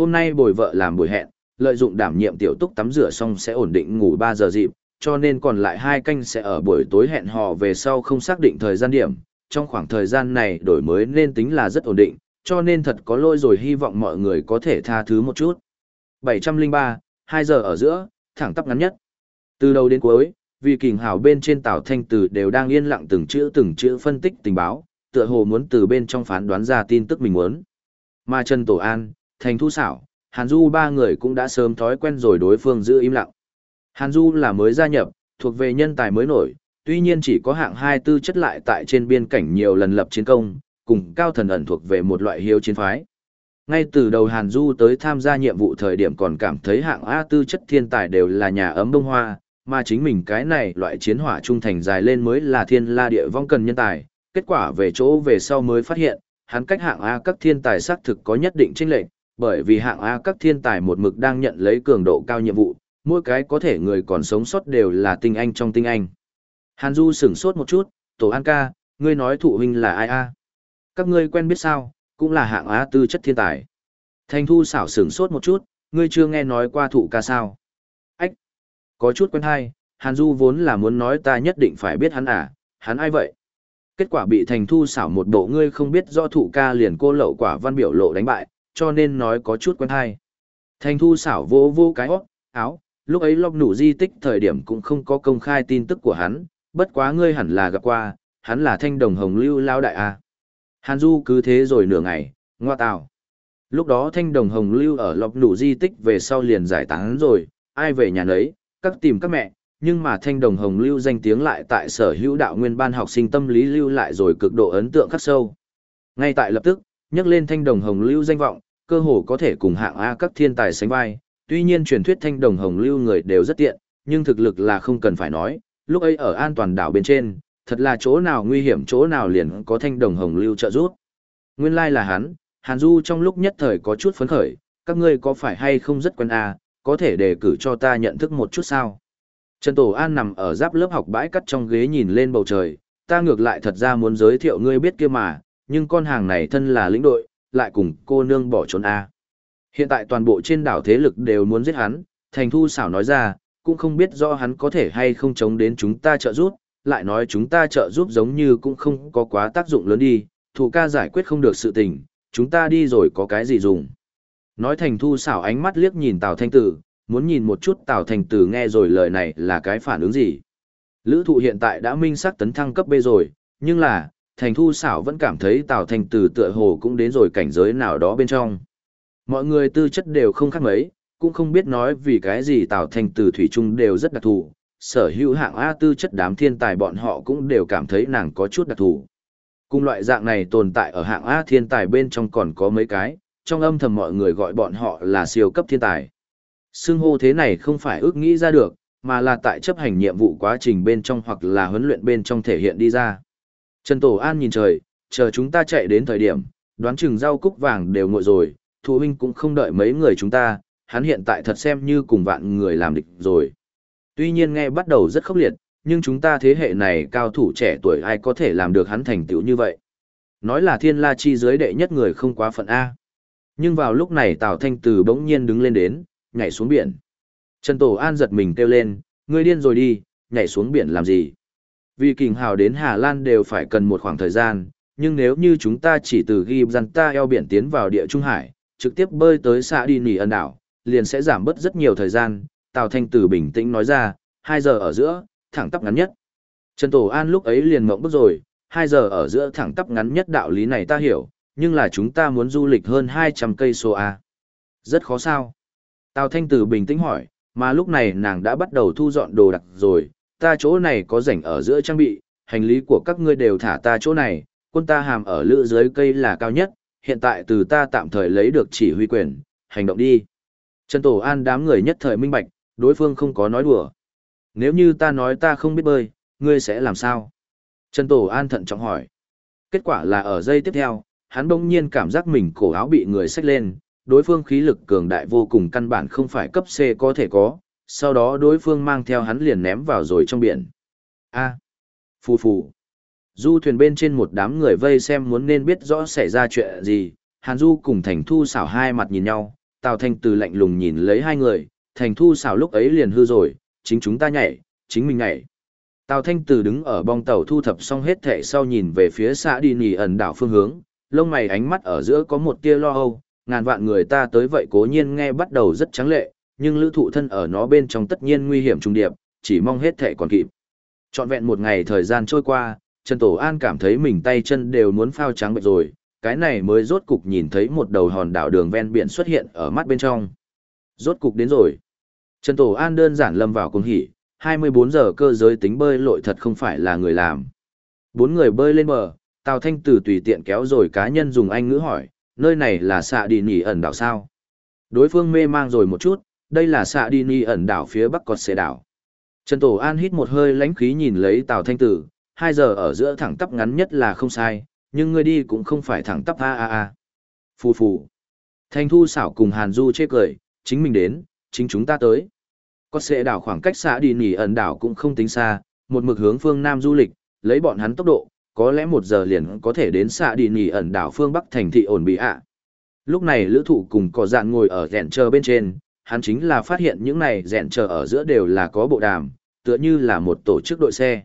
hôm nay bồi vợ làm buổi hẹn, lợi dụng đảm nhiệm tiểu túc tắm rửa xong sẽ ổn định ngủ 3 giờ dịp, cho nên còn lại hai canh sẽ ở buổi tối hẹn hò về sau không xác định thời gian điểm, trong khoảng thời gian này đổi mới nên tính là rất ổn định, cho nên thật có lỗi rồi hy vọng mọi người có thể tha thứ một chút. 703, 2 giờ ở giữa, thẳng tắp ngắn nhất. Từ đầu đến cuối, vì kình hào bên trên tàu thanh từ đều đang yên lặng từng chữ từng chữ phân tích tình báo, tựa hồ muốn từ bên trong phán đoán ra tin tức mình muốn. Mà Trần Tổ An, Thành Thu xảo, Hàn Du ba người cũng đã sớm thói quen rồi đối phương giữ im lặng. Hàn Du là mới gia nhập, thuộc về nhân tài mới nổi, tuy nhiên chỉ có hạng hai tư chất lại tại trên biên cảnh nhiều lần lập chiến công, cùng cao thần ẩn thuộc về một loại hiếu chiến phái. Ngay từ đầu Hàn Du tới tham gia nhiệm vụ thời điểm còn cảm thấy hạng A tư chất thiên tài đều là nhà ấm bông hoa, mà chính mình cái này loại chiến hỏa trung thành dài lên mới là thiên la địa vong cần nhân tài. Kết quả về chỗ về sau mới phát hiện, hắn cách hạng A các thiên tài xác thực có nhất định chênh lệch, bởi vì hạng A các thiên tài một mực đang nhận lấy cường độ cao nhiệm vụ, mỗi cái có thể người còn sống sót đều là tinh anh trong tinh anh. Hàn Du sửng sốt một chút, Tổ An ca, ngươi nói thụ huynh là ai a? Các ngươi quen biết sao, cũng là hạng A tư chất thiên tài. Thanh Thu xảo sửng sốt một chút, ngươi chưa nghe nói qua thụ ca sao? Ách! Có chút quen hay, Hàn Du vốn là muốn nói ta nhất định phải biết hắn à, hắn ai vậy? Kết quả bị Thành Thu xảo một bộ ngươi không biết do thụ ca liền cô lậu quả văn biểu lộ đánh bại, cho nên nói có chút quen hay. Thành Thu xảo vô vô cái óc, áo, lúc ấy lọc nụ di tích thời điểm cũng không có công khai tin tức của hắn, bất quá ngươi hẳn là gặp qua, hắn là thanh đồng hồng lưu lao đại a. Hàn Du cứ thế rồi nửa ngày, ngoa tào. Lúc đó thanh đồng hồng lưu ở lọc nụ di tích về sau liền giải tán rồi, ai về nhà nấy, các tìm các mẹ, nhưng mà thanh đồng hồng lưu danh tiếng lại tại sở hữu đạo nguyên ban học sinh tâm lý lưu lại rồi cực độ ấn tượng khắc sâu. Ngay tại lập tức, nhắc lên thanh đồng hồng lưu danh vọng, cơ hồ có thể cùng hạng A các thiên tài sánh vai, tuy nhiên truyền thuyết thanh đồng hồng lưu người đều rất tiện, nhưng thực lực là không cần phải nói, lúc ấy ở an toàn đảo bên trên, thật là chỗ nào nguy hiểm chỗ nào liền có thanh đồng hồng lưu trợ giúp. Nguyên lai là hắn, Hàn Du trong lúc nhất thời có chút phấn khởi, các ngươi có phải hay không rất quen à, có thể đề cử cho ta nhận thức một chút sao. Trần Tổ An nằm ở giáp lớp học bãi cắt trong ghế nhìn lên bầu trời, ta ngược lại thật ra muốn giới thiệu ngươi biết kia mà, nhưng con hàng này thân là lĩnh đội, lại cùng cô nương bỏ trốn à. Hiện tại toàn bộ trên đảo thế lực đều muốn giết hắn, Thành Thu xảo nói ra, cũng không biết do hắn có thể hay không chống đến chúng ta trợ giúp, lại nói chúng ta trợ giúp giống như cũng không có quá tác dụng lớn đi, thủ ca giải quyết không được sự tình, chúng ta đi rồi có cái gì dùng. Nói thành thu xảo ánh mắt liếc nhìn Tào Thanh Tử, muốn nhìn một chút Tào Thanh Tử nghe rồi lời này là cái phản ứng gì. Lữ thụ hiện tại đã minh sắc tấn thăng cấp B rồi, nhưng là, thành thu xảo vẫn cảm thấy Tào Thanh Tử tựa hồ cũng đến rồi cảnh giới nào đó bên trong. Mọi người tư chất đều không khác mấy, cũng không biết nói vì cái gì Tào Thanh Tử Thủy Trung đều rất đặc thù, sở hữu hạng A tư chất đám thiên tài bọn họ cũng đều cảm thấy nàng có chút đặc thù. Cùng loại dạng này tồn tại ở hạng A thiên tài bên trong còn có mấy cái, trong âm thầm mọi người gọi bọn họ là siêu cấp thiên tài. Xưng hô thế này không phải ước nghĩ ra được, mà là tại chấp hành nhiệm vụ quá trình bên trong hoặc là huấn luyện bên trong thể hiện đi ra. Trần Tổ An nhìn trời, chờ chúng ta chạy đến thời điểm, đoán chừng rau cúc vàng đều nguội rồi, thủ huynh cũng không đợi mấy người chúng ta, hắn hiện tại thật xem như cùng vạn người làm địch rồi. Tuy nhiên nghe bắt đầu rất khốc liệt, nhưng chúng ta thế hệ này cao thủ trẻ tuổi ai có thể làm được hắn thành tựu như vậy. Nói là thiên la chi giới đệ nhất người không quá phận A. Nhưng vào lúc này Tào Thanh Từ bỗng nhiên đứng lên đến, nhảy xuống biển. Trần Tổ An giật mình kêu lên, ngươi điên rồi đi, nhảy xuống biển làm gì? Vì kình hào đến Hà Lan đều phải cần một khoảng thời gian, nhưng nếu như chúng ta chỉ từ ghi dân ta eo biển tiến vào địa Trung Hải, trực tiếp bơi tới xã đi nỉ ân đảo, liền sẽ giảm bớt rất nhiều thời gian, Tào Thanh Tử bình tĩnh nói ra, 2 giờ ở giữa, thẳng tắp ngắn nhất. Trần Tổ An lúc ấy liền mộng bức rồi, 2 giờ ở giữa thẳng tắp ngắn nhất đạo lý này ta hiểu, nhưng là chúng ta muốn du lịch hơn 200 cây số A. Rất khó sao? Tào Thanh Tử bình tĩnh hỏi, mà lúc này nàng đã bắt đầu thu dọn đồ đạc rồi, ta chỗ này có rảnh ở giữa trang bị, hành lý của các ngươi đều thả ta chỗ này, quân ta hàm ở lữ dưới cây là cao nhất, hiện tại từ ta tạm thời lấy được chỉ huy quyền, hành động đi. Trần Tổ An đám người nhất thời minh bạch, đối phương không có nói đùa. Nếu như ta nói ta không biết bơi, ngươi sẽ làm sao? Trần Tổ An thận trọng hỏi. Kết quả là ở giây tiếp theo, hắn đông nhiên cảm giác mình cổ áo bị người xách lên, đối phương khí lực cường đại vô cùng căn bản không phải cấp C có thể có, sau đó đối phương mang theo hắn liền ném vào rồi trong biển. A. Phù phù. Du thuyền bên trên một đám người vây xem muốn nên biết rõ xảy ra chuyện gì, Hàn Du cùng Thành Thu xảo hai mặt nhìn nhau, Tào Thanh Từ lạnh lùng nhìn lấy hai người, thành thu xảo lúc ấy liền hư rồi, chính chúng ta nhảy, chính mình nhảy. Tào Thanh Từ đứng ở bong tàu thu thập xong hết thệ sau nhìn về phía xã đi nỉ ẩn đảo phương hướng, lông mày ánh mắt ở giữa có một tia lo âu, ngàn vạn người ta tới vậy cố nhiên nghe bắt đầu rất trắng lệ, nhưng lữ thụ thân ở nó bên trong tất nhiên nguy hiểm trung điệp, chỉ mong hết thể còn kịp. Trọn vẹn một ngày thời gian trôi qua, Trần Tổ An cảm thấy mình tay chân đều muốn phao trắng bệnh rồi, cái này mới rốt cục nhìn thấy một đầu hòn đảo đường ven biển xuất hiện ở mắt bên trong. Rốt cục đến rồi. Trần Tổ An đơn giản lâm vào cùng hỉ, 24 giờ cơ giới tính bơi lội thật không phải là người làm. Bốn người bơi lên bờ, Tào Thanh Tử tùy tiện kéo rồi cá nhân dùng anh ngữ hỏi, nơi này là xạ đi nỉ ẩn đảo sao? Đối phương mê mang rồi một chút, đây là xạ đi Ni ẩn đảo phía bắc cọt xế đảo. Trần Tổ An hít một hơi lãnh khí nhìn lấy Tào Thanh Tử, hai giờ ở giữa thẳng tắp ngắn nhất là không sai, nhưng ngươi đi cũng không phải thẳng tắp a a a. Phù phù. Thanh Thu xảo cùng Hàn Du chê cười, chính mình đến, chính chúng ta tới. Có sẽ đảo khoảng cách xạ đi Ni ẩn đảo cũng không tính xa, một mực hướng phương Nam du lịch, lấy bọn hắn tốc độ, có lẽ một giờ liền có thể đến xạ đi Ni ẩn đảo phương Bắc thành thị ổn bị ạ. Lúc này lữ thụ cùng Cỏ dạn ngồi ở rèn chờ bên trên, hắn chính là phát hiện những này rèn chờ ở giữa đều là có bộ đàm, tựa như là một tổ chức đội xe.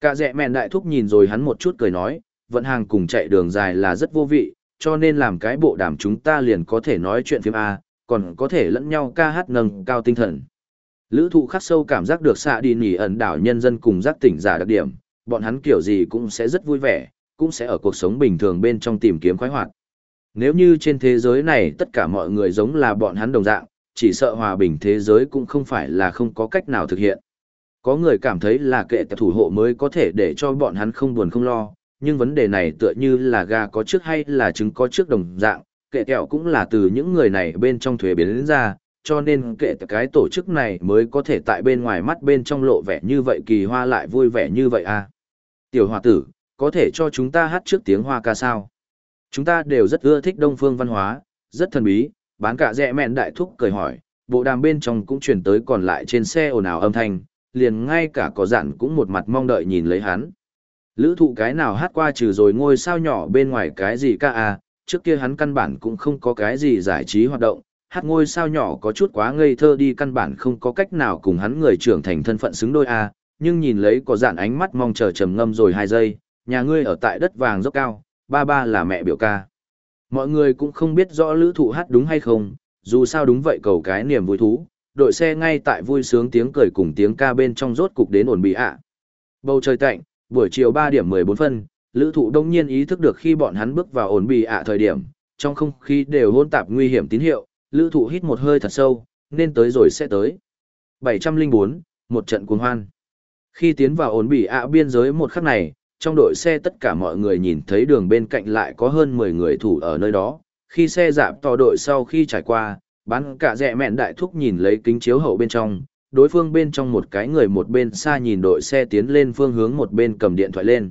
Cả dẹ mẹn đại thúc nhìn rồi hắn một chút cười nói, vận hàng cùng chạy đường dài là rất vô vị, cho nên làm cái bộ đàm chúng ta liền có thể nói chuyện phim A, còn có thể lẫn nhau ca hát nâng cao tinh thần. Lữ thụ khắc sâu cảm giác được xạ đi nỉ ẩn đảo nhân dân cùng giác tỉnh giả đặc điểm, bọn hắn kiểu gì cũng sẽ rất vui vẻ, cũng sẽ ở cuộc sống bình thường bên trong tìm kiếm khoái hoạt. Nếu như trên thế giới này tất cả mọi người giống là bọn hắn đồng dạng, chỉ sợ hòa bình thế giới cũng không phải là không có cách nào thực hiện. Có người cảm thấy là kệ thủ hộ mới có thể để cho bọn hắn không buồn không lo, nhưng vấn đề này tựa như là gà có trước hay là trứng có trước đồng dạng, kệ kẹo cũng là từ những người này bên trong thuế biến đến ra, cho nên kệ cái tổ chức này mới có thể tại bên ngoài mắt bên trong lộ vẻ như vậy kỳ hoa lại vui vẻ như vậy à. Tiểu hòa tử, có thể cho chúng ta hát trước tiếng hoa ca sao? Chúng ta đều rất ưa thích đông phương văn hóa, rất thần bí, bán cả rẽ mẹn đại thúc cười hỏi, bộ đàm bên trong cũng chuyển tới còn lại trên xe ồn ào âm thanh, liền ngay cả có dặn cũng một mặt mong đợi nhìn lấy hắn. Lữ thụ cái nào hát qua trừ rồi ngôi sao nhỏ bên ngoài cái gì ca à, trước kia hắn căn bản cũng không có cái gì giải trí hoạt động, hát ngôi sao nhỏ có chút quá ngây thơ đi căn bản không có cách nào cùng hắn người trưởng thành thân phận xứng đôi à, nhưng nhìn lấy có dạn ánh mắt mong chờ trầm ngâm rồi hai giây, nhà ngươi ở tại đất vàng dốc cao, ba ba là mẹ biểu ca. Mọi người cũng không biết rõ lữ thụ hát đúng hay không, dù sao đúng vậy cầu cái niềm vui thú, đội xe ngay tại vui sướng tiếng cười cùng tiếng ca bên trong rốt cục đến ổn bị ạ. Bầu trời tạnh, buổi chiều 3 điểm 14 phân, lữ thụ đông nhiên ý thức được khi bọn hắn bước vào ổn bị ạ thời điểm, trong không khí đều hôn tạp nguy hiểm tín hiệu, lữ thụ hít một hơi thật sâu, nên tới rồi sẽ tới. 704, một trận cuồng hoan. Khi tiến vào ổn bị ạ biên giới một khắc này, trong đội xe tất cả mọi người nhìn thấy đường bên cạnh lại có hơn 10 người thủ ở nơi đó. Khi xe dạp to đội sau khi trải qua, bán cả rẻ mẹn đại thúc nhìn lấy kính chiếu hậu bên trong, đối phương bên trong một cái người một bên xa nhìn đội xe tiến lên phương hướng một bên cầm điện thoại lên.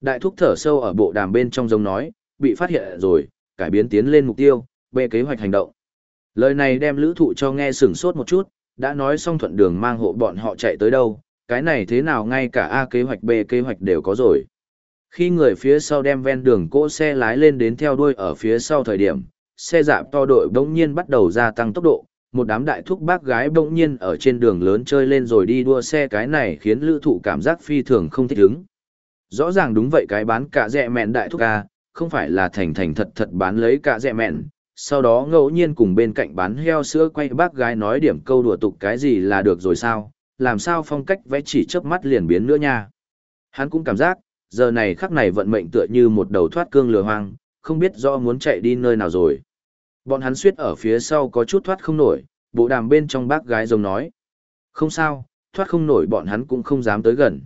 Đại thúc thở sâu ở bộ đàm bên trong giống nói, bị phát hiện rồi, cải biến tiến lên mục tiêu, bê kế hoạch hành động. Lời này đem lữ thụ cho nghe sửng sốt một chút, đã nói xong thuận đường mang hộ bọn họ chạy tới đâu, cái này thế nào ngay cả A kế hoạch B kế hoạch đều có rồi. Khi người phía sau đem ven đường cỗ xe lái lên đến theo đuôi ở phía sau thời điểm, xe dạp to đội bỗng nhiên bắt đầu gia tăng tốc độ, một đám đại thúc bác gái bỗng nhiên ở trên đường lớn chơi lên rồi đi đua xe cái này khiến lữ thụ cảm giác phi thường không thích ứng. Rõ ràng đúng vậy cái bán cả rẻ mẹn đại thúc ca, không phải là thành thành thật thật bán lấy cả rẻ mẹn, sau đó ngẫu nhiên cùng bên cạnh bán heo sữa quay bác gái nói điểm câu đùa tục cái gì là được rồi sao, làm sao phong cách vẽ chỉ chớp mắt liền biến nữa nha. Hắn cũng cảm giác, giờ này khắc này vận mệnh tựa như một đầu thoát cương lừa hoang, không biết rõ muốn chạy đi nơi nào rồi. Bọn hắn suýt ở phía sau có chút thoát không nổi, bộ đàm bên trong bác gái giống nói. Không sao, thoát không nổi bọn hắn cũng không dám tới gần.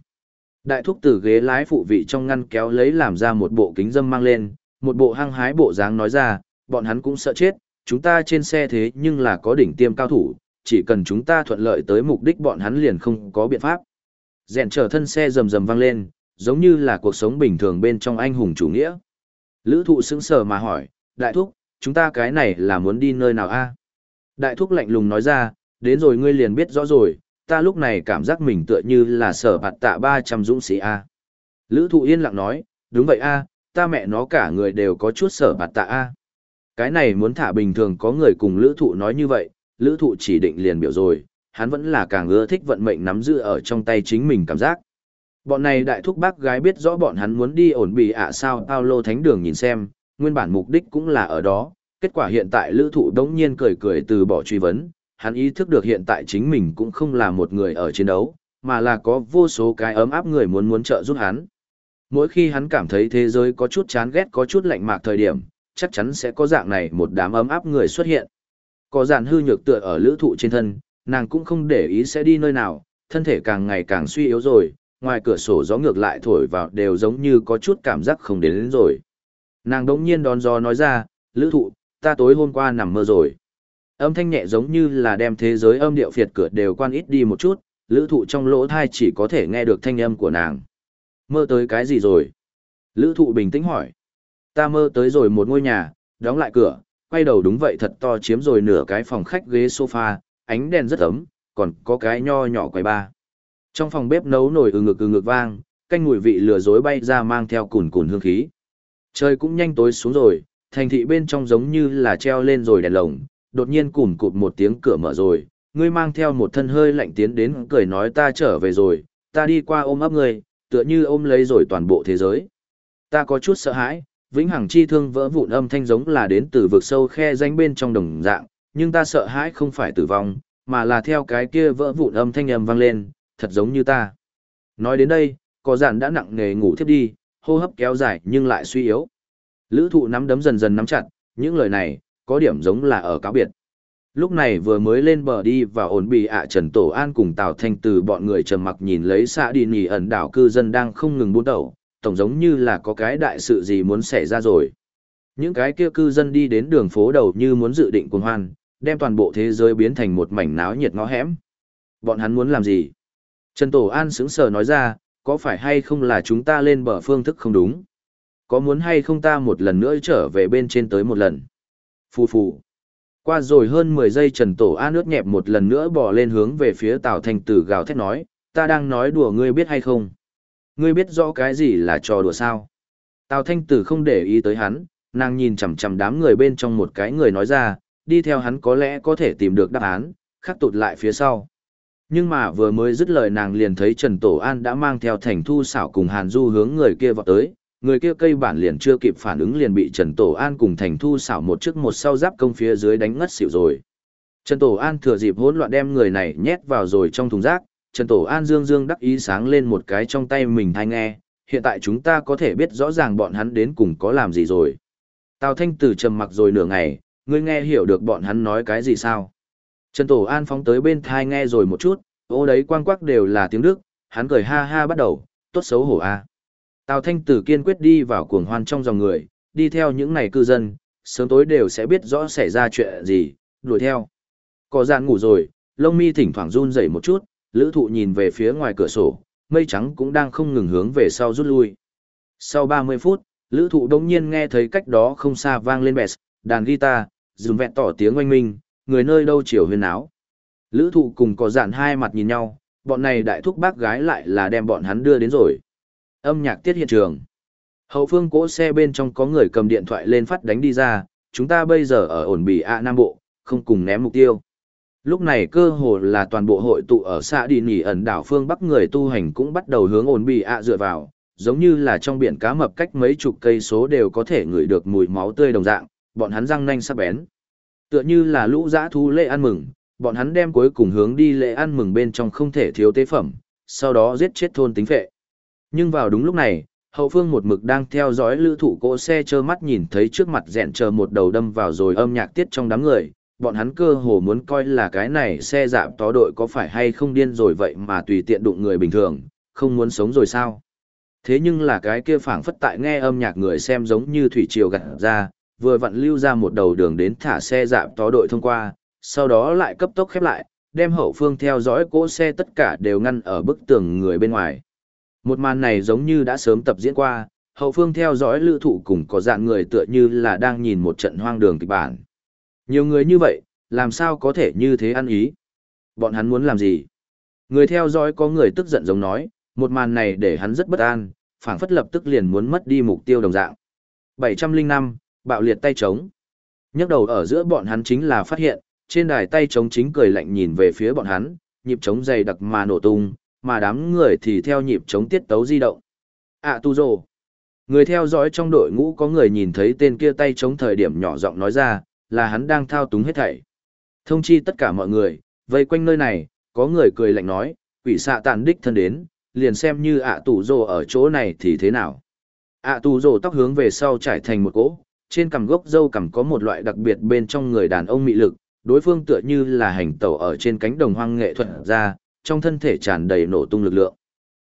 Đại thúc từ ghế lái phụ vị trong ngăn kéo lấy làm ra một bộ kính dâm mang lên, một bộ hăng hái bộ dáng nói ra, bọn hắn cũng sợ chết, chúng ta trên xe thế nhưng là có đỉnh tiêm cao thủ, chỉ cần chúng ta thuận lợi tới mục đích bọn hắn liền không có biện pháp. Rèn trở thân xe rầm rầm vang lên, giống như là cuộc sống bình thường bên trong anh hùng chủ nghĩa. Lữ thụ sững sờ mà hỏi, đại thúc, chúng ta cái này là muốn đi nơi nào a Đại thúc lạnh lùng nói ra, đến rồi ngươi liền biết rõ rồi, ta lúc này cảm giác mình tựa như là sở bạt tạ 300 dũng sĩ a Lữ thụ yên lặng nói, đúng vậy a ta mẹ nó cả người đều có chút sở bạt tạ a Cái này muốn thả bình thường có người cùng lữ thụ nói như vậy, lữ thụ chỉ định liền biểu rồi, hắn vẫn là càng ưa thích vận mệnh nắm giữ ở trong tay chính mình cảm giác. Bọn này đại thúc bác gái biết rõ bọn hắn muốn đi ổn bị ạ sao Paulo thánh đường nhìn xem, nguyên bản mục đích cũng là ở đó, kết quả hiện tại lữ thụ đống nhiên cười cười từ bỏ truy vấn, hắn ý thức được hiện tại chính mình cũng không là một người ở chiến đấu, mà là có vô số cái ấm áp người muốn muốn trợ giúp hắn. Mỗi khi hắn cảm thấy thế giới có chút chán ghét có chút lạnh mạc thời điểm, chắc chắn sẽ có dạng này một đám ấm áp người xuất hiện. Có dàn hư nhược tựa ở lữ thụ trên thân, nàng cũng không để ý sẽ đi nơi nào, thân thể càng ngày càng suy yếu rồi, ngoài cửa sổ gió ngược lại thổi vào đều giống như có chút cảm giác không đến, đến rồi. Nàng đống nhiên đón gió nói ra, lữ thụ, ta tối hôm qua nằm mơ rồi. Âm thanh nhẹ giống như là đem thế giới âm điệu phiệt cửa đều quan ít đi một chút, lữ thụ trong lỗ thai chỉ có thể nghe được thanh âm của nàng. Mơ tới cái gì rồi? Lữ thụ bình tĩnh hỏi. Ta mơ tới rồi một ngôi nhà, đóng lại cửa, quay đầu đúng vậy thật to chiếm rồi nửa cái phòng khách ghế sofa, ánh đèn rất ấm, còn có cái nho nhỏ quầy ba. Trong phòng bếp nấu nồi ừ ngực ừ ngực vang, canh mùi vị lừa dối bay ra mang theo cùn cùn hương khí. Trời cũng nhanh tối xuống rồi, thành thị bên trong giống như là treo lên rồi đèn lồng, đột nhiên cùn cụt một tiếng cửa mở rồi, ngươi mang theo một thân hơi lạnh tiến đến cười nói ta trở về rồi, ta đi qua ôm ấp ngươi, tựa như ôm lấy rồi toàn bộ thế giới. Ta có chút sợ hãi, vĩnh hằng chi thương vỡ vụn âm thanh giống là đến từ vực sâu khe danh bên trong đồng dạng, nhưng ta sợ hãi không phải tử vong, mà là theo cái kia vỡ vụn âm thanh ầm vang lên, thật giống như ta. Nói đến đây, có giản đã nặng nề ngủ thiếp đi, hô hấp kéo dài nhưng lại suy yếu. Lữ thụ nắm đấm dần dần nắm chặt, những lời này, có điểm giống là ở cáo biệt. Lúc này vừa mới lên bờ đi và ổn bị ạ Trần Tổ An cùng Tào Thanh từ bọn người trầm mặc nhìn lấy xã đi nỉ ẩn đảo cư dân đang không ngừng buôn đầu, tổng giống như là có cái đại sự gì muốn xảy ra rồi. Những cái kia cư dân đi đến đường phố đầu như muốn dự định cuồng hoan, đem toàn bộ thế giới biến thành một mảnh náo nhiệt ngõ hẻm. Bọn hắn muốn làm gì? Trần Tổ An sững sờ nói ra, có phải hay không là chúng ta lên bờ phương thức không đúng? Có muốn hay không ta một lần nữa trở về bên trên tới một lần? Phù phù. Qua rồi hơn 10 giây Trần Tổ An ướt nhẹp một lần nữa bỏ lên hướng về phía Tào Thanh Tử gào thét nói, ta đang nói đùa ngươi biết hay không? Ngươi biết rõ cái gì là trò đùa sao? Tào Thanh Tử không để ý tới hắn, nàng nhìn chằm chằm đám người bên trong một cái người nói ra, đi theo hắn có lẽ có thể tìm được đáp án, khắc tụt lại phía sau. Nhưng mà vừa mới dứt lời nàng liền thấy Trần Tổ An đã mang theo thành thu xảo cùng Hàn Du hướng người kia vọt tới, người kia cây bản liền chưa kịp phản ứng liền bị Trần Tổ An cùng thành thu xảo một trước một sau giáp công phía dưới đánh ngất xỉu rồi. Trần Tổ An thừa dịp hỗn loạn đem người này nhét vào rồi trong thùng rác, Trần Tổ An dương dương đắc ý sáng lên một cái trong tay mình hay nghe, hiện tại chúng ta có thể biết rõ ràng bọn hắn đến cùng có làm gì rồi. Tào Thanh Tử trầm mặc rồi nửa ngày, ngươi nghe hiểu được bọn hắn nói cái gì sao? Trần Tổ An phóng tới bên thai nghe rồi một chút, ô đấy quang quắc đều là tiếng Đức, hắn cười ha ha bắt đầu, tốt xấu hổ a. Tào Thanh Tử kiên quyết đi vào cuồng hoan trong dòng người, đi theo những này cư dân, sớm tối đều sẽ biết rõ xảy ra chuyện gì, đuổi theo. Có gian ngủ rồi, lông mi thỉnh thoảng run rẩy một chút, lữ thụ nhìn về phía ngoài cửa sổ, mây trắng cũng đang không ngừng hướng về sau rút lui. Sau 30 phút, lữ thụ đông nhiên nghe thấy cách đó không xa vang lên bẹt, đàn guitar, dùm vẹn tỏ tiếng oanh minh, người nơi đâu chiều huyền áo. Lữ thụ cùng có dạn hai mặt nhìn nhau, bọn này đại thúc bác gái lại là đem bọn hắn đưa đến rồi. Âm nhạc tiết hiện trường. Hậu phương cỗ xe bên trong có người cầm điện thoại lên phát đánh đi ra, chúng ta bây giờ ở ổn bị A Nam Bộ, không cùng ném mục tiêu. Lúc này cơ hồ là toàn bộ hội tụ ở xã đi nỉ ẩn đảo phương Bắc người tu hành cũng bắt đầu hướng ổn bị ạ dựa vào, giống như là trong biển cá mập cách mấy chục cây số đều có thể ngửi được mùi máu tươi đồng dạng, bọn hắn răng nanh sắc bén. Tựa như là lũ dã thú lễ ăn mừng, bọn hắn đem cuối cùng hướng đi lễ ăn mừng bên trong không thể thiếu tế phẩm, sau đó giết chết thôn tính phệ. Nhưng vào đúng lúc này, hậu phương một mực đang theo dõi lữ thủ cỗ xe trơ mắt nhìn thấy trước mặt rẹn chờ một đầu đâm vào rồi âm nhạc tiết trong đám người, bọn hắn cơ hồ muốn coi là cái này xe giảm tó đội có phải hay không điên rồi vậy mà tùy tiện đụng người bình thường, không muốn sống rồi sao. Thế nhưng là cái kia phảng phất tại nghe âm nhạc người xem giống như thủy triều gặt ra, vừa vặn lưu ra một đầu đường đến thả xe giảm tó đội thông qua, sau đó lại cấp tốc khép lại, đem hậu phương theo dõi cỗ xe tất cả đều ngăn ở bức tường người bên ngoài. Một màn này giống như đã sớm tập diễn qua, hậu phương theo dõi lữ thụ cùng có dạng người tựa như là đang nhìn một trận hoang đường kịch bản. Nhiều người như vậy, làm sao có thể như thế ăn ý? Bọn hắn muốn làm gì? Người theo dõi có người tức giận giống nói, một màn này để hắn rất bất an, phảng phất lập tức liền muốn mất đi mục tiêu đồng dạng. 705, bạo liệt tay trống. nhấc đầu ở giữa bọn hắn chính là phát hiện, trên đài tay trống chính cười lạnh nhìn về phía bọn hắn, nhịp trống dày đặc mà nổ tung, mà đám người thì theo nhịp trống tiết tấu di động. À tu rồ. Người theo dõi trong đội ngũ có người nhìn thấy tên kia tay trống thời điểm nhỏ giọng nói ra, là hắn đang thao túng hết thảy. Thông chi tất cả mọi người, vây quanh nơi này, có người cười lạnh nói, quỷ xạ tàn đích thân đến, liền xem như ạ tù rồ ở chỗ này thì thế nào. ạ tù rồ tóc hướng về sau trải thành một cỗ, trên cằm gốc dâu cằm có một loại đặc biệt bên trong người đàn ông mị lực, đối phương tựa như là hành tẩu ở trên cánh đồng hoang nghệ thuật ra, trong thân thể tràn đầy nổ tung lực lượng.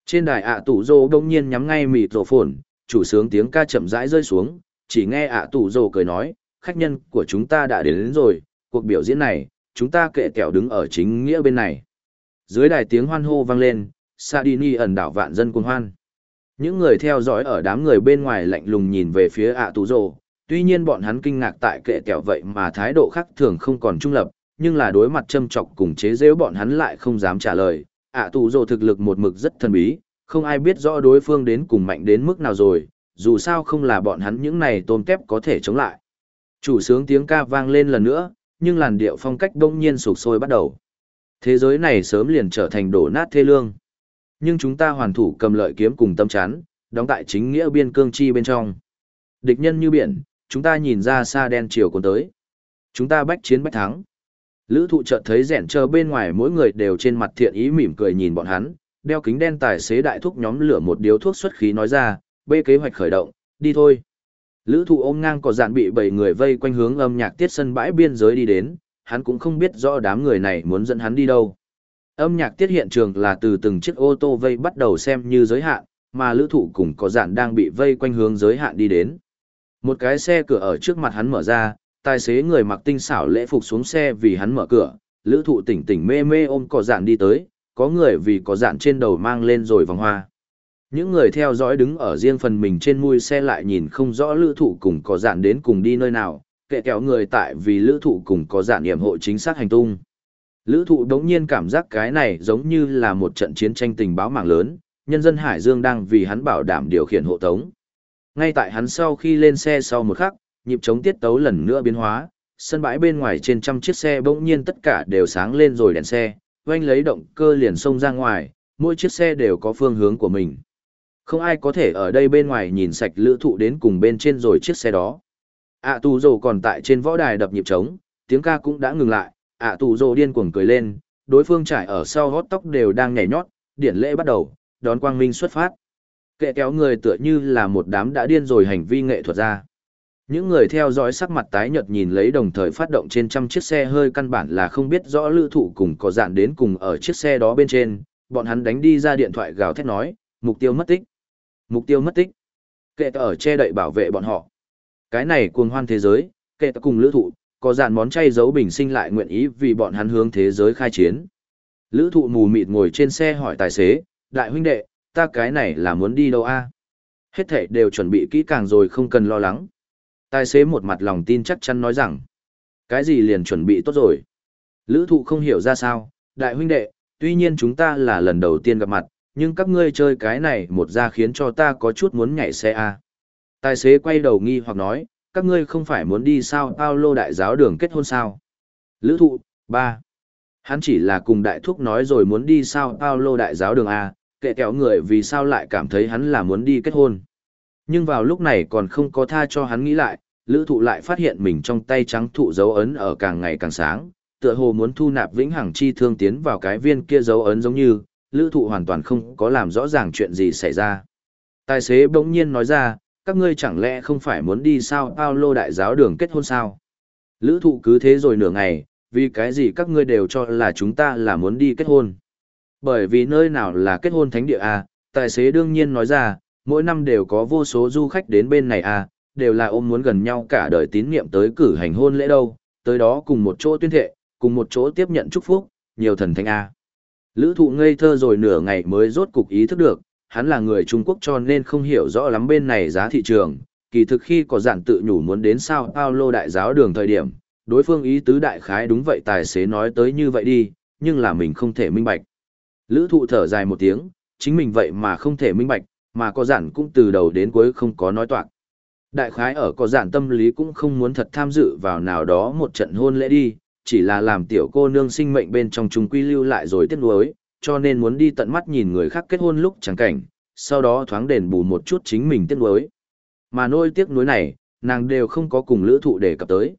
Trên đài ạ tù rồ đông nhiên nhắm ngay mịt rồ phồn, chủ sướng tiếng ca chậm rãi rơi xuống, chỉ nghe ạ tù rồ cười nói, khách nhân của chúng ta đã đến, đến rồi, cuộc biểu diễn này, chúng ta kệ kẹo đứng ở chính nghĩa bên này. Dưới đài tiếng hoan hô vang lên, Sadini ẩn đảo vạn dân cuồng hoan. Những người theo dõi ở đám người bên ngoài lạnh lùng nhìn về phía ạ tù rồ, tuy nhiên bọn hắn kinh ngạc tại kệ kẹo vậy mà thái độ khác thường không còn trung lập, nhưng là đối mặt châm chọc cùng chế giễu bọn hắn lại không dám trả lời. ạ tù rồ thực lực một mực rất thần bí, không ai biết rõ đối phương đến cùng mạnh đến mức nào rồi, dù sao không là bọn hắn những này tôm kép có thể chống lại. Chủ sướng tiếng ca vang lên lần nữa, nhưng làn điệu phong cách bỗng nhiên sụp sôi bắt đầu. Thế giới này sớm liền trở thành đổ nát thê lương. Nhưng chúng ta hoàn thủ cầm lợi kiếm cùng tâm chán, đóng tại chính nghĩa biên cương chi bên trong. Địch nhân như biển, chúng ta nhìn ra xa đen chiều cuốn tới. Chúng ta bách chiến bách thắng. Lữ thụ chợt thấy rẻn chờ bên ngoài mỗi người đều trên mặt thiện ý mỉm cười nhìn bọn hắn, đeo kính đen tài xế đại thúc nhóm lửa một điếu thuốc xuất khí nói ra, bê kế hoạch khởi động, đi thôi. Lữ thụ ôm ngang có dạn bị bảy người vây quanh hướng âm nhạc tiết sân bãi biên giới đi đến, hắn cũng không biết rõ đám người này muốn dẫn hắn đi đâu. Âm nhạc tiết hiện trường là từ từng chiếc ô tô vây bắt đầu xem như giới hạn, mà lữ thụ cùng có dạn đang bị vây quanh hướng giới hạn đi đến. Một cái xe cửa ở trước mặt hắn mở ra, tài xế người mặc tinh xảo lễ phục xuống xe vì hắn mở cửa, lữ thụ tỉnh tỉnh mê mê ôm có dạn đi tới, có người vì có dạn trên đầu mang lên rồi vòng hoa. Những người theo dõi đứng ở riêng phần mình trên mui xe lại nhìn không rõ lữ thụ cùng có dạn đến cùng đi nơi nào, kệ kéo người tại vì lữ thụ cùng có dạn hiểm hộ chính xác hành tung. Lữ thụ đống nhiên cảm giác cái này giống như là một trận chiến tranh tình báo mạng lớn, nhân dân Hải Dương đang vì hắn bảo đảm điều khiển hộ tống. Ngay tại hắn sau khi lên xe sau một khắc, nhịp chống tiết tấu lần nữa biến hóa, sân bãi bên ngoài trên trăm chiếc xe bỗng nhiên tất cả đều sáng lên rồi đèn xe, oanh lấy động cơ liền xông ra ngoài, mỗi chiếc xe đều có phương hướng của mình. Không ai có thể ở đây bên ngoài nhìn sạch lữ thụ đến cùng bên trên rồi chiếc xe đó. ạ tù rồ còn tại trên võ đài đập nhịp trống, tiếng ca cũng đã ngừng lại, ạ tù rồ điên cuồng cười lên, đối phương trải ở sau hót tóc đều đang nhảy nhót, điển lễ bắt đầu, đón quang minh xuất phát. Kệ kéo người tựa như là một đám đã điên rồi hành vi nghệ thuật ra. Những người theo dõi sắc mặt tái nhợt nhìn lấy đồng thời phát động trên trăm chiếc xe hơi căn bản là không biết rõ lữ thụ cùng có dạn đến cùng ở chiếc xe đó bên trên, bọn hắn đánh đi ra điện thoại gào thét nói, mục tiêu mất tích. Mục tiêu mất tích. Kệ ở che đậy bảo vệ bọn họ. Cái này cuồng hoan thế giới, kệ cùng lữ thụ, có dàn món chay giấu bình sinh lại nguyện ý vì bọn hắn hướng thế giới khai chiến. Lữ thụ mù mịt ngồi trên xe hỏi tài xế, đại huynh đệ, ta cái này là muốn đi đâu a Hết thể đều chuẩn bị kỹ càng rồi không cần lo lắng. Tài xế một mặt lòng tin chắc chắn nói rằng, cái gì liền chuẩn bị tốt rồi. Lữ thụ không hiểu ra sao, đại huynh đệ, tuy nhiên chúng ta là lần đầu tiên gặp mặt, nhưng các ngươi chơi cái này một ra khiến cho ta có chút muốn nhảy xe a. Tài xế quay đầu nghi hoặc nói, các ngươi không phải muốn đi sao Paulo đại giáo đường kết hôn sao? Lữ thụ, ba Hắn chỉ là cùng đại thúc nói rồi muốn đi sao Paulo đại giáo đường A, kệ kéo người vì sao lại cảm thấy hắn là muốn đi kết hôn. Nhưng vào lúc này còn không có tha cho hắn nghĩ lại, lữ thụ lại phát hiện mình trong tay trắng thụ dấu ấn ở càng ngày càng sáng, tựa hồ muốn thu nạp vĩnh hằng chi thương tiến vào cái viên kia dấu ấn giống như, lữ thụ hoàn toàn không có làm rõ ràng chuyện gì xảy ra. Tài xế bỗng nhiên nói ra, các ngươi chẳng lẽ không phải muốn đi sao Paulo đại giáo đường kết hôn sao? Lữ thụ cứ thế rồi nửa ngày, vì cái gì các ngươi đều cho là chúng ta là muốn đi kết hôn? Bởi vì nơi nào là kết hôn thánh địa à, tài xế đương nhiên nói ra, mỗi năm đều có vô số du khách đến bên này à, đều là ôm muốn gần nhau cả đời tín niệm tới cử hành hôn lễ đâu, tới đó cùng một chỗ tuyên thệ, cùng một chỗ tiếp nhận chúc phúc, nhiều thần thánh à. Lữ thụ ngây thơ rồi nửa ngày mới rốt cục ý thức được, hắn là người Trung Quốc cho nên không hiểu rõ lắm bên này giá thị trường, kỳ thực khi có giản tự nhủ muốn đến sao Paulo đại giáo đường thời điểm, đối phương ý tứ đại khái đúng vậy tài xế nói tới như vậy đi, nhưng là mình không thể minh bạch. Lữ thụ thở dài một tiếng, chính mình vậy mà không thể minh bạch, mà có giản cũng từ đầu đến cuối không có nói toạc. Đại khái ở có giản tâm lý cũng không muốn thật tham dự vào nào đó một trận hôn lễ đi, chỉ là làm tiểu cô nương sinh mệnh bên trong chúng quy lưu lại rồi tiếc nuối, cho nên muốn đi tận mắt nhìn người khác kết hôn lúc chẳng cảnh, sau đó thoáng đền bù một chút chính mình tiếc nuối. Mà nỗi tiếc nuối này, nàng đều không có cùng lữ thụ đề cập tới.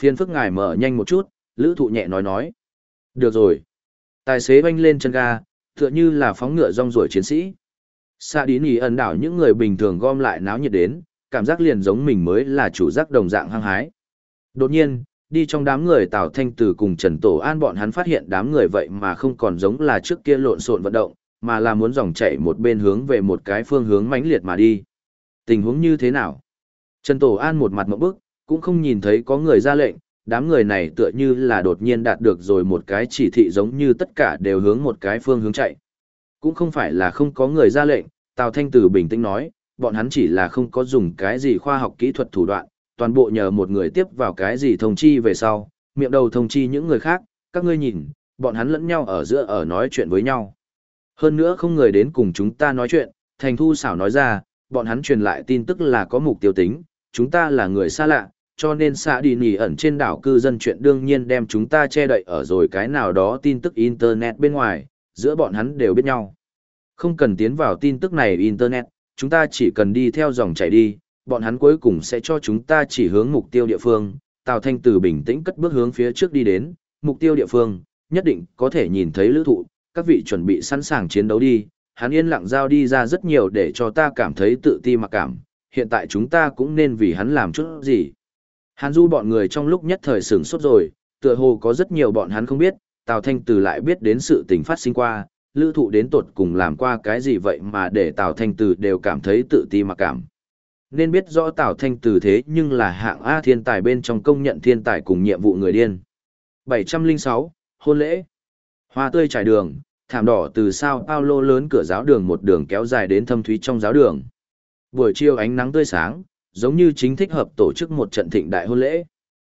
Phiên phức ngài mở nhanh một chút, lữ thụ nhẹ nói nói. Được rồi. Tài xế banh lên chân ga, tựa như là phóng ngựa rong ruổi chiến sĩ. Xa đi nỉ ẩn đảo những người bình thường gom lại náo nhiệt đến, cảm giác liền giống mình mới là chủ giác đồng dạng hăng hái. Đột nhiên, đi trong đám người Tào Thanh Từ cùng Trần Tổ An bọn hắn phát hiện đám người vậy mà không còn giống là trước kia lộn xộn vận động, mà là muốn dòng chạy một bên hướng về một cái phương hướng mãnh liệt mà đi. Tình huống như thế nào? Trần Tổ An một mặt mộng bức, cũng không nhìn thấy có người ra lệnh, đám người này tựa như là đột nhiên đạt được rồi một cái chỉ thị giống như tất cả đều hướng một cái phương hướng chạy. Cũng không phải là không có người ra lệnh, Tào Thanh Tử bình tĩnh nói, bọn hắn chỉ là không có dùng cái gì khoa học kỹ thuật thủ đoạn, toàn bộ nhờ một người tiếp vào cái gì thông chi về sau, miệng đầu thông chi những người khác, các ngươi nhìn, bọn hắn lẫn nhau ở giữa ở nói chuyện với nhau. Hơn nữa không người đến cùng chúng ta nói chuyện, Thành Thu xảo nói ra, bọn hắn truyền lại tin tức là có mục tiêu tính, chúng ta là người xa lạ, cho nên xã đi nỉ ẩn trên đảo cư dân chuyện đương nhiên đem chúng ta che đậy ở rồi cái nào đó tin tức Internet bên ngoài, giữa bọn hắn đều biết nhau. Không cần tiến vào tin tức này Internet, chúng ta chỉ cần đi theo dòng chảy đi, bọn hắn cuối cùng sẽ cho chúng ta chỉ hướng mục tiêu địa phương. Tào Thanh từ bình tĩnh cất bước hướng phía trước đi đến, mục tiêu địa phương, nhất định có thể nhìn thấy lữ thụ, các vị chuẩn bị sẵn sàng chiến đấu đi. Hắn yên lặng giao đi ra rất nhiều để cho ta cảm thấy tự ti mặc cảm, hiện tại chúng ta cũng nên vì hắn làm chút gì. Hàn Du bọn người trong lúc nhất thời sửng sốt rồi, tựa hồ có rất nhiều bọn hắn không biết, Tào Thanh Từ lại biết đến sự tình phát sinh qua, lữ thụ đến tột cùng làm qua cái gì vậy mà để Tào Thanh Từ đều cảm thấy tự ti mặc cảm. Nên biết rõ Tào Thanh Từ thế nhưng là hạng A thiên tài bên trong công nhận thiên tài cùng nhiệm vụ người điên. 706, hôn lễ. Hoa tươi trải đường, thảm đỏ từ sao Paulo lớn cửa giáo đường một đường kéo dài đến thâm thúy trong giáo đường. Buổi chiều ánh nắng tươi sáng, giống như chính thích hợp tổ chức một trận thịnh đại hôn lễ.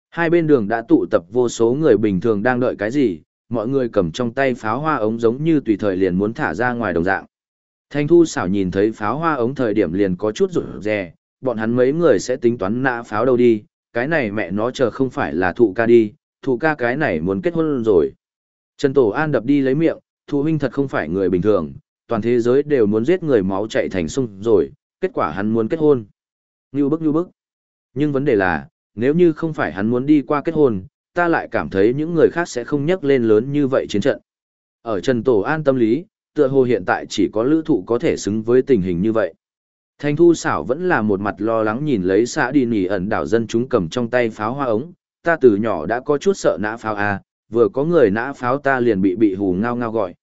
Hai bên đường đã tụ tập vô số người bình thường đang đợi cái gì, mọi người cầm trong tay pháo hoa ống giống như tùy thời liền muốn thả ra ngoài đồng dạng. Thanh thu xảo nhìn thấy pháo hoa ống thời điểm liền có chút rụt rè, bọn hắn mấy người sẽ tính toán nã pháo đâu đi, cái này mẹ nó chờ không phải là thụ ca đi, thụ ca cái này muốn kết hôn rồi. Trần Tổ An đập đi lấy miệng, thụ huynh thật không phải người bình thường, toàn thế giới đều muốn giết người máu chạy thành sông rồi, kết quả hắn muốn kết hôn. Như bức như bức. Nhưng vấn đề là, nếu như không phải hắn muốn đi qua kết hôn, ta lại cảm thấy những người khác sẽ không nhắc lên lớn như vậy chiến trận. Ở Trần Tổ An tâm lý, tựa hồ hiện tại chỉ có lữ thụ có thể xứng với tình hình như vậy. Thanh thu xảo vẫn là một mặt lo lắng nhìn lấy xã đi nỉ ẩn đảo dân chúng cầm trong tay pháo hoa ống, ta từ nhỏ đã có chút sợ nã pháo à, vừa có người nã pháo ta liền bị bị hù ngao ngao gọi.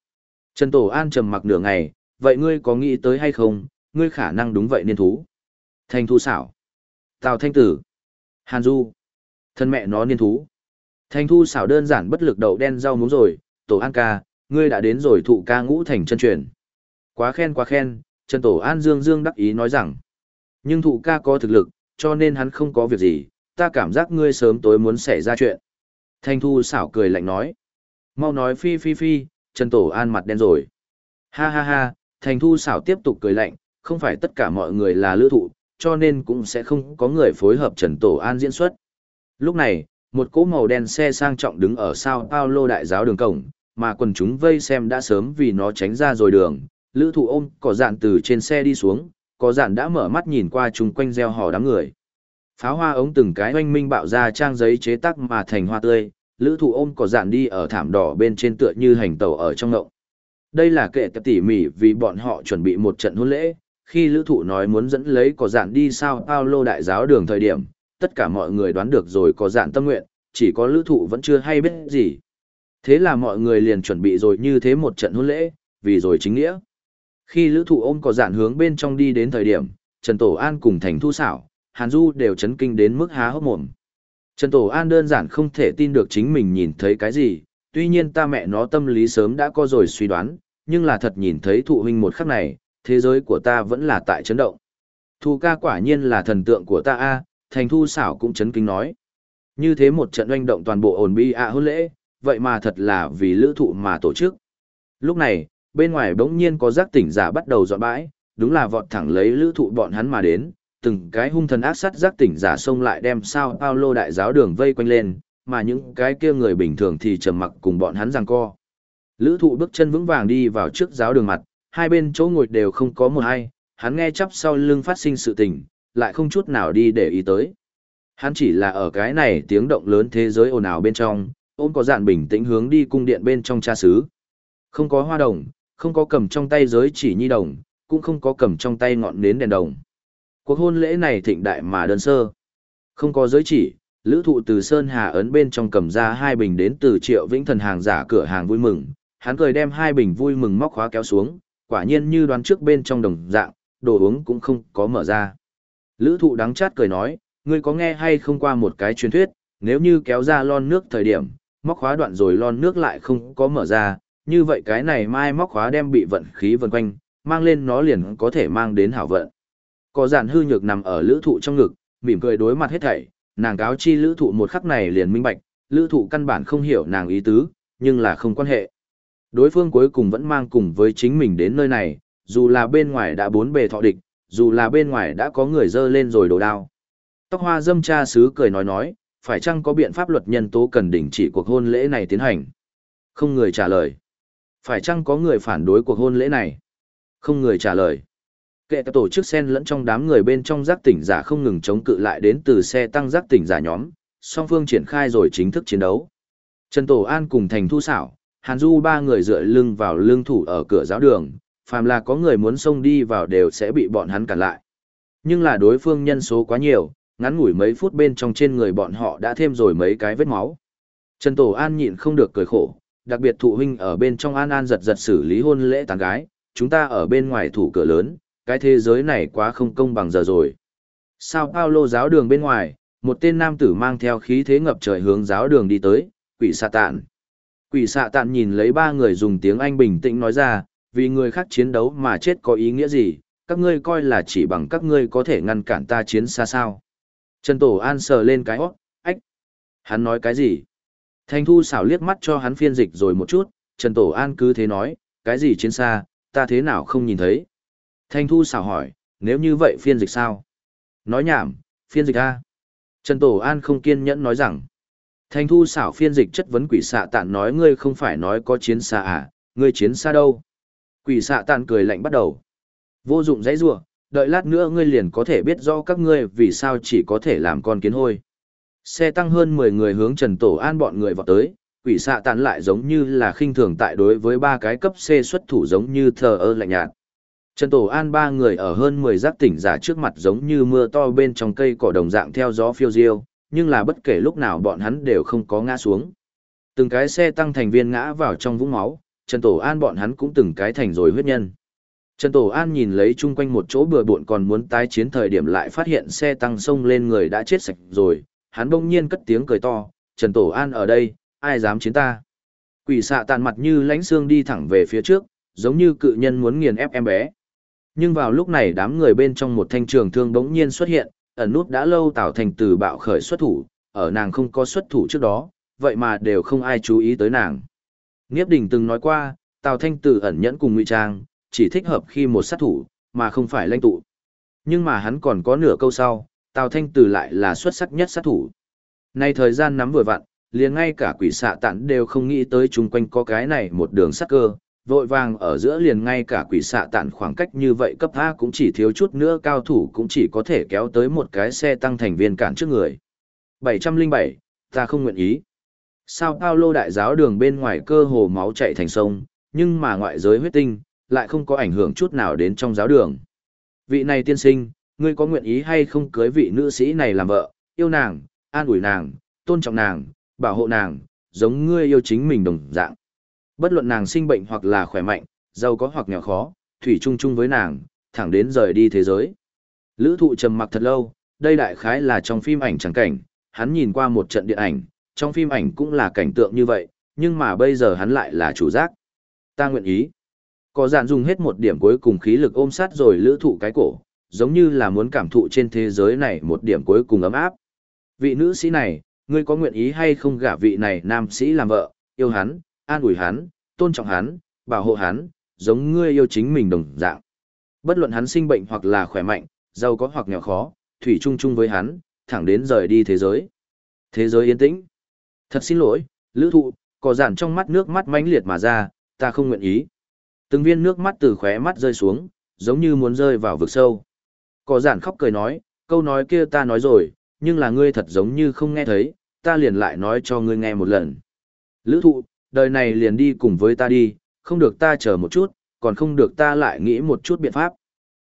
Trần Tổ An trầm mặc nửa ngày, vậy ngươi có nghĩ tới hay không, ngươi khả năng đúng vậy niên thú. Thanh thu xảo. Tào Thanh Tử. Hàn Du. Thân mẹ nó niên thú. Thanh thu xảo đơn giản bất lực đậu đen rau muống rồi, tổ an ca, ngươi đã đến rồi thụ ca ngũ thành chân truyền. Quá khen quá khen, Trần Tổ An Dương Dương đắc ý nói rằng. Nhưng thụ ca có thực lực, cho nên hắn không có việc gì, ta cảm giác ngươi sớm tối muốn xảy ra chuyện. Thanh thu xảo cười lạnh nói. Mau nói phi phi phi, Trần Tổ An mặt đen rồi. Ha ha ha, Thanh thu xảo tiếp tục cười lạnh, không phải tất cả mọi người là lữ thụ, cho nên cũng sẽ không có người phối hợp Trần Tổ An diễn xuất. Lúc này, một cỗ màu đen xe sang trọng đứng ở sao Paulo đại giáo đường cổng, mà quần chúng vây xem đã sớm vì nó tránh ra rồi đường. Lữ thụ ôm có dạn từ trên xe đi xuống, có dạn đã mở mắt nhìn qua chung quanh gieo hò đám người. Pháo hoa ống từng cái oanh minh bạo ra trang giấy chế tác mà thành hoa tươi, lữ thụ ôm có dạn đi ở thảm đỏ bên trên tựa như hành tàu ở trong ngộng. Đây là kệ tập tỉ mỉ vì bọn họ chuẩn bị một trận hôn lễ, khi lữ thụ nói muốn dẫn lấy có dạn đi sao Paulo đại giáo đường thời điểm, tất cả mọi người đoán được rồi có dạn tâm nguyện, chỉ có lữ thụ vẫn chưa hay biết gì. Thế là mọi người liền chuẩn bị rồi như thế một trận hôn lễ, vì rồi chính nghĩa. Khi lữ thụ ôm có dạn hướng bên trong đi đến thời điểm, Trần Tổ An cùng Thành Thu Xảo, Hàn Du đều chấn kinh đến mức há hốc mồm. Trần Tổ An đơn giản không thể tin được chính mình nhìn thấy cái gì, tuy nhiên ta mẹ nó tâm lý sớm đã có rồi suy đoán, nhưng là thật nhìn thấy thụ huynh một khắc này, thế giới của ta vẫn là tại chấn động. Thu ca quả nhiên là thần tượng của ta a thành thu xảo cũng chấn kinh nói. Như thế một trận oanh động toàn bộ ổn bi ạ hôn lễ, vậy mà thật là vì lữ thụ mà tổ chức. Lúc này, bên ngoài bỗng nhiên có giác tỉnh giả bắt đầu dọn bãi, đúng là vọt thẳng lấy lữ thụ bọn hắn mà đến, từng cái hung thần ác sát giác tỉnh giả xông lại đem sao Paulo đại giáo đường vây quanh lên, mà những cái kia người bình thường thì trầm mặc cùng bọn hắn giằng co. Lữ thụ bước chân vững vàng đi vào trước giáo đường mặt, hai bên chỗ ngồi đều không có một ai, hắn nghe chắp sau lưng phát sinh sự tình, lại không chút nào đi để ý tới. Hắn chỉ là ở cái này tiếng động lớn thế giới ồn ào bên trong, ôm có dạn bình tĩnh hướng đi cung điện bên trong cha xứ. Không có hoa đồng, không có cầm trong tay giới chỉ nhi đồng, cũng không có cầm trong tay ngọn nến đèn đồng. Cuộc hôn lễ này thịnh đại mà đơn sơ. Không có giới chỉ, lữ thụ từ Sơn Hà ấn bên trong cầm ra hai bình đến từ triệu vĩnh thần hàng giả cửa hàng vui mừng. Hắn cười đem hai bình vui mừng móc khóa kéo xuống, quả nhiên như đoán trước bên trong đồng dạng, đồ uống cũng không có mở ra. Lữ thụ đắng chát cười nói, ngươi có nghe hay không qua một cái truyền thuyết, nếu như kéo ra lon nước thời điểm, móc khóa đoạn rồi lon nước lại không có mở ra, như vậy cái này mai móc khóa đem bị vận khí vần quanh, mang lên nó liền có thể mang đến hảo vận. Có giản hư nhược nằm ở lữ thụ trong ngực, mỉm cười đối mặt hết thảy, nàng cáo chi lữ thụ một khắc này liền minh bạch, lữ thụ căn bản không hiểu nàng ý tứ, nhưng là không quan hệ. Đối phương cuối cùng vẫn mang cùng với chính mình đến nơi này, dù là bên ngoài đã bốn bề thọ địch, dù là bên ngoài đã có người dơ lên rồi đồ đao. Tóc hoa dâm cha sứ cười nói nói, phải chăng có biện pháp luật nhân tố cần đình chỉ cuộc hôn lễ này tiến hành? Không người trả lời. Phải chăng có người phản đối cuộc hôn lễ này? Không người trả lời. Kệ tổ chức sen lẫn trong đám người bên trong giác tỉnh giả không ngừng chống cự lại đến từ xe tăng giác tỉnh giả nhóm, song phương triển khai rồi chính thức chiến đấu. Trần Tổ An cùng Thành Thu Sảo, Hàn Du ba người dựa lưng vào lưng thủ ở cửa giáo đường, phàm là có người muốn xông đi vào đều sẽ bị bọn hắn cản lại. Nhưng là đối phương nhân số quá nhiều, ngắn ngủi mấy phút bên trong trên người bọn họ đã thêm rồi mấy cái vết máu. Trần Tổ An nhịn không được cười khổ, đặc biệt thụ huynh ở bên trong An An giật giật xử lý hôn lễ tán gái, chúng ta ở bên ngoài thủ cửa lớn, cái thế giới này quá không công bằng giờ rồi. Sao Paulo giáo đường bên ngoài, một tên nam tử mang theo khí thế ngập trời hướng giáo đường đi tới, quỷ xạ tạn. Quỷ xạ tạn nhìn lấy ba người dùng tiếng Anh bình tĩnh nói ra, vì người khác chiến đấu mà chết có ý nghĩa gì, các ngươi coi là chỉ bằng các ngươi có thể ngăn cản ta chiến xa sao. Trần Tổ An sờ lên cái óc ách. Hắn nói cái gì? Thanh Thu xảo liếc mắt cho hắn phiên dịch rồi một chút, Trần Tổ An cứ thế nói, cái gì chiến xa, ta thế nào không nhìn thấy. Thanh Thu xảo hỏi, nếu như vậy phiên dịch sao? Nói nhảm, phiên dịch A. Trần Tổ An không kiên nhẫn nói rằng, Thanh Thu xảo phiên dịch chất vấn quỷ xạ tạn nói ngươi không phải nói có chiến xa à, ngươi chiến xa đâu? Quỷ xạ tạn cười lạnh bắt đầu. Vô dụng dãy rủa, đợi lát nữa ngươi liền có thể biết rõ các ngươi vì sao chỉ có thể làm con kiến hôi. Xe tăng hơn 10 người hướng Trần Tổ An bọn người vào tới, quỷ xạ tàn lại giống như là khinh thường tại đối với ba cái cấp C xuất thủ giống như thờ ơ lạnh nhạt. Trần Tổ An ba người ở hơn 10 giác tỉnh giả trước mặt giống như mưa to bên trong cây cỏ đồng dạng theo gió phiêu diêu, nhưng là bất kể lúc nào bọn hắn đều không có ngã xuống. Từng cái xe tăng thành viên ngã vào trong vũng máu, Trần Tổ An bọn hắn cũng từng cái thành rồi huyết nhân. Trần Tổ An nhìn lấy chung quanh một chỗ bừa bộn còn muốn tái chiến thời điểm lại phát hiện xe tăng sông lên người đã chết sạch rồi, hắn bỗng nhiên cất tiếng cười to, Trần Tổ An ở đây, ai dám chiến ta. Quỷ xạ tàn mặt như lánh xương đi thẳng về phía trước, giống như cự nhân muốn nghiền ép em bé. Nhưng vào lúc này đám người bên trong một thanh trường thương bỗng nhiên xuất hiện, ẩn nút đã lâu tạo thành từ bạo khởi xuất thủ, ở nàng không có xuất thủ trước đó, vậy mà đều không ai chú ý tới nàng. Nghiếp đình từng nói qua, Tào Thanh Tử ẩn nhẫn cùng ngụy trang, chỉ thích hợp khi một sát thủ, mà không phải lãnh tụ. Nhưng mà hắn còn có nửa câu sau, Tào Thanh Từ lại là xuất sắc nhất sát thủ. Nay thời gian nắm vừa vặn, liền ngay cả quỷ xạ tản đều không nghĩ tới chung quanh có cái này một đường sắc cơ, vội vàng ở giữa liền ngay cả quỷ xạ tản khoảng cách như vậy cấp A cũng chỉ thiếu chút nữa cao thủ cũng chỉ có thể kéo tới một cái xe tăng thành viên cản trước người. 707, ta không nguyện ý. Sao Paulo đại giáo đường bên ngoài cơ hồ máu chạy thành sông, nhưng mà ngoại giới huyết tinh, lại không có ảnh hưởng chút nào đến trong giáo đường. Vị này tiên sinh, ngươi có nguyện ý hay không cưới vị nữ sĩ này làm vợ, yêu nàng, an ủi nàng, tôn trọng nàng, bảo hộ nàng, giống ngươi yêu chính mình đồng dạng. Bất luận nàng sinh bệnh hoặc là khỏe mạnh, giàu có hoặc nghèo khó, thủy chung chung với nàng, thẳng đến rời đi thế giới. Lữ thụ trầm mặc thật lâu, đây đại khái là trong phim ảnh chẳng cảnh, hắn nhìn qua một trận điện ảnh, trong phim ảnh cũng là cảnh tượng như vậy, nhưng mà bây giờ hắn lại là chủ giác. Ta nguyện ý. Có dạn dùng hết một điểm cuối cùng khí lực ôm sát rồi lữ thụ cái cổ, giống như là muốn cảm thụ trên thế giới này một điểm cuối cùng ấm áp. Vị nữ sĩ này, ngươi có nguyện ý hay không gả vị này nam sĩ làm vợ, yêu hắn, an ủi hắn, tôn trọng hắn, bảo hộ hắn, giống ngươi yêu chính mình đồng dạng. Bất luận hắn sinh bệnh hoặc là khỏe mạnh, giàu có hoặc nghèo khó, thủy chung chung với hắn, thẳng đến rời đi thế giới. Thế giới yên tĩnh. Thật xin lỗi, lữ thụ, có giản trong mắt nước mắt mãnh liệt mà ra, ta không nguyện ý. Từng viên nước mắt từ khóe mắt rơi xuống, giống như muốn rơi vào vực sâu. Có giản khóc cười nói, câu nói kia ta nói rồi, nhưng là ngươi thật giống như không nghe thấy, ta liền lại nói cho ngươi nghe một lần. Lữ thụ, đời này liền đi cùng với ta đi, không được ta chờ một chút, còn không được ta lại nghĩ một chút biện pháp.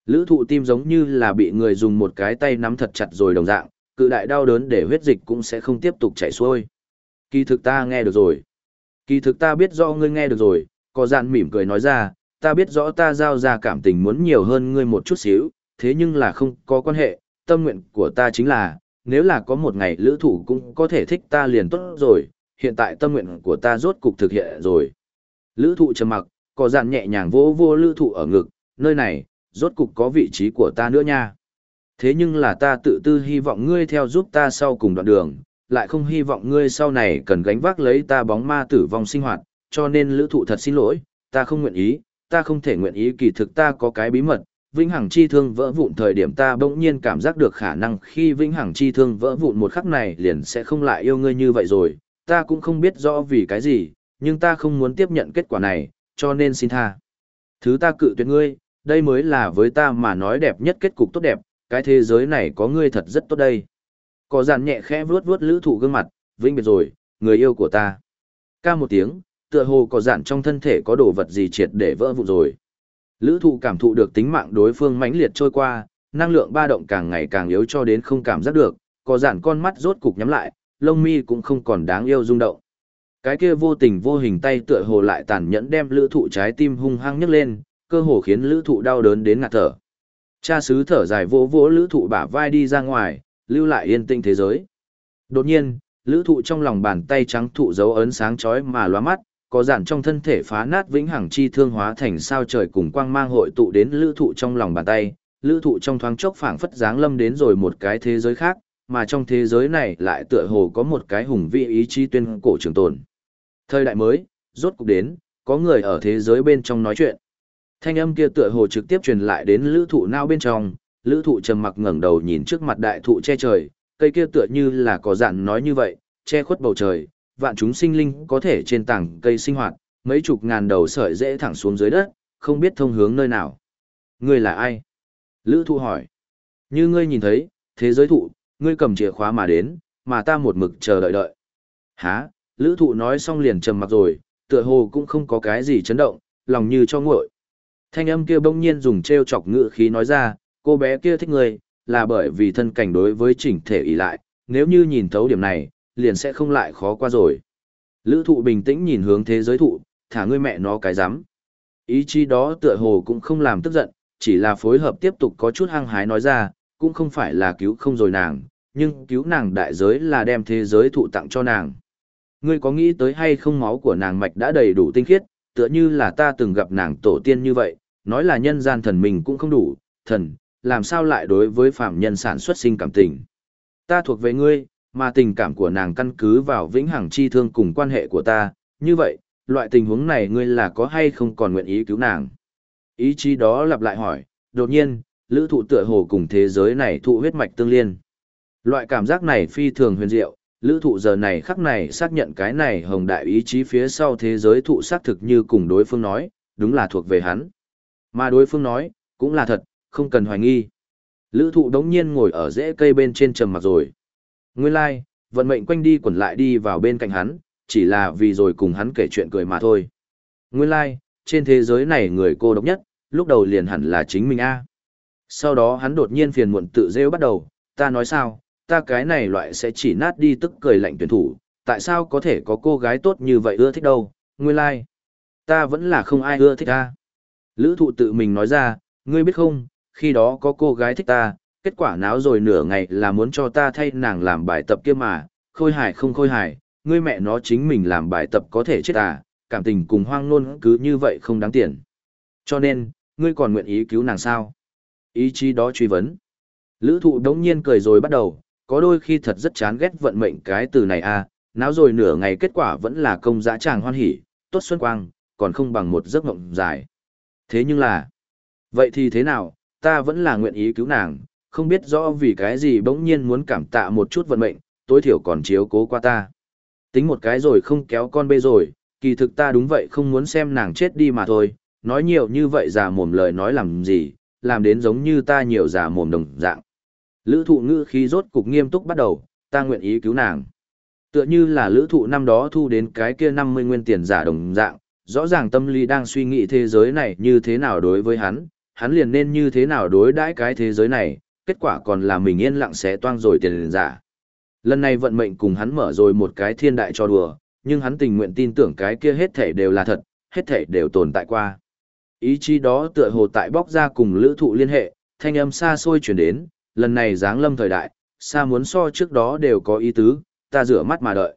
Lữ thụ tim giống như là bị người dùng một cái tay nắm thật chặt rồi đồng dạng, cự đại đau đớn để huyết dịch cũng sẽ không tiếp tục chảy xuôi. Kỳ thực ta nghe được rồi. Kỳ thực ta biết rõ ngươi nghe được rồi, có dạn mỉm cười nói ra, ta biết rõ ta giao ra cảm tình muốn nhiều hơn ngươi một chút xíu, thế nhưng là không có quan hệ, tâm nguyện của ta chính là, nếu là có một ngày lữ thủ cũng có thể thích ta liền tốt rồi, hiện tại tâm nguyện của ta rốt cục thực hiện rồi. Lữ thụ trầm mặc, có dạn nhẹ nhàng vô vô lữ thụ ở ngực, nơi này, rốt cục có vị trí của ta nữa nha. Thế nhưng là ta tự tư hy vọng ngươi theo giúp ta sau cùng đoạn đường, lại không hy vọng ngươi sau này cần gánh vác lấy ta bóng ma tử vong sinh hoạt, cho nên lữ thụ thật xin lỗi, ta không nguyện ý, ta không thể nguyện ý kỳ thực ta có cái bí mật, vĩnh hằng chi thương vỡ vụn thời điểm ta bỗng nhiên cảm giác được khả năng khi vĩnh hằng chi thương vỡ vụn một khắc này liền sẽ không lại yêu ngươi như vậy rồi, ta cũng không biết rõ vì cái gì, nhưng ta không muốn tiếp nhận kết quả này, cho nên xin tha. Thứ ta cự tuyệt ngươi, đây mới là với ta mà nói đẹp nhất kết cục tốt đẹp, cái thế giới này có ngươi thật rất tốt đây. Có giàn nhẹ khẽ vuốt vuốt lữ thụ gương mặt, vĩnh biệt rồi, người yêu của ta. Ca một tiếng, tựa hồ có dạn trong thân thể có đồ vật gì triệt để vỡ vụn rồi. Lữ thụ cảm thụ được tính mạng đối phương mãnh liệt trôi qua, năng lượng ba động càng ngày càng yếu cho đến không cảm giác được, có giản con mắt rốt cục nhắm lại, lông mi cũng không còn đáng yêu rung động. Cái kia vô tình vô hình tay tựa hồ lại tàn nhẫn đem lữ thụ trái tim hung hăng nhấc lên, cơ hồ khiến lữ thụ đau đớn đến ngạt thở. Cha sứ thở dài vỗ vỗ lữ thụ bả vai đi ra ngoài, lưu lại yên tinh thế giới. Đột nhiên, lữ thụ trong lòng bàn tay trắng thụ dấu ấn sáng chói mà loa mắt, có giản trong thân thể phá nát vĩnh hằng chi thương hóa thành sao trời cùng quang mang hội tụ đến lữ thụ trong lòng bàn tay, lữ thụ trong thoáng chốc phảng phất dáng lâm đến rồi một cái thế giới khác, mà trong thế giới này lại tựa hồ có một cái hùng vĩ ý chí tuyên cổ trường tồn. Thời đại mới, rốt cục đến, có người ở thế giới bên trong nói chuyện. Thanh âm kia tựa hồ trực tiếp truyền lại đến lữ thụ nao bên trong, lữ thụ trầm mặc ngẩng đầu nhìn trước mặt đại thụ che trời, cây kia tựa như là có dạn nói như vậy, che khuất bầu trời, vạn chúng sinh linh có thể trên tảng cây sinh hoạt, mấy chục ngàn đầu sợi dễ thẳng xuống dưới đất, không biết thông hướng nơi nào. Ngươi là ai? Lữ thụ hỏi. Như ngươi nhìn thấy, thế giới thụ, ngươi cầm chìa khóa mà đến, mà ta một mực chờ đợi đợi. Hả? Lữ thụ nói xong liền trầm mặt rồi, tựa hồ cũng không có cái gì chấn động, lòng như cho nguội. Thanh âm kia bỗng nhiên dùng treo chọc ngựa khí nói ra, cô bé kia thích ngươi, là bởi vì thân cảnh đối với chỉnh thể ý lại, nếu như nhìn thấu điểm này, liền sẽ không lại khó qua rồi. Lữ thụ bình tĩnh nhìn hướng thế giới thụ, thả ngươi mẹ nó cái rắm Ý chí đó tựa hồ cũng không làm tức giận, chỉ là phối hợp tiếp tục có chút hăng hái nói ra, cũng không phải là cứu không rồi nàng, nhưng cứu nàng đại giới là đem thế giới thụ tặng cho nàng. Ngươi có nghĩ tới hay không máu của nàng mạch đã đầy đủ tinh khiết, tựa như là ta từng gặp nàng tổ tiên như vậy, nói là nhân gian thần mình cũng không đủ, thần, làm sao lại đối với phạm nhân sản xuất sinh cảm tình. Ta thuộc về ngươi, mà tình cảm của nàng căn cứ vào vĩnh hằng chi thương cùng quan hệ của ta, như vậy, loại tình huống này ngươi là có hay không còn nguyện ý cứu nàng. Ý chí đó lặp lại hỏi, đột nhiên, lữ thụ tựa hồ cùng thế giới này thụ huyết mạch tương liên. Loại cảm giác này phi thường huyền diệu, lữ thụ giờ này khắc này xác nhận cái này hồng đại ý chí phía sau thế giới thụ xác thực như cùng đối phương nói, đúng là thuộc về hắn. Mà đối phương nói, cũng là thật, không cần hoài nghi. Lữ thụ đống nhiên ngồi ở rễ cây bên trên trầm mặt rồi. Nguyên lai, like, vận mệnh quanh đi quẩn lại đi vào bên cạnh hắn, chỉ là vì rồi cùng hắn kể chuyện cười mà thôi. Nguyên lai, like, trên thế giới này người cô độc nhất, lúc đầu liền hẳn là chính mình a. Sau đó hắn đột nhiên phiền muộn tự rêu bắt đầu, ta nói sao, ta cái này loại sẽ chỉ nát đi tức cười lạnh tuyển thủ, tại sao có thể có cô gái tốt như vậy ưa thích đâu, nguyên lai. Like. Ta vẫn là không ai ưa thích ta. Lữ thụ tự mình nói ra, ngươi biết không, khi đó có cô gái thích ta, kết quả náo rồi nửa ngày là muốn cho ta thay nàng làm bài tập kia mà, khôi hài không khôi hài, ngươi mẹ nó chính mình làm bài tập có thể chết à, cảm tình cùng hoang nôn cứ như vậy không đáng tiền. Cho nên, ngươi còn nguyện ý cứu nàng sao? Ý chí đó truy vấn. Lữ thụ đống nhiên cười rồi bắt đầu, có đôi khi thật rất chán ghét vận mệnh cái từ này à, náo rồi nửa ngày kết quả vẫn là công dã tràng hoan hỉ, tốt xuân quang, còn không bằng một giấc mộng dài. Thế nhưng là, vậy thì thế nào, ta vẫn là nguyện ý cứu nàng, không biết rõ vì cái gì bỗng nhiên muốn cảm tạ một chút vận mệnh, tối thiểu còn chiếu cố qua ta. Tính một cái rồi không kéo con bê rồi, kỳ thực ta đúng vậy không muốn xem nàng chết đi mà thôi, nói nhiều như vậy giả mồm lời nói làm gì, làm đến giống như ta nhiều giả mồm đồng dạng. Lữ thụ ngữ khí rốt cục nghiêm túc bắt đầu, ta nguyện ý cứu nàng. Tựa như là lữ thụ năm đó thu đến cái kia 50 nguyên tiền giả đồng dạng, rõ ràng tâm lý đang suy nghĩ thế giới này như thế nào đối với hắn, hắn liền nên như thế nào đối đãi cái thế giới này, kết quả còn là mình yên lặng sẽ toang rồi tiền giả. Lần này vận mệnh cùng hắn mở rồi một cái thiên đại cho đùa, nhưng hắn tình nguyện tin tưởng cái kia hết thể đều là thật, hết thể đều tồn tại qua. Ý chí đó tựa hồ tại bóc ra cùng lữ thụ liên hệ, thanh âm xa xôi chuyển đến, lần này dáng lâm thời đại, xa muốn so trước đó đều có ý tứ, ta rửa mắt mà đợi.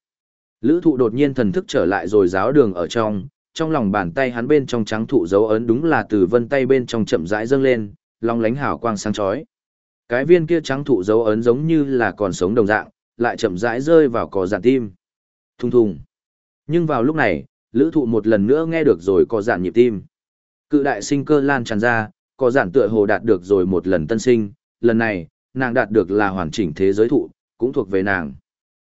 Lữ thụ đột nhiên thần thức trở lại rồi giáo đường ở trong, trong lòng bàn tay hắn bên trong trắng thụ dấu ấn đúng là từ vân tay bên trong chậm rãi dâng lên, long lánh hào quang sáng chói. Cái viên kia trắng thụ dấu ấn giống như là còn sống đồng dạng, lại chậm rãi rơi vào cỏ giản tim. Thùng thùng. Nhưng vào lúc này, lữ thụ một lần nữa nghe được rồi cỏ giản nhịp tim. Cự đại sinh cơ lan tràn ra, cỏ giản tựa hồ đạt được rồi một lần tân sinh, lần này, nàng đạt được là hoàn chỉnh thế giới thụ, cũng thuộc về nàng.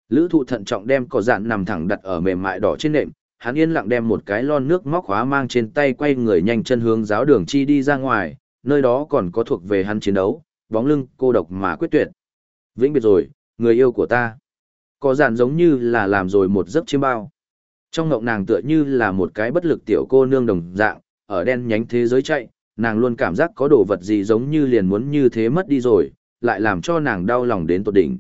Lữ thụ thận trọng đem cỏ dạn nằm thẳng đặt ở mềm mại đỏ trên nệm, hắn yên lặng đem một cái lon nước móc khóa mang trên tay quay người nhanh chân hướng giáo đường chi đi ra ngoài, nơi đó còn có thuộc về hắn chiến đấu, bóng lưng cô độc mà quyết tuyệt. Vĩnh biệt rồi, người yêu của ta. Có giản giống như là làm rồi một giấc chiêm bao. Trong ngộng nàng tựa như là một cái bất lực tiểu cô nương đồng dạng, ở đen nhánh thế giới chạy, nàng luôn cảm giác có đồ vật gì giống như liền muốn như thế mất đi rồi, lại làm cho nàng đau lòng đến tột đỉnh.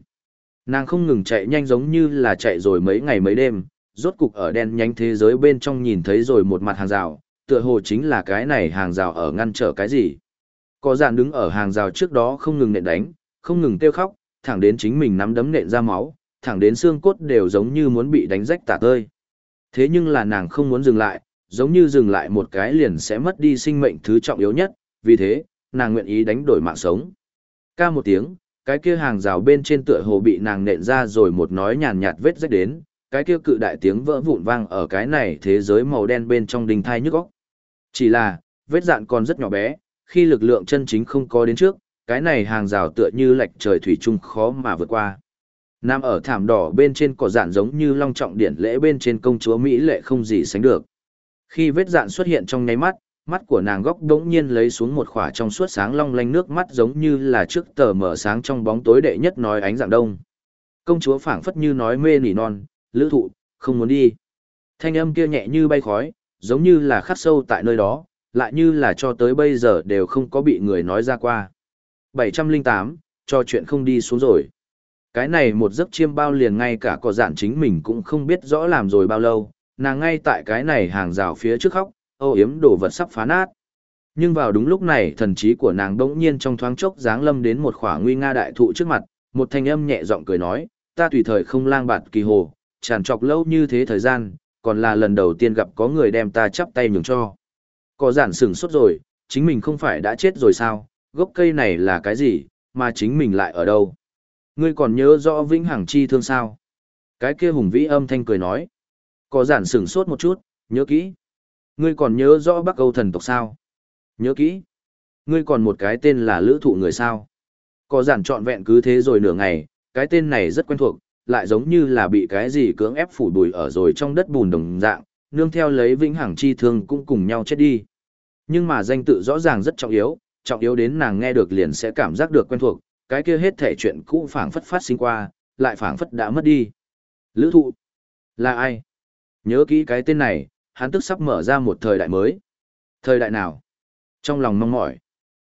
Nàng không ngừng chạy nhanh giống như là chạy rồi mấy ngày mấy đêm, rốt cục ở đen nhánh thế giới bên trong nhìn thấy rồi một mặt hàng rào, tựa hồ chính là cái này hàng rào ở ngăn trở cái gì. Có dạn đứng ở hàng rào trước đó không ngừng nện đánh, không ngừng kêu khóc, thẳng đến chính mình nắm đấm nện ra máu, thẳng đến xương cốt đều giống như muốn bị đánh rách tả tơi. Thế nhưng là nàng không muốn dừng lại, giống như dừng lại một cái liền sẽ mất đi sinh mệnh thứ trọng yếu nhất, vì thế, nàng nguyện ý đánh đổi mạng sống. Ca một tiếng, cái kia hàng rào bên trên tựa hồ bị nàng nện ra rồi một nói nhàn nhạt vết rách đến, cái kia cự đại tiếng vỡ vụn vang ở cái này thế giới màu đen bên trong đình thai nhức óc. Chỉ là, vết dạn còn rất nhỏ bé, khi lực lượng chân chính không có đến trước, cái này hàng rào tựa như lệch trời thủy chung khó mà vượt qua. Nam ở thảm đỏ bên trên cỏ dạn giống như long trọng điển lễ bên trên công chúa Mỹ lệ không gì sánh được. Khi vết dạn xuất hiện trong nháy mắt, mắt của nàng góc đống nhiên lấy xuống một khỏa trong suốt sáng long lanh nước mắt giống như là trước tờ mở sáng trong bóng tối đệ nhất nói ánh dạng đông. Công chúa phảng phất như nói mê nỉ non, lữ thụ, không muốn đi. Thanh âm kia nhẹ như bay khói, giống như là khắc sâu tại nơi đó, lại như là cho tới bây giờ đều không có bị người nói ra qua. 708, cho chuyện không đi xuống rồi. Cái này một giấc chiêm bao liền ngay cả có dạn chính mình cũng không biết rõ làm rồi bao lâu, nàng ngay tại cái này hàng rào phía trước khóc, ô yếm đồ vật sắp phá nát. Nhưng vào đúng lúc này thần trí của nàng đỗng nhiên trong thoáng chốc dáng lâm đến một khỏa nguy nga đại thụ trước mặt, một thanh âm nhẹ giọng cười nói, ta tùy thời không lang bạt kỳ hồ, tràn trọc lâu như thế thời gian, còn là lần đầu tiên gặp có người đem ta chắp tay nhường cho. Có giản sừng sốt rồi, chính mình không phải đã chết rồi sao, gốc cây này là cái gì, mà chính mình lại ở đâu. Ngươi còn nhớ rõ vĩnh hằng chi thương sao? Cái kia hùng vĩ âm thanh cười nói. Có giản sừng sốt một chút, nhớ kỹ. Ngươi còn nhớ rõ Bắc Âu thần tộc sao? Nhớ kỹ. Ngươi còn một cái tên là lữ thụ người sao? Có giản trọn vẹn cứ thế rồi nửa ngày, cái tên này rất quen thuộc, lại giống như là bị cái gì cưỡng ép phủ bùi ở rồi trong đất bùn đồng dạng, nương theo lấy vĩnh hằng chi thương cũng cùng nhau chết đi. Nhưng mà danh tự rõ ràng rất trọng yếu, trọng yếu đến nàng nghe được liền sẽ cảm giác được quen thuộc, cái kia hết thể chuyện cũ phảng phất phát sinh qua, lại phảng phất đã mất đi. Lữ thụ là ai? Nhớ kỹ cái tên này, hắn tức sắp mở ra một thời đại mới. Thời đại nào? Trong lòng mong mỏi.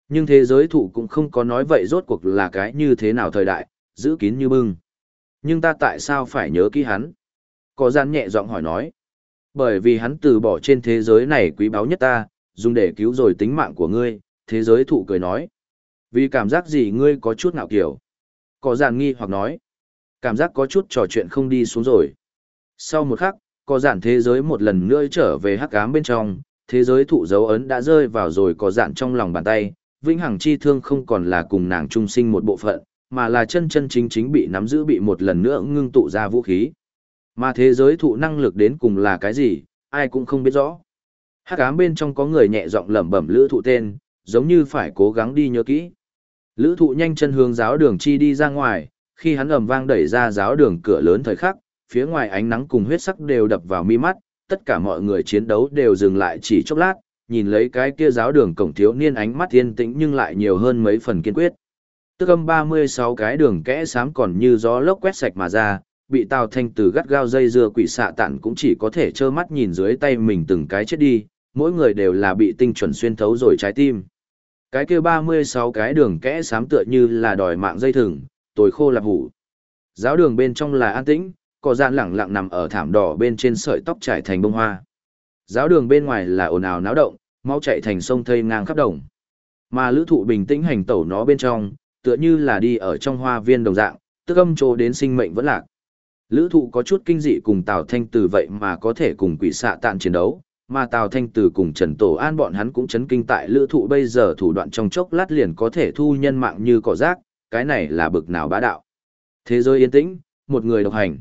Nhưng thế giới thụ cũng không có nói vậy rốt cuộc là cái như thế nào thời đại, giữ kín như bưng. Nhưng ta tại sao phải nhớ kỹ hắn? Có gian nhẹ giọng hỏi nói. Bởi vì hắn từ bỏ trên thế giới này quý báu nhất ta, dùng để cứu rồi tính mạng của ngươi, thế giới thụ cười nói. Vì cảm giác gì ngươi có chút ngạo kiểu? Có giản nghi hoặc nói. Cảm giác có chút trò chuyện không đi xuống rồi. Sau một khắc, có giản thế giới một lần nữa trở về hắc ám bên trong, thế giới thụ dấu ấn đã rơi vào rồi có giản trong lòng bàn tay, vĩnh hằng chi thương không còn là cùng nàng trung sinh một bộ phận, mà là chân chân chính chính bị nắm giữ bị một lần nữa ngưng tụ ra vũ khí. Mà thế giới thụ năng lực đến cùng là cái gì, ai cũng không biết rõ. Hắc ám bên trong có người nhẹ giọng lẩm bẩm lữ thụ tên, giống như phải cố gắng đi nhớ kỹ. Lữ thụ nhanh chân hướng giáo đường chi đi ra ngoài, khi hắn ầm vang đẩy ra giáo đường cửa lớn thời khắc, phía ngoài ánh nắng cùng huyết sắc đều đập vào mi mắt, tất cả mọi người chiến đấu đều dừng lại chỉ chốc lát, nhìn lấy cái kia giáo đường cổng thiếu niên ánh mắt yên tĩnh nhưng lại nhiều hơn mấy phần kiên quyết. Tức âm 36 cái đường kẽ xám còn như gió lốc quét sạch mà ra, bị Tào Thanh từ gắt gao dây dưa quỷ xạ tản cũng chỉ có thể trơ mắt nhìn dưới tay mình từng cái chết đi, mỗi người đều là bị tinh chuẩn xuyên thấu rồi trái tim. Cái kia 36 cái đường kẽ xám tựa như là đòi mạng dây thừng, tối khô lạp hủ. Giáo đường bên trong là an tĩnh, cỏ dạn lẳng lặng nằm ở thảm đỏ bên trên sợi tóc trải thành bông hoa. Giáo đường bên ngoài là ồn ào náo động, mau chạy thành sông thây ngang khắp đồng. Mà lữ thụ bình tĩnh hành tẩu nó bên trong, tựa như là đi ở trong hoa viên đồng dạng, tức âm trô đến sinh mệnh vẫn lạc. Lữ thụ có chút kinh dị cùng Tào Thanh Từ vậy mà có thể cùng quỷ xạ tạn chiến đấu, mà Tào Thanh Từ cùng Trần Tổ An bọn hắn cũng chấn kinh tại lữ thụ bây giờ thủ đoạn trong chốc lát liền có thể thu nhân mạng như cỏ rác, cái này là bực nào bá đạo. Thế giới yên tĩnh, một người độc hành.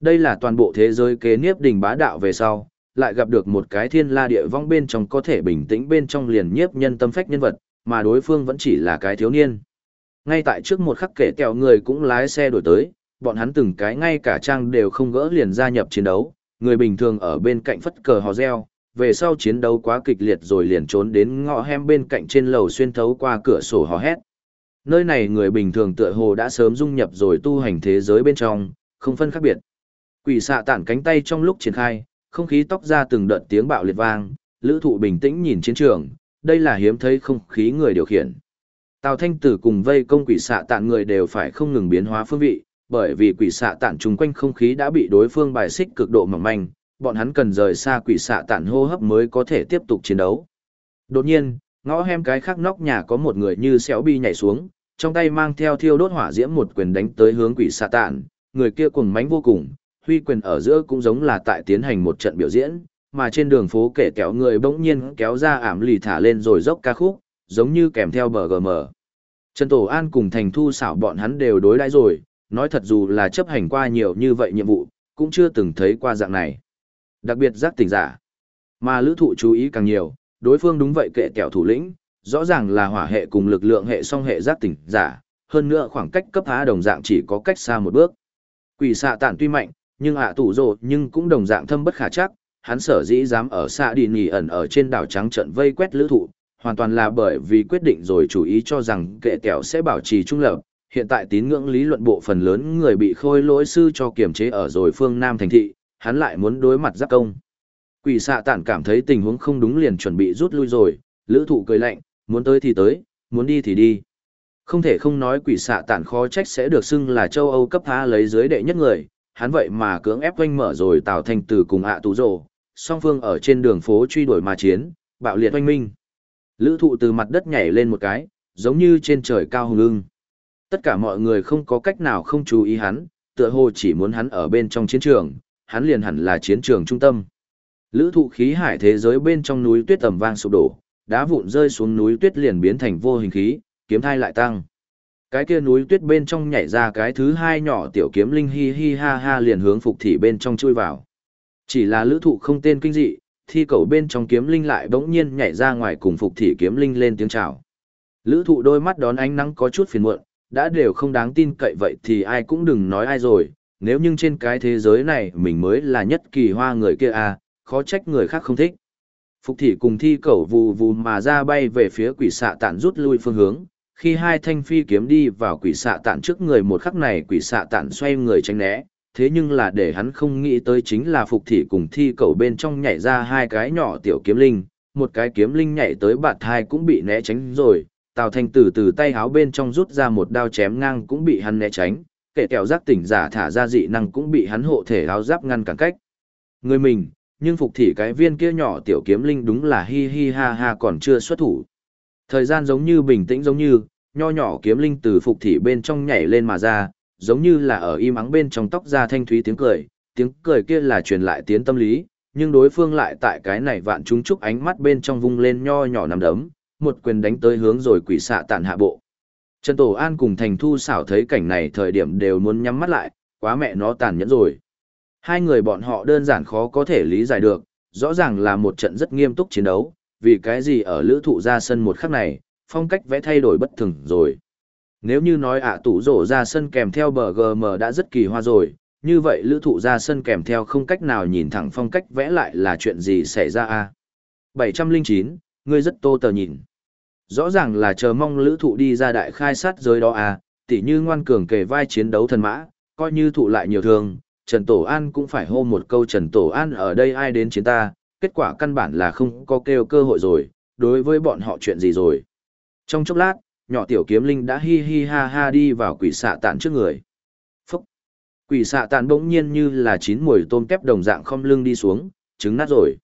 Đây là toàn bộ thế giới kế niếp đỉnh bá đạo về sau, lại gặp được một cái thiên la địa vong bên trong có thể bình tĩnh bên trong liền nhiếp nhân tâm phách nhân vật, mà đối phương vẫn chỉ là cái thiếu niên. Ngay tại trước một khắc kể kẹo người cũng lái xe đổi tới, bọn hắn từng cái ngay cả trang đều không gỡ liền gia nhập chiến đấu, người bình thường ở bên cạnh phất cờ hò reo, về sau chiến đấu quá kịch liệt rồi liền trốn đến ngõ hem bên cạnh trên lầu xuyên thấu qua cửa sổ hò hét. Nơi này người bình thường tựa hồ đã sớm dung nhập rồi tu hành thế giới bên trong, không phân khác biệt. Quỷ xạ tản cánh tay trong lúc triển khai, không khí tóc ra từng đợt tiếng bạo liệt vang, lữ thụ bình tĩnh nhìn chiến trường, đây là hiếm thấy không khí người điều khiển. Tào Thanh Tử cùng vây công quỷ xạ tản người đều phải không ngừng biến hóa phương vị, bởi vì quỷ xạ tản chung quanh không khí đã bị đối phương bài xích cực độ mỏng manh, bọn hắn cần rời xa quỷ xạ tản hô hấp mới có thể tiếp tục chiến đấu. Đột nhiên, ngõ hem cái khác nóc nhà có một người như xéo bi nhảy xuống, trong tay mang theo thiêu đốt hỏa diễm một quyền đánh tới hướng quỷ xạ tản, người kia cuồng mánh vô cùng, huy quyền ở giữa cũng giống là tại tiến hành một trận biểu diễn, mà trên đường phố kẻ kéo người bỗng nhiên kéo ra ảm lì thả lên rồi dốc ca khúc, giống như kèm theo bờ gm. Trần Tổ An cùng Thành Thu xảo bọn hắn đều đối đãi rồi, nói thật dù là chấp hành qua nhiều như vậy nhiệm vụ, cũng chưa từng thấy qua dạng này. Đặc biệt giác tỉnh giả. Mà lữ thụ chú ý càng nhiều, đối phương đúng vậy kệ kẹo thủ lĩnh, rõ ràng là hỏa hệ cùng lực lượng hệ song hệ giác tỉnh giả, hơn nữa khoảng cách cấp há đồng dạng chỉ có cách xa một bước. Quỷ xạ tản tuy mạnh, nhưng ạ à tủ rồ nhưng cũng đồng dạng thâm bất khả chắc, hắn sở dĩ dám ở xa đi nghỉ ẩn ở trên đảo trắng trận vây quét lữ thụ, hoàn toàn là bởi vì quyết định rồi chủ ý cho rằng kệ kẹo sẽ bảo trì trung lập. Hiện tại tín ngưỡng lý luận bộ phần lớn người bị khôi lỗi sư cho kiểm chế ở rồi phương Nam thành thị, hắn lại muốn đối mặt giáp công. Quỷ xạ tản cảm thấy tình huống không đúng liền chuẩn bị rút lui rồi, lữ thụ cười lạnh, muốn tới thì tới, muốn đi thì đi. Không thể không nói quỷ xạ tản khó trách sẽ được xưng là châu Âu cấp há lấy dưới đệ nhất người, hắn vậy mà cưỡng ép oanh mở rồi tạo thành từ cùng ạ tú rồ, song phương ở trên đường phố truy đuổi mà chiến, bạo liệt oanh minh. Lữ thụ từ mặt đất nhảy lên một cái, giống như trên trời cao hùng ưng. Tất cả mọi người không có cách nào không chú ý hắn, tựa hồ chỉ muốn hắn ở bên trong chiến trường, hắn liền hẳn là chiến trường trung tâm. Lữ thụ khí hải thế giới bên trong núi tuyết tầm vang sụp đổ, đá vụn rơi xuống núi tuyết liền biến thành vô hình khí, kiếm thai lại tăng. Cái kia núi tuyết bên trong nhảy ra cái thứ hai nhỏ tiểu kiếm linh hi hi ha ha liền hướng phục thị bên trong chui vào. Chỉ là lữ thụ không tên kinh dị, thi cầu bên trong kiếm linh lại bỗng nhiên nhảy ra ngoài cùng phục thị kiếm linh lên tiếng chào. Lữ thụ đôi mắt đón ánh nắng có chút phiền muộn, đã đều không đáng tin cậy vậy thì ai cũng đừng nói ai rồi, nếu nhưng trên cái thế giới này mình mới là nhất kỳ hoa người kia à, khó trách người khác không thích. Phục thị cùng thi cẩu vù vù mà ra bay về phía quỷ xạ tản rút lui phương hướng, khi hai thanh phi kiếm đi vào quỷ xạ tản trước người một khắc này quỷ xạ tản xoay người tránh né, thế nhưng là để hắn không nghĩ tới chính là phục thị cùng thi cẩu bên trong nhảy ra hai cái nhỏ tiểu kiếm linh, một cái kiếm linh nhảy tới bạt thai cũng bị né tránh rồi, Tào Thanh từ từ tay háo bên trong rút ra một đao chém ngang cũng bị hắn né tránh, kẻ kẹo giác tỉnh giả thả ra dị năng cũng bị hắn hộ thể áo giáp ngăn cản cách. Người mình, nhưng phục thị cái viên kia nhỏ tiểu kiếm linh đúng là hi hi ha ha còn chưa xuất thủ. Thời gian giống như bình tĩnh giống như, nho nhỏ kiếm linh từ phục thị bên trong nhảy lên mà ra, giống như là ở im ắng bên trong tóc ra thanh thúy tiếng cười, tiếng cười kia là truyền lại tiếng tâm lý, nhưng đối phương lại tại cái này vạn chúng chúc ánh mắt bên trong vung lên nho nhỏ nằm đấm, một quyền đánh tới hướng rồi quỷ xạ tản hạ bộ. Trần Tổ An cùng Thành Thu xảo thấy cảnh này thời điểm đều muốn nhắm mắt lại, quá mẹ nó tàn nhẫn rồi. Hai người bọn họ đơn giản khó có thể lý giải được, rõ ràng là một trận rất nghiêm túc chiến đấu, vì cái gì ở lữ thụ ra sân một khắc này, phong cách vẽ thay đổi bất thường rồi. Nếu như nói ạ tủ rổ ra sân kèm theo bờ GM đã rất kỳ hoa rồi, như vậy lữ thụ ra sân kèm theo không cách nào nhìn thẳng phong cách vẽ lại là chuyện gì xảy ra a 709, ngươi rất tô tờ nhìn. Rõ ràng là chờ mong lữ thụ đi ra đại khai sát giới đó à? tỉ như ngoan cường kề vai chiến đấu thần mã, coi như thụ lại nhiều thương, Trần Tổ An cũng phải hô một câu Trần Tổ An ở đây ai đến chiến ta, kết quả căn bản là không có kêu cơ hội rồi, đối với bọn họ chuyện gì rồi. Trong chốc lát, nhỏ tiểu kiếm linh đã hi hi ha ha đi vào quỷ xạ tản trước người. Phúc! Quỷ xạ tản bỗng nhiên như là chín mùi tôm kép đồng dạng không lưng đi xuống, trứng nát rồi.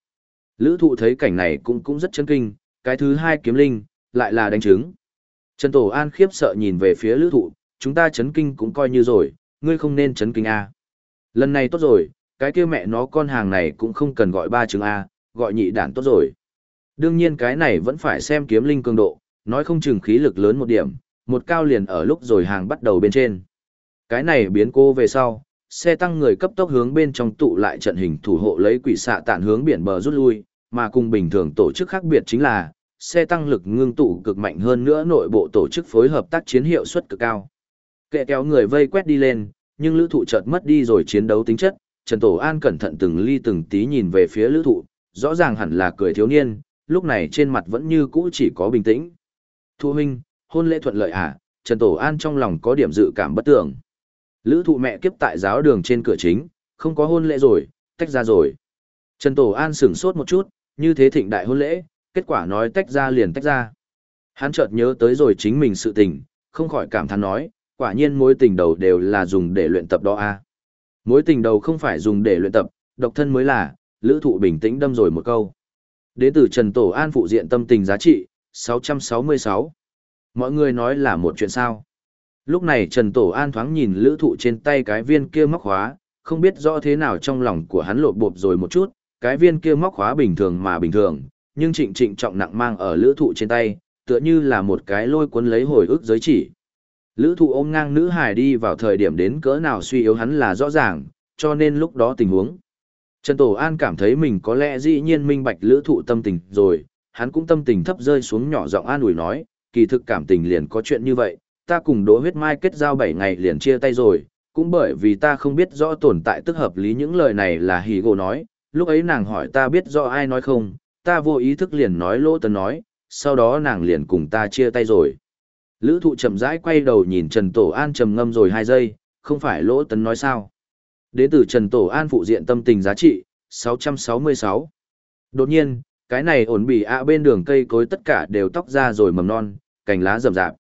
Lữ thụ thấy cảnh này cũng cũng rất chấn kinh, cái thứ hai kiếm linh, lại là đánh trứng. Trần Tổ An khiếp sợ nhìn về phía lữ thụ, chúng ta chấn kinh cũng coi như rồi, ngươi không nên chấn kinh A. Lần này tốt rồi, cái kia mẹ nó con hàng này cũng không cần gọi ba trứng A, gọi nhị đản tốt rồi. Đương nhiên cái này vẫn phải xem kiếm linh cường độ, nói không chừng khí lực lớn một điểm, một cao liền ở lúc rồi hàng bắt đầu bên trên. Cái này biến cô về sau, xe tăng người cấp tốc hướng bên trong tụ lại trận hình thủ hộ lấy quỷ xạ tản hướng biển bờ rút lui, mà cùng bình thường tổ chức khác biệt chính là, xe tăng lực ngưng tụ cực mạnh hơn nữa nội bộ tổ chức phối hợp tác chiến hiệu suất cực cao. Kệ kéo người vây quét đi lên, nhưng lữ thụ chợt mất đi rồi chiến đấu tính chất, Trần Tổ An cẩn thận từng ly từng tí nhìn về phía lữ thụ, rõ ràng hẳn là cười thiếu niên, lúc này trên mặt vẫn như cũ chỉ có bình tĩnh. Thu huynh, hôn lễ thuận lợi à, Trần Tổ An trong lòng có điểm dự cảm bất tưởng. Lữ thụ mẹ kiếp tại giáo đường trên cửa chính, không có hôn lễ rồi, tách ra rồi. Trần Tổ An sửng sốt một chút, như thế thịnh đại hôn lễ, kết quả nói tách ra liền tách ra. Hắn chợt nhớ tới rồi chính mình sự tình, không khỏi cảm thán nói, quả nhiên mối tình đầu đều là dùng để luyện tập đó a. À. Mối tình đầu không phải dùng để luyện tập, độc thân mới là, lữ thụ bình tĩnh đâm rồi một câu. Đến từ Trần Tổ An phụ diện tâm tình giá trị, 666. Mọi người nói là một chuyện sao. Lúc này Trần Tổ An thoáng nhìn lữ thụ trên tay cái viên kia móc khóa, không biết rõ thế nào trong lòng của hắn lột bộp rồi một chút, cái viên kia móc khóa bình thường mà bình thường, nhưng trịnh trịnh trọng nặng mang ở lữ thụ trên tay, tựa như là một cái lôi cuốn lấy hồi ức giới chỉ. Lữ thụ ôm ngang nữ hài đi vào thời điểm đến cỡ nào suy yếu hắn là rõ ràng, cho nên lúc đó tình huống. Trần Tổ An cảm thấy mình có lẽ dĩ nhiên minh bạch lữ thụ tâm tình rồi, hắn cũng tâm tình thấp rơi xuống nhỏ giọng an ủi nói, kỳ thực cảm tình liền có chuyện như vậy, ta cùng đỗ huyết mai kết giao 7 ngày liền chia tay rồi, cũng bởi vì ta không biết rõ tồn tại tức hợp lý những lời này là hỉ gồ nói, lúc ấy nàng hỏi ta biết rõ ai nói không, ta vô ý thức liền nói lỗ tấn nói, sau đó nàng liền cùng ta chia tay rồi. Lữ thụ chậm rãi quay đầu nhìn Trần Tổ An trầm ngâm rồi 2 giây, không phải lỗ tấn nói sao. Đến từ Trần Tổ An phụ diện tâm tình giá trị, 666. Đột nhiên, cái này ổn bị ạ bên đường cây cối tất cả đều tóc ra rồi mầm non, cành lá rậm rạp.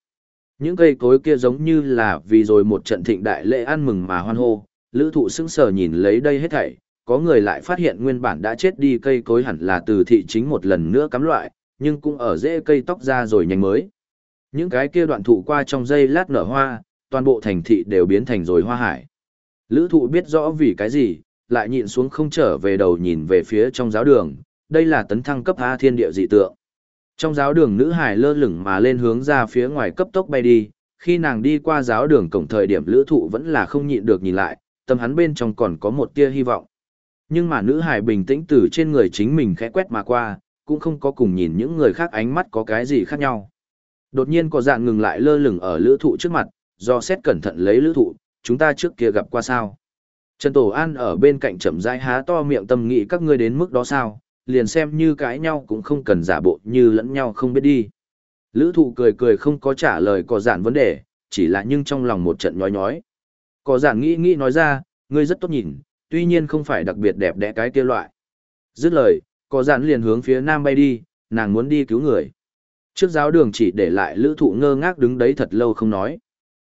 Những cây cối kia giống như là vì rồi một trận thịnh đại lễ ăn mừng mà hoan hô, lữ thụ sững sờ nhìn lấy đây hết thảy, có người lại phát hiện nguyên bản đã chết đi cây cối hẳn là từ thị chính một lần nữa cắm loại, nhưng cũng ở rễ cây tóc ra rồi nhanh mới. Những cái kia đoạn thụ qua trong dây lát nở hoa, toàn bộ thành thị đều biến thành rồi hoa hải. Lữ thụ biết rõ vì cái gì, lại nhịn xuống không trở về đầu nhìn về phía trong giáo đường, đây là tấn thăng cấp A thiên địa dị tượng. Trong giáo đường nữ hải lơ lửng mà lên hướng ra phía ngoài cấp tốc bay đi, khi nàng đi qua giáo đường cổng thời điểm lữ thụ vẫn là không nhịn được nhìn lại, tâm hắn bên trong còn có một tia hy vọng. Nhưng mà nữ hài bình tĩnh từ trên người chính mình khẽ quét mà qua, cũng không có cùng nhìn những người khác ánh mắt có cái gì khác nhau. Đột nhiên có dạng ngừng lại lơ lửng ở lữ thụ trước mặt, do xét cẩn thận lấy lữ thụ, chúng ta trước kia gặp qua sao. Trần Tổ An ở bên cạnh chậm rãi há to miệng tâm nghĩ các ngươi đến mức đó sao, liền xem như cãi nhau cũng không cần giả bộ như lẫn nhau không biết đi. Lữ thụ cười cười không có trả lời có giản vấn đề, chỉ là nhưng trong lòng một trận nhói nhói. Có giản nghĩ nghĩ nói ra, ngươi rất tốt nhìn, tuy nhiên không phải đặc biệt đẹp đẽ cái kia loại. Dứt lời, có giản liền hướng phía nam bay đi, nàng muốn đi cứu người. Trước giáo đường chỉ để lại lữ thụ ngơ ngác đứng đấy thật lâu không nói.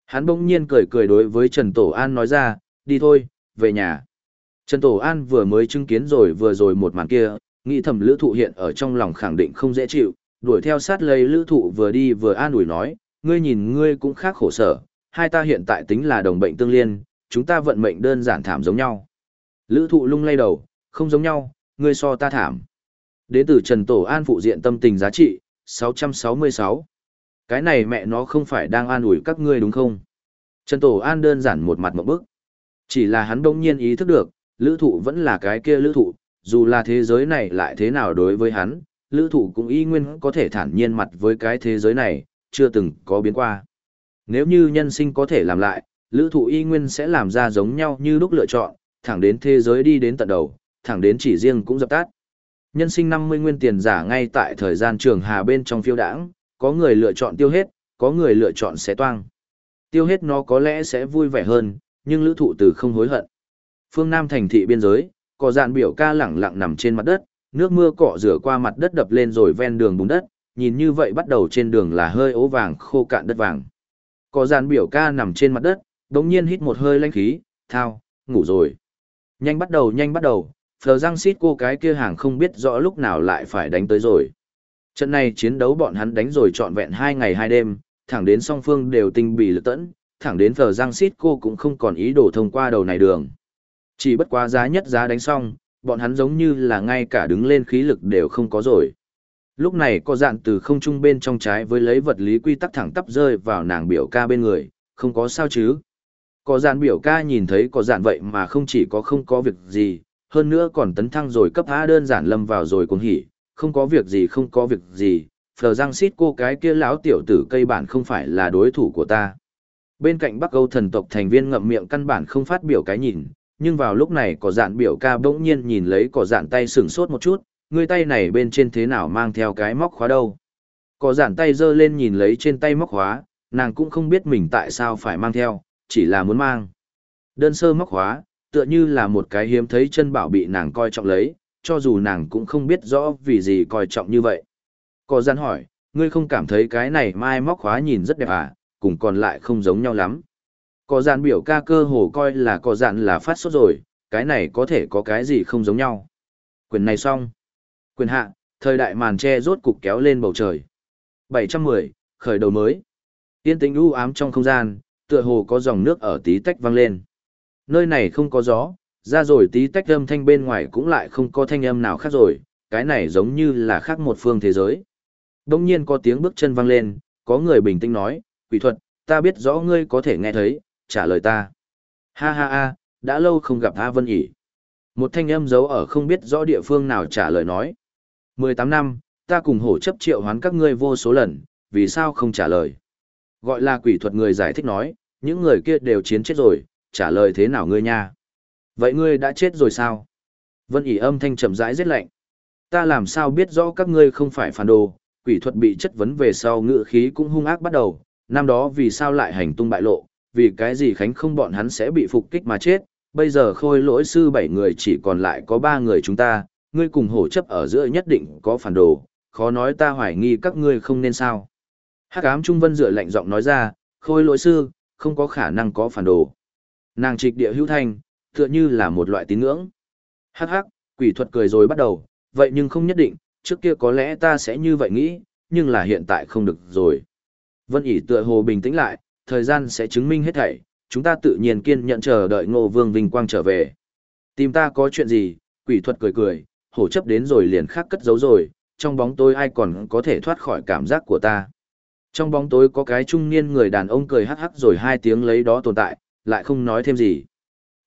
Hắn bỗng nhiên cười cười đối với Trần Tổ An nói ra, đi thôi, về nhà. Trần Tổ An vừa mới chứng kiến rồi vừa rồi một màn kia, nghĩ thầm lữ thụ hiện ở trong lòng khẳng định không dễ chịu, đuổi theo sát lấy lữ thụ vừa đi vừa an ủi nói, ngươi nhìn ngươi cũng khác khổ sở, hai ta hiện tại tính là đồng bệnh tương liên, chúng ta vận mệnh đơn giản thảm giống nhau. Lữ thụ lung lay đầu, không giống nhau, ngươi so ta thảm. Đến từ Trần Tổ An phụ diện tâm tình giá trị, 666. Cái này mẹ nó không phải đang an ủi các ngươi đúng không? Trần Tổ An đơn giản một mặt một bức. Chỉ là hắn đông nhiên ý thức được, lữ thụ vẫn là cái kia lữ thụ, dù là thế giới này lại thế nào đối với hắn, lữ thụ cũng y nguyên có thể thản nhiên mặt với cái thế giới này, chưa từng có biến qua. Nếu như nhân sinh có thể làm lại, lữ thụ y nguyên sẽ làm ra giống nhau như lúc lựa chọn, thẳng đến thế giới đi đến tận đầu, thẳng đến chỉ riêng cũng dập tắt. Nhân sinh 50 nguyên tiền giả ngay tại thời gian trường hà bên trong phiêu đảng, có người lựa chọn tiêu hết, có người lựa chọn sẽ toang. Tiêu hết nó có lẽ sẽ vui vẻ hơn, nhưng lữ thụ từ không hối hận. Phương Nam thành thị biên giới, có dạn biểu ca lẳng lặng nằm trên mặt đất, nước mưa cọ rửa qua mặt đất đập lên rồi ven đường bùn đất, nhìn như vậy bắt đầu trên đường là hơi ố vàng khô cạn đất vàng. Có dạn biểu ca nằm trên mặt đất, đống nhiên hít một hơi lanh khí, thao, ngủ rồi. Nhanh bắt đầu nhanh bắt đầu, phờ răng xít cô cái kia hàng không biết rõ lúc nào lại phải đánh tới rồi. Trận này chiến đấu bọn hắn đánh rồi trọn vẹn hai ngày hai đêm, thẳng đến song phương đều tinh bì lực tẫn, thẳng đến phờ răng xít cô cũng không còn ý đồ thông qua đầu này đường. Chỉ bất quá giá nhất giá đánh xong, bọn hắn giống như là ngay cả đứng lên khí lực đều không có rồi. Lúc này có dạn từ không trung bên trong trái với lấy vật lý quy tắc thẳng tắp rơi vào nàng biểu ca bên người, không có sao chứ. Có dạn biểu ca nhìn thấy có dạn vậy mà không chỉ có không có việc gì, hơn nữa còn tấn thăng rồi cấp A đơn giản lâm vào rồi cũng hỉ, không có việc gì không có việc gì, phờ răng xít cô cái kia lão tiểu tử cây bản không phải là đối thủ của ta. Bên cạnh Bắc Âu thần tộc thành viên ngậm miệng căn bản không phát biểu cái nhìn, nhưng vào lúc này có dạn biểu ca bỗng nhiên nhìn lấy có dạn tay sừng sốt một chút, người tay này bên trên thế nào mang theo cái móc khóa đâu. Có dạn tay giơ lên nhìn lấy trên tay móc khóa, nàng cũng không biết mình tại sao phải mang theo, chỉ là muốn mang. Đơn sơ móc khóa, tựa như là một cái hiếm thấy chân bảo bị nàng coi trọng lấy, cho dù nàng cũng không biết rõ vì gì coi trọng như vậy. Có gian hỏi, ngươi không cảm thấy cái này mai móc khóa nhìn rất đẹp à, cùng còn lại không giống nhau lắm. Có Gian biểu ca cơ hồ coi là có Gian là phát sốt rồi, cái này có thể có cái gì không giống nhau. Quyền này xong. Quyền hạ, thời đại màn che rốt cục kéo lên bầu trời. 710, khởi đầu mới. Tiên tĩnh u ám trong không gian, tựa hồ có dòng nước ở tí tách vang lên. Nơi này không có gió, ra rồi tí tách âm thanh bên ngoài cũng lại không có thanh âm nào khác rồi, cái này giống như là khác một phương thế giới. Đông nhiên có tiếng bước chân vang lên, có người bình tĩnh nói, quỷ thuật, ta biết rõ ngươi có thể nghe thấy, trả lời ta. Ha ha ha, đã lâu không gặp A Vân ỉ. Một thanh âm giấu ở không biết rõ địa phương nào trả lời nói. 18 năm, ta cùng hổ chấp triệu hoán các ngươi vô số lần, vì sao không trả lời? Gọi là quỷ thuật người giải thích nói, những người kia đều chiến chết rồi, trả lời thế nào ngươi nha? Vậy ngươi đã chết rồi sao? Vân ỉ âm thanh chậm rãi rất lạnh. Ta làm sao biết rõ các ngươi không phải phản đồ, quỷ thuật bị chất vấn về sau ngự khí cũng hung ác bắt đầu, năm đó vì sao lại hành tung bại lộ, vì cái gì khánh không bọn hắn sẽ bị phục kích mà chết, bây giờ khôi lỗi sư bảy người chỉ còn lại có ba người chúng ta, ngươi cùng hổ chấp ở giữa nhất định có phản đồ, khó nói ta hoài nghi các ngươi không nên sao. Hắc ám trung vân dựa lạnh giọng nói ra, khôi lỗi sư, không có khả năng có phản đồ. Nàng trịch địa hữu thanh, tựa như là một loại tín ngưỡng. Hắc hắc, quỷ thuật cười rồi bắt đầu, vậy nhưng không nhất định, trước kia có lẽ ta sẽ như vậy nghĩ, nhưng là hiện tại không được rồi. Vân ỉ tựa hồ bình tĩnh lại, thời gian sẽ chứng minh hết thảy, chúng ta tự nhiên kiên nhận chờ đợi ngô vương vinh quang trở về. Tìm ta có chuyện gì, quỷ thuật cười cười, hổ chấp đến rồi liền khắc cất giấu rồi, trong bóng tối ai còn có thể thoát khỏi cảm giác của ta. Trong bóng tối có cái trung niên người đàn ông cười hắc hắc rồi hai tiếng lấy đó tồn tại, lại không nói thêm gì.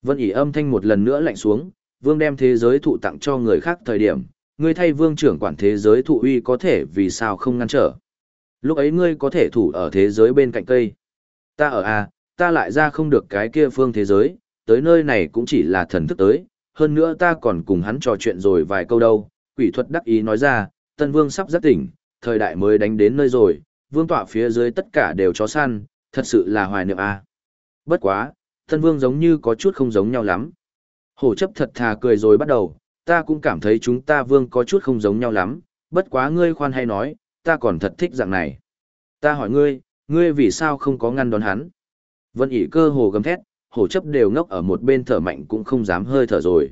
Vân ỉ âm thanh một lần nữa lạnh xuống, vương đem thế giới thụ tặng cho người khác thời điểm, ngươi thay vương trưởng quản thế giới thụ uy có thể vì sao không ngăn trở. Lúc ấy ngươi có thể thủ ở thế giới bên cạnh cây. Ta ở A, ta lại ra không được cái kia phương thế giới, tới nơi này cũng chỉ là thần thức tới, hơn nữa ta còn cùng hắn trò chuyện rồi vài câu đâu. Quỷ thuật đắc ý nói ra, tân vương sắp giác tỉnh, thời đại mới đánh đến nơi rồi, vương tọa phía dưới tất cả đều chó săn, thật sự là hoài niệm A. Bất quá, thân vương giống như có chút không giống nhau lắm. Hổ chấp thật thà cười rồi bắt đầu, ta cũng cảm thấy chúng ta vương có chút không giống nhau lắm, bất quá ngươi khoan hay nói, ta còn thật thích dạng này. Ta hỏi ngươi, ngươi vì sao không có ngăn đón hắn? Vân ỉ cơ hồ gầm thét, hổ chấp đều ngốc ở một bên thở mạnh cũng không dám hơi thở rồi.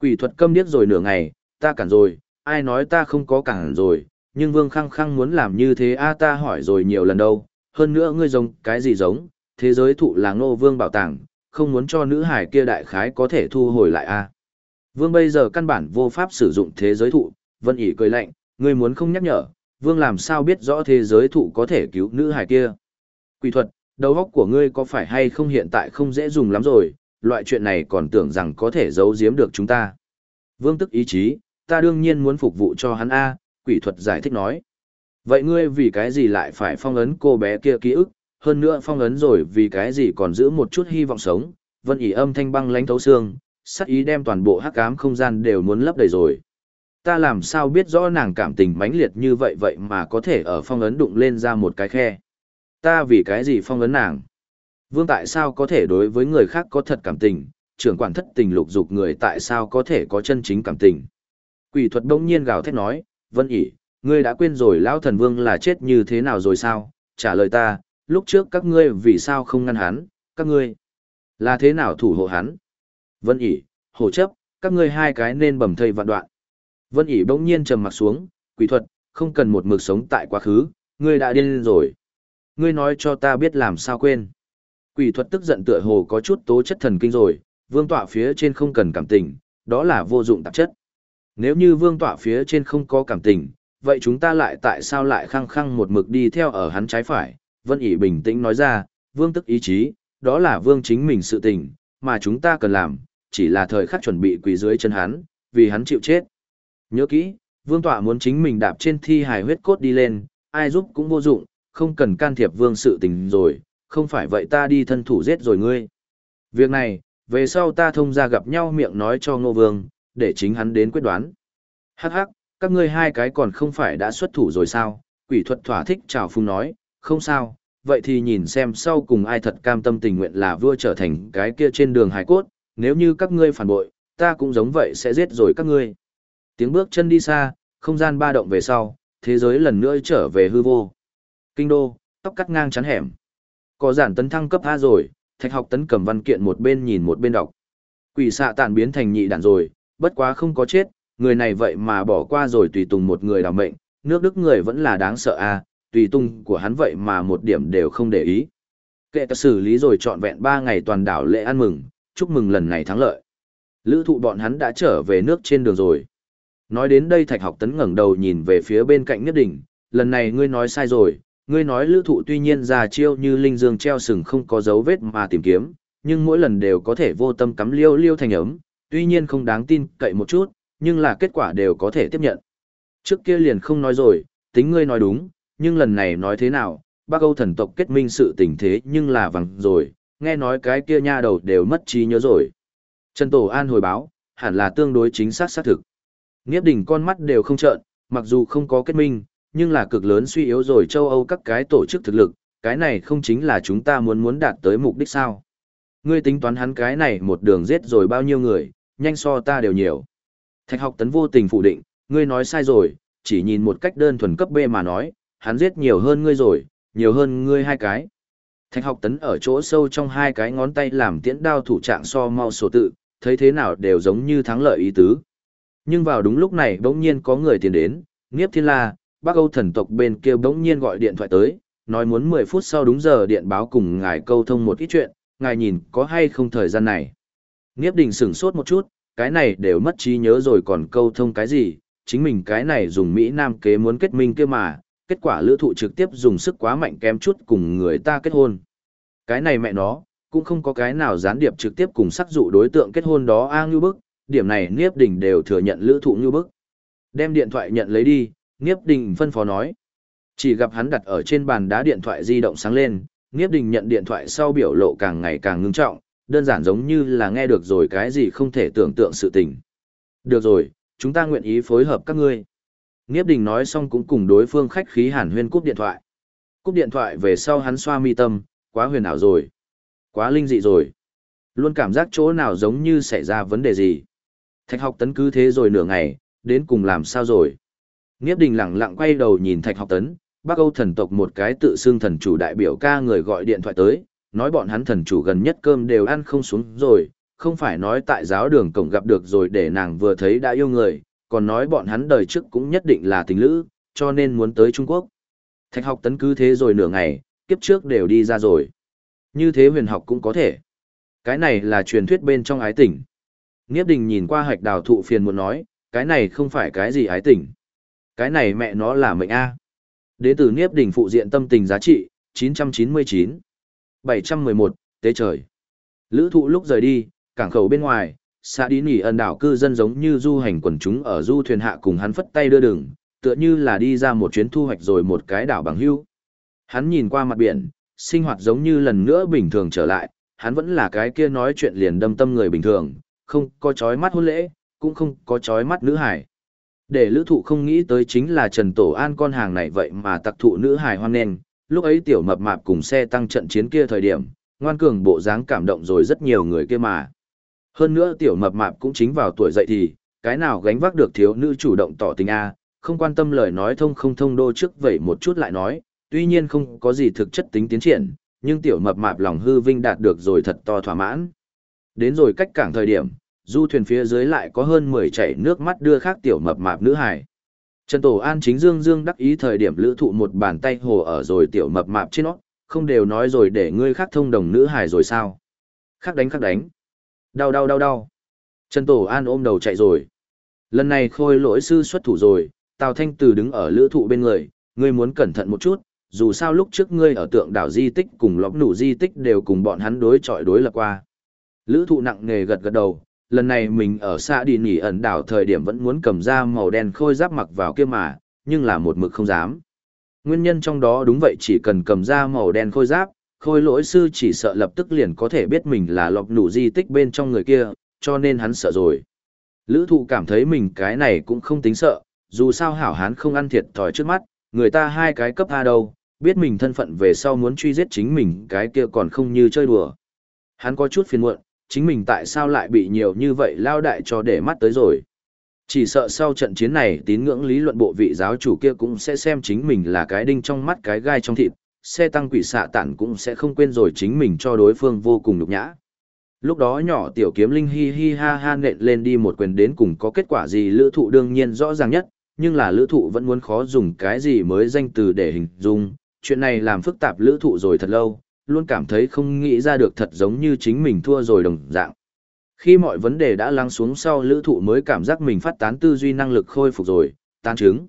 Quỷ thuật câm điếc rồi nửa ngày, ta cản rồi, ai nói ta không có cản rồi, nhưng vương khăng khăng muốn làm như thế a ta hỏi rồi nhiều lần đâu, hơn nữa ngươi giống cái gì giống, thế giới thụ là ngô vương bảo tàng, không muốn cho nữ hải kia đại khái có thể thu hồi lại a Vương bây giờ căn bản vô pháp sử dụng thế giới thụ, vân ỉ cười lạnh, ngươi muốn không nhắc nhở, vương làm sao biết rõ thế giới thụ có thể cứu nữ hải kia. Quỷ thuật, đầu óc của ngươi có phải hay không hiện tại không dễ dùng lắm rồi, loại chuyện này còn tưởng rằng có thể giấu giếm được chúng ta. Vương tức ý chí, ta đương nhiên muốn phục vụ cho hắn A, quỷ thuật giải thích nói. Vậy ngươi vì cái gì lại phải phong ấn cô bé kia ký ức, hơn nữa phong ấn rồi vì cái gì còn giữ một chút hy vọng sống, vân ỉ âm thanh băng lánh thấu xương, sắc ý đem toàn bộ hắc ám không gian đều muốn lấp đầy rồi. Ta làm sao biết rõ nàng cảm tình mãnh liệt như vậy vậy mà có thể ở phong ấn đụng lên ra một cái khe. Ta vì cái gì phong ấn nàng? Vương tại sao có thể đối với người khác có thật cảm tình, trưởng quản thất tình lục dục người tại sao có thể có chân chính cảm tình? Quỷ thuật đông nhiên gào thét nói, Vân ỉ, ngươi đã quên rồi lão thần vương là chết như thế nào rồi sao? Trả lời ta, lúc trước các ngươi vì sao không ngăn hắn, các ngươi là thế nào thủ hộ hắn? Vân ỉ, hổ chấp, các ngươi hai cái nên bầm thây vạn đoạn. Vân ỉ bỗng nhiên trầm mặt xuống, quỷ thuật, không cần một mực sống tại quá khứ, ngươi đã điên rồi. Ngươi nói cho ta biết làm sao quên. Quỷ thuật tức giận tựa hồ có chút tố chất thần kinh rồi, vương tọa phía trên không cần cảm tình, đó là vô dụng tạp chất. Nếu như vương tọa phía trên không có cảm tình, vậy chúng ta lại tại sao lại khăng khăng một mực đi theo ở hắn trái phải? Vân ỉ bình tĩnh nói ra, vương tức ý chí, đó là vương chính mình sự tình, mà chúng ta cần làm, chỉ là thời khắc chuẩn bị quỳ dưới chân hắn, vì hắn chịu chết. Nhớ kỹ, vương tọa muốn chính mình đạp trên thi hài huyết cốt đi lên, ai giúp cũng vô dụng, không cần can thiệp vương sự tình rồi, không phải vậy ta đi thân thủ giết rồi ngươi. Việc này, về sau ta thông ra gặp nhau miệng nói cho ngô vương, để chính hắn đến quyết đoán. Hắc hắc, các ngươi hai cái còn không phải đã xuất thủ rồi sao? Quỷ thuật thỏa thích chào phung nói, không sao, vậy thì nhìn xem sau cùng ai thật cam tâm tình nguyện là vua trở thành cái kia trên đường hải cốt, nếu như các ngươi phản bội, ta cũng giống vậy sẽ giết rồi các ngươi. Tiếng bước chân đi xa, không gian ba động về sau, thế giới lần nữa trở về hư vô. Kinh đô, tóc cắt ngang chắn hẻm. Có giản tấn thăng cấp A rồi, thạch học tấn cầm văn kiện một bên nhìn một bên đọc. Quỷ xạ tàn biến thành nhị đản rồi, bất quá không có chết, người này vậy mà bỏ qua rồi tùy tùng một người đảm mệnh, nước đức người vẫn là đáng sợ a tùy tùng của hắn vậy mà một điểm đều không để ý. Kệ ta xử lý rồi trọn vẹn ba ngày toàn đảo lễ ăn mừng, chúc mừng lần này thắng lợi. Lữ thụ bọn hắn đã trở về nước trên đường rồi. Nói đến đây thạch học tấn ngẩng đầu nhìn về phía bên cạnh nhất đỉnh, lần này ngươi nói sai rồi, ngươi nói lữ thụ tuy nhiên già chiêu như linh dương treo sừng không có dấu vết mà tìm kiếm, nhưng mỗi lần đều có thể vô tâm cắm liêu liêu thành ấm, tuy nhiên không đáng tin cậy một chút, nhưng là kết quả đều có thể tiếp nhận. Trước kia liền không nói rồi, tính ngươi nói đúng, nhưng lần này nói thế nào, bác Âu thần tộc kết minh sự tình thế nhưng là vằng rồi, nghe nói cái kia nha đầu đều mất trí nhớ rồi. Trần Tổ An hồi báo, hẳn là tương đối chính xác xác thực. Nghiếp đỉnh con mắt đều không trợn, mặc dù không có kết minh, nhưng là cực lớn suy yếu rồi châu Âu các cái tổ chức thực lực, cái này không chính là chúng ta muốn muốn đạt tới mục đích sao. Ngươi tính toán hắn cái này một đường giết rồi bao nhiêu người, nhanh so ta đều nhiều. Thạch học tấn vô tình phủ định, ngươi nói sai rồi, chỉ nhìn một cách đơn thuần cấp B mà nói, hắn giết nhiều hơn ngươi rồi, nhiều hơn ngươi hai cái. Thạch học tấn ở chỗ sâu trong hai cái ngón tay làm tiễn đao thủ trạng so mau sổ tự, thấy thế nào đều giống như thắng lợi ý tứ. Nhưng vào đúng lúc này bỗng nhiên có người tiền đến, Niếp Thiên La, Bắc Âu thần tộc bên kia bỗng nhiên gọi điện thoại tới, nói muốn 10 phút sau đúng giờ điện báo cùng ngài câu thông một ít chuyện, ngài nhìn có hay không thời gian này. Niếp Đình sửng sốt một chút, cái này đều mất trí nhớ rồi còn câu thông cái gì, chính mình cái này dùng Mỹ Nam kế muốn kết minh kia mà, kết quả lữ thụ trực tiếp dùng sức quá mạnh kém chút cùng người ta kết hôn. Cái này mẹ nó, cũng không có cái nào gián điệp trực tiếp cùng sắc dụ đối tượng kết hôn đó a như bức, điểm này Niếp Đình đều thừa nhận lữ thụ như bức. Đem điện thoại nhận lấy đi, Niếp Đình phân phó nói. Chỉ gặp hắn đặt ở trên bàn đá điện thoại di động sáng lên, Niếp Đình nhận điện thoại sau biểu lộ càng ngày càng ngưng trọng, đơn giản giống như là nghe được rồi cái gì không thể tưởng tượng sự tình. Được rồi, chúng ta nguyện ý phối hợp các ngươi. Nghiếp Đình nói xong cũng cùng đối phương khách khí hàn huyên cúp điện thoại. Cúp điện thoại về sau hắn xoa mi tâm, quá huyền ảo rồi. Quá linh dị rồi. Luôn cảm giác chỗ nào giống như xảy ra vấn đề gì. Thạch học tấn cứ thế rồi nửa ngày, đến cùng làm sao rồi. Nghiếp Đình lặng lặng quay đầu nhìn Thạch học tấn, Bắc Âu thần tộc một cái tự xưng thần chủ đại biểu ca người gọi điện thoại tới, nói bọn hắn thần chủ gần nhất cơm đều ăn không xuống rồi, không phải nói tại giáo đường cổng gặp được rồi để nàng vừa thấy đã yêu người, còn nói bọn hắn đời trước cũng nhất định là tình lữ, cho nên muốn tới Trung Quốc. Thạch học tấn cứ thế rồi nửa ngày, kiếp trước đều đi ra rồi. Như thế huyền học cũng có thể. Cái này là truyền thuyết bên trong ái tình. Nghiếp đình nhìn qua hạch đào thụ phiền muốn nói, cái này không phải cái gì ái tình. Cái này mẹ nó là mệnh A. Đế tử Niếp đình phụ diện tâm tình giá trị, 999. 711, tế trời. Lữ thụ lúc rời đi, cảng khẩu bên ngoài, xã đi nỉ ẩn đảo cư dân giống như du hành quần chúng ở du thuyền hạ cùng hắn phất tay đưa đường, tựa như là đi ra một chuyến thu hoạch rồi một cái đảo bằng hưu. Hắn nhìn qua mặt biển, sinh hoạt giống như lần nữa bình thường trở lại, hắn vẫn là cái kia nói chuyện liền đâm tâm người bình thường, không có chói mắt hôn lễ, cũng không có chói mắt nữ hải. Để lữ thụ không nghĩ tới chính là Trần Tổ An con hàng này vậy mà tặc thụ nữ hải hoan nền, lúc ấy tiểu mập mạp cùng xe tăng trận chiến kia thời điểm, ngoan cường bộ dáng cảm động rồi rất nhiều người kia mà. Hơn nữa tiểu mập mạp cũng chính vào tuổi dậy thì, cái nào gánh vác được thiếu nữ chủ động tỏ tình A, không quan tâm lời nói thông không thông đô trước vậy một chút lại nói, tuy nhiên không có gì thực chất tính tiến triển, nhưng tiểu mập mạp lòng hư vinh đạt được rồi thật to thỏa mãn. Đến rồi cách cảng thời điểm, du thuyền phía dưới lại có hơn 10 chảy nước mắt đưa khác tiểu mập mạp nữ hải. Trần Tổ An chính dương dương đắc ý thời điểm lữ thụ một bàn tay hồ ở rồi tiểu mập mạp trên nó, không đều nói rồi để ngươi khác thông đồng nữ hải rồi sao. Khác đánh khác đánh. Đau đau đau đau. Trần Tổ An ôm đầu chạy rồi. Lần này khôi lỗi sư xuất thủ rồi, Tào Thanh Từ đứng ở lữ thụ bên người, ngươi muốn cẩn thận một chút, dù sao lúc trước ngươi ở tượng đảo di tích cùng lọc nụ di tích đều cùng bọn hắn đối chọi đối lập qua. Lữ thụ nặng nghề gật gật đầu, lần này mình ở xa đi nỉ ẩn đảo thời điểm vẫn muốn cầm ra màu đen khôi giáp mặc vào kia mà, nhưng là một mực không dám. Nguyên nhân trong đó đúng vậy chỉ cần cầm ra màu đen khôi giáp, khôi lỗi sư chỉ sợ lập tức liền có thể biết mình là lọc nụ di tích bên trong người kia, cho nên hắn sợ rồi. Lữ thụ cảm thấy mình cái này cũng không tính sợ, dù sao hảo hán không ăn thiệt thòi trước mắt, người ta hai cái cấp A đâu, biết mình thân phận về sau muốn truy giết chính mình cái kia còn không như chơi đùa. Hắn có chút phiền muộn, chính mình tại sao lại bị nhiều như vậy lao đại cho để mắt tới rồi. Chỉ sợ sau trận chiến này tín ngưỡng lý luận bộ vị giáo chủ kia cũng sẽ xem chính mình là cái đinh trong mắt cái gai trong thịt, xe tăng quỷ xạ tản cũng sẽ không quên rồi chính mình cho đối phương vô cùng nhục nhã. Lúc đó nhỏ tiểu kiếm linh hi hi ha ha nện lên đi một quyền đến cùng có kết quả gì lữ thụ đương nhiên rõ ràng nhất, nhưng là lữ thụ vẫn muốn khó dùng cái gì mới danh từ để hình dung, chuyện này làm phức tạp lữ thụ rồi thật lâu, luôn cảm thấy không nghĩ ra được thật giống như chính mình thua rồi đồng dạng. Khi mọi vấn đề đã lắng xuống sau lữ thụ mới cảm giác mình phát tán tư duy năng lực khôi phục rồi, tan chứng.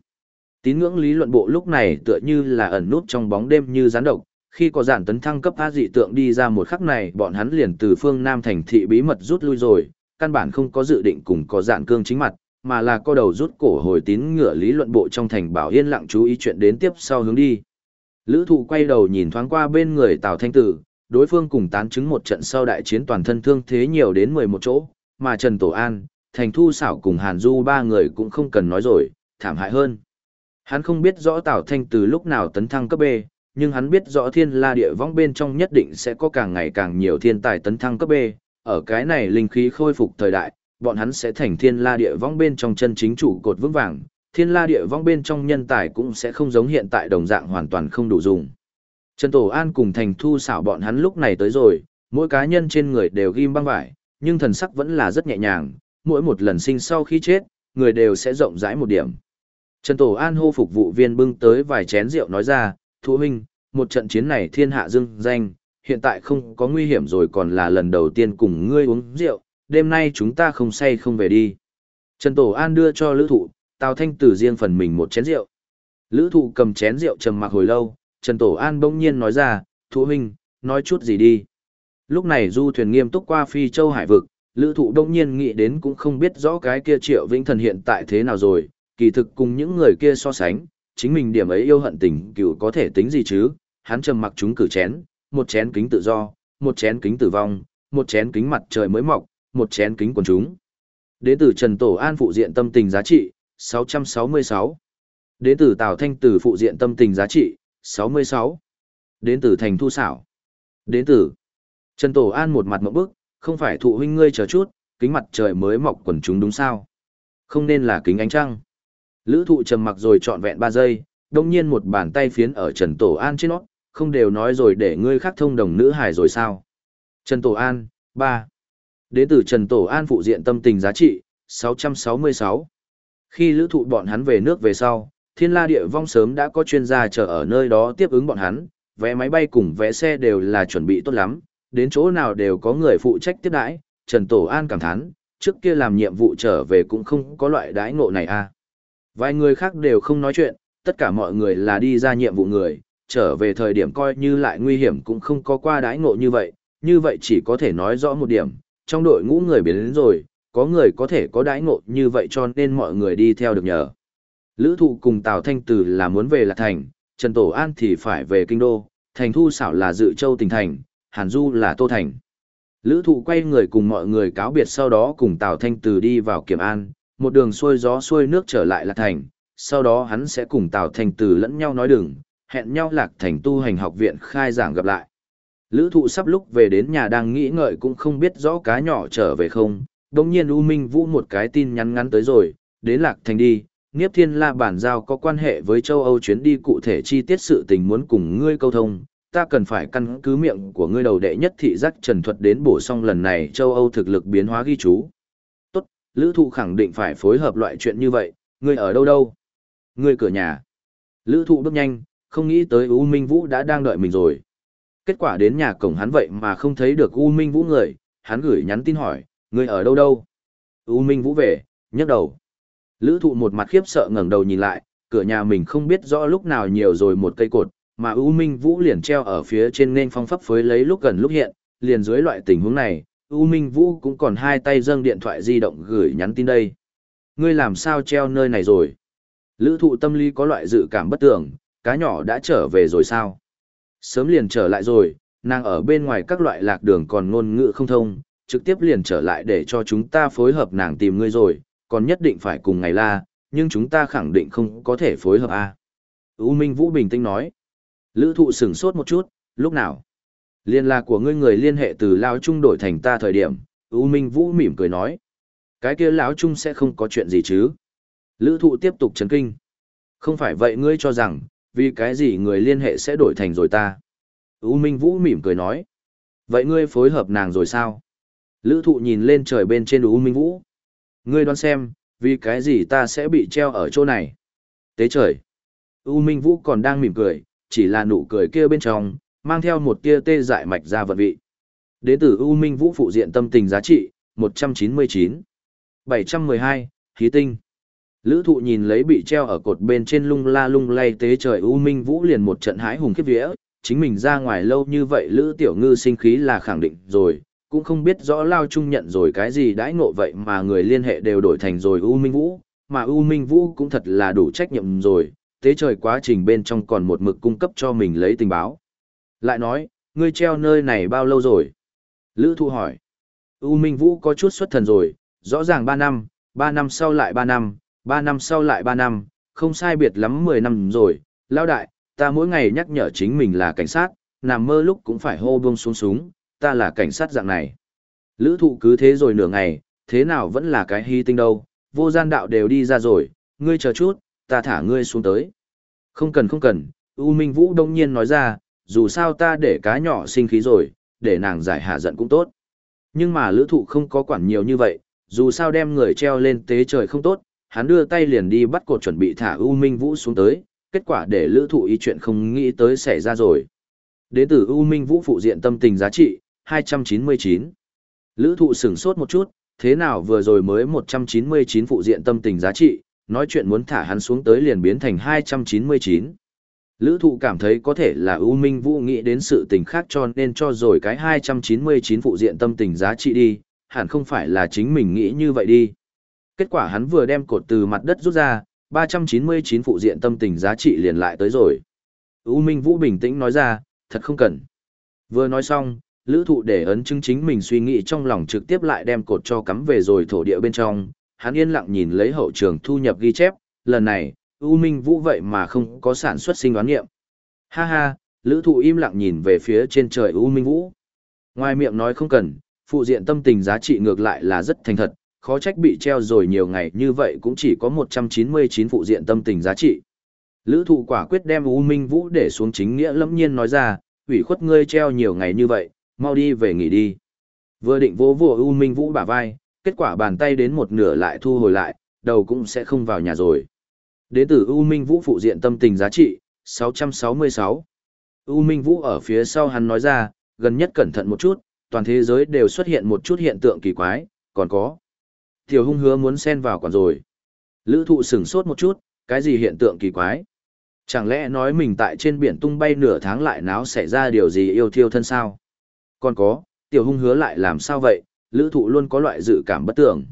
Tín ngưỡng lý luận bộ lúc này tựa như là ẩn nút trong bóng đêm như gián độc, khi có giản tấn thăng cấp A dị tượng đi ra một khắc này bọn hắn liền từ phương Nam thành thị bí mật rút lui rồi, căn bản không có dự định cùng có giản cương chính mặt, mà là co đầu rút cổ hồi tín ngựa lý luận bộ trong thành bảo yên lặng chú ý chuyện đến tiếp sau hướng đi. Lữ thụ quay đầu nhìn thoáng qua bên người Tào Thanh Tử, đối phương cùng tán chứng một trận sau đại chiến toàn thân thương thế nhiều đến 11 chỗ, mà Trần Tổ An, Thành Thu Xảo cùng Hàn Du ba người cũng không cần nói rồi, thảm hại hơn. Hắn không biết rõ Tào Thanh Tử lúc nào tấn thăng cấp B, nhưng hắn biết rõ thiên la địa vong bên trong nhất định sẽ có càng ngày càng nhiều thiên tài tấn thăng cấp B, ở cái này linh khí khôi phục thời đại, bọn hắn sẽ thành thiên la địa vong bên trong chân chính chủ cột vững vàng, thiên la địa vong bên trong nhân tài cũng sẽ không giống hiện tại đồng dạng hoàn toàn không đủ dùng. Trần Tổ An cùng thành thu xảo bọn hắn lúc này tới rồi, mỗi cá nhân trên người đều ghim băng vải, nhưng thần sắc vẫn là rất nhẹ nhàng, mỗi một lần sinh sau khi chết, người đều sẽ rộng rãi một điểm. Trần Tổ An hô phục vụ viên bưng tới vài chén rượu nói ra, Thu huynh, một trận chiến này thiên hạ dưng danh, hiện tại không có nguy hiểm rồi còn là lần đầu tiên cùng ngươi uống rượu, đêm nay chúng ta không say không về đi. Trần Tổ An đưa cho lữ thụ, Tào Thanh Tử riêng phần mình một chén rượu. Lữ thụ cầm chén rượu trầm mặc hồi lâu, Trần Tổ An bỗng nhiên nói ra, Thú huynh, nói chút gì đi. Lúc này du thuyền nghiêm túc qua phi châu hải vực, lữ thụ đông nhiên nghĩ đến cũng không biết rõ cái kia triệu vĩnh thần hiện tại thế nào rồi, kỳ thực cùng những người kia so sánh, chính mình điểm ấy yêu hận tình cựu có thể tính gì chứ, hắn trầm mặc chúng cử chén, một chén kính tự do, một chén kính tử vong, một chén kính mặt trời mới mọc, một chén kính quần chúng. Đến từ Trần Tổ An phụ diện tâm tình giá trị, 666. Đến từ Tào Thanh Tử phụ diện tâm tình giá trị, 66. Đến từ Thành Thu Xảo. Đến từ Trần Tổ An một mặt mộng bức, không phải thụ huynh ngươi chờ chút, kính mặt trời mới mọc quần chúng đúng sao? Không nên là kính ánh trăng. Lữ thụ trầm mặc rồi trọn vẹn 3 giây, đồng nhiên một bàn tay phiến ở Trần Tổ An trên nó, không đều nói rồi để ngươi khác thông đồng nữ hài rồi sao? Trần Tổ An, 3. Đến từ Trần Tổ An phụ diện tâm tình giá trị, 666. Khi lữ thụ bọn hắn về nước về sau, thiên la địa vong sớm đã có chuyên gia chờ ở nơi đó tiếp ứng bọn hắn, vé máy bay cùng vé xe đều là chuẩn bị tốt lắm, đến chỗ nào đều có người phụ trách tiếp đãi, Trần Tổ An cảm thán, trước kia làm nhiệm vụ trở về cũng không có loại đãi ngộ này à. Vài người khác đều không nói chuyện, tất cả mọi người là đi ra nhiệm vụ người, trở về thời điểm coi như lại nguy hiểm cũng không có qua đãi ngộ như vậy, như vậy chỉ có thể nói rõ một điểm, trong đội ngũ người biến đến rồi, có người có thể có đãi ngộ như vậy cho nên mọi người đi theo được nhờ. Lữ thụ cùng Tào Thanh Tử là muốn về Lạc Thành, Trần Tổ An thì phải về Kinh Đô, Thành thu xảo là dự châu tỉnh thành, Hàn Du là Tô Thành. Lữ thụ quay người cùng mọi người cáo biệt sau đó cùng Tào Thanh Tử đi vào Kiểm An, một đường xuôi gió xuôi nước trở lại Lạc Thành, sau đó hắn sẽ cùng Tào Thanh Tử lẫn nhau nói đường, hẹn nhau Lạc Thành tu hành học viện khai giảng gặp lại. Lữ thụ sắp lúc về đến nhà đang nghĩ ngợi cũng không biết rõ cá nhỏ trở về không, đồng nhiên U Minh Vũ một cái tin nhắn ngắn tới rồi, đến Lạc Thành đi, Niếp Thiên La bản giao có quan hệ với châu Âu chuyến đi cụ thể chi tiết sự tình muốn cùng ngươi câu thông, ta cần phải căn cứ miệng của ngươi đầu đệ nhất thị giác trần thuật đến bổ sung lần này châu Âu thực lực biến hóa ghi chú. Tốt, Lữ Thụ khẳng định phải phối hợp loại chuyện như vậy, ngươi ở đâu đâu? Ngươi cửa nhà. Lữ Thụ bước nhanh, không nghĩ tới U Minh Vũ đã đang đợi mình rồi. Kết quả đến nhà cổng hắn vậy mà không thấy được U Minh Vũ người, hắn gửi nhắn tin hỏi, ngươi ở đâu đâu? U Minh Vũ về, nhấc đầu. Lữ thụ một mặt khiếp sợ ngẩng đầu nhìn lại, cửa nhà mình không biết rõ lúc nào nhiều rồi một cây cột, mà U Minh Vũ liền treo ở phía trên nên phong pháp phới lấy lúc gần lúc hiện, liền dưới loại tình huống này, U Minh Vũ cũng còn hai tay dâng điện thoại di động gửi nhắn tin đây. Ngươi làm sao treo nơi này rồi? Lữ thụ tâm lý có loại dự cảm bất tưởng, cá nhỏ đã trở về rồi sao? Sớm liền trở lại rồi, nàng ở bên ngoài các loại lạc đường còn ngôn ngữ không thông, trực tiếp liền trở lại để cho chúng ta phối hợp nàng tìm ngươi rồi, còn nhất định phải cùng ngày la, nhưng chúng ta khẳng định không có thể phối hợp a. À? U Minh Vũ bình tĩnh nói. Lữ thụ sửng sốt một chút, lúc nào? Liên lạc của ngươi người liên hệ từ Lao Trung đổi thành ta thời điểm, U Minh Vũ mỉm cười nói. Cái kia lão Trung sẽ không có chuyện gì chứ? Lữ thụ tiếp tục chấn kinh. Không phải vậy ngươi cho rằng, vì cái gì người liên hệ sẽ đổi thành rồi ta? U Minh Vũ mỉm cười nói. Vậy ngươi phối hợp nàng rồi sao? Lữ thụ nhìn lên trời bên trên U Minh Vũ. Ngươi đoán xem, vì cái gì ta sẽ bị treo ở chỗ này? Tế trời. U Minh Vũ còn đang mỉm cười, chỉ là nụ cười kia bên trong, mang theo một tia tê dại mạch ra vận vị. Đế tử U Minh Vũ phụ diện tâm tình giá trị, 199. 712, khí tinh. Lữ thụ nhìn lấy bị treo ở cột bên trên lung la lung lay tế trời U Minh Vũ liền một trận hái hùng khiếp vía, chính mình ra ngoài lâu như vậy Lữ Tiểu Ngư sinh khí là khẳng định rồi, cũng không biết rõ Lao Trung nhận rồi cái gì đãi ngộ vậy mà người liên hệ đều đổi thành rồi U Minh Vũ, mà U Minh Vũ cũng thật là đủ trách nhiệm rồi, tế trời quá trình bên trong còn một mực cung cấp cho mình lấy tình báo. Lại nói, ngươi treo nơi này bao lâu rồi? Lữ Thu hỏi. U Minh Vũ có chút xuất thần rồi, rõ ràng 3 năm, 3 năm sau lại 3 năm, 3 năm sau lại 3 năm, không sai biệt lắm 10 năm rồi. Lao đại, ta mỗi ngày nhắc nhở chính mình là cảnh sát, nằm mơ lúc cũng phải hô buông xuống súng, ta là cảnh sát dạng này. Lữ thụ cứ thế rồi nửa ngày, thế nào vẫn là cái hy tinh đâu, vô gian đạo đều đi ra rồi, ngươi chờ chút, ta thả ngươi xuống tới. Không cần không cần, U Minh Vũ đông nhiên nói ra, dù sao ta để cá nhỏ sinh khí rồi, để nàng giải hạ giận cũng tốt. Nhưng mà lữ thụ không có quản nhiều như vậy, dù sao đem người treo lên tế trời không tốt, hắn đưa tay liền đi bắt cột chuẩn bị thả U Minh Vũ xuống tới, kết quả để lữ thụ ý chuyện không nghĩ tới xảy ra rồi. Đế tử U Minh Vũ phụ diện tâm tình giá trị, 299. Lữ thụ sửng sốt một chút, thế nào vừa rồi mới 199 phụ diện tâm tình giá trị, nói chuyện muốn thả hắn xuống tới liền biến thành 299. Lữ thụ cảm thấy có thể là ưu minh vũ nghĩ đến sự tình khác cho nên cho rồi cái 299 phụ diện tâm tình giá trị đi, hẳn không phải là chính mình nghĩ như vậy đi. Kết quả hắn vừa đem cột từ mặt đất rút ra, 399 phụ diện tâm tình giá trị liền lại tới rồi. U Minh Vũ bình tĩnh nói ra, thật không cần. Vừa nói xong, lữ thụ để ấn chứng chính mình suy nghĩ trong lòng trực tiếp lại đem cột cho cắm về rồi thổ địa bên trong, hắn yên lặng nhìn lấy hậu trường thu nhập ghi chép, lần này, U Minh Vũ vậy mà không có sản xuất sinh đoán nghiệm. Ha ha, lữ thụ im lặng nhìn về phía trên trời U Minh Vũ. Ngoài miệng nói không cần, phụ diện tâm tình giá trị ngược lại là rất thành thật, khó trách bị treo rồi nhiều ngày như vậy cũng chỉ có 199 phụ diện tâm tình giá trị. Lữ thụ quả quyết đem U Minh Vũ để xuống chính nghĩa lâm nhiên nói ra, ủy khuất ngươi treo nhiều ngày như vậy, mau đi về nghỉ đi. Vừa định vỗ vỗ U Minh Vũ bả vai, kết quả bàn tay đến một nửa lại thu hồi lại, đầu cũng sẽ không vào nhà rồi. Đến từ U Minh Vũ phụ diện tâm tình giá trị, 666. U Minh Vũ ở phía sau hắn nói ra, gần nhất cẩn thận một chút, toàn thế giới đều xuất hiện một chút hiện tượng kỳ quái, còn có. Tiểu hung hứa muốn xen vào còn rồi. Lữ thụ sửng sốt một chút, cái gì hiện tượng kỳ quái? Chẳng lẽ nói mình tại trên biển tung bay nửa tháng lại náo xảy ra điều gì yêu thiêu thân sao? Còn có, tiểu hung hứa lại làm sao vậy, lữ thụ luôn có loại dự cảm bất tưởng.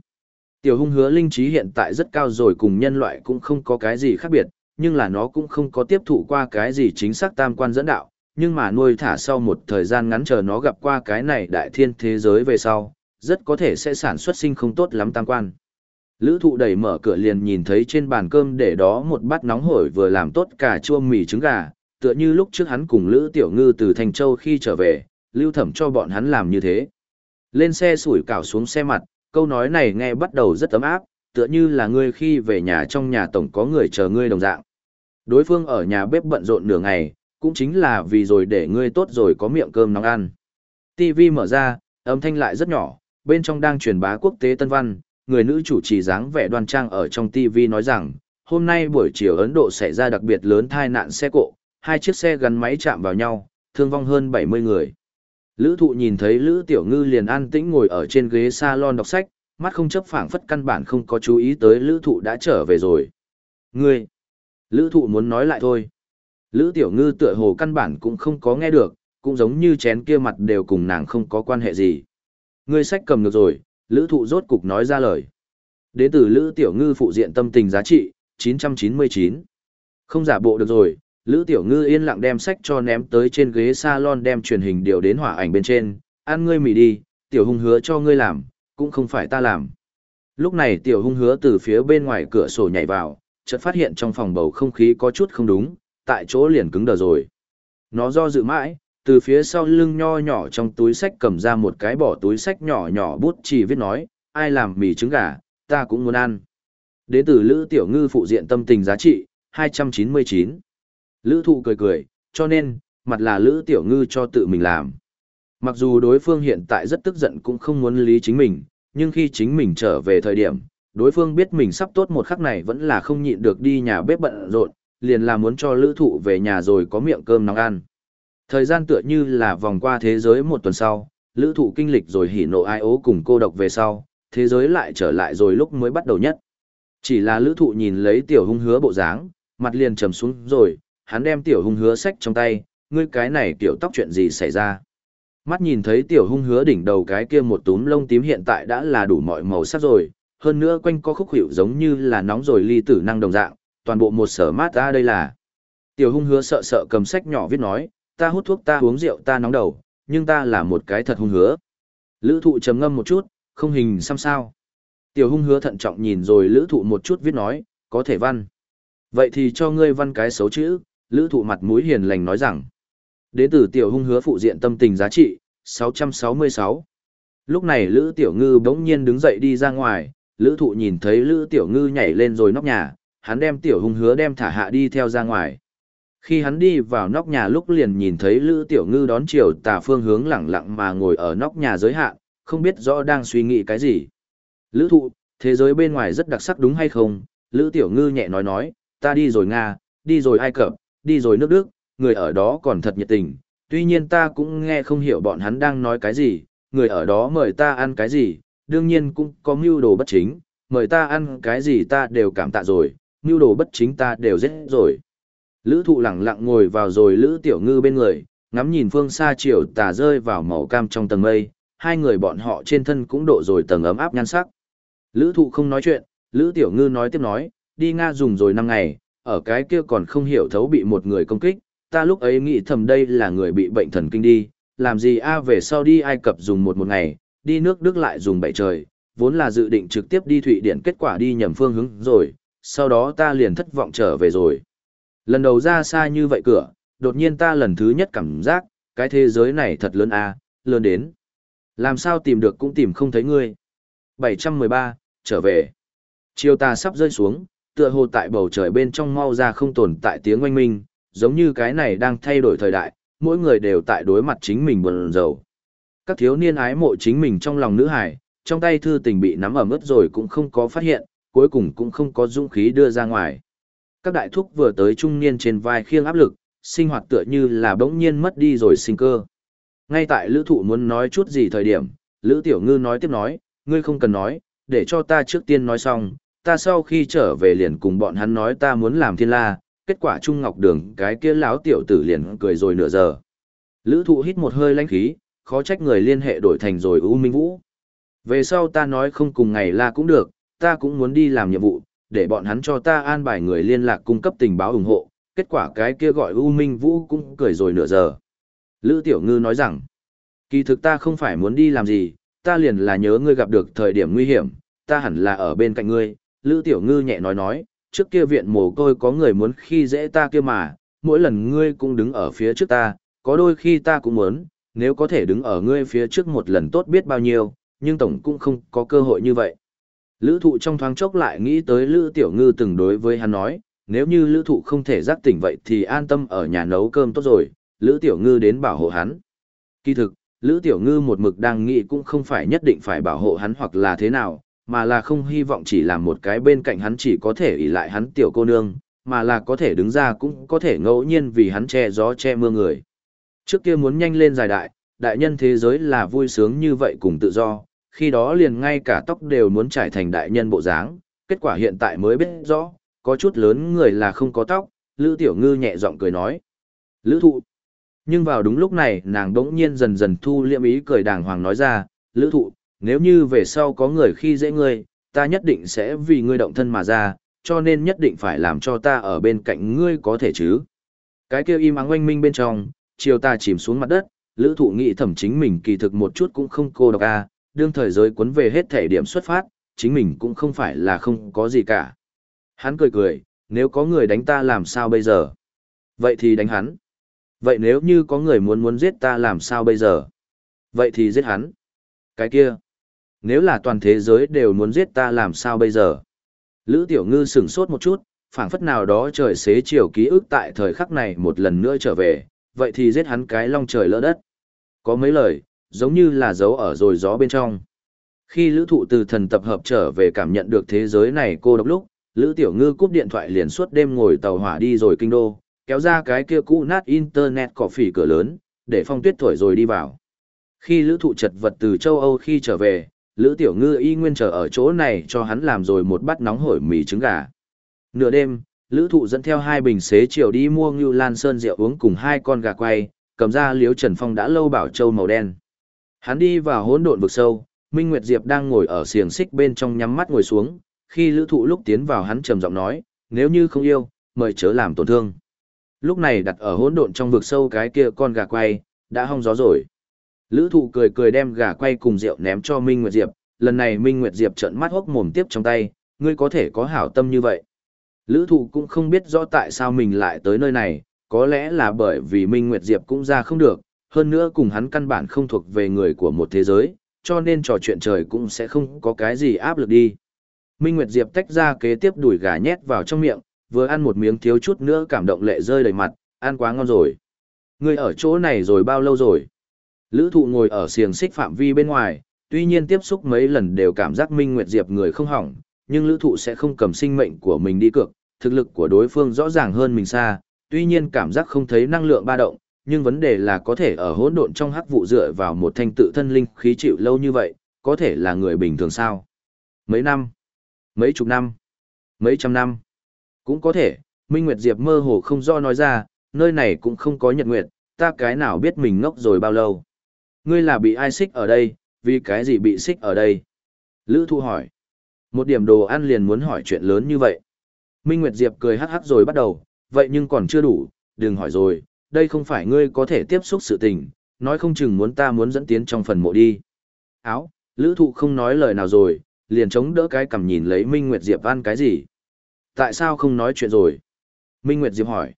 Tiểu hung hứa linh trí hiện tại rất cao rồi cùng nhân loại cũng không có cái gì khác biệt, nhưng là nó cũng không có tiếp thụ qua cái gì chính xác tam quan dẫn đạo, nhưng mà nuôi thả sau một thời gian ngắn chờ nó gặp qua cái này đại thiên thế giới về sau, rất có thể sẽ sản xuất sinh không tốt lắm tam quan. Lữ thụ đẩy mở cửa liền nhìn thấy trên bàn cơm để đó một bát nóng hổi vừa làm tốt cả chua mì trứng gà, tựa như lúc trước hắn cùng Lữ Tiểu Ngư từ Thành Châu khi trở về, lưu thẩm cho bọn hắn làm như thế. Lên xe sủi cảo xuống xe mặt, câu nói này nghe bắt đầu rất ấm áp, tựa như là ngươi khi về nhà trong nhà tổng có người chờ ngươi đồng dạng. Đối phương ở nhà bếp bận rộn nửa ngày, cũng chính là vì rồi để ngươi tốt rồi có miệng cơm nóng ăn. TV mở ra, âm thanh lại rất nhỏ, bên trong đang truyền bá quốc tế tân văn, người nữ chủ trì dáng vẻ đoan trang ở trong TV nói rằng, hôm nay buổi chiều Ấn Độ xảy ra đặc biệt lớn tai nạn xe cộ, hai chiếc xe gắn máy chạm vào nhau, thương vong hơn 70 người. Lữ thụ nhìn thấy Lữ Tiểu Ngư liền an tĩnh ngồi ở trên ghế salon đọc sách, mắt không chấp phảng phất căn bản không có chú ý tới Lữ thụ đã trở về rồi. Ngươi! Lữ thụ muốn nói lại thôi. Lữ Tiểu Ngư tựa hồ căn bản cũng không có nghe được, cũng giống như chén kia mặt đều cùng nàng không có quan hệ gì. Ngươi sách cầm được rồi, Lữ thụ rốt cục nói ra lời. Đến từ Lữ Tiểu Ngư phụ diện tâm tình giá trị, 999. Không giả bộ được rồi, Lữ Tiểu Ngư yên lặng đem sách cho ném tới trên ghế salon đem truyền hình điều đến hỏa ảnh bên trên, ăn ngươi mì đi, Tiểu Hung hứa cho ngươi làm, cũng không phải ta làm. Lúc này Tiểu Hung hứa từ phía bên ngoài cửa sổ nhảy vào, chợt phát hiện trong phòng bầu không khí có chút không đúng, tại chỗ liền cứng đờ rồi. Nó do dự mãi, từ phía sau lưng nho nhỏ trong túi sách cầm ra một cái bỏ túi sách nhỏ nhỏ bút chỉ viết nói, ai làm mì trứng gà, ta cũng muốn ăn. Đến từ Lữ Tiểu Ngư phụ diện tâm tình giá trị, 299. Lữ thụ cười cười, cho nên, mặt là Lữ Tiểu Ngư cho tự mình làm. Mặc dù đối phương hiện tại rất tức giận cũng không muốn lý chính mình, nhưng khi chính mình trở về thời điểm, đối phương biết mình sắp tốt một khắc này vẫn là không nhịn được đi nhà bếp bận rộn, liền là muốn cho lữ thụ về nhà rồi có miệng cơm nóng ăn. Thời gian tựa như là vòng qua thế giới một tuần sau, lữ thụ kinh lịch rồi hỉ nộ ai ố cùng cô độc về sau, thế giới lại trở lại rồi lúc mới bắt đầu nhất. Chỉ là lữ thụ nhìn lấy tiểu hung hứa bộ dáng, mặt liền trầm xuống rồi, hắn đem tiểu hung hứa sách trong tay, ngươi cái này tiểu tóc chuyện gì xảy ra. Mắt nhìn thấy tiểu hung hứa đỉnh đầu cái kia một túm lông tím hiện tại đã là đủ mọi màu sắc rồi, hơn nữa quanh có khúc hiệu giống như là nóng rồi ly tử năng đồng dạng, toàn bộ một sở mát ra đây là. Tiểu hung hứa sợ sợ cầm sách nhỏ viết nói, ta hút thuốc ta uống rượu ta nóng đầu, nhưng ta là một cái thật hung hứa. Lữ thụ trầm ngâm một chút, không hình xăm sao. Tiểu hung hứa thận trọng nhìn rồi lữ thụ một chút viết nói, có thể văn. Vậy thì cho ngươi văn cái xấu chữ, lữ thụ mặt mũi hiền lành nói rằng. Đến từ tiểu hung hứa phụ diện tâm tình giá trị, 666. Lúc này lữ tiểu ngư bỗng nhiên đứng dậy đi ra ngoài, lữ thụ nhìn thấy lữ tiểu ngư nhảy lên rồi nóc nhà, hắn đem tiểu hung hứa đem thả hạ đi theo ra ngoài. Khi hắn đi vào nóc nhà lúc liền nhìn thấy Lữ Tiểu Ngư đón chiều tà phương hướng lặng lặng mà ngồi ở nóc nhà giới hạn, không biết rõ đang suy nghĩ cái gì. Lữ thụ, thế giới bên ngoài rất đặc sắc đúng hay không? Lữ Tiểu Ngư nhẹ nói nói, ta đi rồi Nga, đi rồi Ai Cập, đi rồi nước Đức, người ở đó còn thật nhiệt tình. Tuy nhiên ta cũng nghe không hiểu bọn hắn đang nói cái gì, người ở đó mời ta ăn cái gì, đương nhiên cũng có mưu đồ bất chính, mời ta ăn cái gì ta đều cảm tạ rồi, mưu đồ bất chính ta đều giết rồi. Lữ thụ lặng lặng ngồi vào rồi Lữ Tiểu Ngư bên người, ngắm nhìn phương xa chiều tà rơi vào màu cam trong tầng mây, hai người bọn họ trên thân cũng độ rồi tầng ấm áp nhan sắc. Lữ thụ không nói chuyện, Lữ Tiểu Ngư nói tiếp nói, đi Nga dùng rồi 5 ngày, ở cái kia còn không hiểu thấu bị một người công kích, ta lúc ấy nghĩ thầm đây là người bị bệnh thần kinh đi, làm gì a về sau đi Ai Cập dùng một một ngày, đi nước Đức lại dùng bảy trời, vốn là dự định trực tiếp đi Thụy Điển kết quả đi nhầm phương hướng rồi, sau đó ta liền thất vọng trở về rồi. Lần đầu ra xa như vậy cửa, đột nhiên ta lần thứ nhất cảm giác, cái thế giới này thật lớn a, lớn đến. Làm sao tìm được cũng tìm không thấy ngươi. 713, trở về. Chiều ta sắp rơi xuống, tựa hồ tại bầu trời bên trong mau ra không tồn tại tiếng oanh minh, giống như cái này đang thay đổi thời đại, mỗi người đều tại đối mặt chính mình buồn rầu. Các thiếu niên ái mộ chính mình trong lòng nữ hải, trong tay thư tình bị nắm ở mất rồi cũng không có phát hiện, cuối cùng cũng không có dũng khí đưa ra ngoài. Các đại thúc vừa tới trung niên trên vai khiêng áp lực, sinh hoạt tựa như là bỗng nhiên mất đi rồi sinh cơ. Ngay tại lữ thụ muốn nói chút gì thời điểm, lữ tiểu ngư nói tiếp nói, ngươi không cần nói, để cho ta trước tiên nói xong, ta sau khi trở về liền cùng bọn hắn nói ta muốn làm thiên la, kết quả Trung Ngọc Đường cái kia láo tiểu tử liền cười rồi nửa giờ. Lữ thụ hít một hơi lãnh khí, khó trách người liên hệ đổi thành rồi U Minh Vũ. Về sau ta nói không cùng ngày la cũng được, ta cũng muốn đi làm nhiệm vụ, để bọn hắn cho ta an bài người liên lạc cung cấp tình báo ủng hộ, kết quả cái kia gọi U Minh Vũ cũng cười rồi nửa giờ. Lữ Tiểu Ngư nói rằng, kỳ thực ta không phải muốn đi làm gì, ta liền là nhớ ngươi gặp được thời điểm nguy hiểm, ta hẳn là ở bên cạnh ngươi. Lữ Tiểu Ngư nhẹ nói nói, trước kia viện mồ côi có người muốn khi dễ ta kia mà, mỗi lần ngươi cũng đứng ở phía trước ta, có đôi khi ta cũng muốn, nếu có thể đứng ở ngươi phía trước một lần tốt biết bao nhiêu, nhưng tổng cũng không có cơ hội như vậy. Lữ thụ trong thoáng chốc lại nghĩ tới Lữ Tiểu Ngư từng đối với hắn nói, nếu như Lữ thụ không thể giác tỉnh vậy thì an tâm ở nhà nấu cơm tốt rồi, Lữ Tiểu Ngư đến bảo hộ hắn. Kỳ thực, Lữ Tiểu Ngư một mực đang nghĩ cũng không phải nhất định phải bảo hộ hắn hoặc là thế nào, mà là không hy vọng chỉ làm một cái bên cạnh hắn chỉ có thể ỷ lại hắn tiểu cô nương, mà là có thể đứng ra cũng có thể ngẫu nhiên vì hắn che gió che mưa người. Trước kia muốn nhanh lên dài đại, đại nhân thế giới là vui sướng như vậy cùng tự do, khi đó liền ngay cả tóc đều muốn trải thành đại nhân bộ dáng, kết quả hiện tại mới biết rõ, có chút lớn người là không có tóc, Lữ Tiểu Ngư nhẹ giọng cười nói. Lữ thụ. Nhưng vào đúng lúc này nàng đống nhiên dần dần thu liệm ý cười đàng hoàng nói ra, Lữ thụ, nếu như về sau có người khi dễ ngươi, ta nhất định sẽ vì ngươi động thân mà ra, cho nên nhất định phải làm cho ta ở bên cạnh ngươi có thể chứ. Cái kêu im ắng oanh minh bên trong, chiều ta chìm xuống mặt đất, lữ thụ nghị thẩm chính mình kỳ thực một chút cũng không cô độc a đương thời giới cuốn về hết thể điểm xuất phát, chính mình cũng không phải là không có gì cả. Hắn cười cười, nếu có người đánh ta làm sao bây giờ? Vậy thì đánh hắn. Vậy nếu như có người muốn muốn giết ta làm sao bây giờ? Vậy thì giết hắn. Cái kia. Nếu là toàn thế giới đều muốn giết ta làm sao bây giờ? Lữ Tiểu Ngư sửng sốt một chút, phảng phất nào đó trời xế chiều ký ức tại thời khắc này một lần nữa trở về, vậy thì giết hắn cái long trời lỡ đất. Có mấy lời, giống như là dấu ở rồi gió bên trong. Khi lữ thụ từ thần tập hợp trở về cảm nhận được thế giới này cô độc lúc, lữ tiểu ngư cúp điện thoại liền suốt đêm ngồi tàu hỏa đi rồi kinh đô, kéo ra cái kia cũ nát internet cỏ phỉ cửa lớn, để phong tuyết thổi rồi đi vào. Khi lữ thụ chật vật từ châu Âu khi trở về, lữ tiểu ngư y nguyên trở ở chỗ này cho hắn làm rồi một bát nóng hổi mì trứng gà. Nửa đêm, lữ thụ dẫn theo hai bình xế chiều đi mua ngưu lan sơn rượu uống cùng hai con gà quay, cầm ra liếu trần phong đã lâu bảo châu màu đen. Hắn đi vào hỗn độn vực sâu, Minh Nguyệt Diệp đang ngồi ở xiềng xích bên trong nhắm mắt ngồi xuống, khi lữ thụ lúc tiến vào hắn trầm giọng nói, nếu như không yêu, mời chớ làm tổn thương. Lúc này đặt ở hỗn độn trong vực sâu cái kia con gà quay, đã hong gió rồi. Lữ thụ cười cười đem gà quay cùng rượu ném cho Minh Nguyệt Diệp, lần này Minh Nguyệt Diệp trợn mắt hốc mồm tiếp trong tay, ngươi có thể có hảo tâm như vậy. Lữ thụ cũng không biết rõ tại sao mình lại tới nơi này, có lẽ là bởi vì Minh Nguyệt Diệp cũng ra không được, hơn nữa cùng hắn căn bản không thuộc về người của một thế giới, cho nên trò chuyện trời cũng sẽ không có cái gì áp lực đi. Minh Nguyệt Diệp tách ra kế tiếp đuổi gà nhét vào trong miệng, vừa ăn một miếng thiếu chút nữa cảm động lệ rơi đầy mặt, ăn quá ngon rồi. Ngươi ở chỗ này rồi bao lâu rồi? Lữ thụ ngồi ở xiềng xích phạm vi bên ngoài, tuy nhiên tiếp xúc mấy lần đều cảm giác Minh Nguyệt Diệp người không hỏng, nhưng lữ thụ sẽ không cầm sinh mệnh của mình đi cược, thực lực của đối phương rõ ràng hơn mình xa, tuy nhiên cảm giác không thấy năng lượng ba động, nhưng vấn đề là có thể ở hỗn độn trong hắc vụ dựa vào một thanh tự thân linh khí chịu lâu như vậy, có thể là người bình thường sao? Mấy năm? Mấy chục năm? Mấy trăm năm? Cũng có thể, Minh Nguyệt Diệp mơ hồ không do nói ra, nơi này cũng không có nhật nguyệt, ta cái nào biết mình ngốc rồi bao lâu. Ngươi là bị ai xích ở đây, vì cái gì bị xích ở đây? Lữ Thu hỏi. Một điểm đồ ăn liền muốn hỏi chuyện lớn như vậy. Minh Nguyệt Diệp cười hắc hắc rồi bắt đầu, vậy nhưng còn chưa đủ, đừng hỏi rồi, đây không phải ngươi có thể tiếp xúc sự tình, nói không chừng muốn ta muốn dẫn tiến trong phần mộ đi. Áo, lữ thụ không nói lời nào rồi, liền chống đỡ cái cầm nhìn lấy Minh Nguyệt Diệp ăn cái gì. Tại sao không nói chuyện rồi? Minh Nguyệt Diệp hỏi.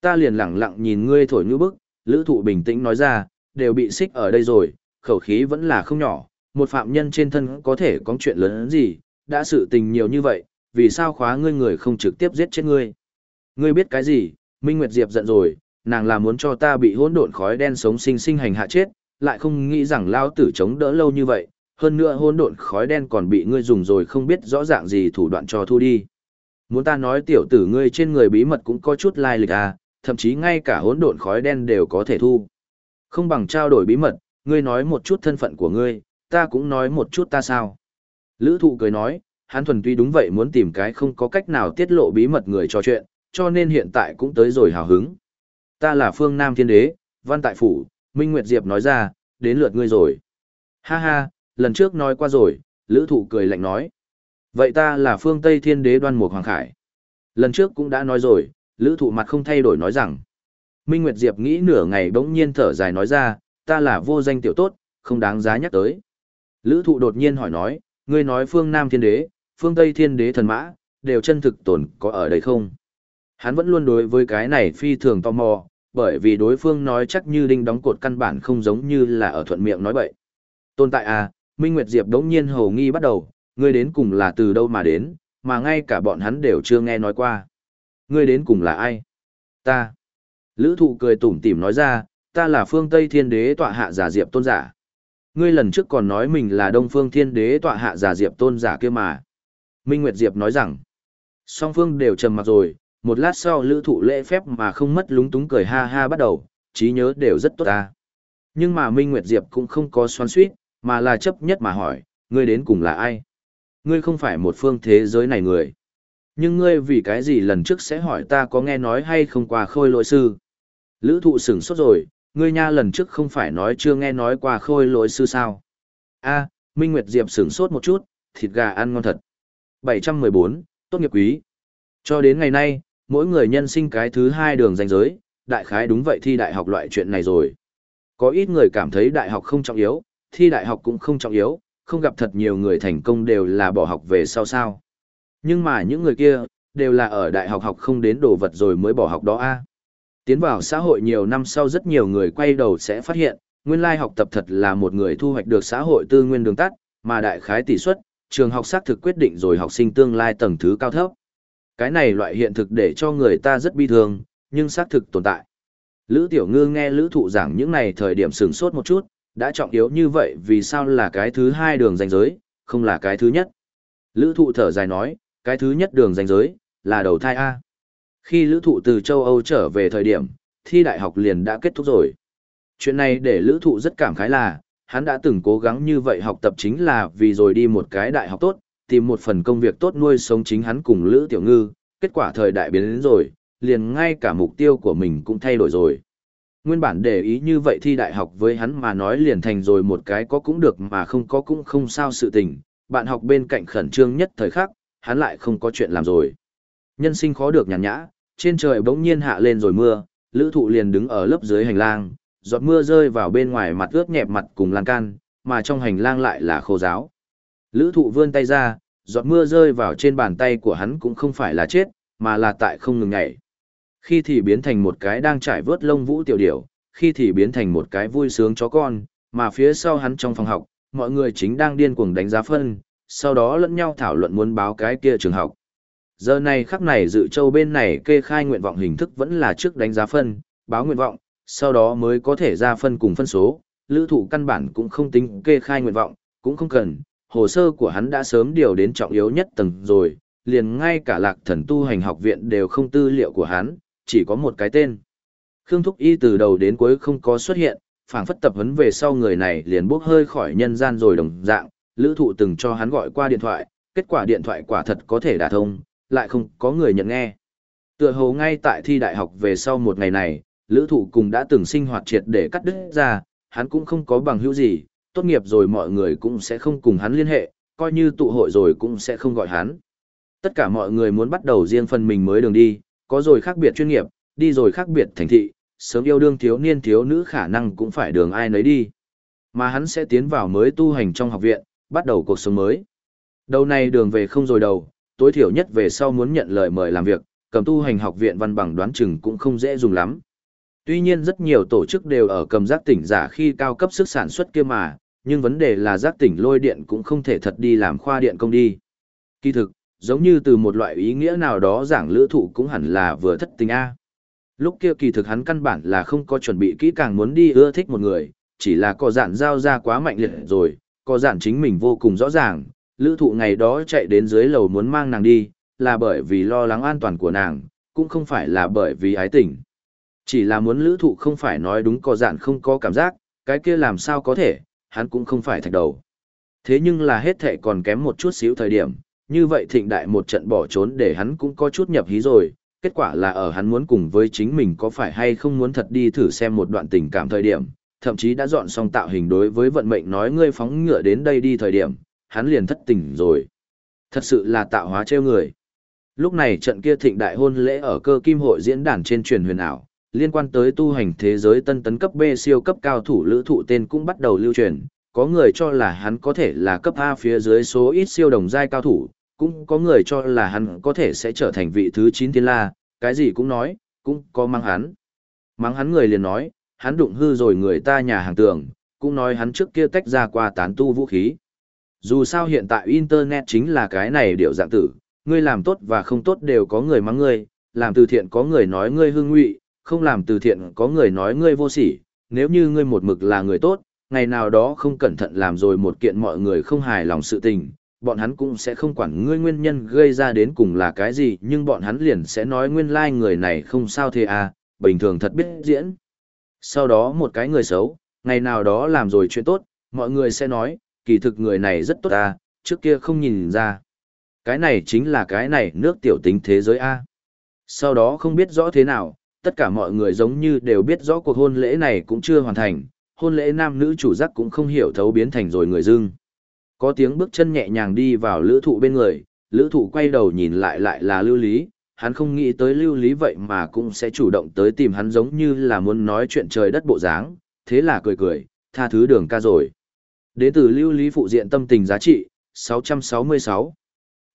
Ta liền lặng lặng nhìn ngươi thổi như bức, lữ thụ bình tĩnh nói ra, đều bị xích ở đây rồi, khẩu khí vẫn là không nhỏ, một phạm nhân trên thân có thể có chuyện lớn gì, đã sự tình nhiều như vậy, vì sao khóa ngươi người không trực tiếp giết chết ngươi? Ngươi biết cái gì? Minh Nguyệt Diệp giận rồi, nàng là muốn cho ta bị hỗn độn khói đen sống sinh sinh hành hạ chết, lại không nghĩ rằng lao tử chống đỡ lâu như vậy, hơn nữa hỗn độn khói đen còn bị ngươi dùng rồi không biết rõ ràng gì thủ đoạn cho thu đi. Muốn ta nói tiểu tử ngươi trên người bí mật cũng có chút lai lịch à, thậm chí ngay cả hỗn độn khói đen đều có thể thu. Không bằng trao đổi bí mật, ngươi nói một chút thân phận của ngươi, ta cũng nói một chút ta sao. Lữ thụ cười nói, hắn thuần tuy đúng vậy muốn tìm cái không có cách nào tiết lộ bí mật người trò chuyện, cho nên hiện tại cũng tới rồi hào hứng. Ta là phương Nam Thiên Đế, Văn Tại Phủ, Minh Nguyệt Diệp nói ra, đến lượt ngươi rồi. Ha ha, lần trước nói qua rồi, lữ thụ cười lạnh nói. Vậy ta là phương Tây Thiên Đế đoan mục Hoàng Khải. Lần trước cũng đã nói rồi, lữ thụ mặt không thay đổi nói rằng. Minh Nguyệt Diệp nghĩ nửa ngày bỗng nhiên thở dài nói ra, ta là vô danh tiểu tốt, không đáng giá nhắc tới. Lữ thụ đột nhiên hỏi nói, ngươi nói phương Nam thiên đế, phương Tây thiên đế thần mã, đều chân thực tồn có ở đây không? Hắn vẫn luôn đối với cái này phi thường tò mò, bởi vì đối phương nói chắc như đinh đóng cột căn bản không giống như là ở thuận miệng nói bậy. Tồn tại à, Minh Nguyệt Diệp đống nhiên hầu nghi bắt đầu, ngươi đến cùng là từ đâu mà đến, mà ngay cả bọn hắn đều chưa nghe nói qua. Ngươi đến cùng là ai? Ta. Lữ thụ cười tủm tỉm nói ra, ta là phương Tây thiên đế tọa hạ giả diệp tôn giả. Ngươi lần trước còn nói mình là đông phương thiên đế tọa hạ giả diệp tôn giả kia mà. Minh Nguyệt Diệp nói rằng, song phương đều trầm mặt rồi, một lát sau lữ thụ lễ phép mà không mất lúng túng cười ha ha bắt đầu, trí nhớ đều rất tốt ta. Nhưng mà Minh Nguyệt Diệp cũng không có xoắn suýt, mà là chấp nhất mà hỏi, ngươi đến cùng là ai? Ngươi không phải một phương thế giới này người. Nhưng ngươi vì cái gì lần trước sẽ hỏi ta có nghe nói hay không qua khôi lỗi sư? Lữ thụ sửng sốt rồi, ngươi nha lần trước không phải nói chưa nghe nói qua khôi lỗi sư sao? a Minh Nguyệt Diệp sửng sốt một chút, thịt gà ăn ngon thật. 714, tốt nghiệp quý. Cho đến ngày nay, mỗi người nhân sinh cái thứ hai đường danh giới, đại khái đúng vậy thi đại học loại chuyện này rồi. Có ít người cảm thấy đại học không trọng yếu, thi đại học cũng không trọng yếu, không gặp thật nhiều người thành công đều là bỏ học về sau sao. Nhưng mà những người kia, đều là ở đại học học không đến đồ vật rồi mới bỏ học đó a. Tiến vào xã hội nhiều năm sau rất nhiều người quay đầu sẽ phát hiện, nguyên lai học tập thật là một người thu hoạch được xã hội tư nguyên đường tắt, mà đại khái tỷ suất, trường học xác thực quyết định rồi học sinh tương lai tầng thứ cao thấp. Cái này loại hiện thực để cho người ta rất bi thương, nhưng xác thực tồn tại. Lữ Tiểu Ngư nghe Lữ Thụ giảng những này thời điểm sửng sốt một chút, đã trọng yếu như vậy vì sao là cái thứ hai đường danh giới, không là cái thứ nhất. Lữ Thụ thở dài nói, cái thứ nhất đường danh giới, là đầu thai A. Khi Lữ Thụ từ châu Âu trở về thời điểm, thi đại học liền đã kết thúc rồi. Chuyện này để Lữ Thụ rất cảm khái là, hắn đã từng cố gắng như vậy học tập chính là vì rồi đi một cái đại học tốt, tìm một phần công việc tốt nuôi sống chính hắn cùng Lữ Tiểu Ngư, kết quả thời đại biến đến rồi, liền ngay cả mục tiêu của mình cũng thay đổi rồi. Nguyên bản để ý như vậy thi đại học với hắn mà nói liền thành rồi một cái có cũng được mà không có cũng không sao sự tình, bạn học bên cạnh khẩn trương nhất thời khắc, hắn lại không có chuyện làm rồi. Nhân sinh khó được nhàn nhã, trên trời bỗng nhiên hạ lên rồi mưa, lữ thụ liền đứng ở lớp dưới hành lang, giọt mưa rơi vào bên ngoài mặt ướt nhẹp mặt cùng lan can, mà trong hành lang lại là khô giáo. Lữ thụ vươn tay ra, giọt mưa rơi vào trên bàn tay của hắn cũng không phải là chết, mà là tại không ngừng nhảy. Khi thì biến thành một cái đang trải vớt lông vũ tiểu điểu, khi thì biến thành một cái vui sướng chó con, mà phía sau hắn trong phòng học, mọi người chính đang điên cuồng đánh giá phân, sau đó lẫn nhau thảo luận muốn báo cái kia trường học. Giờ này khắc này dự châu bên này kê khai nguyện vọng hình thức vẫn là trước đánh giá phân, báo nguyện vọng, sau đó mới có thể ra phân cùng phân số, lữ thụ căn bản cũng không tính kê khai nguyện vọng, cũng không cần, hồ sơ của hắn đã sớm điều đến trọng yếu nhất tầng rồi, liền ngay cả lạc thần tu hành học viện đều không tư liệu của hắn, chỉ có một cái tên. Khương Thúc Y từ đầu đến cuối không có xuất hiện, phảng phất tập huấn về sau người này liền bốc hơi khỏi nhân gian rồi đồng dạng, lữ thụ từng cho hắn gọi qua điện thoại, kết quả điện thoại quả thật có thể đả thông, lại không có người nhận nghe. Tựa hồ ngay tại thi đại học về sau một ngày này, lữ thụ cùng đã từng sinh hoạt triệt để cắt đứt ra, hắn cũng không có bằng hữu gì, tốt nghiệp rồi mọi người cũng sẽ không cùng hắn liên hệ, coi như tụ hội rồi cũng sẽ không gọi hắn. Tất cả mọi người muốn bắt đầu riêng phần mình mới đường đi, có rồi khác biệt chuyên nghiệp, đi rồi khác biệt thành thị, sớm yêu đương thiếu niên thiếu nữ khả năng cũng phải đường ai nấy đi. Mà hắn sẽ tiến vào mới tu hành trong học viện, bắt đầu cuộc sống mới. Đầu này đường về không rồi đầu, tối thiểu nhất về sau muốn nhận lời mời làm việc, cầm tu hành học viện văn bằng đoán chừng cũng không dễ dùng lắm. Tuy nhiên rất nhiều tổ chức đều ở cầm giác tỉnh giả khi cao cấp sức sản xuất kia mà, nhưng vấn đề là giác tỉnh lôi điện cũng không thể thật đi làm khoa điện công đi. Kỳ thực, giống như từ một loại ý nghĩa nào đó giảng lữ thụ cũng hẳn là vừa thất tình A. Lúc kia kỳ thực hắn căn bản là không có chuẩn bị kỹ càng muốn đi ưa thích một người, chỉ là có dạn giao ra quá mạnh liệt rồi, có giản chính mình vô cùng rõ ràng, lữ thụ ngày đó chạy đến dưới lầu muốn mang nàng đi, là bởi vì lo lắng an toàn của nàng, cũng không phải là bởi vì ái tình. Chỉ là muốn lữ thụ không phải nói đúng có giản không có cảm giác, cái kia làm sao có thể, hắn cũng không phải thạch đầu. Thế nhưng là hết thệ còn kém một chút xíu thời điểm, như vậy thịnh đại một trận bỏ trốn để hắn cũng có chút nhập hí rồi, kết quả là ở hắn muốn cùng với chính mình có phải hay không muốn thật đi thử xem một đoạn tình cảm thời điểm, thậm chí đã dọn xong tạo hình đối với vận mệnh nói ngươi phóng ngựa đến đây đi thời điểm, hắn liền thất tỉnh rồi. Thật sự là tạo hóa trêu người. Lúc này trận kia thịnh đại hôn lễ ở cơ kim hội diễn đàn trên truyền huyền ảo, liên quan tới tu hành thế giới tân tấn cấp B siêu cấp cao thủ lữ thụ tên cũng bắt đầu lưu truyền, có người cho là hắn có thể là cấp A phía dưới số ít siêu đồng giai cao thủ, cũng có người cho là hắn có thể sẽ trở thành vị thứ 9 thiên la, cái gì cũng nói, cũng có mang hắn. Mang hắn người liền nói, hắn đụng hư rồi người ta nhà hàng tường, cũng nói hắn trước kia tách ra qua tán tu vũ khí. Dù sao hiện tại Internet chính là cái này điều dạng tử, ngươi làm tốt và không tốt đều có người mắng ngươi, làm từ thiện có người nói ngươi hương ngụy, không làm từ thiện có người nói ngươi vô sỉ, nếu như ngươi một mực là người tốt, ngày nào đó không cẩn thận làm rồi một kiện mọi người không hài lòng sự tình, bọn hắn cũng sẽ không quản ngươi nguyên nhân gây ra đến cùng là cái gì, nhưng bọn hắn liền sẽ nói nguyên lai like người này không sao thế à, bình thường thật biết diễn. Sau đó một cái người xấu, ngày nào đó làm rồi chuyện tốt, mọi người sẽ nói, kỳ thực người này rất tốt à, trước kia không nhìn ra. Cái này chính là cái này nước tiểu tính thế giới A. Sau đó không biết rõ thế nào, tất cả mọi người giống như đều biết rõ cuộc hôn lễ này cũng chưa hoàn thành, hôn lễ nam nữ chủ giác cũng không hiểu thấu biến thành rồi người dưng. Có tiếng bước chân nhẹ nhàng đi vào lữ thụ bên người, lữ thụ quay đầu nhìn lại lại là lưu lý, hắn không nghĩ tới lưu lý vậy mà cũng sẽ chủ động tới tìm hắn giống như là muốn nói chuyện trời đất bộ dáng, thế là cười cười, tha thứ đường ca rồi. Đế tử lưu lý phụ diện tâm tình giá trị, 666.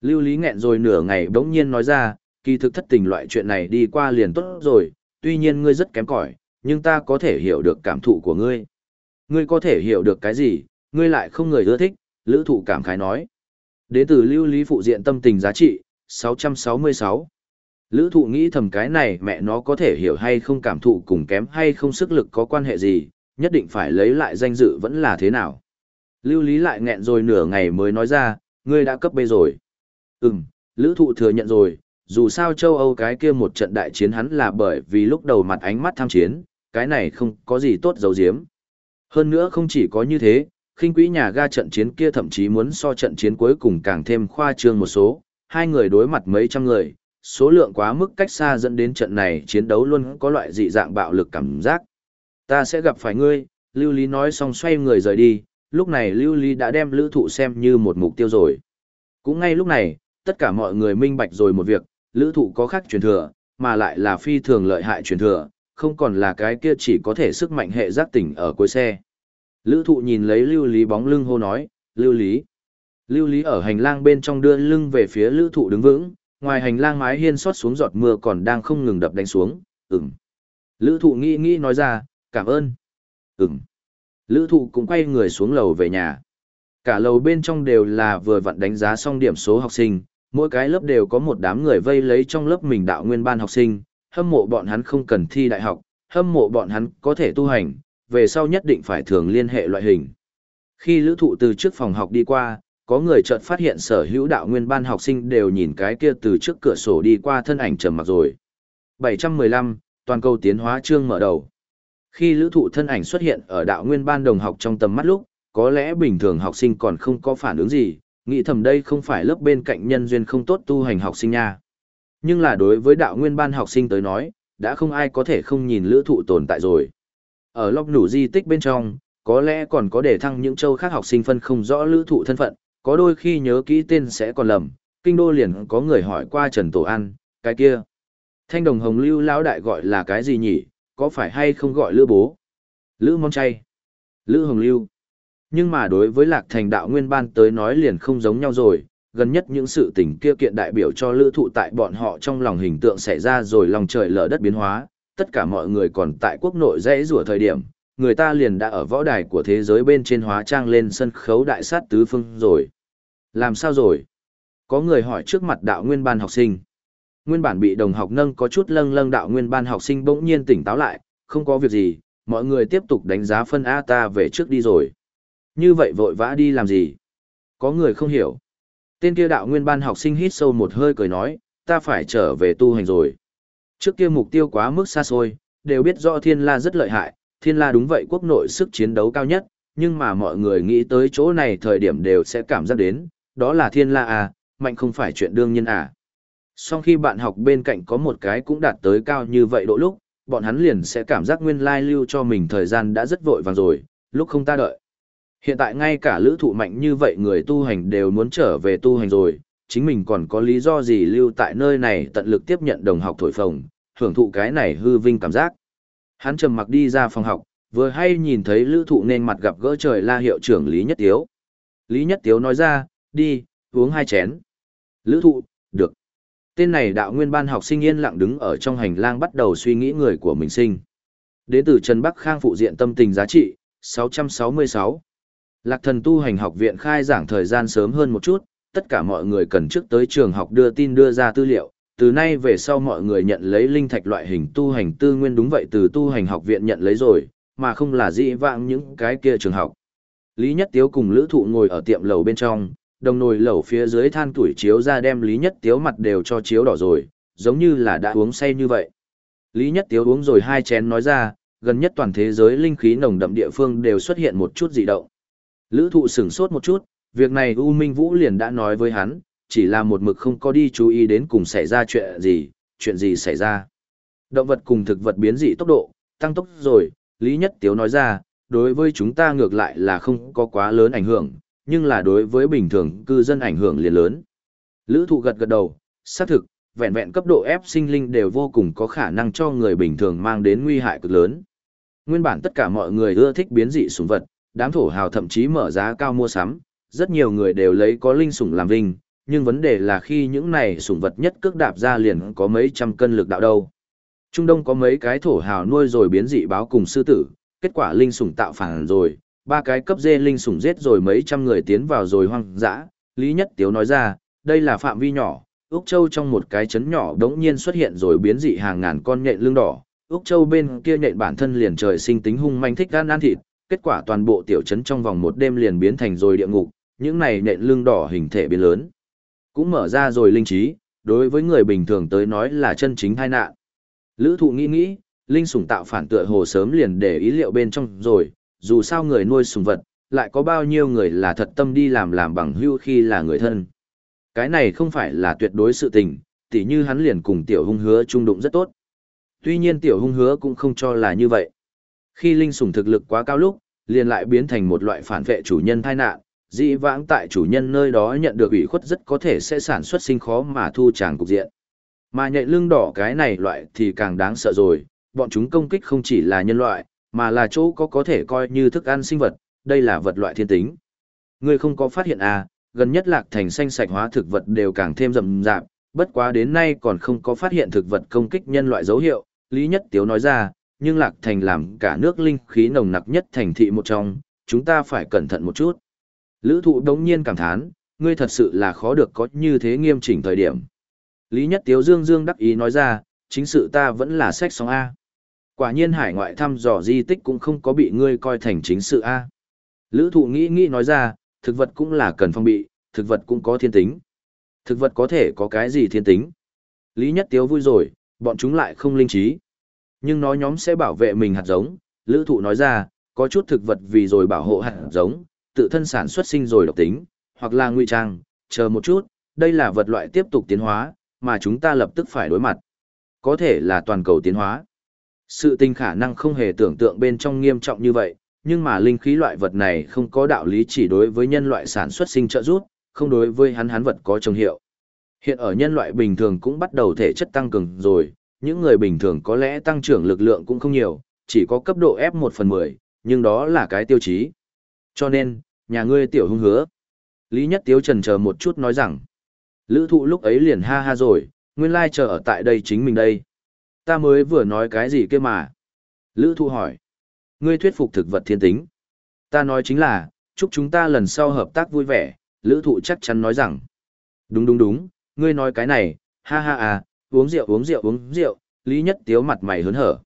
Lưu lý nghẹn rồi nửa ngày bỗng nhiên nói ra, kỳ thực thất tình loại chuyện này đi qua liền tốt rồi, tuy nhiên ngươi rất kém cỏi, nhưng ta có thể hiểu được cảm thụ của ngươi. Ngươi có thể hiểu được cái gì, ngươi lại không người ưa thích, lữ thụ cảm khái nói. Đế tử lưu lý phụ diện tâm tình giá trị, 666. Lữ thụ nghĩ thầm cái này mẹ nó có thể hiểu hay không cảm thụ cùng kém hay không sức lực có quan hệ gì, nhất định phải lấy lại danh dự vẫn là thế nào. Lưu lý lại nghẹn rồi nửa ngày mới nói ra, ngươi đã cấp bê rồi. Ừm, lữ thụ thừa nhận rồi, dù sao châu Âu cái kia một trận đại chiến hắn là bởi vì lúc đầu mặt ánh mắt tham chiến, cái này không có gì tốt dấu diếm. Hơn nữa không chỉ có như thế, khinh quỹ nhà ga trận chiến kia thậm chí muốn so trận chiến cuối cùng càng thêm khoa trương một số, hai người đối mặt mấy trăm người, số lượng quá mức cách xa dẫn đến trận này chiến đấu luôn có loại dị dạng bạo lực cảm giác. Ta sẽ gặp phải ngươi, Lưu Lý nói xong xoay người rời đi, lúc này Lưu Lý đã đem lữ thụ xem như một mục tiêu rồi. Cũng ngay lúc này, tất cả mọi người minh bạch rồi một việc, lữ thụ có khác truyền thừa, mà lại là phi thường lợi hại truyền thừa, không còn là cái kia chỉ có thể sức mạnh hệ giác tỉnh ở cuối xe. Lữ thụ nhìn lấy lưu lý bóng lưng hô nói, lưu lý. Lưu lý ở hành lang bên trong đưa lưng về phía lữ thụ đứng vững, ngoài hành lang mái hiên xót xuống giọt mưa còn đang không ngừng đập đánh xuống, ừm. Lữ thụ nghĩ nghĩ nói ra, cảm ơn. Ừm. Lữ thụ cũng quay người xuống lầu về nhà. Cả lầu bên trong đều là vừa vặn đánh giá xong điểm số học sinh, mỗi cái lớp đều có một đám người vây lấy trong lớp mình đạo nguyên ban học sinh, hâm mộ bọn hắn không cần thi đại học, hâm mộ bọn hắn có thể tu hành, về sau nhất định phải thường liên hệ loại hình. Khi lữ thụ từ trước phòng học đi qua, có người chợt phát hiện sở hữu đạo nguyên ban học sinh đều nhìn cái kia từ trước cửa sổ đi qua thân ảnh trầm mặc rồi. 715, toàn cầu tiến hóa chương mở đầu. Khi lữ thụ thân ảnh xuất hiện ở đạo nguyên ban đồng học trong tầm mắt lúc, có lẽ bình thường học sinh còn không có phản ứng gì, nghĩ thầm đây không phải lớp bên cạnh nhân duyên không tốt tu hành học sinh nha. Nhưng là đối với đạo nguyên ban học sinh tới nói, đã không ai có thể không nhìn lữ thụ tồn tại rồi. Ở lóc nủ di tích bên trong, có lẽ còn có để thăng những châu khác học sinh phân không rõ lữ thụ thân phận, có đôi khi nhớ kỹ tên sẽ còn lầm, kinh đô liền có người hỏi qua Trần Tổ An, cái kia. Thanh đồng hồng lưu lão đại gọi là cái gì nhỉ, có phải hay không gọi lữ bố? Lữ mong chay. Lữ hồng lưu. Nhưng mà đối với lạc thành đạo nguyên ban tới nói liền không giống nhau rồi, gần nhất những sự tình kia kiện đại biểu cho lữ thụ tại bọn họ trong lòng hình tượng xảy ra rồi lòng trời lở đất biến hóa, tất cả mọi người còn tại quốc nội dễ rủa thời điểm, người ta liền đã ở võ đài của thế giới bên trên hóa trang lên sân khấu đại sát tứ phương rồi. Làm sao rồi? Có người hỏi trước mặt đạo nguyên ban học sinh. Nguyên bản bị đồng học nâng có chút lâng lâng đạo nguyên ban học sinh bỗng nhiên tỉnh táo lại, không có việc gì, mọi người tiếp tục đánh giá phân A ta về trước đi rồi. Như vậy vội vã đi làm gì? Có người không hiểu. Tên kia đạo nguyên ban học sinh hít sâu một hơi cười nói, ta phải trở về tu hành rồi. Trước kia mục tiêu quá mức xa xôi, đều biết rõ thiên la rất lợi hại, thiên la đúng vậy quốc nội sức chiến đấu cao nhất, nhưng mà mọi người nghĩ tới chỗ này thời điểm đều sẽ cảm giác đến, đó là thiên la à, mạnh không phải chuyện đương nhiên à. Sau khi bạn học bên cạnh có một cái cũng đạt tới cao như vậy độ lúc, bọn hắn liền sẽ cảm giác nguyên lai lưu cho mình thời gian đã rất vội vàng rồi, lúc không ta đợi. Hiện tại ngay cả lữ thụ mạnh như vậy người tu hành đều muốn trở về tu hành rồi, chính mình còn có lý do gì lưu tại nơi này tận lực tiếp nhận đồng học thổi phồng, hưởng thụ cái này hư vinh cảm giác. Hắn trầm mặc đi ra phòng học, vừa hay nhìn thấy lữ thụ nên mặt gặp gỡ trời la hiệu trưởng Lý Nhất Tiếu. Lý Nhất Tiếu nói ra, đi, uống hai chén. Lữ thụ, được. Tên này đạo nguyên ban học sinh yên lặng đứng ở trong hành lang bắt đầu suy nghĩ người của mình sinh. Đến từ Trần Bắc Khang phụ diện tâm tình giá trị, 666. Lạc thần tu hành học viện khai giảng thời gian sớm hơn một chút, tất cả mọi người cần trước tới trường học đưa tin đưa ra tư liệu. Từ nay về sau mọi người nhận lấy linh thạch loại hình tu hành tư nguyên đúng vậy từ tu hành học viện nhận lấy rồi, mà không là dĩ vãng những cái kia trường học. Lý Nhất Tiếu cùng Lữ Thụ ngồi ở tiệm lầu bên trong, đồng nồi lẩu phía dưới than tuổi chiếu ra đem Lý Nhất Tiếu mặt đều cho chiếu đỏ rồi, giống như là đã uống say như vậy. Lý Nhất Tiếu uống rồi hai chén nói ra, gần nhất toàn thế giới linh khí nồng đậm địa phương đều xuất hiện một chút dị động. Lữ thụ sửng sốt một chút, việc này U Minh Vũ liền đã nói với hắn, chỉ là một mực không có đi chú ý đến cùng xảy ra chuyện gì, chuyện gì xảy ra. Động vật cùng thực vật biến dị tốc độ, tăng tốc rồi, Lý Nhất Tiếu nói ra, đối với chúng ta ngược lại là không có quá lớn ảnh hưởng, nhưng là đối với bình thường cư dân ảnh hưởng liền lớn. Lữ thụ gật gật đầu, xác thực, vẹn vẹn cấp độ ép sinh linh đều vô cùng có khả năng cho người bình thường mang đến nguy hại cực lớn. Nguyên bản tất cả mọi người ưa thích biến dị sủng vật, đám thổ hào thậm chí mở giá cao mua sắm, rất nhiều người đều lấy có linh sủng làm vinh, nhưng vấn đề là khi những này sủng vật nhất cước đạp ra liền có mấy trăm cân lực đạo đâu. Trung Đông có mấy cái thổ hào nuôi rồi biến dị báo cùng sư tử, kết quả linh sủng tạo phản rồi, ba cái cấp dê linh sủng giết rồi mấy trăm người tiến vào rồi hoang dã. Lý Nhất Tiếu nói ra, đây là phạm vi nhỏ, Úc Châu trong một cái chấn nhỏ đống nhiên xuất hiện rồi biến dị hàng ngàn con nhện lưng đỏ. Úc Châu bên kia nhện bản thân liền trời sinh tính hung manh thích gan ăn thịt, kết quả toàn bộ tiểu trấn trong vòng một đêm liền biến thành rồi địa ngục, những này nhện lưng đỏ hình thể biến lớn. Cũng mở ra rồi linh trí, đối với người bình thường tới nói là chân chính tai nạn. Lữ thụ nghĩ nghĩ, linh sủng tạo phản tựa hồ sớm liền để ý liệu bên trong rồi, dù sao người nuôi sủng vật, lại có bao nhiêu người là thật tâm đi làm làm bằng hưu khi là người thân. Cái này không phải là tuyệt đối sự tình, tỉ như hắn liền cùng tiểu hung hứa trung đụng rất tốt. Tuy nhiên tiểu hung hứa cũng không cho là như vậy. Khi linh sủng thực lực quá cao lúc, liền lại biến thành một loại phản vệ chủ nhân tai nạn, dĩ vãng tại chủ nhân nơi đó nhận được ủy khuất rất có thể sẽ sản xuất sinh khó mà thu tràng cục diện. Mà nhạy lưng đỏ cái này loại thì càng đáng sợ rồi, bọn chúng công kích không chỉ là nhân loại, mà là chỗ có có thể coi như thức ăn sinh vật, đây là vật loại thiên tính. Ngươi không có phát hiện à, gần nhất lạc thành xanh sạch hóa thực vật đều càng thêm rậm rạp, bất quá đến nay còn không có phát hiện thực vật công kích nhân loại dấu hiệu, Lý Nhất Tiếu nói ra, nhưng lạc thành làm cả nước linh khí nồng nặc nhất thành thị một trong, chúng ta phải cẩn thận một chút. Lữ thụ đống nhiên cảm thán, ngươi thật sự là khó được có như thế nghiêm chỉnh thời điểm. Lý Nhất Tiếu Dương Dương đắc ý nói ra, chính sự ta vẫn là sách sóng A. Quả nhiên hải ngoại thăm dò di tích cũng không có bị ngươi coi thành chính sự A. Lữ thụ nghĩ nghĩ nói ra, thực vật cũng là cần phong bị, thực vật cũng có thiên tính. Thực vật có thể có cái gì thiên tính? Lý Nhất Tiếu vui rồi, bọn chúng lại không linh trí. Nhưng nó nhóm sẽ bảo vệ mình hạt giống, lữ thụ nói ra, có chút thực vật vì rồi bảo hộ hạt giống, tự thân sản xuất sinh rồi độc tính, hoặc là nguy trang, chờ một chút, đây là vật loại tiếp tục tiến hóa, mà chúng ta lập tức phải đối mặt. Có thể là toàn cầu tiến hóa. Sự tình khả năng không hề tưởng tượng bên trong nghiêm trọng như vậy, nhưng mà linh khí loại vật này không có đạo lý chỉ đối với nhân loại sản xuất sinh trợ giúp, không đối với hắn hắn vật có trông hiệu. Hiện ở nhân loại bình thường cũng bắt đầu thể chất tăng cường rồi, những người bình thường có lẽ tăng trưởng lực lượng cũng không nhiều, chỉ có cấp độ F1 phần 10, nhưng đó là cái tiêu chí. Cho nên, nhà ngươi tiểu hung hứa. Lý Nhất Tiếu trần chờ một chút nói rằng, lữ thụ lúc ấy liền ha ha rồi, nguyên lai chờ ở tại đây chính mình đây. Ta mới vừa nói cái gì kia mà. Lữ thụ hỏi, ngươi thuyết phục thực vật thiên tính. Ta nói chính là, chúc chúng ta lần sau hợp tác vui vẻ, lữ thụ chắc chắn nói rằng. Đúng đúng đúng, ngươi nói cái này, ha ha à, uống rượu uống rượu uống rượu, Lý Nhất Tiếu mặt mày hớn hở.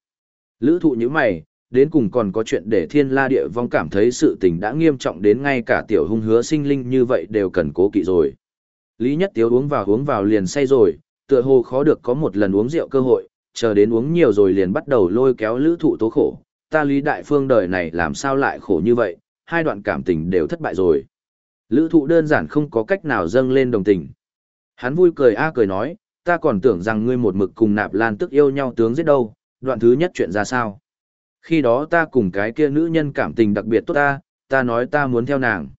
Lữ thụ như mày, đến cùng còn có chuyện để thiên la địa vong cảm thấy sự tình đã nghiêm trọng đến ngay cả tiểu hung hứa sinh linh như vậy đều cần cố kỵ rồi. Lý Nhất Tiếu uống vào uống vào liền say rồi, tựa hồ khó được có một lần uống rượu cơ hội, chờ đến uống nhiều rồi liền bắt đầu lôi kéo lữ thụ tố khổ. Ta Lý Đại Phương đời này làm sao lại khổ như vậy, hai đoạn cảm tình đều thất bại rồi. Lữ thụ đơn giản không có cách nào dâng lên đồng tình. Hắn vui cười a cười nói, ta còn tưởng rằng ngươi một mực cùng nạp lan tức yêu nhau tướng giết đâu, đoạn thứ nhất chuyện ra sao. Khi đó ta cùng cái kia nữ nhân cảm tình đặc biệt tốt ta, ta nói ta muốn theo nàng.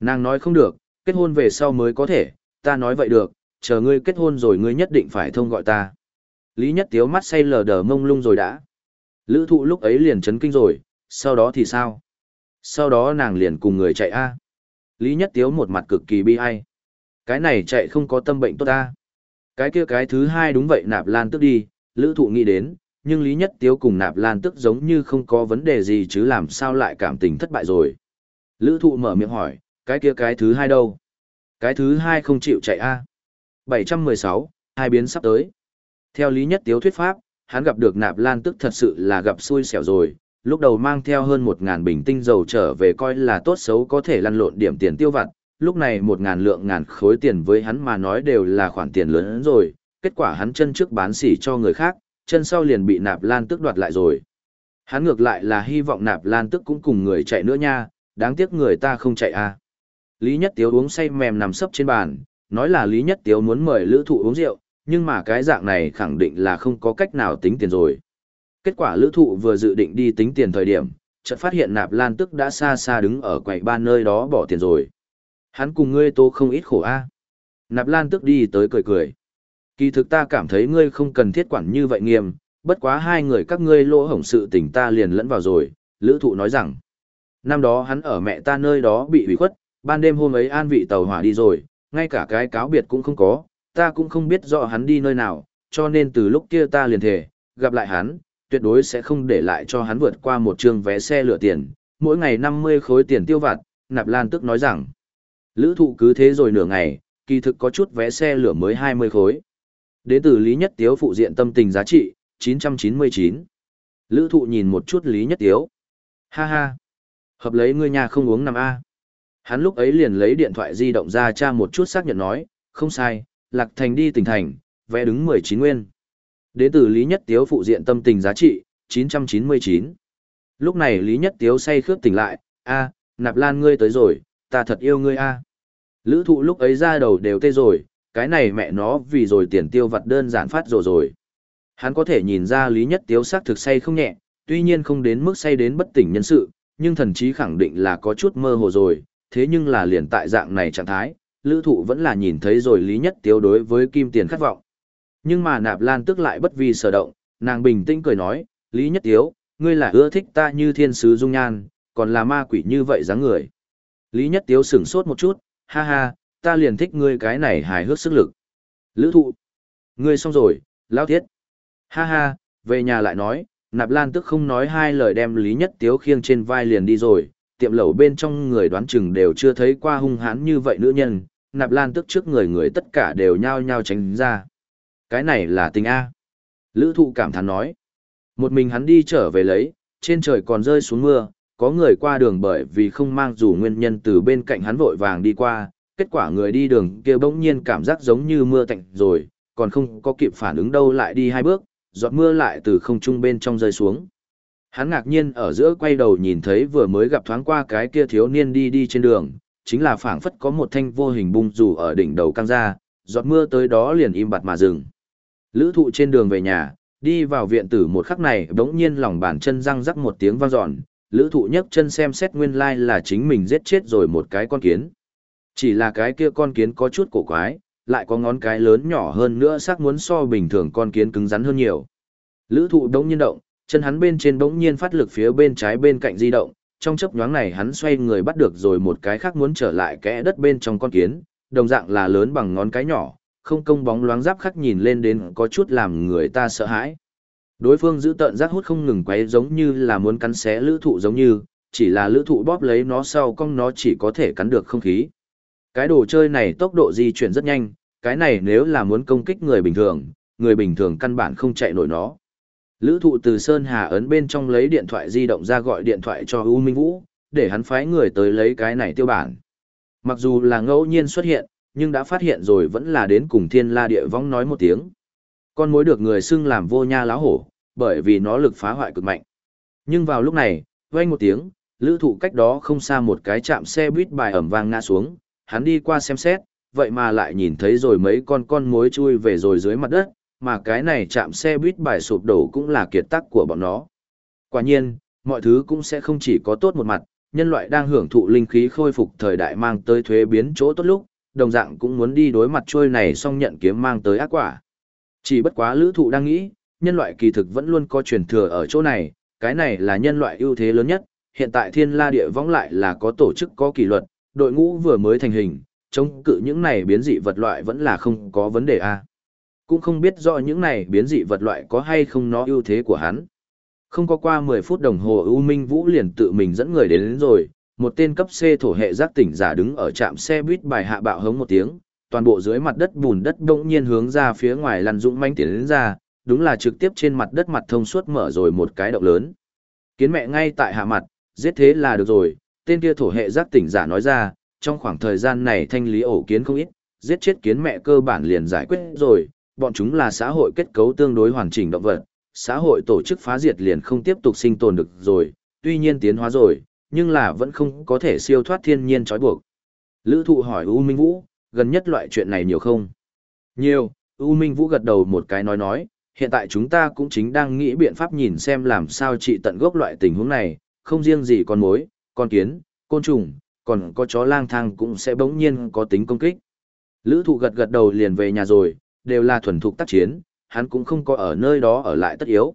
Nàng nói không được, kết hôn về sau mới có thể, ta nói vậy được, chờ ngươi kết hôn rồi ngươi nhất định phải thông gọi ta. Lý Nhất Tiếu mắt say lờ đờ mông lung rồi đã. Lữ thụ lúc ấy liền chấn kinh rồi, sau đó thì sao? Sau đó nàng liền cùng người chạy A. Lý Nhất Tiếu một mặt cực kỳ bi ai. Cái này chạy không có tâm bệnh tốt ta. Cái kia cái thứ hai đúng vậy nạp lan tức đi, lữ thụ nghĩ đến, nhưng Lý Nhất Tiếu cùng nạp lan tức giống như không có vấn đề gì chứ làm sao lại cảm tình thất bại rồi. Lữ thụ mở miệng hỏi, cái kia cái thứ hai đâu? Cái thứ hai không chịu chạy A. 716, hai biến sắp tới. Theo Lý Nhất Tiếu thuyết pháp, hắn gặp được nạp lan tức thật sự là gặp xui xẻo rồi, lúc đầu mang theo hơn 1.000 bình tinh dầu trở về coi là tốt xấu có thể lăn lộn điểm tiền tiêu vặt, lúc này 1.000 lượng ngàn khối tiền với hắn mà nói đều là khoản tiền lớn hơn rồi, kết quả hắn chân trước bán xỉ cho người khác, chân sau liền bị nạp lan tức đoạt lại rồi. Hắn ngược lại là hy vọng nạp lan tức cũng cùng người chạy nữa nha, đáng tiếc người ta không chạy à. Lý Nhất Tiếu uống say mềm nằm sấp trên bàn, nói là Lý Nhất Tiếu muốn mời lữ thụ uống rượu, nhưng mà cái dạng này khẳng định là không có cách nào tính tiền rồi. Kết quả lữ thụ vừa dự định đi tính tiền thời điểm, chợt phát hiện nạp lan tức đã xa xa đứng ở quầy ba nơi đó bỏ tiền rồi. Hắn cùng ngươi tô không ít khổ a Nạp lan tức đi tới cười cười. Kỳ thực ta cảm thấy ngươi không cần thiết quản như vậy nghiêm, bất quá hai người các ngươi lỗ hổng sự tình ta liền lẫn vào rồi, lữ thụ nói rằng. Năm đó hắn ở mẹ ta nơi đó bị hủy khuất, ban đêm hôm ấy an vị tàu hỏa đi rồi, ngay cả cái cáo biệt cũng không có, ta cũng không biết rõ hắn đi nơi nào, cho nên từ lúc kia ta liền thề, gặp lại hắn, tuyệt đối sẽ không để lại cho hắn vượt qua một trường vé xe lửa tiền, mỗi ngày 50 khối tiền tiêu vặt, Nạp Lan tức nói rằng, lữ thụ cứ thế rồi nửa ngày, kỳ thực có chút vé xe lửa mới 20 khối. Đến từ Lý Nhất Tiếu phụ diện tâm tình giá trị, 999. Lữ thụ nhìn một chút Lý Nhất Tiếu. Ha ha. Hợp lấy ngươi nhà không uống 5A. Hắn lúc ấy liền lấy điện thoại di động ra tra một chút xác nhận nói, không sai, Lạc Thành đi tỉnh thành, vẽ đứng 19 nguyên. Đến từ Lý Nhất Tiếu phụ diện tâm tình giá trị, 999. Lúc này Lý Nhất Tiếu say khướp tỉnh lại, a nạp lan ngươi tới rồi, ta thật yêu ngươi a Lữ thụ lúc ấy ra đầu đều tê rồi, cái này mẹ nó vì rồi tiền tiêu vặt đơn giản phát rồi rồi. Hắn có thể nhìn ra Lý Nhất Tiếu xác thực say không nhẹ, tuy nhiên không đến mức say đến bất tỉnh nhân sự, nhưng thần chí khẳng định là có chút mơ hồ rồi, thế nhưng là liền tại dạng này trạng thái, lữ thụ vẫn là nhìn thấy rồi Lý Nhất Tiếu đối với kim tiền khát vọng. Nhưng mà nạp lan tức lại bất vì sở động, nàng bình tĩnh cười nói, Lý Nhất Tiếu, ngươi là ưa thích ta như thiên sứ dung nhan, còn là ma quỷ như vậy dáng người. Lý Nhất Tiếu sửng sốt một chút, ha ha, ta liền thích ngươi cái này hài hước sức lực. Lữ thụ, ngươi xong rồi, lao thiết. Ha ha, về nhà lại nói, nạp lan tức không nói hai lời đem Lý Nhất Tiếu khiêng trên vai liền đi rồi, tiệm lẩu bên trong người đoán chừng đều chưa thấy qua hung hãn như vậy nữ nhân, nạp lan tức trước người người tất cả đều nhao nhao tránh ra. Cái này là tình A. Lữ thụ cảm thán nói. Một mình hắn đi trở về lấy, trên trời còn rơi xuống mưa, có người qua đường bởi vì không mang dù nguyên nhân từ bên cạnh hắn vội vàng đi qua, kết quả người đi đường kia bỗng nhiên cảm giác giống như mưa tạnh rồi, còn không có kịp phản ứng đâu lại đi hai bước, giọt mưa lại từ không trung bên trong rơi xuống. Hắn ngạc nhiên ở giữa quay đầu nhìn thấy vừa mới gặp thoáng qua cái kia thiếu niên đi đi trên đường, chính là phảng phất có một thanh vô hình bung dù ở đỉnh đầu căng ra, giọt mưa tới đó liền im bặt mà dừng. Lữ thụ trên đường về nhà, đi vào viện tử một khắc này đống nhiên lòng bàn chân răng rắc một tiếng vang dọn, lữ thụ nhấc chân xem xét nguyên lai like là chính mình giết chết rồi một cái con kiến. Chỉ là cái kia con kiến có chút cổ quái, lại có ngón cái lớn nhỏ hơn nữa sắc muốn so bình thường con kiến cứng rắn hơn nhiều. Lữ thụ đống nhiên động, chân hắn bên trên đống nhiên phát lực phía bên trái bên cạnh di động, trong chấp nhoáng này hắn xoay người bắt được rồi một cái khác muốn trở lại kẽ đất bên trong con kiến, đồng dạng là lớn bằng ngón cái nhỏ, không công bóng loáng giáp khắc nhìn lên đến có chút làm người ta sợ hãi. Đối phương giữ tợn giác hút không ngừng quay giống như là muốn cắn xé lữ thụ giống như, chỉ là lữ thụ bóp lấy nó sau cong nó chỉ có thể cắn được không khí. Cái đồ chơi này tốc độ di chuyển rất nhanh, cái này nếu là muốn công kích người bình thường, người bình thường căn bản không chạy nổi nó. Lữ thụ từ Sơn Hà ấn bên trong lấy điện thoại di động ra gọi điện thoại cho U Minh Vũ, để hắn phái người tới lấy cái này tiêu bản. Mặc dù là ngẫu nhiên xuất hiện, nhưng đã phát hiện rồi vẫn là đến cùng thiên la địa vong nói một tiếng. Con mối được người xưng làm vô nha láo hổ, bởi vì nó lực phá hoại cực mạnh. Nhưng vào lúc này, vang một tiếng, lữ thụ cách đó không xa một cái chạm xe buýt bài ẩm vang ngã xuống, hắn đi qua xem xét, vậy mà lại nhìn thấy rồi mấy con con mối chui về rồi dưới mặt đất, mà cái này chạm xe buýt bài sụp đổ cũng là kiệt tác của bọn nó. Quả nhiên, mọi thứ cũng sẽ không chỉ có tốt một mặt, nhân loại đang hưởng thụ linh khí khôi phục thời đại mang tới thuế biến chỗ tốt lúc, đồng dạng cũng muốn đi đối mặt trôi này xong nhận kiếm mang tới ác quả. Chỉ bất quá lữ thụ đang nghĩ, nhân loại kỳ thực vẫn luôn có truyền thừa ở chỗ này, cái này là nhân loại ưu thế lớn nhất, hiện tại thiên la địa võng lại là có tổ chức có kỷ luật, đội ngũ vừa mới thành hình, chống cự những này biến dị vật loại vẫn là không có vấn đề a. Cũng không biết rõ những này biến dị vật loại có hay không nó ưu thế của hắn. Không có qua 10 phút đồng hồ U Minh Vũ liền tự mình dẫn người đến, đến rồi, một tên cấp C thổ hệ giác tỉnh giả đứng ở trạm xe buýt bài hạ bạo hống một tiếng, toàn bộ dưới mặt đất bùn đất đông nhiên hướng ra phía ngoài lăn dũng manh tiến đến ra, đúng là trực tiếp trên mặt đất mặt thông suốt mở rồi một cái động lớn. Kiến mẹ ngay tại hạ mặt, giết thế là được rồi, tên kia thổ hệ giác tỉnh giả nói ra, trong khoảng thời gian này thanh lý ổ kiến không ít, giết chết kiến mẹ cơ bản liền giải quyết rồi, bọn chúng là xã hội kết cấu tương đối hoàn chỉnh động vật, xã hội tổ chức phá diệt liền không tiếp tục sinh tồn được rồi, tuy nhiên tiến hóa rồi, nhưng là vẫn không có thể siêu thoát thiên nhiên trói buộc. Lữ thụ hỏi U Minh Vũ, gần nhất loại chuyện này nhiều không? Nhiều, U Minh Vũ gật đầu một cái nói nói, hiện tại chúng ta cũng chính đang nghĩ biện pháp nhìn xem làm sao trị tận gốc loại tình huống này, không riêng gì con mối, con kiến, côn trùng, còn có chó lang thang cũng sẽ bỗng nhiên có tính công kích. Lữ thụ gật gật đầu liền về nhà rồi, đều là thuần thục tác chiến, hắn cũng không có ở nơi đó ở lại tất yếu.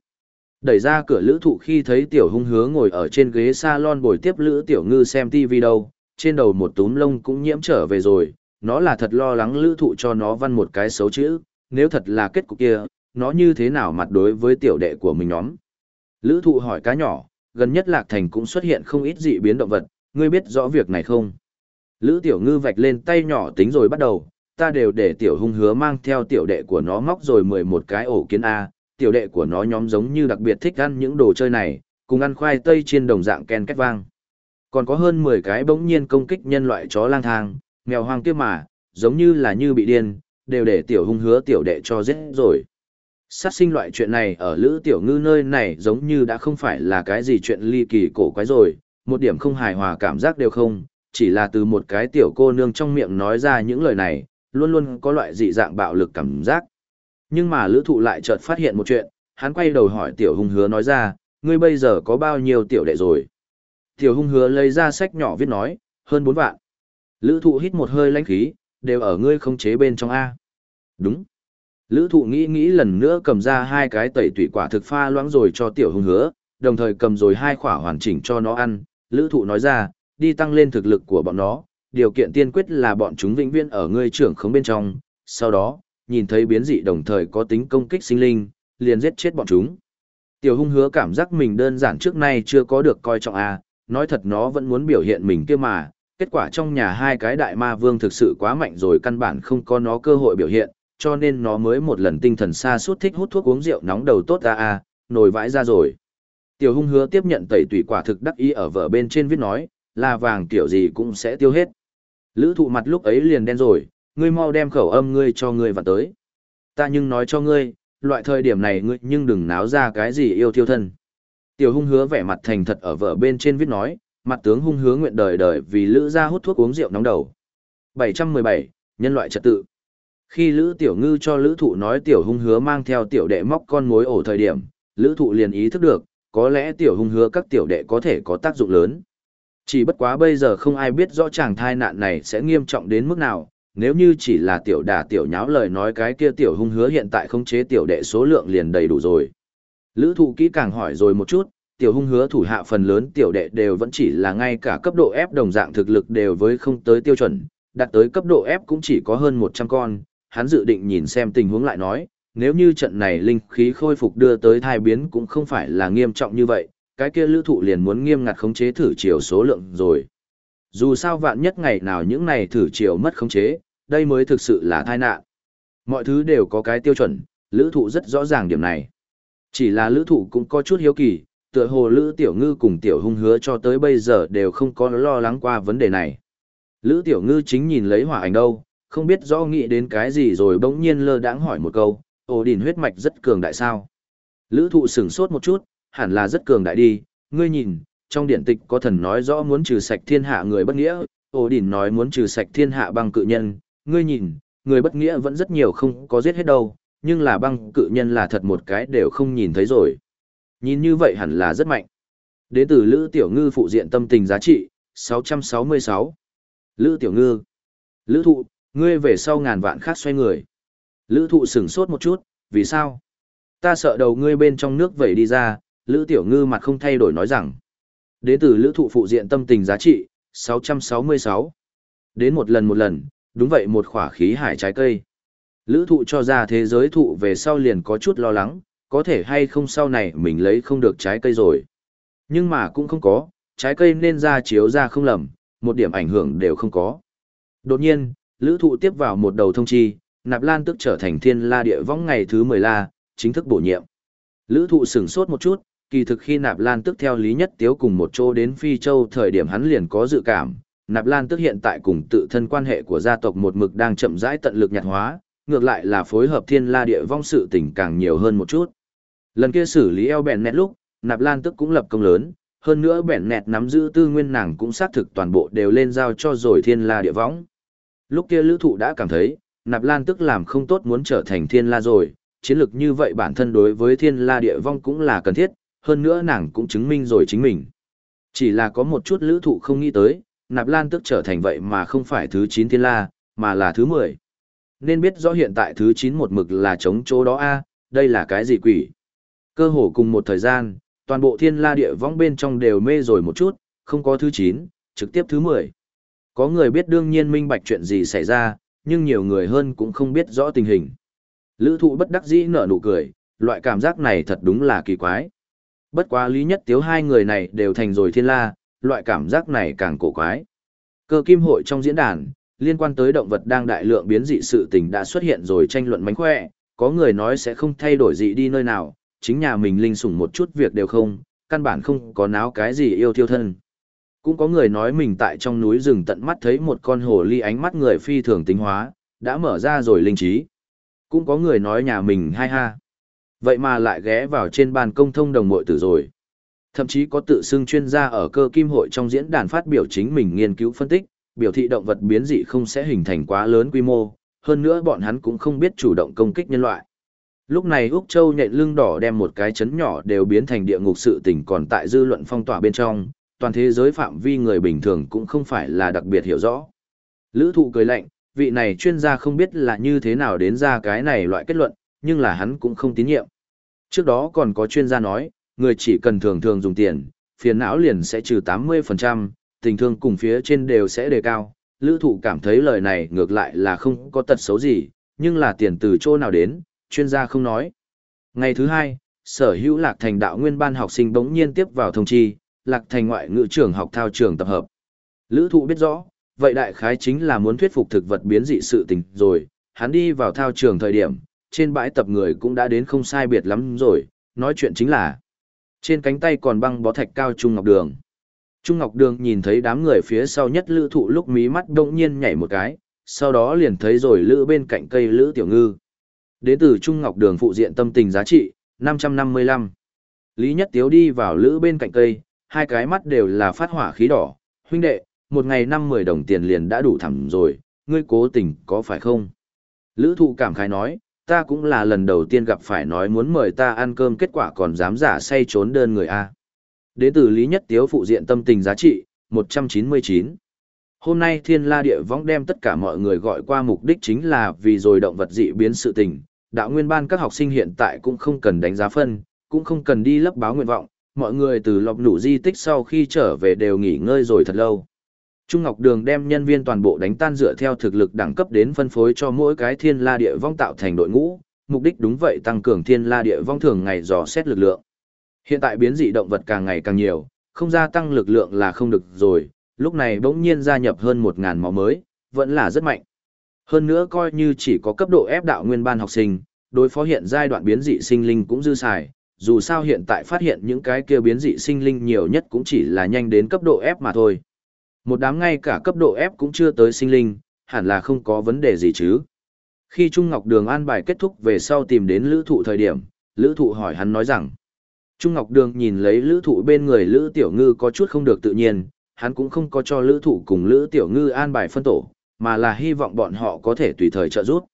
Đẩy ra cửa lữ thụ khi thấy tiểu hung hứa ngồi ở trên ghế salon bồi tiếp lữ tiểu ngư xem TV đâu, trên đầu một túm lông cũng nhiễm trở về rồi, nó là thật lo lắng lữ thụ cho nó văn một cái xấu chữ, nếu thật là kết cục kia, nó như thế nào mặt đối với tiểu đệ của mình nhóm. Lữ thụ hỏi cá nhỏ, gần nhất Lạc Thành cũng xuất hiện không ít dị biến động vật, ngươi biết rõ việc này không? Lữ tiểu ngư vạch lên tay nhỏ tính rồi bắt đầu, ta đều để tiểu hung hứa mang theo tiểu đệ của nó móc rồi 11 cái ổ kiến A, tiểu đệ của nó nhóm giống như đặc biệt thích ăn những đồ chơi này, cùng ăn khoai tây trên đồng dạng ken kết vang. Còn có hơn 10 cái bỗng nhiên công kích nhân loại chó lang thang, mèo hoang kia mà, giống như là như bị điên, đều để tiểu hung hứa tiểu đệ cho giết rồi. Sát sinh loại chuyện này ở Lữ Tiểu Ngư nơi này giống như đã không phải là cái gì chuyện ly kỳ cổ quái rồi, một điểm không hài hòa cảm giác đều không, chỉ là từ một cái tiểu cô nương trong miệng nói ra những lời này, luôn luôn có loại dị dạng bạo lực cảm giác. Nhưng mà Lữ Thụ lại chợt phát hiện một chuyện, hắn quay đầu hỏi tiểu hung hứa nói ra, ngươi bây giờ có bao nhiêu tiểu đệ rồi? Tiểu hung hứa lấy ra sách nhỏ viết nói, hơn 4 vạn. Lữ thụ hít một hơi lãnh khí, đều ở ngươi không chế bên trong A. Đúng. Lữ thụ nghĩ nghĩ lần nữa cầm ra hai cái tẩy tủy quả thực pha loãng rồi cho tiểu Hùng hứa, đồng thời cầm rồi hai quả hoàn chỉnh cho nó ăn. Lữ thụ nói ra, đi tăng lên thực lực của bọn nó, điều kiện tiên quyết là bọn chúng vĩnh viễn ở ngươi trưởng không bên trong. Sau đó, nhìn thấy biến dị đồng thời có tính công kích sinh linh, liền giết chết bọn chúng. Tiểu hung hứa cảm giác mình đơn giản trước nay chưa có được coi trọng A, nói thật nó vẫn muốn biểu hiện mình kia mà, kết quả trong nhà hai cái đại ma vương thực sự quá mạnh rồi căn bản không có nó cơ hội biểu hiện, cho nên nó mới một lần tinh thần xa suốt thích hút thuốc uống rượu nóng đầu tốt ra a, nồi vãi ra rồi. Tiểu hung hứa tiếp nhận tẩy tủy quả thực đắc ý ở vở bên trên viết nói, là vàng kiểu gì cũng sẽ tiêu hết. Lữ thụ mặt lúc ấy liền đen rồi, ngươi mau đem khẩu âm ngươi cho ngươi vào tới. Ta nhưng nói cho ngươi, loại thời điểm này ngươi nhưng đừng náo ra cái gì yêu thiêu thân. Tiểu hung hứa vẻ mặt thành thật ở vở bên trên viết nói, mặt tướng hung hứa nguyện đời đời vì lữ gia hút thuốc uống rượu nóng đầu. 717, nhân loại trật tự. Khi Lữ Tiểu Ngư cho Lữ Thụ nói Tiểu Hung Hứa mang theo tiểu đệ móc con mối ổ thời điểm, Lữ Thụ liền ý thức được, có lẽ Tiểu Hung Hứa các tiểu đệ có thể có tác dụng lớn. Chỉ bất quá bây giờ không ai biết rõ chàng thai nạn này sẽ nghiêm trọng đến mức nào, nếu như chỉ là tiểu đà tiểu nháo lời nói cái kia Tiểu Hung Hứa hiện tại không chế tiểu đệ số lượng liền đầy đủ rồi. Lữ Thụ kỹ càng hỏi rồi một chút, Tiểu Hung Hứa thủ hạ phần lớn tiểu đệ đều vẫn chỉ là ngay cả cấp độ F đồng dạng thực lực đều với không tới tiêu chuẩn, đạt tới cấp độ F cũng chỉ có hơn 100 con, hắn dự định nhìn xem tình huống lại nói, nếu như trận này linh khí khôi phục đưa tới thai biến cũng không phải là nghiêm trọng như vậy, cái kia lữ thụ liền muốn nghiêm ngặt khống chế thử chiều số lượng rồi. Dù sao vạn nhất ngày nào những này thử chiều mất khống chế, đây mới thực sự là tai nạn. Mọi thứ đều có cái tiêu chuẩn, lữ thụ rất rõ ràng điểm này. Chỉ là lữ thụ cũng có chút hiếu kỳ, tựa hồ lữ tiểu ngư cùng tiểu hung hứa cho tới bây giờ đều không có lo lắng qua vấn đề này. Lữ tiểu ngư chính nhìn lấy hỏa ảnh đâu, không biết rõ nghĩ đến cái gì rồi bỗng nhiên lơ đãng hỏi một câu, ổ đỉnh huyết mạch rất cường đại sao. Lữ thụ sửng sốt một chút, hẳn là rất cường đại đi, ngươi nhìn, trong điện tịch có thần nói rõ muốn trừ sạch thiên hạ người bất nghĩa, ổ đỉnh nói muốn trừ sạch thiên hạ băng cự nhân, ngươi nhìn, người bất nghĩa vẫn rất nhiều không có giết hết đâu, nhưng là băng cự nhân là thật một cái đều không nhìn thấy rồi. Nhìn như vậy hẳn là rất mạnh. Đế tử Lữ Tiểu Ngư phụ diện tâm tình giá trị, 666. Lữ Tiểu Ngư. Lữ thụ, Ngươi về sau ngàn vạn khác xoay người. Lữ thụ sửng sốt một chút, vì sao? Ta sợ đầu ngươi bên trong nước vẩy đi ra, Lữ Tiểu Ngư mặt không thay đổi nói rằng. Đế tử Lữ thụ phụ diện tâm tình giá trị, 666. Đến một lần một lần, đúng vậy một khỏa khí hải trái cây. Lữ thụ cho ra thế giới thụ về sau liền có chút lo lắng, có thể hay không sau này mình lấy không được trái cây rồi. Nhưng mà cũng không có, trái cây nên ra chiếu ra không lầm, một điểm ảnh hưởng đều không có. Đột nhiên, lữ thụ tiếp vào một đầu thông chi, nạp lan tức trở thành thiên la địa vong ngày thứ 10 la, chính thức bổ nhiệm. Lữ thụ sửng sốt một chút, kỳ thực khi nạp lan tức theo lý nhất tiếu cùng một chỗ đến Phi Châu thời điểm hắn liền có dự cảm, nạp lan tức hiện tại cùng tự thân quan hệ của gia tộc một mực đang chậm rãi tận lực nhạt hóa, ngược lại là phối hợp thiên la địa vong sự tình càng nhiều hơn một chút. Lần kia xử lý eo bèn nét lúc, nạp lan tức cũng lập công lớn, hơn nữa bèn nẹt nắm giữ tư nguyên nàng cũng xác thực toàn bộ đều lên giao cho rồi thiên la địa võng. Lúc kia lữ thụ đã cảm thấy, nạp lan tức làm không tốt muốn trở thành thiên la rồi, chiến lược như vậy bản thân đối với thiên la địa vong cũng là cần thiết, hơn nữa nàng cũng chứng minh rồi chính mình. Chỉ là có một chút lữ thụ không nghĩ tới, nạp lan tức trở thành vậy mà không phải thứ 9 thiên la, mà là thứ 10. Nên biết rõ hiện tại thứ 9 một mực là chống chỗ đó a đây là cái gì quỷ. Cơ hồ cùng một thời gian, toàn bộ thiên la địa vong bên trong đều mê rồi một chút, không có thứ 9, trực tiếp thứ 10. Có người biết đương nhiên minh bạch chuyện gì xảy ra, nhưng nhiều người hơn cũng không biết rõ tình hình. Lữ thụ bất đắc dĩ nở nụ cười, loại cảm giác này thật đúng là kỳ quái. Bất quá lý nhất tiếu hai người này đều thành rồi thiên la, loại cảm giác này càng cổ quái. Cơ kim hội trong diễn đàn, liên quan tới động vật đang đại lượng biến dị sự tình đã xuất hiện rồi tranh luận mánh khỏe, có người nói sẽ không thay đổi dị đi nơi nào, chính nhà mình linh sủng một chút việc đều không, căn bản không có náo cái gì yêu thiêu thân. Cũng có người nói mình tại trong núi rừng tận mắt thấy một con hồ ly ánh mắt người phi thường tính hóa, đã mở ra rồi linh trí. Cũng có người nói nhà mình hai ha. Vậy mà lại ghé vào trên bàn công thông đồng mội tử rồi. Thậm chí có tự xưng chuyên gia ở cơ kim hội trong diễn đàn phát biểu chính mình nghiên cứu phân tích, biểu thị động vật biến dị không sẽ hình thành quá lớn quy mô, hơn nữa bọn hắn cũng không biết chủ động công kích nhân loại. Lúc này Úc Châu nhện lưng đỏ đem một cái chấn nhỏ đều biến thành địa ngục sự tình còn tại dư luận phong tỏa bên trong, toàn thế giới phạm vi người bình thường cũng không phải là đặc biệt hiểu rõ. Lữ thụ cười lạnh, vị này chuyên gia không biết là như thế nào đến ra cái này loại kết luận, nhưng là hắn cũng không tín nhiệm. Trước đó còn có chuyên gia nói, người chỉ cần thường thường dùng tiền, phiền não liền sẽ trừ 80%, tình thương cùng phía trên đều sẽ đề cao. Lữ thụ cảm thấy lời này ngược lại là không có tật xấu gì, nhưng là tiền từ chỗ nào đến, chuyên gia không nói. Ngày thứ hai, sở hữu lạc thành đạo nguyên ban học sinh bỗng nhiên tiếp vào thông chi, lạc thành ngoại ngữ trường học thao trường tập hợp. Lữ thụ biết rõ, vậy đại khái chính là muốn thuyết phục thực vật biến dị sự tình rồi, hắn đi vào thao trường thời điểm, trên bãi tập người cũng đã đến không sai biệt lắm rồi, nói chuyện chính là trên cánh tay còn băng bó thạch cao Trung Ngọc Đường. Trung Ngọc Đường nhìn thấy đám người phía sau nhất lữ thụ lúc mí mắt đông nhiên nhảy một cái, sau đó liền thấy rồi lữ bên cạnh cây lữ tiểu ngư. Đến từ Trung Ngọc Đường phụ diện tâm tình giá trị, 555. Lý Nhất Tiếu đi vào lữ bên cạnh cây, hai cái mắt đều là phát hỏa khí đỏ, huynh đệ, một ngày năm mười đồng tiền liền đã đủ thẳm rồi, ngươi cố tình có phải không? Lữ thụ cảm khái nói, ta cũng là lần đầu tiên gặp phải nói muốn mời ta ăn cơm kết quả còn dám giả say trốn đơn người A. Đến từ Lý Nhất Tiếu phụ diện tâm tình giá trị, 199. Hôm nay thiên la địa võng đem tất cả mọi người gọi qua mục đích chính là vì rồi động vật dị biến sự tình. Đạo nguyên ban các học sinh hiện tại cũng không cần đánh giá phân, cũng không cần đi lấp báo nguyện vọng, mọi người từ lọc đủ di tích sau khi trở về đều nghỉ ngơi rồi thật lâu. Trung Ngọc Đường đem nhân viên toàn bộ đánh tan dựa theo thực lực đẳng cấp đến phân phối cho mỗi cái thiên la địa vong tạo thành đội ngũ, mục đích đúng vậy tăng cường thiên la địa vong thường ngày dò xét lực lượng. Hiện tại biến dị động vật càng ngày càng nhiều, không gia tăng lực lượng là không được rồi, lúc này bỗng nhiên gia nhập hơn 1.000 máu mới, vẫn là rất mạnh. Hơn nữa coi như chỉ có cấp độ ép đạo nguyên ban học sinh, đối phó hiện giai đoạn biến dị sinh linh cũng dư xài, dù sao hiện tại phát hiện những cái kia biến dị sinh linh nhiều nhất cũng chỉ là nhanh đến cấp độ F mà thôi. Một đám ngay cả cấp độ F cũng chưa tới sinh linh, hẳn là không có vấn đề gì chứ. Khi Trung Ngọc Đường an bài kết thúc về sau tìm đến lữ thụ thời điểm, lữ thụ hỏi hắn nói rằng, Trung Ngọc Đường nhìn lấy lữ thụ bên người lữ tiểu ngư có chút không được tự nhiên, hắn cũng không có cho lữ thụ cùng lữ tiểu ngư an bài phân tổ, mà là hy vọng bọn họ có thể tùy thời trợ giúp.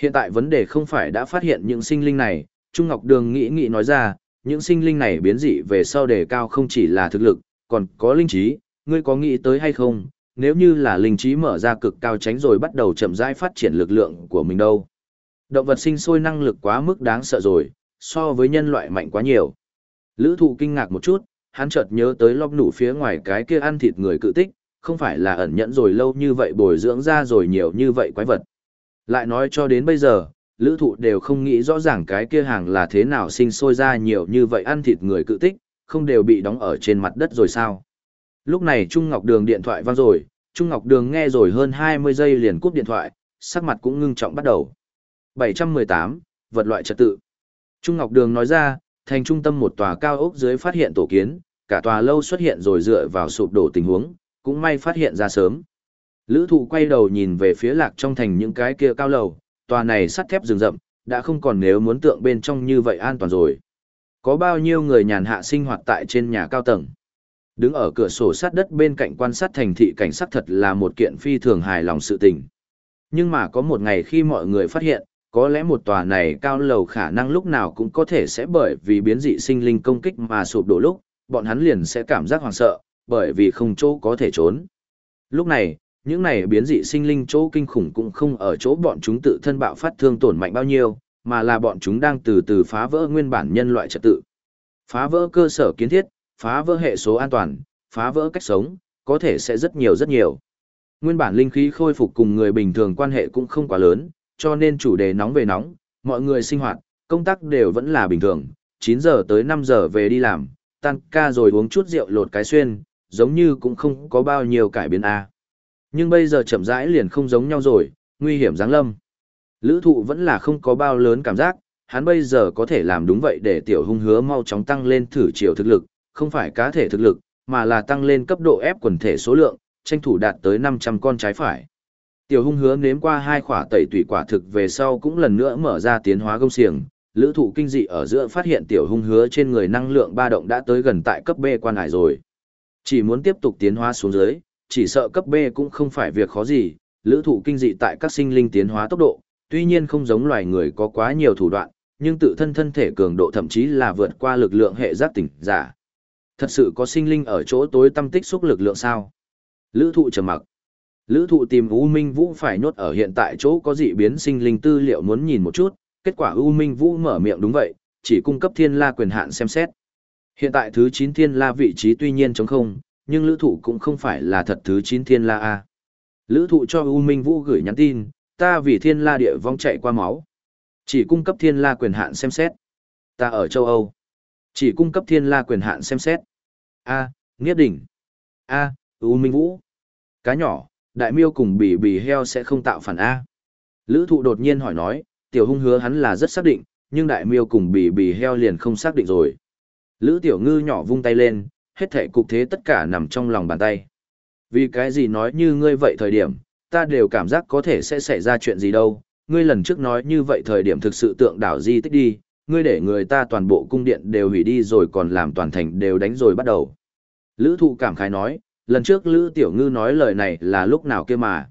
Hiện tại vấn đề không phải đã phát hiện những sinh linh này, Trung Ngọc Đường nghĩ nghĩ nói ra, những sinh linh này biến dị về sau đề cao không chỉ là thực lực, còn có linh trí, ngươi có nghĩ tới hay không, nếu như là linh trí mở ra cực cao tránh rồi bắt đầu chậm rãi phát triển lực lượng của mình đâu. Động vật sinh sôi năng lực quá mức đáng sợ rồi, so với nhân loại mạnh quá nhiều. Lữ thụ kinh ngạc một chút, hắn chợt nhớ tới lóc nủ phía ngoài cái kia ăn thịt người cự tích, không phải là ẩn nhẫn rồi lâu như vậy bồi dưỡng ra rồi nhiều như vậy quái vật. Lại nói cho đến bây giờ, lữ thụ đều không nghĩ rõ ràng cái kia hàng là thế nào sinh sôi ra nhiều như vậy ăn thịt người cự tích, không đều bị đóng ở trên mặt đất rồi sao. Lúc này Trung Ngọc Đường điện thoại vang rồi, Trung Ngọc Đường nghe rồi hơn 20 giây liền cúp điện thoại, sắc mặt cũng ngưng trọng bắt đầu. 718, vật loại trật tự. Trung Ngọc Đường nói ra, thành trung tâm một tòa cao ốc dưới phát hiện tổ kiến, cả tòa lâu xuất hiện rồi dựa vào sụp đổ tình huống, cũng may phát hiện ra sớm. Lữ thụ quay đầu nhìn về phía lạc trong thành những cái kia cao lầu, tòa này sắt thép rừng rậm, đã không còn nếu muốn tượng bên trong như vậy an toàn rồi. Có bao nhiêu người nhàn hạ sinh hoạt tại trên nhà cao tầng. Đứng ở cửa sổ sát đất bên cạnh quan sát thành thị cảnh sát thật là một kiện phi thường hài lòng sự tình. Nhưng mà có một ngày khi mọi người phát hiện, có lẽ một tòa này cao lầu khả năng lúc nào cũng có thể sẽ bởi vì biến dị sinh linh công kích mà sụp đổ lúc, bọn hắn liền sẽ cảm giác hoảng sợ, bởi vì không chỗ có thể trốn. Lúc này, những này biến dị sinh linh chỗ kinh khủng cũng không ở chỗ bọn chúng tự thân bạo phát thương tổn mạnh bao nhiêu, mà là bọn chúng đang từ từ phá vỡ nguyên bản nhân loại trật tự. Phá vỡ cơ sở kiến thiết, phá vỡ hệ số an toàn, phá vỡ cách sống, có thể sẽ rất nhiều rất nhiều. Nguyên bản linh khí khôi phục cùng người bình thường quan hệ cũng không quá lớn, cho nên chủ đề nóng về nóng, mọi người sinh hoạt, công tác đều vẫn là bình thường, 9 giờ tới 5 giờ về đi làm, tan ca rồi uống chút rượu lột cái xuyên, giống như cũng không có bao nhiêu cải biến a. Nhưng bây giờ chậm rãi liền không giống nhau rồi, nguy hiểm giáng lâm. Lữ thụ vẫn là không có bao lớn cảm giác, hắn bây giờ có thể làm đúng vậy để tiểu hung hứa mau chóng tăng lên thử chiều thực lực, không phải cá thể thực lực, mà là tăng lên cấp độ ép quần thể số lượng, tranh thủ đạt tới 500 con trái phải. Tiểu hung hứa nếm qua hai khỏa tẩy tủy quả thực về sau cũng lần nữa mở ra tiến hóa công xiềng, lữ thụ kinh dị ở giữa phát hiện tiểu hung hứa trên người năng lượng ba động đã tới gần tại cấp B quan hải rồi. Chỉ muốn tiếp tục tiến hóa xuống dưới, chỉ sợ cấp B cũng không phải việc khó gì, lữ thụ kinh dị tại các sinh linh tiến hóa tốc độ, tuy nhiên không giống loài người có quá nhiều thủ đoạn, nhưng tự thân thân thể cường độ thậm chí là vượt qua lực lượng hệ giác tỉnh giả. Thật sự có sinh linh ở chỗ tối tâm tích xúc lực lượng sao? Lữ thụ trầm mặc. Lữ thụ tìm U Minh Vũ phải nhốt ở hiện tại chỗ có dị biến sinh linh tư liệu muốn nhìn một chút, kết quả U Minh Vũ mở miệng đúng vậy, chỉ cung cấp thiên la quyền hạn xem xét. Hiện tại thứ 9 thiên la vị trí tuy nhiên trống không, nhưng lữ thụ cũng không phải là thật thứ 9 thiên la A. Lữ thụ cho U Minh Vũ gửi nhắn tin, ta vì thiên la địa vong chạy qua máu. Chỉ cung cấp thiên la quyền hạn xem xét. Ta ở châu Âu. Chỉ cung cấp thiên la quyền hạn xem xét. A. Nghiết đỉnh. A. U Minh Vũ. Cá nhỏ, đại miêu cùng bì bì heo sẽ không tạo phản A. Lữ thụ đột nhiên hỏi nói, tiểu hung hứa hắn là rất xác định, nhưng đại miêu cùng bì bì heo liền không xác định rồi. Lữ tiểu ngư nhỏ vung tay lên, hết thể cục thế tất cả nằm trong lòng bàn tay. Vì cái gì nói như ngươi vậy thời điểm, ta đều cảm giác có thể sẽ xảy ra chuyện gì đâu. Ngươi lần trước nói như vậy thời điểm thực sự tượng đảo di tích đi, ngươi để người ta toàn bộ cung điện đều hủy đi rồi còn làm toàn thành đều đánh rồi bắt đầu. Lữ thụ cảm khái nói, lần trước Lữ Tiểu Ngư nói lời này là lúc nào kia mà.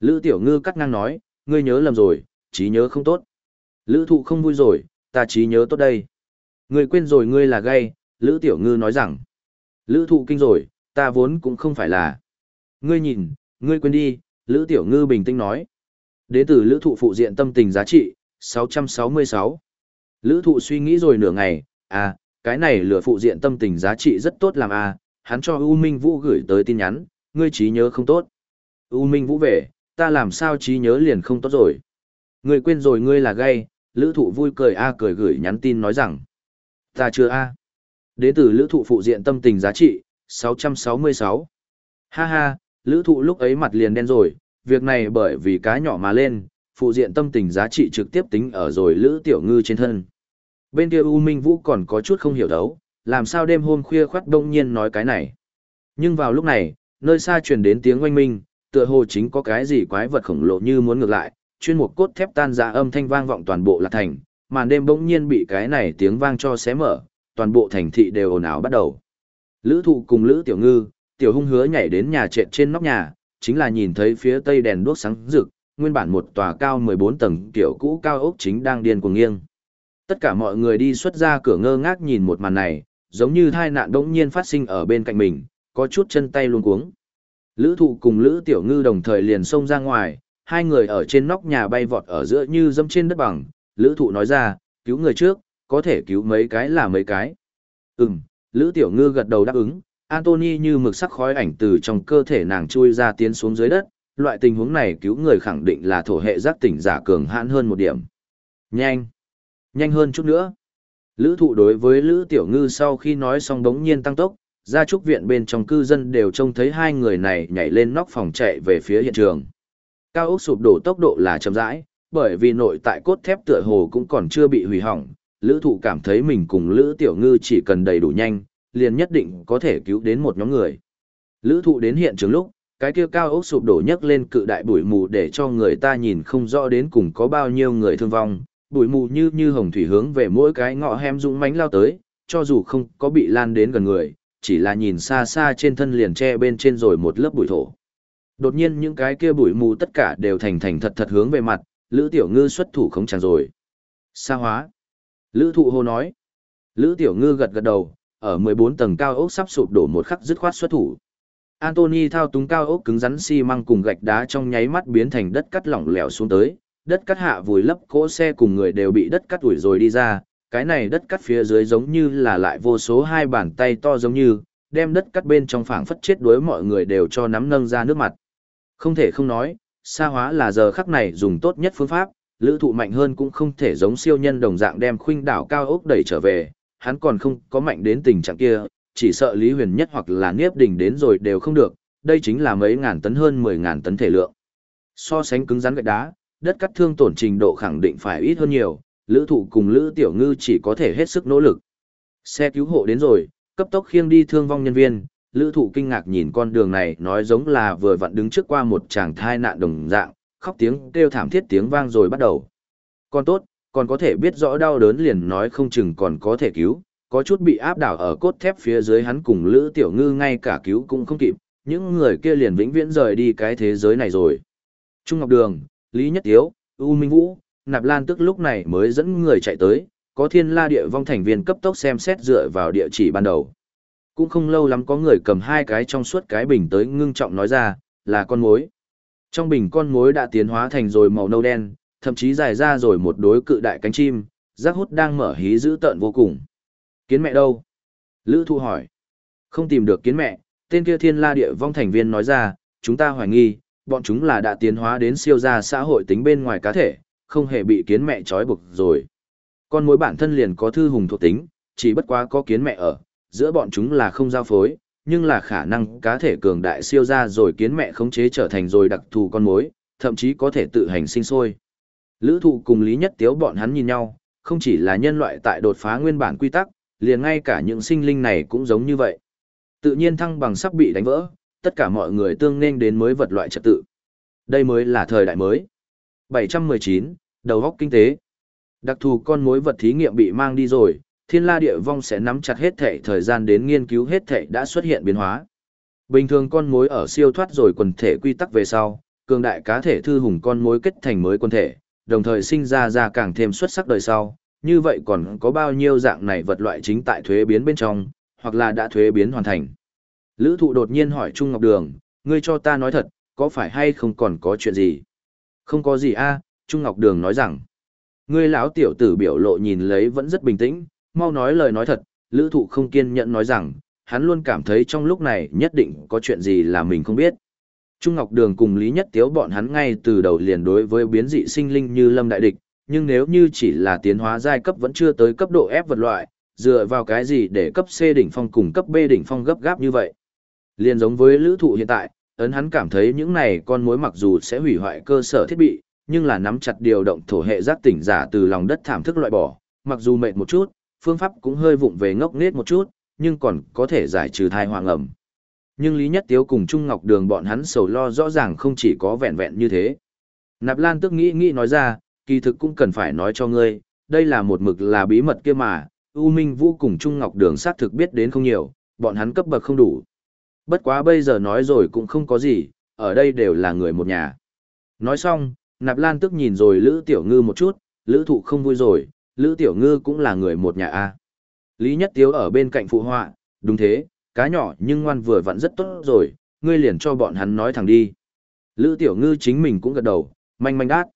Lữ Tiểu Ngư cắt ngang nói, ngươi nhớ lầm rồi, trí nhớ không tốt. Lữ thụ không vui rồi, ta trí nhớ tốt đây. Ngươi quên rồi ngươi là gay, Lữ Tiểu Ngư nói rằng. Lữ thụ kinh rồi, ta vốn cũng không phải là. Ngươi nhìn, ngươi quên đi, Lữ Tiểu Ngư bình tĩnh nói. Đế tử Lữ thụ phụ diện tâm tình giá trị, 666. Lữ thụ suy nghĩ rồi nửa ngày, à, cái này lửa phụ diện tâm tình giá trị rất tốt làm à, hắn cho U Minh Vũ gửi tới tin nhắn, ngươi trí nhớ không tốt. U Minh Vũ về, ta làm sao trí nhớ liền không tốt rồi. Ngươi quên rồi ngươi là gay, lữ thụ vui cười a cười gửi nhắn tin nói rằng. Ta chưa a Đế tử lữ thụ phụ diện tâm tình giá trị, 666. Ha ha, lữ thụ lúc ấy mặt liền đen rồi, việc này bởi vì cá nhỏ mà lên, phụ diện tâm tình giá trị trực tiếp tính ở rồi lữ tiểu ngư trên thân. Bên kia U Minh Vũ còn có chút không hiểu đấu, làm sao đêm hôm khuya khoát đông nhiên nói cái này. Nhưng vào lúc này, nơi xa truyền đến tiếng oanh minh, tựa hồ chính có cái gì quái vật khổng lồ như muốn ngược lại, chuyên một cốt thép tan ra âm thanh vang vọng toàn bộ là thành, màn đêm bỗng nhiên bị cái này tiếng vang cho xé mở, toàn bộ thành thị đều ồn ào bắt đầu. Lữ thụ cùng Lữ Tiểu Ngư, Tiểu Hung hứa nhảy đến nhà trệt trên nóc nhà, chính là nhìn thấy phía tây đèn đuốc sáng rực, nguyên bản một tòa cao 14 tầng tiểu cũ cao ốc chính đang điên cuồng nghiêng. Tất cả mọi người đi xuất ra cửa ngơ ngác nhìn một màn này, giống như thai nạn đống nhiên phát sinh ở bên cạnh mình, có chút chân tay luôn cuống. Lữ thụ cùng Lữ Tiểu Ngư đồng thời liền xông ra ngoài, hai người ở trên nóc nhà bay vọt ở giữa như dâm trên đất bằng. Lữ thụ nói ra, cứu người trước, có thể cứu mấy cái là mấy cái. Ừm, Lữ Tiểu Ngư gật đầu đáp ứng, Anthony như mực sắc khói ảnh từ trong cơ thể nàng chui ra tiến xuống dưới đất, loại tình huống này cứu người khẳng định là thổ hệ giác tỉnh giả cường hãn hơn một điểm. Nhanh! Nhanh hơn chút nữa! Lữ thụ đối với Lữ Tiểu Ngư sau khi nói xong đống nhiên tăng tốc, ra trúc viện bên trong cư dân đều trông thấy hai người này nhảy lên nóc phòng chạy về phía hiện trường. Cao ốc sụp đổ tốc độ là chậm rãi, bởi vì nội tại cốt thép tựa hồ cũng còn chưa bị hủy hỏng, Lữ thụ cảm thấy mình cùng Lữ Tiểu Ngư chỉ cần đầy đủ nhanh, liền nhất định có thể cứu đến một nhóm người. Lữ thụ đến hiện trường lúc, cái kia cao ốc sụp đổ nhấc lên cự đại bụi mù để cho người ta nhìn không rõ đến cùng có bao nhiêu người thương vong, bụi mù như như hồng thủy hướng về mỗi cái ngõ hem dũng mánh lao tới, cho dù không có bị lan đến gần người, chỉ là nhìn xa xa trên thân liền che bên trên rồi một lớp bụi thổ. Đột nhiên những cái kia bụi mù tất cả đều thành thành thật thật hướng về mặt, Lữ Tiểu Ngư xuất thủ không chẳng rồi. Sa hóa. Lữ thụ hô nói. Lữ Tiểu Ngư gật gật đầu, ở 14 tầng cao ốc sắp sụp đổ một khắc dứt khoát xuất thủ. Anthony thao túng cao ốc cứng rắn xi măng cùng gạch đá trong nháy mắt biến thành đất cắt lỏng lẻo xuống tới, đất cắt hạ vùi lấp cỗ xe cùng người đều bị đất cắt ủi rồi đi ra, cái này đất cắt phía dưới giống như là lại vô số hai bàn tay to giống như, đem đất cắt bên trong phảng phất chết đuối mọi người đều cho nắm nâng ra nước mặt. Không thể không nói, xa hóa là giờ khắc này dùng tốt nhất phương pháp, lữ thụ mạnh hơn cũng không thể giống siêu nhân đồng dạng đem khuynh đảo cao ốc đẩy trở về, hắn còn không có mạnh đến tình trạng kia, chỉ sợ Lý Huyền Nhất hoặc là Niếp Đình đến rồi đều không được, đây chính là mấy ngàn tấn hơn 10 ngàn tấn thể lượng. So sánh cứng rắn gạch đá, đất cắt thương tổn trình độ khẳng định phải ít hơn nhiều, lữ thụ cùng lữ tiểu ngư chỉ có thể hết sức nỗ lực. Xe cứu hộ đến rồi, cấp tốc khiêng đi thương vong nhân viên, lữ thụ kinh ngạc nhìn con đường này nói giống là vừa vặn đứng trước qua một chàng thai nạn đồng dạng, khóc tiếng kêu thảm thiết tiếng vang rồi bắt đầu. Còn tốt, còn có thể biết rõ đau đớn liền nói không chừng còn có thể cứu, có chút bị áp đảo ở cốt thép phía dưới hắn cùng Lữ Tiểu Ngư ngay cả cứu cũng không kịp, những người kia liền vĩnh viễn rời đi cái thế giới này rồi. Trung Ngọc Đường, Lý Nhất Tiếu, U Minh Vũ, Nạp Lan tức lúc này mới dẫn người chạy tới, có thiên la địa vong thành viên cấp tốc xem xét dựa vào địa chỉ ban đầu. Cũng không lâu lắm có người cầm hai cái trong suốt cái bình tới ngưng trọng nói ra, là con mối. Trong bình con mối đã tiến hóa thành rồi màu nâu đen, thậm chí dài ra rồi một đối cự đại cánh chim, giác hút đang mở hí dữ tợn vô cùng. Kiến mẹ đâu? Lữ thu hỏi. Không tìm được kiến mẹ, tên kia thiên la địa vong thành viên nói ra, chúng ta hoài nghi, bọn chúng là đã tiến hóa đến siêu gia xã hội tính bên ngoài cá thể, không hề bị kiến mẹ trói buộc rồi. Con mối bản thân liền có thư hùng thuộc tính, chỉ bất quá có kiến mẹ ở, giữa bọn chúng là không giao phối, nhưng là khả năng cá thể cường đại siêu ra rồi kiến mẹ khống chế trở thành rồi đặc thù con mối, thậm chí có thể tự hành sinh sôi. Lữ thụ cùng Lý Nhất Tiếu bọn hắn nhìn nhau, không chỉ là nhân loại tại đột phá nguyên bản quy tắc, liền ngay cả những sinh linh này cũng giống như vậy. Tự nhiên thăng bằng sắp bị đánh vỡ, tất cả mọi người tương nên đến mới vật loại trật tự. Đây mới là thời đại mới. 719, đầu góc kinh tế. Đặc thù con mối vật thí nghiệm bị mang đi rồi, thiên la địa vong sẽ nắm chặt hết thể thời gian đến nghiên cứu hết thể đã xuất hiện biến hóa. Bình thường con mối ở siêu thoát rồi quần thể quy tắc về sau, cường đại cá thể thư hùng con mối kết thành mới quân thể, đồng thời sinh ra ra càng thêm xuất sắc đời sau, như vậy còn có bao nhiêu dạng này vật loại chính tại thuế biến bên trong, hoặc là đã thuế biến hoàn thành. Lữ thụ đột nhiên hỏi Trung Ngọc Đường, ngươi cho ta nói thật, có phải hay không còn có chuyện gì? Không có gì a Trung Ngọc Đường nói rằng, ngươi lão tiểu tử biểu lộ nhìn lấy vẫn rất bình tĩnh, mau nói lời nói thật, lữ thụ không kiên nhẫn nói rằng, hắn luôn cảm thấy trong lúc này nhất định có chuyện gì là mình không biết. Trung Ngọc Đường cùng Lý Nhất Tiếu bọn hắn ngay từ đầu liền đối với biến dị sinh linh như lâm đại địch, nhưng nếu như chỉ là tiến hóa giai cấp vẫn chưa tới cấp độ ép vật loại, dựa vào cái gì để cấp C đỉnh phong cùng cấp B đỉnh phong gấp gáp như vậy. Liên giống với lữ thụ hiện tại, ấn hắn cảm thấy những này con mối mặc dù sẽ hủy hoại cơ sở thiết bị, nhưng là nắm chặt điều động thổ hệ giác tỉnh giả từ lòng đất thảm thức loại bỏ, mặc dù mệt một chút, phương pháp cũng hơi vụng về ngốc nghếch một chút, nhưng còn có thể giải trừ thai hoàng ẩm. Nhưng Lý Nhất Tiếu cùng Trung Ngọc Đường bọn hắn sầu lo rõ ràng không chỉ có vẹn vẹn như thế. Nạp Lan tức nghĩ nghĩ nói ra, kỳ thực cũng cần phải nói cho ngươi, đây là một mực là bí mật kia mà, U Minh Vũ cùng Trung Ngọc Đường xác thực biết đến không nhiều, bọn hắn cấp bậc không đủ. Bất quá bây giờ nói rồi cũng không có gì, ở đây đều là người một nhà. Nói xong, Nạp Lan tức nhìn rồi Lữ Tiểu Ngư một chút, Lữ Thụ không vui rồi, Lữ Tiểu Ngư cũng là người một nhà a Lý Nhất Tiếu ở bên cạnh phụ họa, đúng thế, cá nhỏ nhưng ngoan vừa vặn rất tốt rồi, ngươi liền cho bọn hắn nói thẳng đi. Lữ Tiểu Ngư chính mình cũng gật đầu, manh manh đát.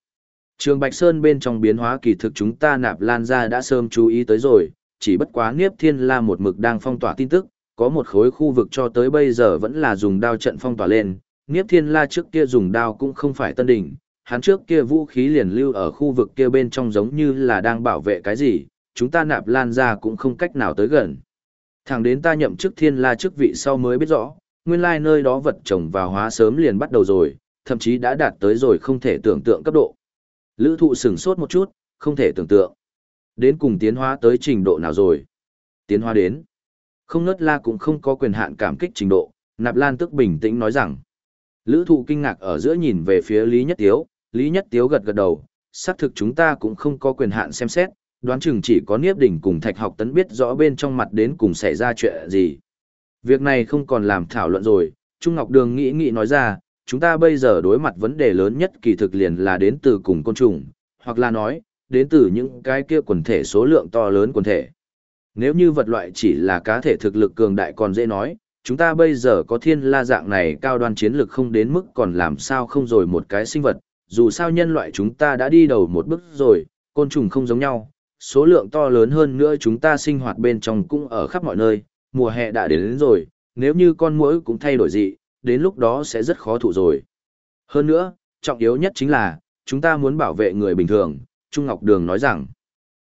Trường Bạch Sơn bên trong biến hóa kỳ thực chúng ta nạp lan ra đã sớm chú ý tới rồi, chỉ bất quá Niếp Thiên La một mực đang phong tỏa tin tức, có một khối khu vực cho tới bây giờ vẫn là dùng đao trận phong tỏa lên, Niếp Thiên La trước kia dùng đao cũng không phải tân đỉnh, hắn trước kia vũ khí liền lưu ở khu vực kia bên trong giống như là đang bảo vệ cái gì, chúng ta nạp lan ra cũng không cách nào tới gần. Thẳng đến ta nhậm chức Thiên La chức vị sau mới biết rõ, nguyên lai nơi đó vật trồng và hóa sớm liền bắt đầu rồi, thậm chí đã đạt tới rồi không thể tưởng tượng cấp độ. Lữ thụ sửng sốt một chút, không thể tưởng tượng. Đến cùng tiến hóa tới trình độ nào rồi? Tiến hóa đến. Không nớt la cũng không có quyền hạn cảm kích trình độ, nạp lan tức bình tĩnh nói rằng. Lữ thụ kinh ngạc ở giữa nhìn về phía Lý Nhất Tiếu, Lý Nhất Tiếu gật gật đầu, xác thực chúng ta cũng không có quyền hạn xem xét, đoán chừng chỉ có Niếp Đỉnh cùng Thạch Học Tấn biết rõ bên trong mặt đến cùng xảy ra chuyện gì. Việc này không còn làm thảo luận rồi, Trung Ngọc Đường nghĩ nghĩ nói ra, chúng ta bây giờ đối mặt vấn đề lớn nhất kỳ thực liền là đến từ cùng côn trùng, hoặc là nói, đến từ những cái kia quần thể số lượng to lớn quần thể. Nếu như vật loại chỉ là cá thể thực lực cường đại còn dễ nói, chúng ta bây giờ có thiên la dạng này cao đoan chiến lực không đến mức còn làm sao không rồi một cái sinh vật, dù sao nhân loại chúng ta đã đi đầu một bước rồi, côn trùng không giống nhau, số lượng to lớn hơn nữa chúng ta sinh hoạt bên trong cũng ở khắp mọi nơi, mùa hè đã đến, đến rồi, nếu như con muỗi cũng thay đổi dị, đến lúc đó sẽ rất khó thụ rồi. Hơn nữa, trọng yếu nhất chính là, chúng ta muốn bảo vệ người bình thường, Trung Ngọc Đường nói rằng.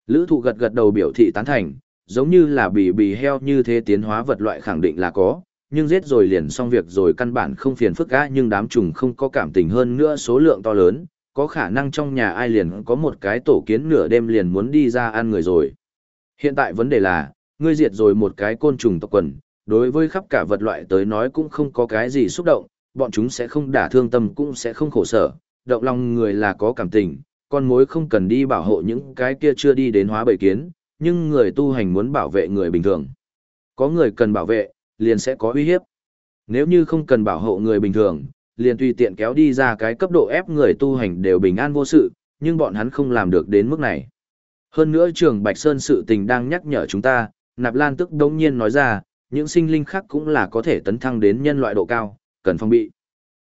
Lữ thụ gật gật đầu biểu thị tán thành, giống như là bì bì heo như thế tiến hóa vật loại khẳng định là có, nhưng giết rồi liền xong việc rồi căn bản không phiền phức á nhưng đám trùng không có cảm tình hơn nữa số lượng to lớn, có khả năng trong nhà ai liền có một cái tổ kiến nửa đêm liền muốn đi ra ăn người rồi. Hiện tại vấn đề là, ngươi diệt rồi một cái côn trùng tộc quần, đối với khắp cả vật loại tới nói cũng không có cái gì xúc động, bọn chúng sẽ không đả thương tâm cũng sẽ không khổ sở, động lòng người là có cảm tình, con mối không cần đi bảo hộ những cái kia chưa đi đến hóa bầy kiến, nhưng người tu hành muốn bảo vệ người bình thường. Có người cần bảo vệ, liền sẽ có uy hiếp. Nếu như không cần bảo hộ người bình thường, liền tùy tiện kéo đi ra cái cấp độ ép người tu hành đều bình an vô sự, nhưng bọn hắn không làm được đến mức này. Hơn nữa trường Bạch Sơn sự tình đang nhắc nhở chúng ta, Nạp Lan tức đống nhiên nói ra, những sinh linh khác cũng là có thể tấn thăng đến nhân loại độ cao, cần phòng bị.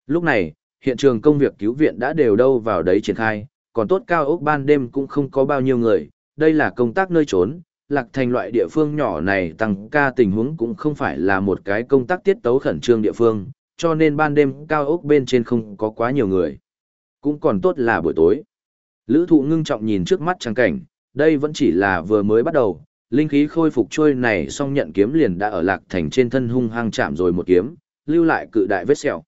Lúc này, hiện trường công việc cứu viện đã đều đâu vào đấy triển khai, còn tốt cao ốc ban đêm cũng không có bao nhiêu người, đây là công tác nơi trốn, lạc thành loại địa phương nhỏ này tăng ca tình huống cũng không phải là một cái công tác tiết tấu khẩn trương địa phương, cho nên ban đêm cao ốc bên trên không có quá nhiều người. Cũng còn tốt là buổi tối. Lữ thụ ngưng trọng nhìn trước mắt trang cảnh, đây vẫn chỉ là vừa mới bắt đầu, linh khí khôi phục trôi này xong nhận kiếm liền đã ở lạc thành trên thân hung hăng chạm rồi một kiếm, lưu lại cự đại vết sẹo.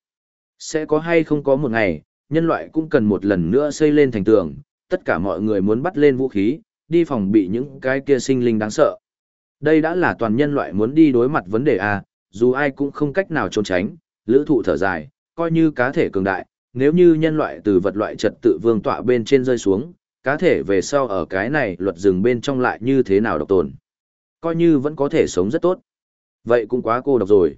Sẽ có hay không có một ngày, nhân loại cũng cần một lần nữa xây lên thành tường, tất cả mọi người muốn bắt lên vũ khí, đi phòng bị những cái kia sinh linh đáng sợ. Đây đã là toàn nhân loại muốn đi đối mặt vấn đề A, dù ai cũng không cách nào trốn tránh, lữ thụ thở dài, coi như cá thể cường đại, nếu như nhân loại từ vật loại trật tự vương tọa bên trên rơi xuống, cá thể về sau ở cái này luật rừng bên trong lại như thế nào độc tồn. Coi như vẫn có thể sống rất tốt. Vậy cũng quá cô độc rồi.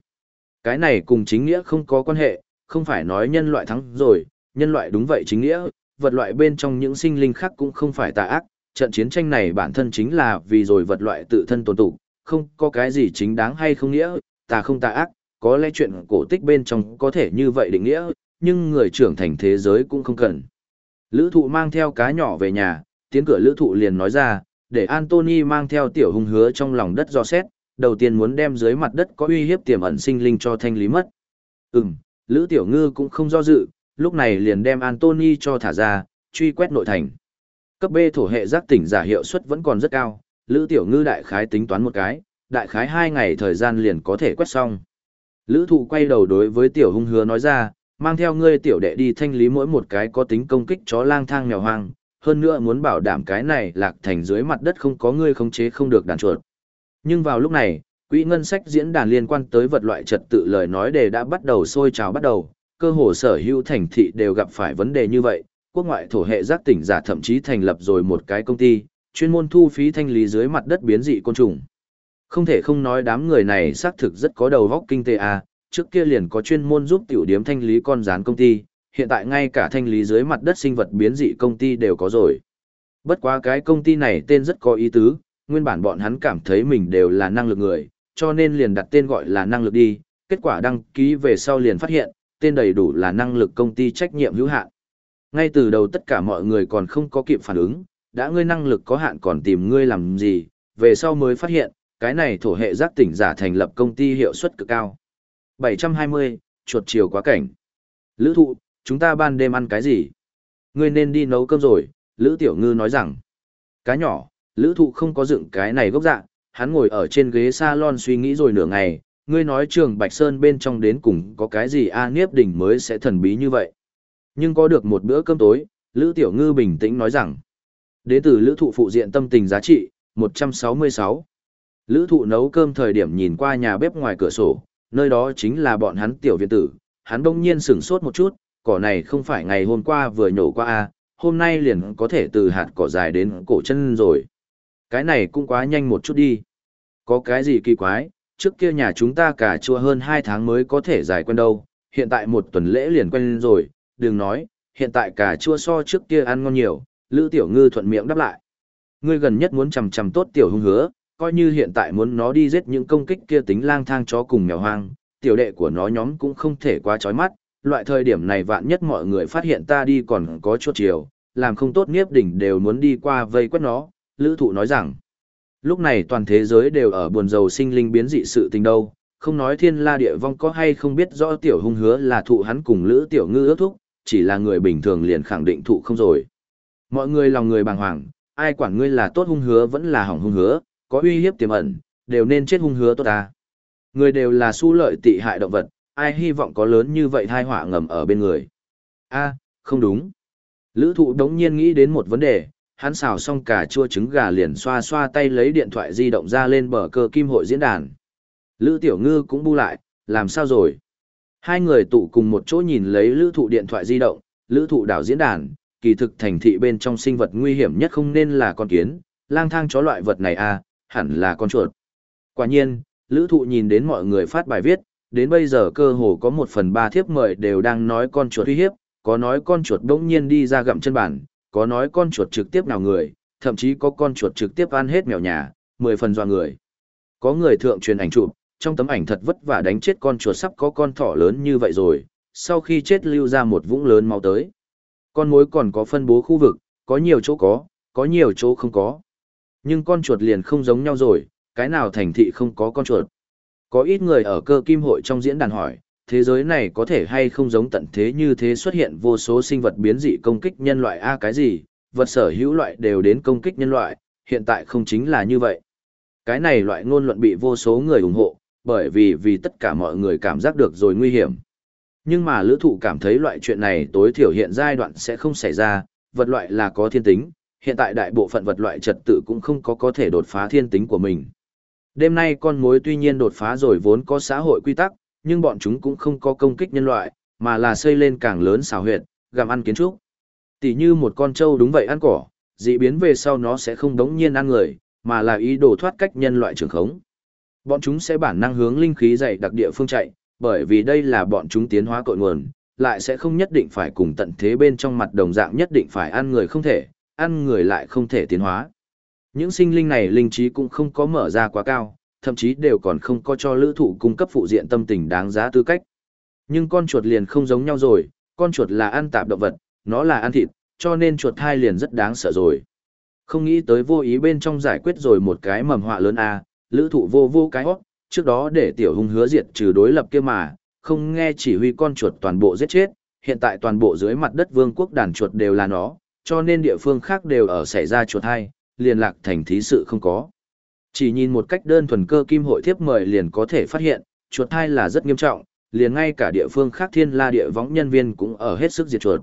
Cái này cùng chính nghĩa không có quan hệ, không phải nói nhân loại thắng rồi, nhân loại đúng vậy chính nghĩa, vật loại bên trong những sinh linh khác cũng không phải tà ác, trận chiến tranh này bản thân chính là vì rồi vật loại tự thân tồn tụ, không có cái gì chính đáng hay không nghĩa, Ta không tà ác, có lẽ chuyện cổ tích bên trong có thể như vậy định nghĩa, nhưng người trưởng thành thế giới cũng không cần. Lữ thụ mang theo cá nhỏ về nhà, tiến cửa lữ thụ liền nói ra, để Anthony mang theo tiểu hung hứa trong lòng đất do xét, đầu tiên muốn đem dưới mặt đất có uy hiếp tiềm ẩn sinh linh cho thanh lý mất. Ừm, lữ tiểu ngư cũng không do dự, lúc này liền đem Anthony cho thả ra, truy quét nội thành. Cấp B thổ hệ giác tỉnh giả hiệu suất vẫn còn rất cao, lữ tiểu ngư đại khái tính toán một cái, đại khái hai ngày thời gian liền có thể quét xong. Lữ thụ quay đầu đối với tiểu hung hứa nói ra, mang theo ngươi tiểu đệ đi thanh lý mỗi một cái có tính công kích chó lang thang mèo hoang, hơn nữa muốn bảo đảm cái này lạc thành dưới mặt đất không có ngươi khống chế không được đàn chuột. Nhưng vào lúc này, quỹ ngân sách diễn đàn liên quan tới vật loại trật tự lời nói đề đã bắt đầu sôi trào bắt đầu, cơ hồ sở hữu thành thị đều gặp phải vấn đề như vậy, quốc ngoại thổ hệ giác tỉnh giả thậm chí thành lập rồi một cái công ty, chuyên môn thu phí thanh lý dưới mặt đất biến dị côn trùng. Không thể không nói đám người này xác thực rất có đầu óc kinh tế à, trước kia liền có chuyên môn giúp tiểu điếm thanh lý con rán công ty, hiện tại ngay cả thanh lý dưới mặt đất sinh vật biến dị công ty đều có rồi. Bất quá cái công ty này tên rất có ý tứ, nguyên bản bọn hắn cảm thấy mình đều là năng lực người, cho nên liền đặt tên gọi là năng lực đi, kết quả đăng ký về sau liền phát hiện, tên đầy đủ là năng lực công ty trách nhiệm hữu hạn. Ngay từ đầu tất cả mọi người còn không có kịp phản ứng, đã ngươi năng lực có hạn còn tìm ngươi làm gì, về sau mới phát hiện, cái này thổ hệ giác tỉnh giả thành lập công ty hiệu suất cực cao. 720, chuột chiều quá cảnh. Lữ thụ, chúng ta ban đêm ăn cái gì? Ngươi nên đi nấu cơm rồi, Lữ Tiểu Ngư nói rằng. Cá nhỏ, Lữ thụ không có dựng cái này gốc dạ, hắn ngồi ở trên ghế salon suy nghĩ rồi nửa ngày, ngươi nói trường Bạch Sơn bên trong đến cùng có cái gì A Niếp Đỉnh mới sẽ thần bí như vậy. Nhưng có được một bữa cơm tối, Lữ Tiểu Ngư bình tĩnh nói rằng, đến từ Lữ thụ phụ diện tâm tình giá trị, 166. Lữ thụ nấu cơm thời điểm nhìn qua nhà bếp ngoài cửa sổ, nơi đó chính là bọn hắn tiểu viện tử, hắn đông nhiên sửng sốt một chút, cỏ này không phải ngày hôm qua vừa nhổ qua a hôm nay liền có thể từ hạt cỏ dài đến cổ chân rồi. Cái này cũng quá nhanh một chút đi. Có cái gì kỳ quái, trước kia nhà chúng ta cả chua hơn 2 tháng mới có thể dài quen đâu, hiện tại một tuần lễ liền quen rồi, đừng nói, hiện tại cả chua so trước kia ăn ngon nhiều, Lữ Tiểu Ngư thuận miệng đáp lại. Ngươi gần nhất muốn chằm chằm tốt tiểu hung hứa, coi như hiện tại muốn nó đi giết những công kích kia tính lang thang chó cùng mèo hoang, tiểu đệ của nó nhóm cũng không thể quá chói mắt, loại thời điểm này vạn nhất mọi người phát hiện ta đi còn có chuột chiều, làm không tốt nghiếp đỉnh đều muốn đi qua vây quét nó, lữ thụ nói rằng. Lúc này toàn thế giới đều ở buồn dầu sinh linh biến dị sự tình đâu, không nói thiên la địa vong có hay không biết rõ tiểu hung hứa là thụ hắn cùng lữ tiểu ngư ước thúc, chỉ là người bình thường liền khẳng định thụ không rồi. Mọi người lòng người bàng hoàng, ai quản ngươi là tốt hung hứa vẫn là hỏng hung hứa, có uy hiếp tiềm ẩn, đều nên chết hung hứa tốt ta. Người đều là su lợi tị hại động vật, ai hy vọng có lớn như vậy thai họa ngầm ở bên người. a không đúng. Lữ thụ đống nhiên nghĩ đến một vấn đề, hắn xào xong cả chua trứng gà liền xoa xoa tay lấy điện thoại di động ra lên bờ cơ kim hội diễn đàn. Lữ tiểu ngư cũng bu lại, làm sao rồi? Hai người tụ cùng một chỗ nhìn lấy lữ thụ điện thoại di động, lữ thụ đảo diễn đàn, kỳ thực thành thị bên trong sinh vật nguy hiểm nhất không nên là con kiến, lang thang chó loại vật này à, hẳn là con chuột. Quả nhiên, lữ thụ nhìn đến mọi người phát bài viết, đến bây giờ cơ hồ có một phần ba thiếp mời đều đang nói con chuột uy hiếp, có nói con chuột đống nhiên đi ra gặm chân bản, có nói con chuột trực tiếp nào người, thậm chí có con chuột trực tiếp ăn hết mèo nhà, 10 phần dọa người. Có người thượng truyền ảnh chụp, trong tấm ảnh thật vất vả đánh chết con chuột sắp có con thỏ lớn như vậy rồi, sau khi chết lưu ra một vũng lớn máu tới. Con mối còn có phân bố khu vực, có nhiều chỗ có, có nhiều chỗ không có. Nhưng con chuột liền không giống nhau rồi, cái nào thành thị không có con chuột. Có ít người ở cơ kim hội trong diễn đàn hỏi, thế giới này có thể hay không giống tận thế như thế xuất hiện vô số sinh vật biến dị công kích nhân loại A cái gì, vật sở hữu loại đều đến công kích nhân loại, hiện tại không chính là như vậy. Cái này loại ngôn luận bị vô số người ủng hộ, bởi vì vì tất cả mọi người cảm giác được rồi nguy hiểm. Nhưng mà lữ thụ cảm thấy loại chuyện này tối thiểu hiện giai đoạn sẽ không xảy ra, vật loại là có thiên tính, hiện tại đại bộ phận vật loại trật tự cũng không có có thể đột phá thiên tính của mình. Đêm nay con mối tuy nhiên đột phá rồi vốn có xã hội quy tắc, nhưng bọn chúng cũng không có công kích nhân loại, mà là xây lên càng lớn xào huyệt, gặm ăn kiến trúc. Tỷ như một con trâu đúng vậy ăn cỏ, dị biến về sau nó sẽ không đống nhiên ăn người, mà là ý đồ thoát cách nhân loại trường khống. Bọn chúng sẽ bản năng hướng linh khí dày đặc địa phương chạy, bởi vì đây là bọn chúng tiến hóa cội nguồn, lại sẽ không nhất định phải cùng tận thế bên trong mặt đồng dạng nhất định phải ăn người không thể, ăn người lại không thể tiến hóa. Những sinh linh này linh trí cũng không có mở ra quá cao, thậm chí đều còn không có cho lữ thụ cung cấp phụ diện tâm tình đáng giá tư cách. Nhưng con chuột liền không giống nhau rồi, con chuột là ăn tạp động vật, nó là ăn thịt, cho nên chuột thai liền rất đáng sợ rồi. Không nghĩ tới vô ý bên trong giải quyết rồi một cái mầm họa lớn a lữ thụ vô vô cái hót, trước đó để tiểu hung hứa diệt trừ đối lập kia mà, không nghe chỉ huy con chuột toàn bộ giết chết, hiện tại toàn bộ dưới mặt đất vương quốc đàn chuột đều là nó, cho nên địa phương khác đều ở xảy ra chuột hay, liên lạc thành thí sự không có. Chỉ nhìn một cách đơn thuần cơ kim hội thiếp mời liền có thể phát hiện, chuột thai là rất nghiêm trọng, liền ngay cả địa phương khác thiên la địa võng nhân viên cũng ở hết sức diệt chuột.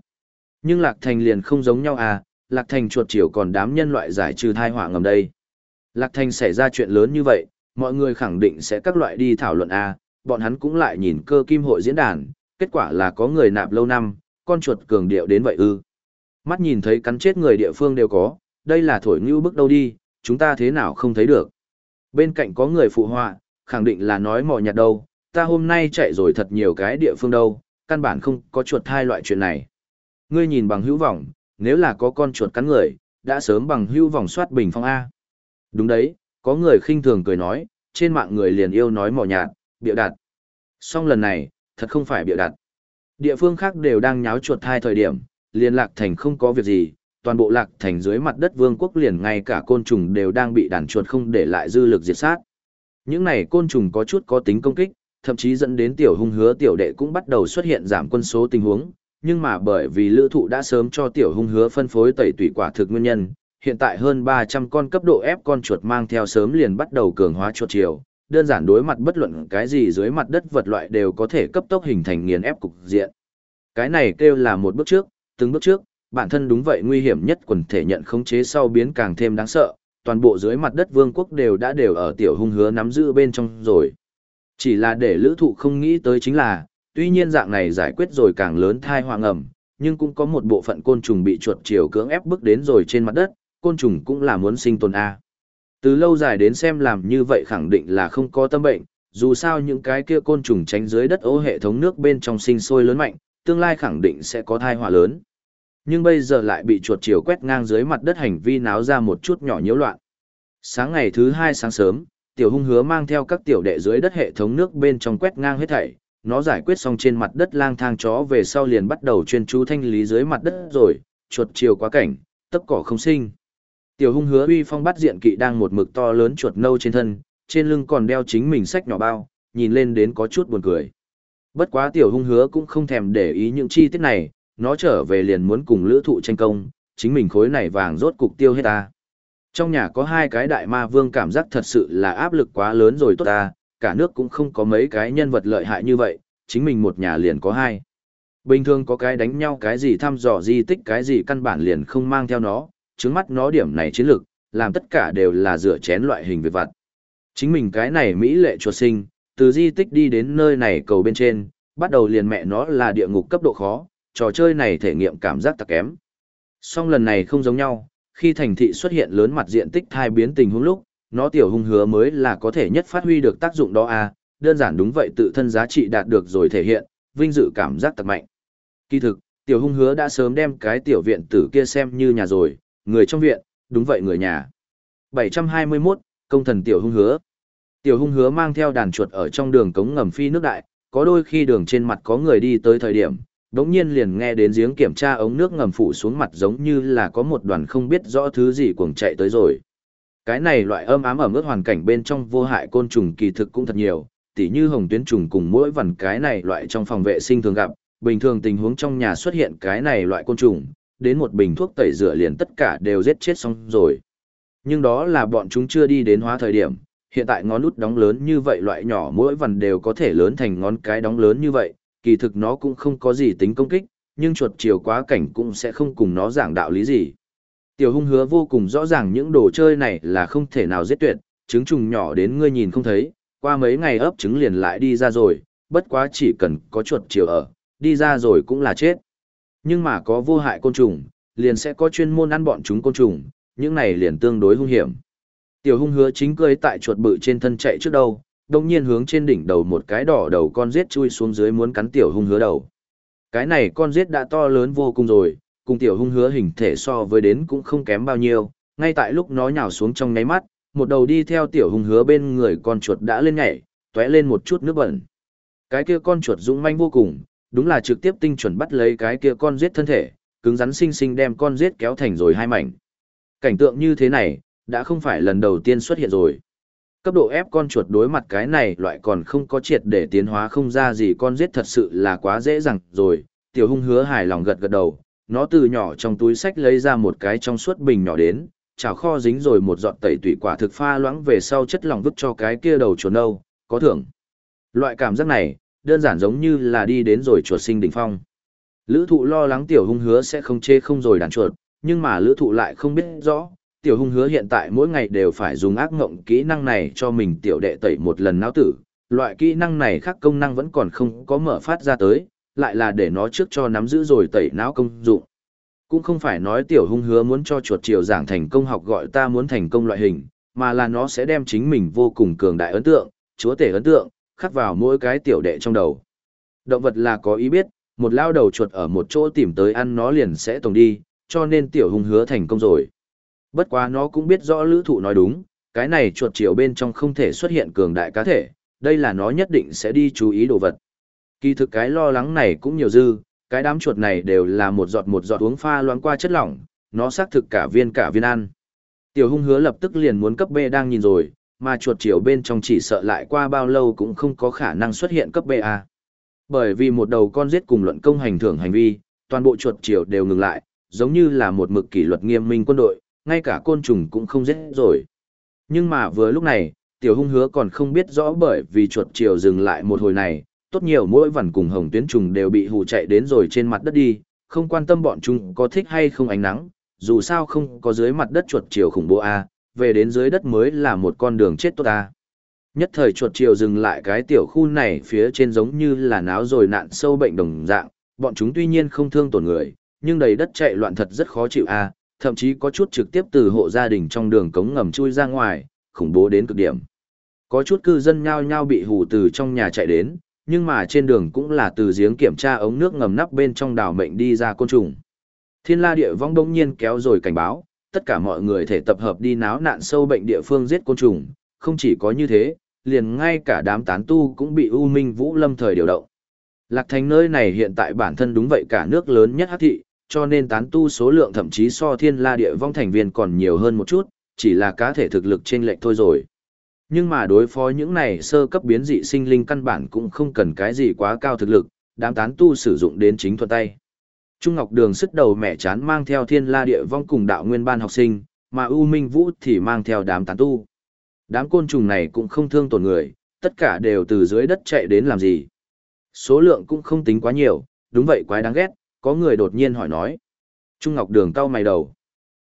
Nhưng lạc thành liền không giống nhau à, lạc thành chuột chiều còn đám nhân loại giải trừ thai họa ngầm đây. Lạc thành xảy ra chuyện lớn như vậy, mọi người khẳng định sẽ các loại đi thảo luận a. bọn hắn cũng lại nhìn cơ kim hội diễn đàn, kết quả là có người nạp lâu năm, con chuột cường điệu đến vậy ư. Mắt nhìn thấy cắn chết người địa phương đều có, đây là thổi như bước đâu đi, chúng ta thế nào không thấy được. Bên cạnh có người phụ họa, khẳng định là nói mò nhạt đâu, ta hôm nay chạy rồi thật nhiều cái địa phương đâu, căn bản không có chuột hai loại chuyện này. Ngươi nhìn bằng hữu vọng, nếu là có con chuột cắn người, đã sớm bằng hữu vọng soát bình phong A. Đúng đấy, có người khinh thường cười nói, trên mạng người liền yêu nói mỏ nhạt, biểu đặt. Song lần này, thật không phải biểu đặt. Địa phương khác đều đang nháo chuột hai thời điểm, liên lạc thành không có việc gì, toàn bộ lạc thành dưới mặt đất vương quốc liền ngay cả côn trùng đều đang bị đàn chuột không để lại dư lực diệt sát. Những này côn trùng có chút có tính công kích, thậm chí dẫn đến tiểu hung hứa tiểu đệ cũng bắt đầu xuất hiện giảm quân số tình huống, nhưng mà bởi vì lữ thụ đã sớm cho tiểu hung hứa phân phối tẩy tủy quả thực nguyên nhân, hiện tại hơn 300 con cấp độ ép con chuột mang theo sớm liền bắt đầu cường hóa chuột chiều, đơn giản đối mặt bất luận cái gì dưới mặt đất vật loại đều có thể cấp tốc hình thành nghiền ép cục diện. Cái này kêu là một bước trước, từng bước trước, bản thân đúng vậy nguy hiểm nhất quần thể nhận khống chế sau biến càng thêm đáng sợ, toàn bộ dưới mặt đất vương quốc đều đã đều ở tiểu hung hứa nắm giữ bên trong rồi. Chỉ là để lữ thụ không nghĩ tới chính là, tuy nhiên dạng này giải quyết rồi càng lớn thai hoàng ẩm, nhưng cũng có một bộ phận côn trùng bị chuột chiều cưỡng ép bước đến rồi trên mặt đất, côn trùng cũng là muốn sinh tồn A. Từ lâu dài đến xem làm như vậy khẳng định là không có tâm bệnh, dù sao những cái kia côn trùng tránh dưới đất ố hệ thống nước bên trong sinh sôi lớn mạnh, tương lai khẳng định sẽ có thai họa lớn. Nhưng bây giờ lại bị chuột chiều quét ngang dưới mặt đất hành vi náo ra một chút nhỏ nhiễu loạn. Sáng ngày thứ hai sáng sớm, tiểu hung hứa mang theo các tiểu đệ dưới đất hệ thống nước bên trong quét ngang hết thảy, nó giải quyết xong trên mặt đất lang thang chó về sau liền bắt đầu chuyên chú thanh lý dưới mặt đất rồi, chuột chiều quá cảnh, tất cỏ không sinh. Tiểu hung hứa uy phong bắt diện kỵ đang một mực to lớn chuột nâu trên thân, trên lưng còn đeo chính mình sách nhỏ bao, nhìn lên đến có chút buồn cười. Bất quá tiểu hung hứa cũng không thèm để ý những chi tiết này, nó trở về liền muốn cùng lữ thụ tranh công, chính mình khối này vàng rốt cục tiêu hết ta. Trong nhà có hai cái đại ma vương cảm giác thật sự là áp lực quá lớn rồi tốt ta, cả nước cũng không có mấy cái nhân vật lợi hại như vậy, chính mình một nhà liền có hai. Bình thường có cái đánh nhau cái gì thăm dò di tích cái gì căn bản liền không mang theo nó, trước mắt nó điểm này chiến lược, làm tất cả đều là rửa chén loại hình việc vặt. Chính mình cái này Mỹ lệ chuột sinh, từ di tích đi đến nơi này cầu bên trên, bắt đầu liền mẹ nó là địa ngục cấp độ khó, trò chơi này thể nghiệm cảm giác tặc kém. Song lần này không giống nhau, khi thành thị xuất hiện lớn mặt diện tích thai biến tình huống lúc, nó tiểu hung hứa mới là có thể nhất phát huy được tác dụng đó à, đơn giản đúng vậy tự thân giá trị đạt được rồi thể hiện, vinh dự cảm giác tặc mạnh. Kỳ thực, tiểu hung hứa đã sớm đem cái tiểu viện tử kia xem như nhà rồi, người trong viện, đúng vậy người nhà. 721, công thần tiểu hung hứa. Tiểu hung hứa mang theo đàn chuột ở trong đường cống ngầm phi nước đại, có đôi khi đường trên mặt có người đi tới thời điểm, đống nhiên liền nghe đến giếng kiểm tra ống nước ngầm phủ xuống mặt giống như là có một đoàn không biết rõ thứ gì cuồng chạy tới rồi. Cái này loại âm ám ở mức hoàn cảnh bên trong vô hại côn trùng kỳ thực cũng thật nhiều, tỉ như hồng tuyến trùng cùng mỗi vằn cái này loại trong phòng vệ sinh thường gặp, bình thường tình huống trong nhà xuất hiện cái này loại côn trùng, đến một bình thuốc tẩy rửa liền tất cả đều giết chết xong rồi. Nhưng đó là bọn chúng chưa đi đến hóa thời điểm, hiện tại ngón út đóng lớn như vậy loại nhỏ mỗi vằn đều có thể lớn thành ngón cái đóng lớn như vậy, kỳ thực nó cũng không có gì tính công kích, nhưng chuột chiều quá cảnh cũng sẽ không cùng nó giảng đạo lý gì. Tiểu hung hứa vô cùng rõ ràng những đồ chơi này là không thể nào giết tuyệt, trứng trùng nhỏ đến ngươi nhìn không thấy, qua mấy ngày ấp trứng liền lại đi ra rồi, bất quá chỉ cần có chuột chiều ở, đi ra rồi cũng là chết. Nhưng mà có vô hại côn trùng, liền sẽ có chuyên môn ăn bọn chúng côn trùng, những này liền tương đối hung hiểm. Tiểu hung hứa chính cười tại chuột bự trên thân chạy trước đâu, đồng nhiên hướng trên đỉnh đầu một cái đỏ đầu con giết chui xuống dưới muốn cắn tiểu hung hứa đầu. Cái này con giết đã to lớn vô cùng rồi, cùng tiểu hung hứa hình thể so với đến cũng không kém bao nhiêu, ngay tại lúc nó nhào xuống trong nháy mắt, một đầu đi theo tiểu hung hứa bên người con chuột đã lên nhảy, tóe lên một chút nước bẩn. Cái kia con chuột dũng manh vô cùng, đúng là trực tiếp tinh chuẩn bắt lấy cái kia con giết thân thể, cứng rắn sinh sinh đem con giết kéo thành rồi hai mảnh. Cảnh tượng như thế này, đã không phải lần đầu tiên xuất hiện rồi. Cấp độ ép con chuột đối mặt cái này loại còn không có triệt để tiến hóa không ra gì con giết thật sự là quá dễ dàng rồi. Tiểu hung hứa hài lòng gật gật đầu, nó từ nhỏ trong túi sách lấy ra một cái trong suốt bình nhỏ đến, chảo kho dính rồi một giọt tẩy tủy quả thực pha loãng về sau chất lỏng vứt cho cái kia đầu chuột nâu, có thưởng. Loại cảm giác này, đơn giản giống như là đi đến rồi chuột sinh đỉnh phong. Lữ thụ lo lắng tiểu hung hứa sẽ không chê không rồi đàn chuột, nhưng mà lữ thụ lại không biết rõ, tiểu hung hứa hiện tại mỗi ngày đều phải dùng ác ngộng kỹ năng này cho mình tiểu đệ tẩy một lần não tử. Loại kỹ năng này khác công năng vẫn còn không có mở phát ra tới, lại là để nó trước cho nắm giữ rồi tẩy não công dụng. Cũng không phải nói tiểu hung hứa muốn cho chuột chiều giảng thành công học gọi ta muốn thành công loại hình, mà là nó sẽ đem chính mình vô cùng cường đại ấn tượng, chúa tể ấn tượng, khắc vào mỗi cái tiểu đệ trong đầu. Động vật là có ý biết, một lao đầu chuột ở một chỗ tìm tới ăn nó liền sẽ tổng đi, cho nên tiểu hung hứa thành công rồi. Bất quá nó cũng biết rõ lữ thụ nói đúng, cái này chuột chiều bên trong không thể xuất hiện cường đại cá thể, đây là nó nhất định sẽ đi chú ý đồ vật. Kỳ thực cái lo lắng này cũng nhiều dư, cái đám chuột này đều là một giọt một giọt uống pha loãng qua chất lỏng, nó xác thực cả viên cả viên ăn. Tiểu hung hứa lập tức liền muốn cấp bê đang nhìn rồi, mà chuột chiều bên trong chỉ sợ lại qua bao lâu cũng không có khả năng xuất hiện cấp BA. Bởi vì một đầu con giết cùng luận công hành thưởng hành vi, toàn bộ chuột chiều đều ngừng lại, giống như là một mực kỷ luật nghiêm minh quân đội, ngay cả côn trùng cũng không giết rồi. Nhưng mà vừa lúc này, tiểu hung hứa còn không biết rõ bởi vì chuột chiều dừng lại một hồi này, tốt nhiều mỗi vằn cùng hồng tuyến trùng đều bị hù chạy đến rồi trên mặt đất đi, không quan tâm bọn chúng có thích hay không ánh nắng, dù sao không có dưới mặt đất chuột chiều khủng bố A, về đến dưới đất mới là một con đường chết tốt ta Nhất thời chuột chiều dừng lại cái tiểu khu này phía trên giống như là náo rồi nạn sâu bệnh đồng dạng, bọn chúng tuy nhiên không thương tổn người, nhưng đầy đất chạy loạn thật rất khó chịu A, thậm chí có chút trực tiếp từ hộ gia đình trong đường cống ngầm chui ra ngoài, khủng bố đến cực điểm. Có chút cư dân nhao nhao bị hù từ trong nhà chạy đến, nhưng mà trên đường cũng là từ giếng kiểm tra ống nước ngầm nắp bên trong đảo mệnh đi ra côn trùng. Thiên la địa vong đông nhiên kéo rồi cảnh báo, tất cả mọi người thể tập hợp đi náo nạn sâu bệnh địa phương giết côn trùng, không chỉ có như thế, liền ngay cả đám tán tu cũng bị U Minh Vũ Lâm thời điều động. Lạc Thành nơi này hiện tại bản thân đúng vậy cả nước lớn nhất hắc thị, cho nên tán tu số lượng thậm chí so thiên la địa vong thành viên còn nhiều hơn một chút, chỉ là cá thể thực lực trên lệch thôi rồi. Nhưng mà đối phó những này sơ cấp biến dị sinh linh căn bản cũng không cần cái gì quá cao thực lực, đám tán tu sử dụng đến chính thuận tay. Trung Ngọc Đường sức đầu mẹ chán mang theo thiên la địa vong cùng đạo nguyên ban học sinh, mà U Minh Vũ thì mang theo đám tán tu. Đám côn trùng này cũng không thương tổn người, tất cả đều từ dưới đất chạy đến làm gì. Số lượng cũng không tính quá nhiều, đúng vậy quái đáng ghét, có người đột nhiên hỏi nói. Trung Ngọc Đường cau mày đầu.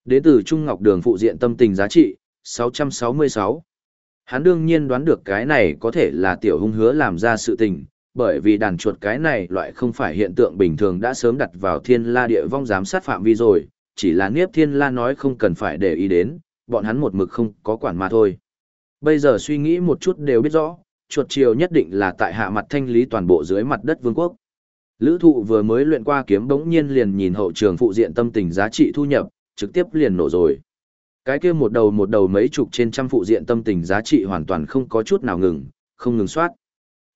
Đến từ Trung Ngọc Đường phụ diện tâm tình giá trị, 666. Hắn đương nhiên đoán được cái này có thể là tiểu hung hứa làm ra sự tình, bởi vì đàn chuột cái này loại không phải hiện tượng bình thường đã sớm đặt vào thiên la địa vong giám sát phạm vi rồi, chỉ là Niếp Thiên La nói không cần phải để ý đến, bọn hắn một mực không có quản mà thôi. Bây giờ suy nghĩ một chút đều biết rõ, chuột chiều nhất định là tại hạ mặt thanh lý toàn bộ dưới mặt đất vương quốc. Lữ thụ vừa mới luyện qua kiếm bỗng nhiên liền nhìn hậu trường phụ diện tâm tình giá trị thu nhập, trực tiếp liền nổ rồi. Cái kia một đầu một đầu mấy chục trên trăm phụ diện tâm tình giá trị hoàn toàn không có chút nào ngừng, không ngừng soát.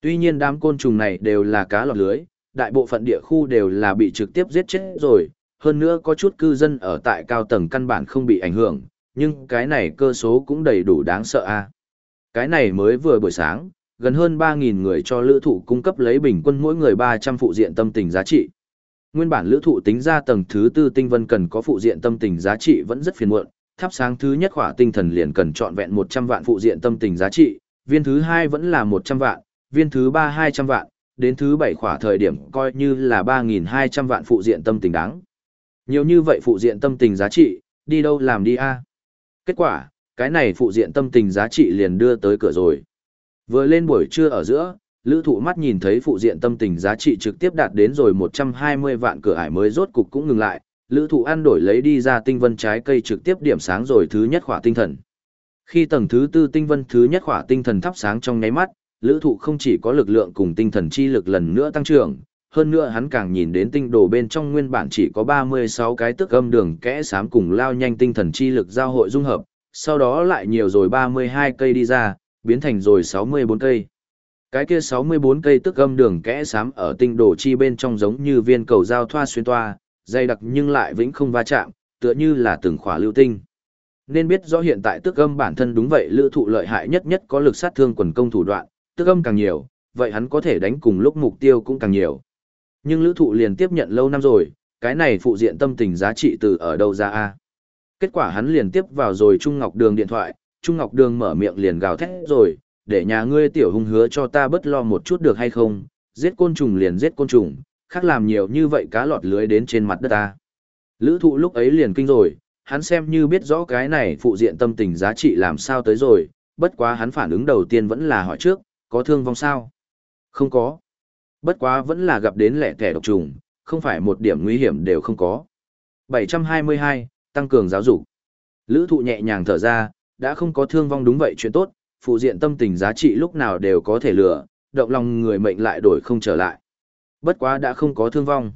Tuy nhiên đám côn trùng này đều là cá lọt lưới, đại bộ phận địa khu đều là bị trực tiếp giết chết rồi, hơn nữa có chút cư dân ở tại cao tầng căn bản không bị ảnh hưởng, nhưng cái này cơ số cũng đầy đủ đáng sợ a. Cái này mới vừa buổi sáng, gần hơn 3.000 người cho lữ thụ cung cấp lấy bình quân mỗi người 300 phụ diện tâm tình giá trị. Nguyên bản lữ thụ tính ra tầng thứ tư tinh vân cần có phụ diện tâm tình giá trị vẫn rất phiền muộn, thắp sáng thứ nhất khỏa tinh thần liền cần trọn vẹn 100 vạn phụ diện tâm tình giá trị, viên thứ hai vẫn là 100 vạn, viên thứ ba 200 vạn, đến thứ bảy khỏa thời điểm coi như là 3.200 vạn phụ diện tâm tình đáng. Nhiều như vậy phụ diện tâm tình giá trị, đi đâu làm đi a Kết quả, cái này phụ diện tâm tình giá trị liền đưa tới cửa rồi. Vừa lên buổi trưa ở giữa, lữ thụ mắt nhìn thấy phụ diện tâm tình giá trị trực tiếp đạt đến rồi 120 vạn cửa ải mới rốt cục cũng ngừng lại, lữ thụ ăn đổi lấy đi ra tinh vân trái cây trực tiếp điểm sáng rồi thứ nhất khỏa tinh thần. Khi tầng thứ tư tinh vân thứ nhất khỏa tinh thần thắp sáng trong nháy mắt, lữ thụ không chỉ có lực lượng cùng tinh thần chi lực lần nữa tăng trưởng, hơn nữa hắn càng nhìn đến tinh đồ bên trong nguyên bản chỉ có 36 cái tức âm đường kẽ sám cùng lao nhanh tinh thần chi lực giao hội dung hợp, sau đó lại nhiều rồi 32 cây đi ra, biến thành rồi 64 cây. Cái kia 64 cây tức âm đường kẽ sám ở tinh đồ chi bên trong giống như viên cầu giao thoa xuyên toa, dày đặc nhưng lại vĩnh không va chạm, tựa như là từng khỏa lưu tinh. Nên biết rõ hiện tại tức âm bản thân đúng vậy lữ thụ lợi hại nhất nhất có lực sát thương quần công thủ đoạn, tức âm càng nhiều, vậy hắn có thể đánh cùng lúc mục tiêu cũng càng nhiều. Nhưng lữ thụ liền tiếp nhận lâu năm rồi, cái này phụ diện tâm tình giá trị từ ở đâu ra a Kết quả hắn liền tiếp vào rồi Trung Ngọc Đường điện thoại, Trung Ngọc Đường mở miệng liền gào thét rồi, để nhà ngươi tiểu hung hứa cho ta bất lo một chút được hay không, giết côn trùng liền giết côn trùng, khác làm nhiều như vậy cá lọt lưới đến trên mặt đất ta. Lữ thụ lúc ấy liền kinh rồi, hắn xem như biết rõ cái này phụ diện tâm tình giá trị làm sao tới rồi, bất quá hắn phản ứng đầu tiên vẫn là hỏi trước, có thương vong sao? Không có. Bất quá vẫn là gặp đến lẻ kẻ độc trùng, không phải một điểm nguy hiểm đều không có. 722, tăng cường giáo dục. Lữ thụ nhẹ nhàng thở ra, đã không có thương vong đúng vậy chuyện tốt, phụ diện tâm tình giá trị lúc nào đều có thể lừa, động lòng người mệnh lại đổi không trở lại. Bất quá đã không có thương vong.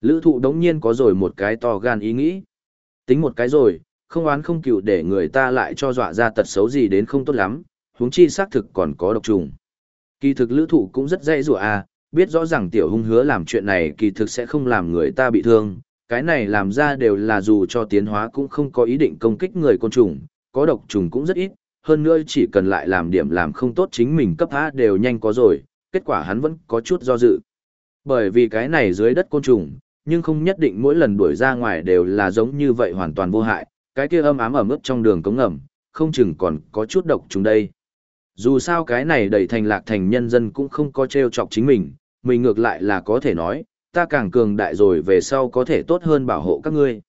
Lữ thụ đống nhiên có rồi một cái to gan ý nghĩ. Tính một cái rồi, không oán không cựu để người ta lại cho dọa ra tật xấu gì đến không tốt lắm, huống chi xác thực còn có độc trùng. Kỳ thực lữ thụ cũng rất dễ dụa à, biết rõ ràng tiểu hung hứa làm chuyện này kỳ thực sẽ không làm người ta bị thương, Cái này làm ra đều là dù cho tiến hóa cũng không có ý định công kích người côn trùng, có độc trùng cũng rất ít, hơn nữa chỉ cần lại làm điểm làm không tốt chính mình cấp A đều nhanh có rồi, kết quả hắn vẫn có chút do dự. Bởi vì cái này dưới đất côn trùng, nhưng không nhất định mỗi lần đuổi ra ngoài đều là giống như vậy hoàn toàn vô hại, cái kia âm ám ở mức trong đường cống ngầm, không chừng còn có chút độc trùng đây. Dù sao cái này đẩy thành lạc thành nhân dân cũng không có treo chọc chính mình, mình ngược lại là có thể nói, ta càng cường đại rồi về sau có thể tốt hơn bảo hộ các ngươi.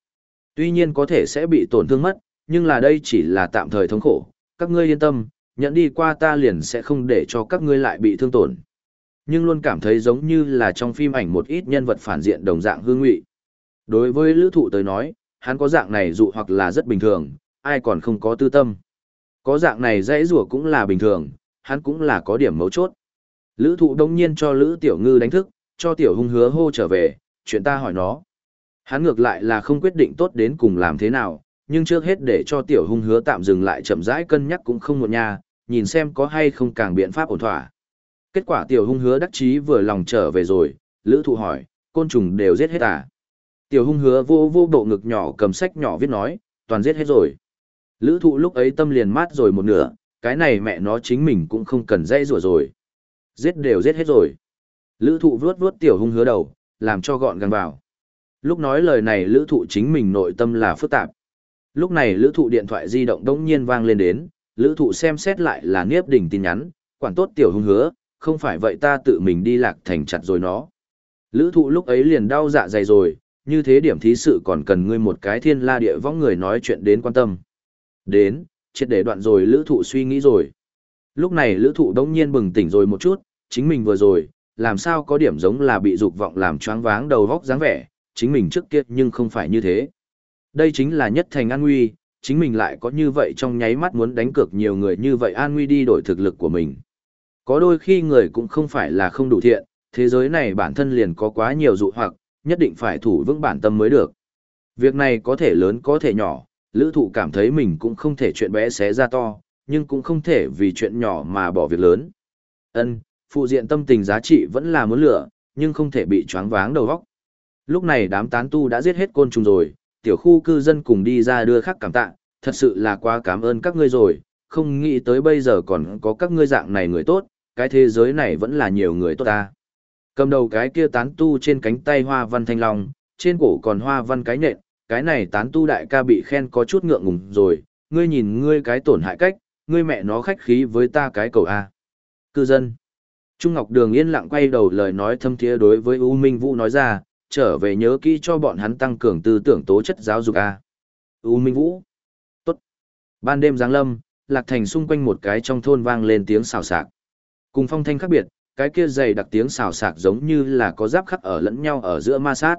Tuy nhiên có thể sẽ bị tổn thương mất, nhưng là đây chỉ là tạm thời thống khổ, các ngươi yên tâm, nhận đi qua ta liền sẽ không để cho các ngươi lại bị thương tổn. Nhưng luôn cảm thấy giống như là trong phim ảnh một ít nhân vật phản diện đồng dạng hương ngụy. Đối với lữ thụ tới nói, hắn có dạng này dụ hoặc là rất bình thường, ai còn không có tư tâm. Có dạng này dãy rủa cũng là bình thường, hắn cũng là có điểm mấu chốt. Lữ thụ đông nhiên cho Lữ Tiểu Ngư đánh thức, cho Tiểu Hung hứa hô trở về, chuyện ta hỏi nó. Hắn ngược lại là không quyết định tốt đến cùng làm thế nào, nhưng trước hết để cho Tiểu Hung hứa tạm dừng lại chậm rãi cân nhắc cũng không một nha, nhìn xem có hay không càng biện pháp ổn thỏa. Kết quả Tiểu Hung hứa đắc chí vừa lòng trở về rồi, Lữ thụ hỏi, côn trùng đều giết hết à? Tiểu Hung hứa vô vô bộ ngực nhỏ cầm sách nhỏ viết nói, toàn giết hết rồi. Lữ thụ lúc ấy tâm liền mát rồi một nửa, cái này mẹ nó chính mình cũng không cần dây rủa rồi. Giết đều giết hết rồi. Lữ thụ vuốt vuốt tiểu hung hứa đầu, làm cho gọn gàng vào. Lúc nói lời này lữ thụ chính mình nội tâm là phức tạp. Lúc này lữ thụ điện thoại di động đông nhiên vang lên đến, lữ thụ xem xét lại là niếp đỉnh tin nhắn, quản tốt tiểu hung hứa, không phải vậy ta tự mình đi lạc thành chặt rồi nó. Lữ thụ lúc ấy liền đau dạ dày rồi, như thế điểm thí sự còn cần ngươi một cái thiên la địa võng người nói chuyện đến quan tâm. Đến, triệt để đoạn rồi lữ thụ suy nghĩ rồi. Lúc này lữ thụ đông nhiên bừng tỉnh rồi một chút, chính mình vừa rồi, làm sao có điểm giống là bị dục vọng làm choáng váng đầu vóc dáng vẻ, chính mình trước kia nhưng không phải như thế. Đây chính là nhất thành an nguy, chính mình lại có như vậy trong nháy mắt muốn đánh cược nhiều người như vậy an nguy đi đổi thực lực của mình. Có đôi khi người cũng không phải là không đủ thiện, thế giới này bản thân liền có quá nhiều dụ hoặc, nhất định phải thủ vững bản tâm mới được. Việc này có thể lớn có thể nhỏ, lữ thụ cảm thấy mình cũng không thể chuyện bé xé ra to, nhưng cũng không thể vì chuyện nhỏ mà bỏ việc lớn. ân phụ diện tâm tình giá trị vẫn là muốn lửa, nhưng không thể bị choáng váng đầu góc. Lúc này đám tán tu đã giết hết côn trùng rồi, tiểu khu cư dân cùng đi ra đưa khắc cảm tạ, thật sự là quá cảm ơn các ngươi rồi, không nghĩ tới bây giờ còn có các ngươi dạng này người tốt, cái thế giới này vẫn là nhiều người tốt ta. Cầm đầu cái kia tán tu trên cánh tay hoa văn thanh long, trên cổ còn hoa văn cái nện, cái này tán tu đại ca bị khen có chút ngượng ngùng rồi, ngươi nhìn ngươi cái tổn hại cách, ngươi mẹ nó khách khí với ta cái cầu A. Cư dân. Trung Ngọc Đường yên lặng quay đầu lời nói thâm thiế đối với U Minh Vũ nói ra, trở về nhớ kỹ cho bọn hắn tăng cường tư tưởng tố chất giáo dục A. U Minh Vũ. Tốt. Ban đêm giáng lâm, Lạc Thành xung quanh một cái trong thôn vang lên tiếng xào xạc. Cùng phong thanh khác biệt, cái kia dày đặc tiếng xào xạc giống như là có giáp khắc ở lẫn nhau ở giữa ma sát.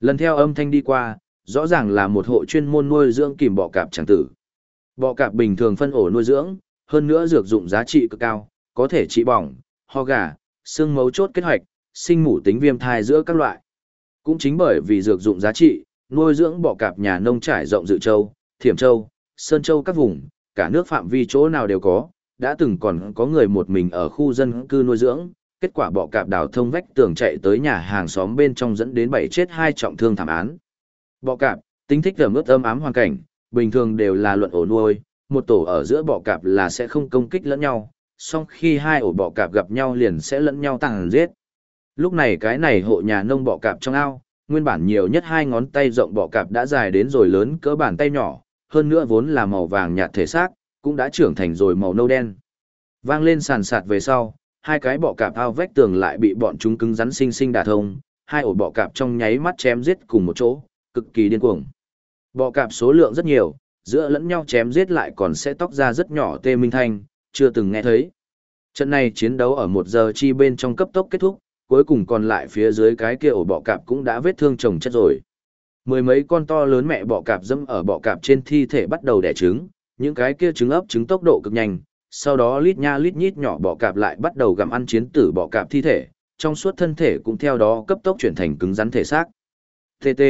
Lần theo âm thanh đi qua, rõ ràng là một hộ chuyên môn nuôi dưỡng kìm bọ cạp tràng tử. Bọ cạp bình thường phân ổ nuôi dưỡng, hơn nữa dược dụng giá trị cực cao, có thể trị bỏng, ho gà, xương mấu chốt kết hoạch, sinh mủ tính viêm thai giữa các loại. Cũng chính bởi vì dược dụng giá trị, nuôi dưỡng bọ cạp nhà nông trải rộng dự châu, thiểm châu, sơn châu các vùng, cả nước phạm vi chỗ nào đều có, đã từng còn có người một mình ở khu dân cư nuôi dưỡng, kết quả bọ cạp đào thông vách tường chạy tới nhà hàng xóm bên trong dẫn đến bảy chết hai trọng thương thảm án. Bọ cạp, tính thích ẩm ướt âm ám hoàn cảnh, bình thường đều là luận ổ nuôi, một tổ ở giữa bọ cạp là sẽ không công kích lẫn nhau, song khi hai ổ bọ cạp gặp nhau liền sẽ lẫn nhau tàng giết. Lúc này cái này hộ nhà nông bọ cạp trong ao, nguyên bản nhiều nhất hai ngón tay rộng bọ cạp đã dài đến rồi lớn cỡ bàn tay nhỏ, hơn nữa vốn là màu vàng nhạt thể xác, cũng đã trưởng thành rồi màu nâu đen. Vang lên sàn sạt về sau, hai cái bọ cạp ao vách tường lại bị bọn chúng cứng rắn sinh sinh đả thông, hai ổ bọ cạp trong nháy mắt chém giết cùng một chỗ, cực kỳ điên cuồng. Bọ cạp số lượng rất nhiều, giữa lẫn nhau chém giết lại còn sẽ tóc ra rất nhỏ tê minh thanh, chưa từng nghe thấy. Trận này chiến đấu ở một giờ chi bên trong cấp tốc kết thúc, cuối cùng còn lại phía dưới cái kia ổ bọ cạp cũng đã vết thương chồng chất rồi. Mười mấy con to lớn mẹ bọ cạp dẫm ở bọ cạp trên thi thể bắt đầu đẻ trứng, những cái kia trứng ấp trứng tốc độ cực nhanh, sau đó lít nha lít nhít nhỏ bọ cạp lại bắt đầu gặm ăn chiến tử bọ cạp thi thể, trong suốt thân thể cũng theo đó cấp tốc chuyển thành cứng rắn thể xác. TT.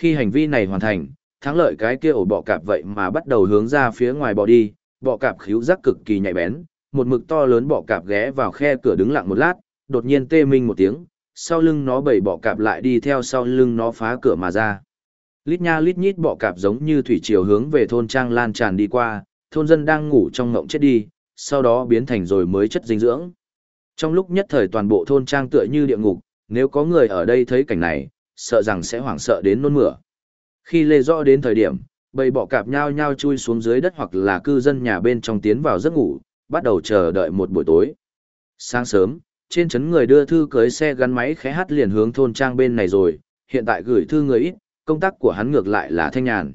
Khi hành vi này hoàn thành, thắng lợi cái kia ổ bọ cạp vậy mà bắt đầu hướng ra phía ngoài bò đi, bọ cạp khíu giác cực kỳ nhạy bén, một mực to lớn bọ cạp ghé vào khe cửa đứng lặng một lát, đột nhiên tê minh một tiếng, sau lưng nó bảy bọ cạp lại đi theo sau lưng nó phá cửa mà ra. Lít nha lít nhít bọ cạp giống như thủy triều hướng về thôn trang lan tràn đi qua, thôn dân đang ngủ trong ngộng chết đi, sau đó biến thành rồi mới chất dinh dưỡng. Trong lúc nhất thời toàn bộ thôn trang tựa như địa ngục, nếu có người ở đây thấy cảnh này, sợ rằng sẽ hoảng sợ đến nôn mửa. Khi lê rõ đến thời điểm, bầy bọ cạp nhao nhao chui xuống dưới đất hoặc là cư dân nhà bên trong tiến vào giấc ngủ, bắt đầu chờ đợi một buổi tối. Sáng sớm, trên trấn người đưa thư cưới xe gắn máy khẽ hát liền hướng thôn trang bên này rồi, hiện tại gửi thư người ít, công tác của hắn ngược lại là thanh nhàn.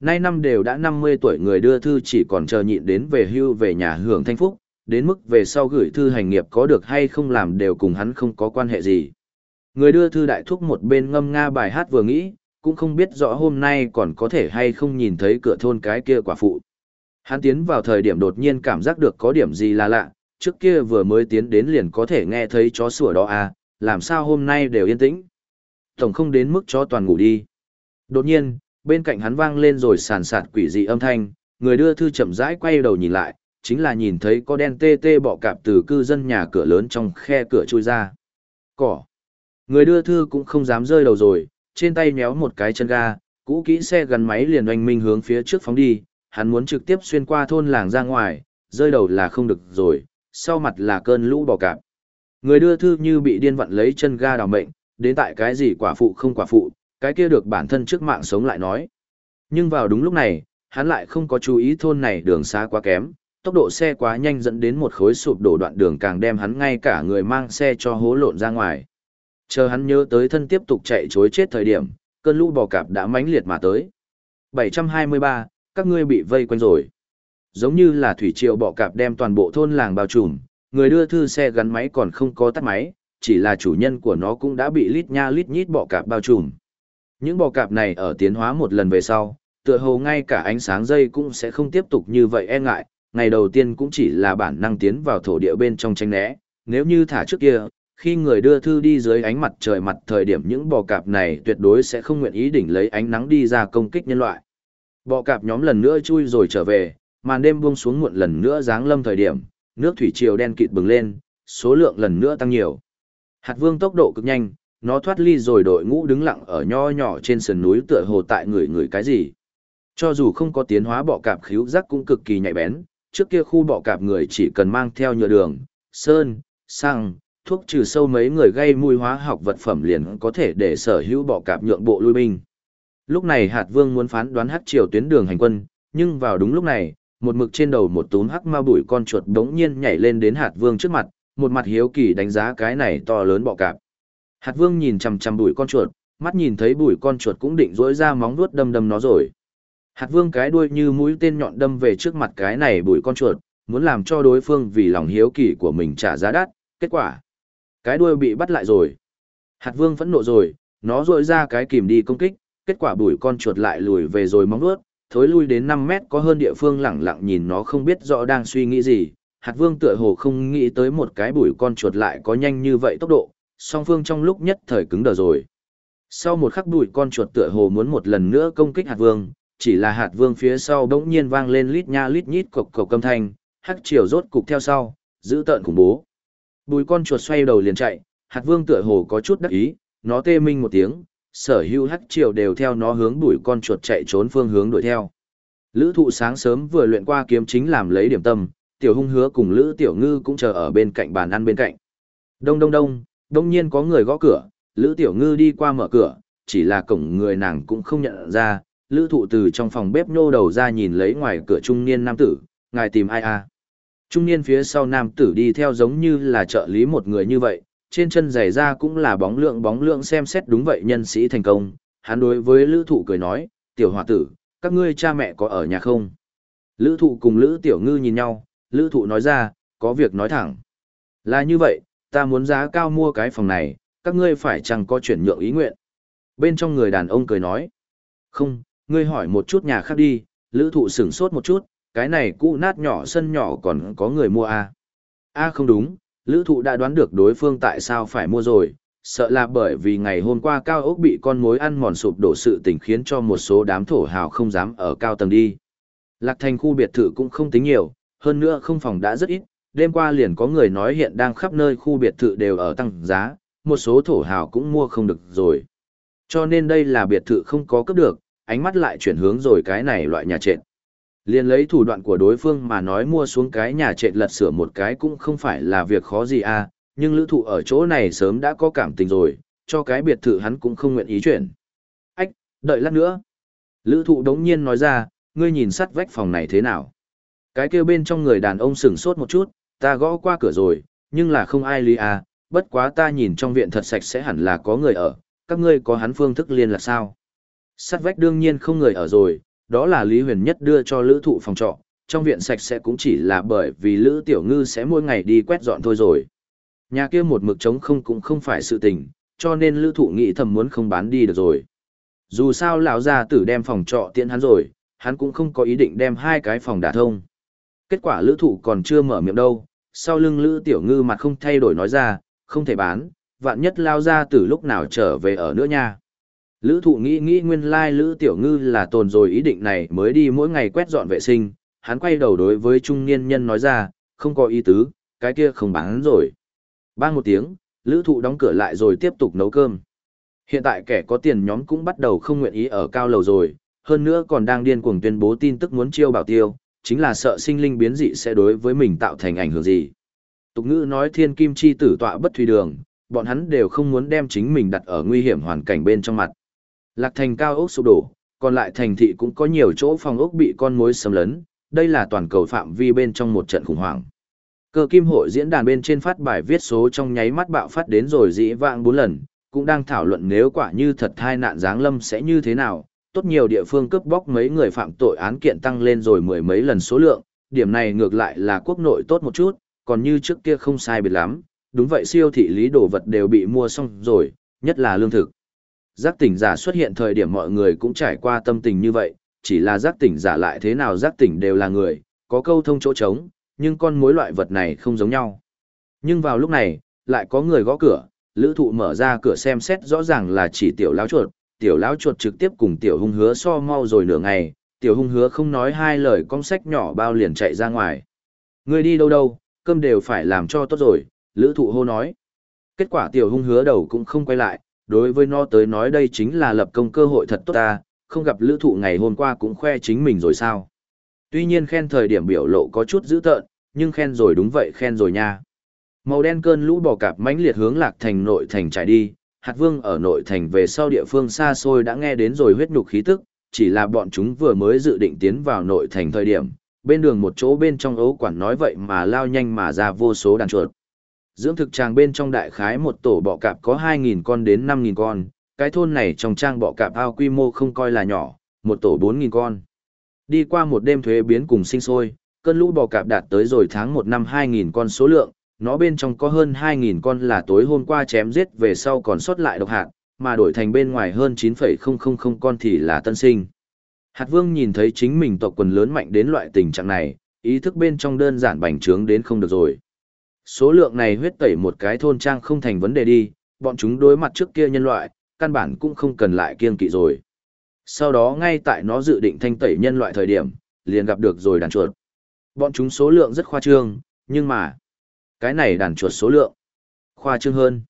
Nay năm đều đã 50 tuổi người đưa thư chỉ còn chờ nhịn đến về hưu về nhà hưởng thanh phúc, đến mức về sau gửi thư hành nghiệp có được hay không làm đều cùng hắn không có quan hệ gì. Người đưa thư đại thúc một bên ngâm nga bài hát vừa nghĩ, cũng không biết rõ hôm nay còn có thể hay không nhìn thấy cửa thôn cái kia quả phụ. Hắn tiến vào thời điểm đột nhiên cảm giác được có điểm gì là lạ, trước kia vừa mới tiến đến liền có thể nghe thấy chó sủa đó à, làm sao hôm nay đều yên tĩnh. Tổng không đến mức chó toàn ngủ đi. Đột nhiên, bên cạnh hắn vang lên rồi sàn sạt quỷ dị âm thanh, người đưa thư chậm rãi quay đầu nhìn lại, chính là nhìn thấy có đen tê tê bọ cạp từ cư dân nhà cửa lớn trong khe cửa chui ra. Cỏ. Người đưa thư cũng không dám rơi đầu rồi, trên tay méo một cái chân ga, cũ kỹ xe gắn máy liền oanh minh hướng phía trước phóng đi, hắn muốn trực tiếp xuyên qua thôn làng ra ngoài, rơi đầu là không được rồi, sau mặt là cơn lũ bò cạp. Người đưa thư như bị điên vặn lấy chân ga đào mệnh, đến tại cái gì quả phụ không quả phụ, cái kia được bản thân trước mạng sống lại nói. Nhưng vào đúng lúc này, hắn lại không có chú ý thôn này đường xa quá kém, tốc độ xe quá nhanh dẫn đến một khối sụp đổ đoạn đường càng đem hắn ngay cả người mang xe cho hố lộn ra ngoài. Chờ hắn nhớ tới thân tiếp tục chạy chối chết thời điểm, cơn lũ bò cạp đã mãnh liệt mà tới. 723, các ngươi bị vây quanh rồi. Giống như là thủy triều bọ cạp đem toàn bộ thôn làng bao trùm, người đưa thư xe gắn máy còn không có tắt máy, chỉ là chủ nhân của nó cũng đã bị lít nha lít nhít bọ cạp bao trùm. Những bọ cạp này ở tiến hóa một lần về sau, tựa hồ ngay cả ánh sáng dây cũng sẽ không tiếp tục như vậy e ngại, ngày đầu tiên cũng chỉ là bản năng tiến vào thổ địa bên trong tranh né, nếu như thả trước kia, khi người đưa thư đi dưới ánh mặt trời mặt thời điểm những bò cạp này tuyệt đối sẽ không nguyện ý đỉnh lấy ánh nắng đi ra công kích nhân loại. Bò cạp nhóm lần nữa chui rồi trở về, màn đêm buông xuống muộn lần nữa giáng lâm thời điểm, nước thủy triều đen kịt bừng lên, số lượng lần nữa tăng nhiều. Hạt vương tốc độ cực nhanh, nó thoát ly rồi đội ngũ đứng lặng ở nho nhỏ trên sườn núi tựa hồ tại người người cái gì. Cho dù không có tiến hóa bọ cạp khíu giác cũng cực kỳ nhạy bén, trước kia khu bọ cạp người chỉ cần mang theo nhựa đường, sơn, xăng, thuốc trừ sâu mấy người gây mùi hóa học vật phẩm liền có thể để sở hữu bọ cạp nhượng bộ lui binh. Lúc này hạt vương muốn phán đoán hắc triều tuyến đường hành quân, nhưng vào đúng lúc này, một mực trên đầu một túm hắc ma bụi con chuột đống nhiên nhảy lên đến hạt vương trước mặt, một mặt hiếu kỳ đánh giá cái này to lớn bọ cạp. Hạt vương nhìn chằm chằm bụi con chuột, mắt nhìn thấy bụi con chuột cũng định rỗi ra móng vuốt đâm đâm nó rồi. Hạt vương cái đuôi như mũi tên nhọn đâm về trước mặt cái này bụi con chuột, muốn làm cho đối phương vì lòng hiếu kỳ của mình trả giá đắt, kết quả. Cái đuôi bị bắt lại rồi. Hạt vương phẫn nộ rồi, nó rội ra cái kìm đi công kích, kết quả bùi con chuột lại lùi về rồi móng nuốt, thối lui đến 5 mét có hơn địa phương lẳng lặng nhìn nó không biết rõ đang suy nghĩ gì. Hạt vương tựa hồ không nghĩ tới một cái bùi con chuột lại có nhanh như vậy tốc độ, song phương trong lúc nhất thời cứng đờ rồi. Sau một khắc bùi con chuột tựa hồ muốn một lần nữa công kích hạt vương, chỉ là hạt vương phía sau bỗng nhiên vang lên lít nha lít nhít cộc cộc âm thanh, hắc chiều rốt cục theo sau, giữ tợn khủng bố. Bùi con chuột xoay đầu liền chạy, hạt vương tựa hồ có chút đắc ý, nó tê minh một tiếng, sở hữu hắc triều đều theo nó hướng bùi con chuột chạy trốn phương hướng đuổi theo. Lữ thụ sáng sớm vừa luyện qua kiếm chính làm lấy điểm tâm, tiểu hung hứa cùng Lữ tiểu ngư cũng chờ ở bên cạnh bàn ăn bên cạnh. Đông đông đông, đông nhiên có người gõ cửa, Lữ tiểu ngư đi qua mở cửa, chỉ là cổng người nàng cũng không nhận ra, Lữ thụ từ trong phòng bếp nhô đầu ra nhìn lấy ngoài cửa trung niên nam tử, ngài tìm ai à? Trung niên phía sau nam tử đi theo giống như là trợ lý một người như vậy, trên chân giày ra cũng là bóng lượng bóng lượng xem xét đúng vậy nhân sĩ thành công. Hắn đối với lữ thụ cười nói, tiểu hòa tử, các ngươi cha mẹ có ở nhà không? Lữ thụ cùng lữ tiểu ngư nhìn nhau, lữ thụ nói ra, có việc nói thẳng. Là như vậy, ta muốn giá cao mua cái phòng này, các ngươi phải chẳng có chuyển nhượng ý nguyện. Bên trong người đàn ông cười nói, không, ngươi hỏi một chút nhà khác đi, lữ thụ sửng sốt một chút, cái này cũ nát nhỏ sân nhỏ còn có người mua à? a không đúng, lữ thụ đã đoán được đối phương tại sao phải mua rồi, sợ là bởi vì ngày hôm qua cao ốc bị con mối ăn mòn sụp đổ sự tình khiến cho một số đám thổ hào không dám ở cao tầng đi. Lạc thành khu biệt thự cũng không tính nhiều, hơn nữa không phòng đã rất ít, đêm qua liền có người nói hiện đang khắp nơi khu biệt thự đều ở tăng giá, một số thổ hào cũng mua không được rồi. Cho nên đây là biệt thự không có cấp được, ánh mắt lại chuyển hướng rồi cái này loại nhà trệt. Liên lấy thủ đoạn của đối phương mà nói mua xuống cái nhà trệt lật sửa một cái cũng không phải là việc khó gì à, nhưng lữ thụ ở chỗ này sớm đã có cảm tình rồi, cho cái biệt thự hắn cũng không nguyện ý chuyển. Ách, đợi lát nữa. Lữ thụ đống nhiên nói ra, ngươi nhìn sắt vách phòng này thế nào? Cái kêu bên trong người đàn ông sửng sốt một chút, ta gõ qua cửa rồi, nhưng là không ai lý à, bất quá ta nhìn trong viện thật sạch sẽ hẳn là có người ở, các ngươi có hắn phương thức liên là sao? Sắt vách đương nhiên không người ở rồi, đó là Lý Huyền Nhất đưa cho lữ thụ phòng trọ, trong viện sạch sẽ cũng chỉ là bởi vì lữ tiểu ngư sẽ mỗi ngày đi quét dọn thôi rồi. Nhà kia một mực trống không cũng không phải sự tình, cho nên lữ thụ nghĩ thầm muốn không bán đi được rồi. Dù sao lão gia tử đem phòng trọ tiện hắn rồi, hắn cũng không có ý định đem hai cái phòng đả thông. Kết quả lữ thụ còn chưa mở miệng đâu, sau lưng lữ tiểu ngư mặt không thay đổi nói ra, không thể bán, vạn nhất lao ra từ lúc nào trở về ở nữa nha. Lữ thụ nghĩ nghĩ nguyên lai like lữ tiểu ngư là tồn rồi ý định này mới đi mỗi ngày quét dọn vệ sinh, hắn quay đầu đối với trung niên nhân nói ra, không có ý tứ, cái kia không bán rồi. Bang một tiếng, lữ thụ đóng cửa lại rồi tiếp tục nấu cơm. Hiện tại kẻ có tiền nhóm cũng bắt đầu không nguyện ý ở cao lầu rồi, hơn nữa còn đang điên cuồng tuyên bố tin tức muốn chiêu bảo tiêu, chính là sợ sinh linh biến dị sẽ đối với mình tạo thành ảnh hưởng gì. Tục ngữ nói thiên kim chi tử tọa bất thủy đường, bọn hắn đều không muốn đem chính mình đặt ở nguy hiểm hoàn cảnh bên trong mặt. Lạc thành cao ốc sụp đổ, còn lại thành thị cũng có nhiều chỗ phòng ốc bị con mối xâm lấn, đây là toàn cầu phạm vi bên trong một trận khủng hoảng. Cơ kim hội diễn đàn bên trên phát bài viết số trong nháy mắt bạo phát đến rồi dĩ vãng 4 lần, cũng đang thảo luận nếu quả như thật thai nạn giáng lâm sẽ như thế nào, tốt nhiều địa phương cướp bóc mấy người phạm tội án kiện tăng lên rồi mười mấy lần số lượng, điểm này ngược lại là quốc nội tốt một chút, còn như trước kia không sai biệt lắm, đúng vậy siêu thị lý đồ vật đều bị mua xong rồi, nhất là lương thực. Giác tỉnh giả xuất hiện thời điểm mọi người cũng trải qua tâm tình như vậy, chỉ là giác tỉnh giả lại thế nào giác tỉnh đều là người, có câu thông chỗ trống, nhưng con mối loại vật này không giống nhau. Nhưng vào lúc này, lại có người gõ cửa, lữ thụ mở ra cửa xem xét rõ ràng là chỉ tiểu lão chuột, tiểu lão chuột trực tiếp cùng tiểu hung hứa so mau rồi nửa ngày, tiểu hung hứa không nói hai lời con sách nhỏ bao liền chạy ra ngoài. Người đi đâu đâu, cơm đều phải làm cho tốt rồi, lữ thụ hô nói. Kết quả tiểu hung hứa đầu cũng không quay lại, đối với nó tới nói đây chính là lập công cơ hội thật tốt ta, không gặp lữ thụ ngày hôm qua cũng khoe chính mình rồi sao. Tuy nhiên khen thời điểm biểu lộ có chút dữ tợn, nhưng khen rồi đúng vậy khen rồi nha. Màu đen cơn lũ bò cạp mãnh liệt hướng lạc thành nội thành trải đi, hạt vương ở nội thành về sau địa phương xa xôi đã nghe đến rồi huyết nhục khí tức, chỉ là bọn chúng vừa mới dự định tiến vào nội thành thời điểm, bên đường một chỗ bên trong ấu quản nói vậy mà lao nhanh mà ra vô số đàn chuột. Dưỡng thực tràng bên trong đại khái một tổ bọ cạp có 2.000 con đến 5.000 con, cái thôn này trong trang bọ cạp ao quy mô không coi là nhỏ, một tổ 4.000 con. Đi qua một đêm thuế biến cùng sinh sôi, cơn lũ bò cạp đạt tới rồi tháng 1 năm 2.000 con số lượng, nó bên trong có hơn 2.000 con là tối hôm qua chém giết về sau còn sót lại độc hạt, mà đổi thành bên ngoài hơn 9,000 con thì là tân sinh. Hạt vương nhìn thấy chính mình tộc quần lớn mạnh đến loại tình trạng này, ý thức bên trong đơn giản bành trướng đến không được rồi. Số lượng này huyết tẩy một cái thôn trang không thành vấn đề đi, bọn chúng đối mặt trước kia nhân loại, căn bản cũng không cần lại kiên kỵ rồi. Sau đó ngay tại nó dự định thanh tẩy nhân loại thời điểm, liền gặp được rồi đàn chuột. Bọn chúng số lượng rất khoa trương, nhưng mà, cái này đàn chuột số lượng, khoa trương hơn.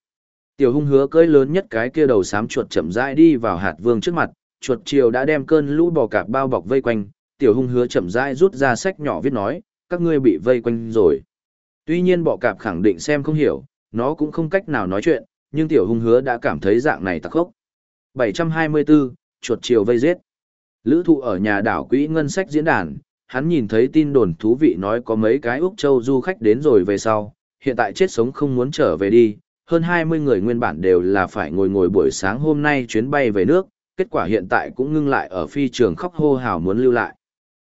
Tiểu hung hứa cơi lớn nhất cái kia đầu sám chuột chậm rãi đi vào hạt vương trước mặt, chuột chiều đã đem cơn lũ bò cạp bao bọc vây quanh, tiểu hung hứa chậm rãi rút ra sách nhỏ viết nói, các ngươi bị vây quanh rồi. Tuy nhiên bọ cạp khẳng định xem không hiểu, nó cũng không cách nào nói chuyện, nhưng tiểu hung hứa đã cảm thấy dạng này tặc khốc. 724, chuột chiều vây giết. Lữ thụ ở nhà đảo quỹ ngân sách diễn đàn, hắn nhìn thấy tin đồn thú vị nói có mấy cái Úc Châu du khách đến rồi về sau, hiện tại chết sống không muốn trở về đi, hơn 20 người nguyên bản đều là phải ngồi ngồi buổi sáng hôm nay chuyến bay về nước, kết quả hiện tại cũng ngưng lại ở phi trường khóc hô hào muốn lưu lại.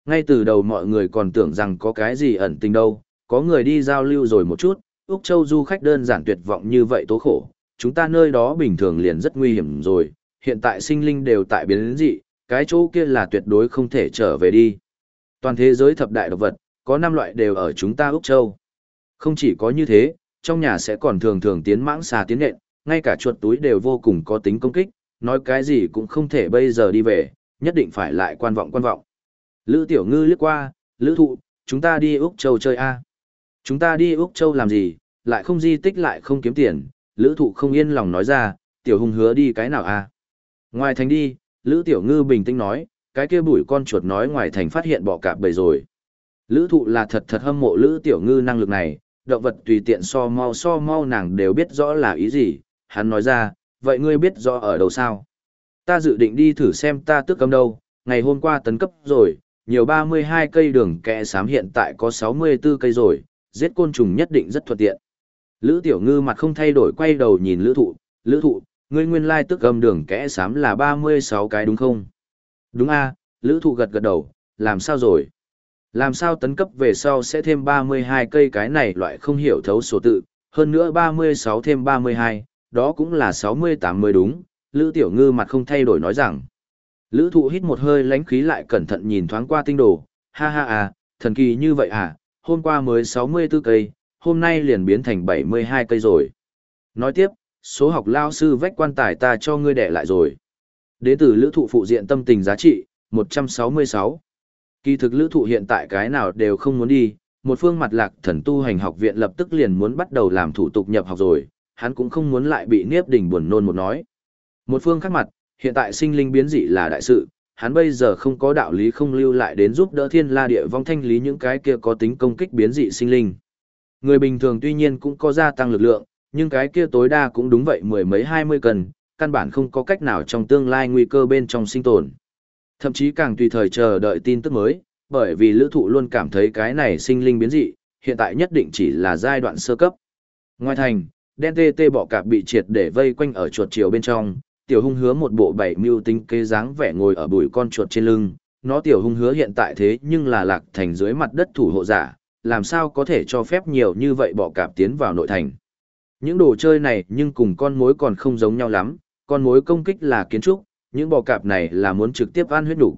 Ngay từ đầu mọi người còn tưởng rằng có cái gì ẩn tình đâu, có người đi giao lưu rồi một chút, Úc Châu du khách đơn giản tuyệt vọng như vậy tố khổ, chúng ta nơi đó bình thường liền rất nguy hiểm rồi, hiện tại sinh linh đều tại biến dị, cái chỗ kia là tuyệt đối không thể trở về đi. Toàn thế giới thập đại độc vật, có 5 loại đều ở chúng ta Úc Châu. Không chỉ có như thế, trong nhà sẽ còn thường thường tiến mãng xà tiến nện, ngay cả chuột túi đều vô cùng có tính công kích, nói cái gì cũng không thể bây giờ đi về, nhất định phải lại quan vọng quan vọng. Lữ Tiểu Ngư liếc qua, Lữ Thụ, chúng ta đi Úc Châu chơi a Chúng ta đi Úc Châu làm gì, lại không di tích lại không kiếm tiền, lữ thụ không yên lòng nói ra, tiểu hùng hứa đi cái nào à? Ngoài thành đi, lữ tiểu ngư bình tĩnh nói, cái kia bụi con chuột nói ngoài thành phát hiện bọ cạp bầy rồi. Lữ thụ là thật thật hâm mộ lữ tiểu ngư năng lực này, động vật tùy tiện so mau so mau nàng đều biết rõ là ý gì, hắn nói ra, vậy ngươi biết rõ ở đâu sao? Ta dự định đi thử xem ta tức cầm đâu, ngày hôm qua tấn cấp rồi, nhiều 32 cây đường kẹ sám hiện tại có 64 cây rồi, giết côn trùng nhất định rất thuận tiện. Lữ tiểu ngư mặt không thay đổi quay đầu nhìn lữ thụ, lữ thụ, ngươi nguyên lai tức gầm đường kẽ sám là 36 cái đúng không? Đúng a lữ thụ gật gật đầu, làm sao rồi? Làm sao tấn cấp về sau sẽ thêm 32 cây cái này loại không hiểu thấu số tự, hơn nữa 36 thêm 32, đó cũng là 68 mới đúng, Lữ Tiểu Ngư mặt không thay đổi nói rằng. Lữ thụ hít một hơi lánh khí lại cẩn thận nhìn thoáng qua tinh đồ, ha ha à, thần kỳ như vậy à, hôm qua mới 64 cây, hôm nay liền biến thành 72 cây rồi. Nói tiếp, số học lao sư vách quan tài ta cho ngươi đẻ lại rồi. Đế tử lữ thụ phụ diện tâm tình giá trị, 166. Kỳ thực lữ thụ hiện tại cái nào đều không muốn đi, một phương mặt lạc thần tu hành học viện lập tức liền muốn bắt đầu làm thủ tục nhập học rồi, hắn cũng không muốn lại bị Niếp đỉnh buồn nôn một nói. Một phương khác mặt, hiện tại sinh linh biến dị là đại sự, hắn bây giờ không có đạo lý không lưu lại đến giúp đỡ thiên la địa vong thanh lý những cái kia có tính công kích biến dị sinh linh. Người bình thường tuy nhiên cũng có gia tăng lực lượng, nhưng cái kia tối đa cũng đúng vậy mười mấy hai mươi cần, căn bản không có cách nào trong tương lai nguy cơ bên trong sinh tồn. Thậm chí càng tùy thời chờ đợi tin tức mới, bởi vì lữ thụ luôn cảm thấy cái này sinh linh biến dị, hiện tại nhất định chỉ là giai đoạn sơ cấp. Ngoài thành, đen tê tê bọ cạp bị triệt để vây quanh ở chuột chiều bên trong, tiểu hung hứa một bộ bảy mưu tính kế dáng vẻ ngồi ở bụi con chuột trên lưng, nó tiểu hung hứa hiện tại thế nhưng là lạc thành dưới mặt đất thủ hộ giả, làm sao có thể cho phép nhiều như vậy bọ cạp tiến vào nội thành. Những đồ chơi này nhưng cùng con mối còn không giống nhau lắm, con mối công kích là kiến trúc, những bọ cạp này là muốn trực tiếp ăn huyết đủ.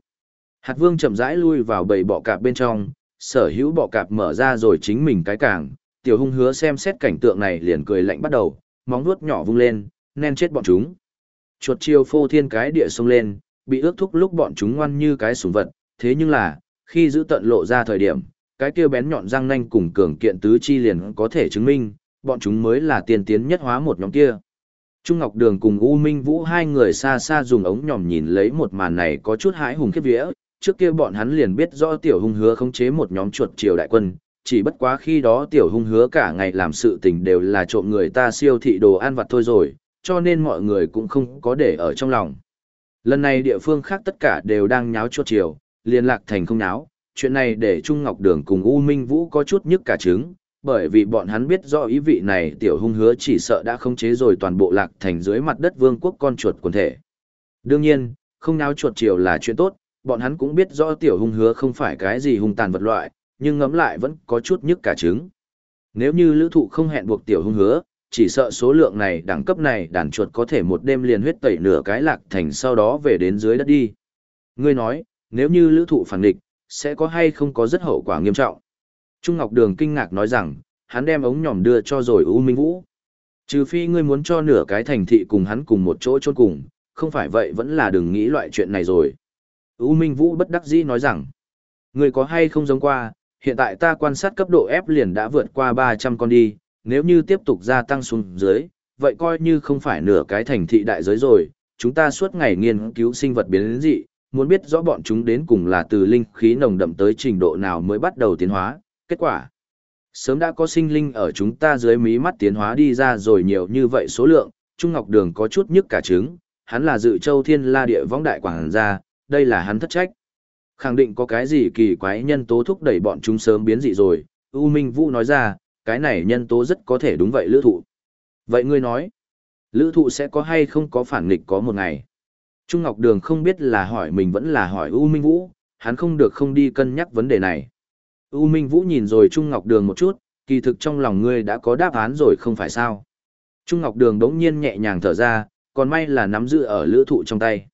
Hạt vương chậm rãi lui vào bầy bọ cạp bên trong, sở hữu bọ cạp mở ra rồi chính mình cái càng, tiểu hung hứa xem xét cảnh tượng này liền cười lạnh bắt đầu, móng vuốt nhỏ vung lên, nên chết bọn chúng. Chuột chiêu phô thiên cái địa sông lên, bị ước thúc lúc bọn chúng ngoan như cái sủng vật, thế nhưng là, khi giữ tận lộ ra thời điểm, cái kia bén nhọn răng nanh cùng cường kiện tứ chi liền có thể chứng minh, bọn chúng mới là tiên tiến nhất hóa một nhóm kia. Trung Ngọc Đường cùng U Minh Vũ hai người xa xa dùng ống nhòm nhìn lấy một màn này có chút hãi hùng khiếp vía, trước kia bọn hắn liền biết rõ tiểu hung hứa khống chế một nhóm chuột triều đại quân, chỉ bất quá khi đó tiểu hung hứa cả ngày làm sự tình đều là trộm người ta siêu thị đồ ăn vặt thôi rồi, cho nên mọi người cũng không có để ở trong lòng. Lần này địa phương khác tất cả đều đang nháo chuột triều, liên lạc thành không nháo, chuyện này để Trung Ngọc Đường cùng U Minh Vũ có chút nhức cả trứng, bởi vì bọn hắn biết rõ ý vị này tiểu hung hứa chỉ sợ đã không chế rồi toàn bộ lạc thành dưới mặt đất vương quốc con chuột quần thể. Đương nhiên, không náo chuột chiều là chuyện tốt, bọn hắn cũng biết rõ tiểu hung hứa không phải cái gì hung tàn vật loại, nhưng ngẫm lại vẫn có chút nhức cả trứng. Nếu như lữ thụ không hẹn buộc tiểu hung hứa, chỉ sợ số lượng này đẳng cấp này đàn chuột có thể một đêm liền huyết tẩy nửa cái lạc thành sau đó về đến dưới đất đi. Ngươi nói, nếu như lữ thụ phản địch, sẽ có hay không có rất hậu quả nghiêm trọng. Trung Ngọc Đường kinh ngạc nói rằng, hắn đem ống nhỏm đưa cho rồi U Minh Vũ. Trừ phi ngươi muốn cho nửa cái thành thị cùng hắn cùng một chỗ chôn cùng, không phải vậy vẫn là đừng nghĩ loại chuyện này rồi. U Minh Vũ bất đắc dĩ nói rằng, ngươi có hay không giống qua, hiện tại ta quan sát cấp độ F liền đã vượt qua 300 con đi, nếu như tiếp tục gia tăng xuống dưới, vậy coi như không phải nửa cái thành thị đại giới rồi, chúng ta suốt ngày nghiên cứu sinh vật biến dị, muốn biết rõ bọn chúng đến cùng là từ linh khí nồng đậm tới trình độ nào mới bắt đầu tiến hóa, kết quả. Sớm đã có sinh linh ở chúng ta dưới mí mắt tiến hóa đi ra rồi nhiều như vậy số lượng, Trung Ngọc Đường có chút nhức cả trứng, hắn là dự châu thiên la địa võng đại quảng gia, đây là hắn thất trách. Khẳng định có cái gì kỳ quái nhân tố thúc đẩy bọn chúng sớm biến dị rồi, U Minh Vũ nói ra, cái này nhân tố rất có thể đúng vậy lữ thụ. Vậy ngươi nói, lữ thụ sẽ có hay không có phản nghịch có một ngày? Trung Ngọc Đường không biết là hỏi mình vẫn là hỏi U Minh Vũ, hắn không được không đi cân nhắc vấn đề này. U Minh Vũ nhìn rồi Trung Ngọc Đường một chút, kỳ thực trong lòng ngươi đã có đáp án rồi không phải sao. Trung Ngọc Đường đống nhiên nhẹ nhàng thở ra, còn may là nắm giữ ở lữ thụ trong tay.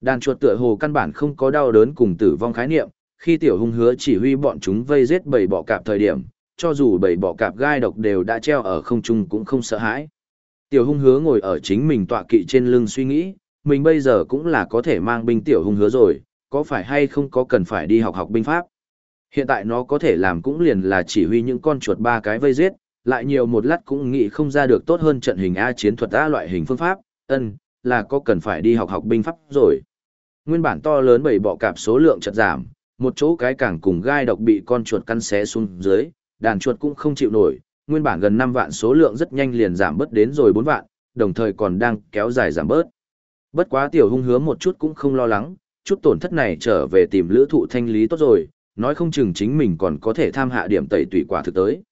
Đàn chuột tựa hồ căn bản không có đau đớn cùng tử vong khái niệm, khi tiểu hung hứa chỉ huy bọn chúng vây giết bầy bọ cạp thời điểm, cho dù bảy bọ cạp gai độc đều đã treo ở không trung cũng không sợ hãi. Tiểu hung hứa ngồi ở chính mình tọa kỵ trên lưng suy nghĩ, mình bây giờ cũng là có thể mang binh tiểu hung hứa rồi, có phải hay không có cần phải đi học học binh pháp. Hiện tại nó có thể làm cũng liền là chỉ huy những con chuột ba cái vây giết, lại nhiều một lát cũng nghĩ không ra được tốt hơn trận hình A chiến thuật A loại hình phương pháp, ân, là có cần phải đi học học binh pháp rồi. Nguyên bản to lớn bảy bọ cạp số lượng chợt giảm, một chỗ cái càng cùng gai độc bị con chuột căn xé xuống dưới, đàn chuột cũng không chịu nổi, nguyên bản gần 5 vạn số lượng rất nhanh liền giảm bớt đến rồi 4 vạn, đồng thời còn đang kéo dài giảm bớt. Bất quá tiểu hung hứa một chút cũng không lo lắng, chút tổn thất này trở về tìm lữ thụ thanh lý tốt rồi, nói không chừng chính mình còn có thể tham hạ điểm tẩy tùy quả thực tới.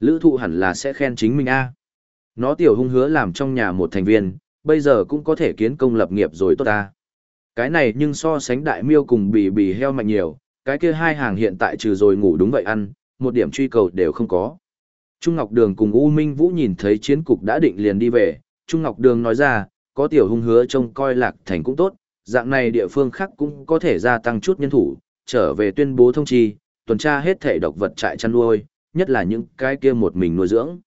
Lữ thụ hẳn là sẽ khen chính mình a Nó tiểu hung hứa làm trong nhà một thành viên, bây giờ cũng có thể kiến công lập nghiệp rồi tốt ta. Cái này nhưng so sánh đại miêu cùng bì bì heo mạnh nhiều, cái kia hai hàng hiện tại trừ rồi ngủ đúng vậy ăn, một điểm truy cầu đều không có. Trung Ngọc Đường cùng U Minh Vũ nhìn thấy chiến cục đã định liền đi về, Trung Ngọc Đường nói ra, có tiểu hung hứa trông coi lạc thành cũng tốt, dạng này địa phương khác cũng có thể gia tăng chút nhân thủ, trở về tuyên bố thông chi, tuần tra hết thể độc vật trại chăn nuôi, nhất là những cái kia một mình nuôi dưỡng.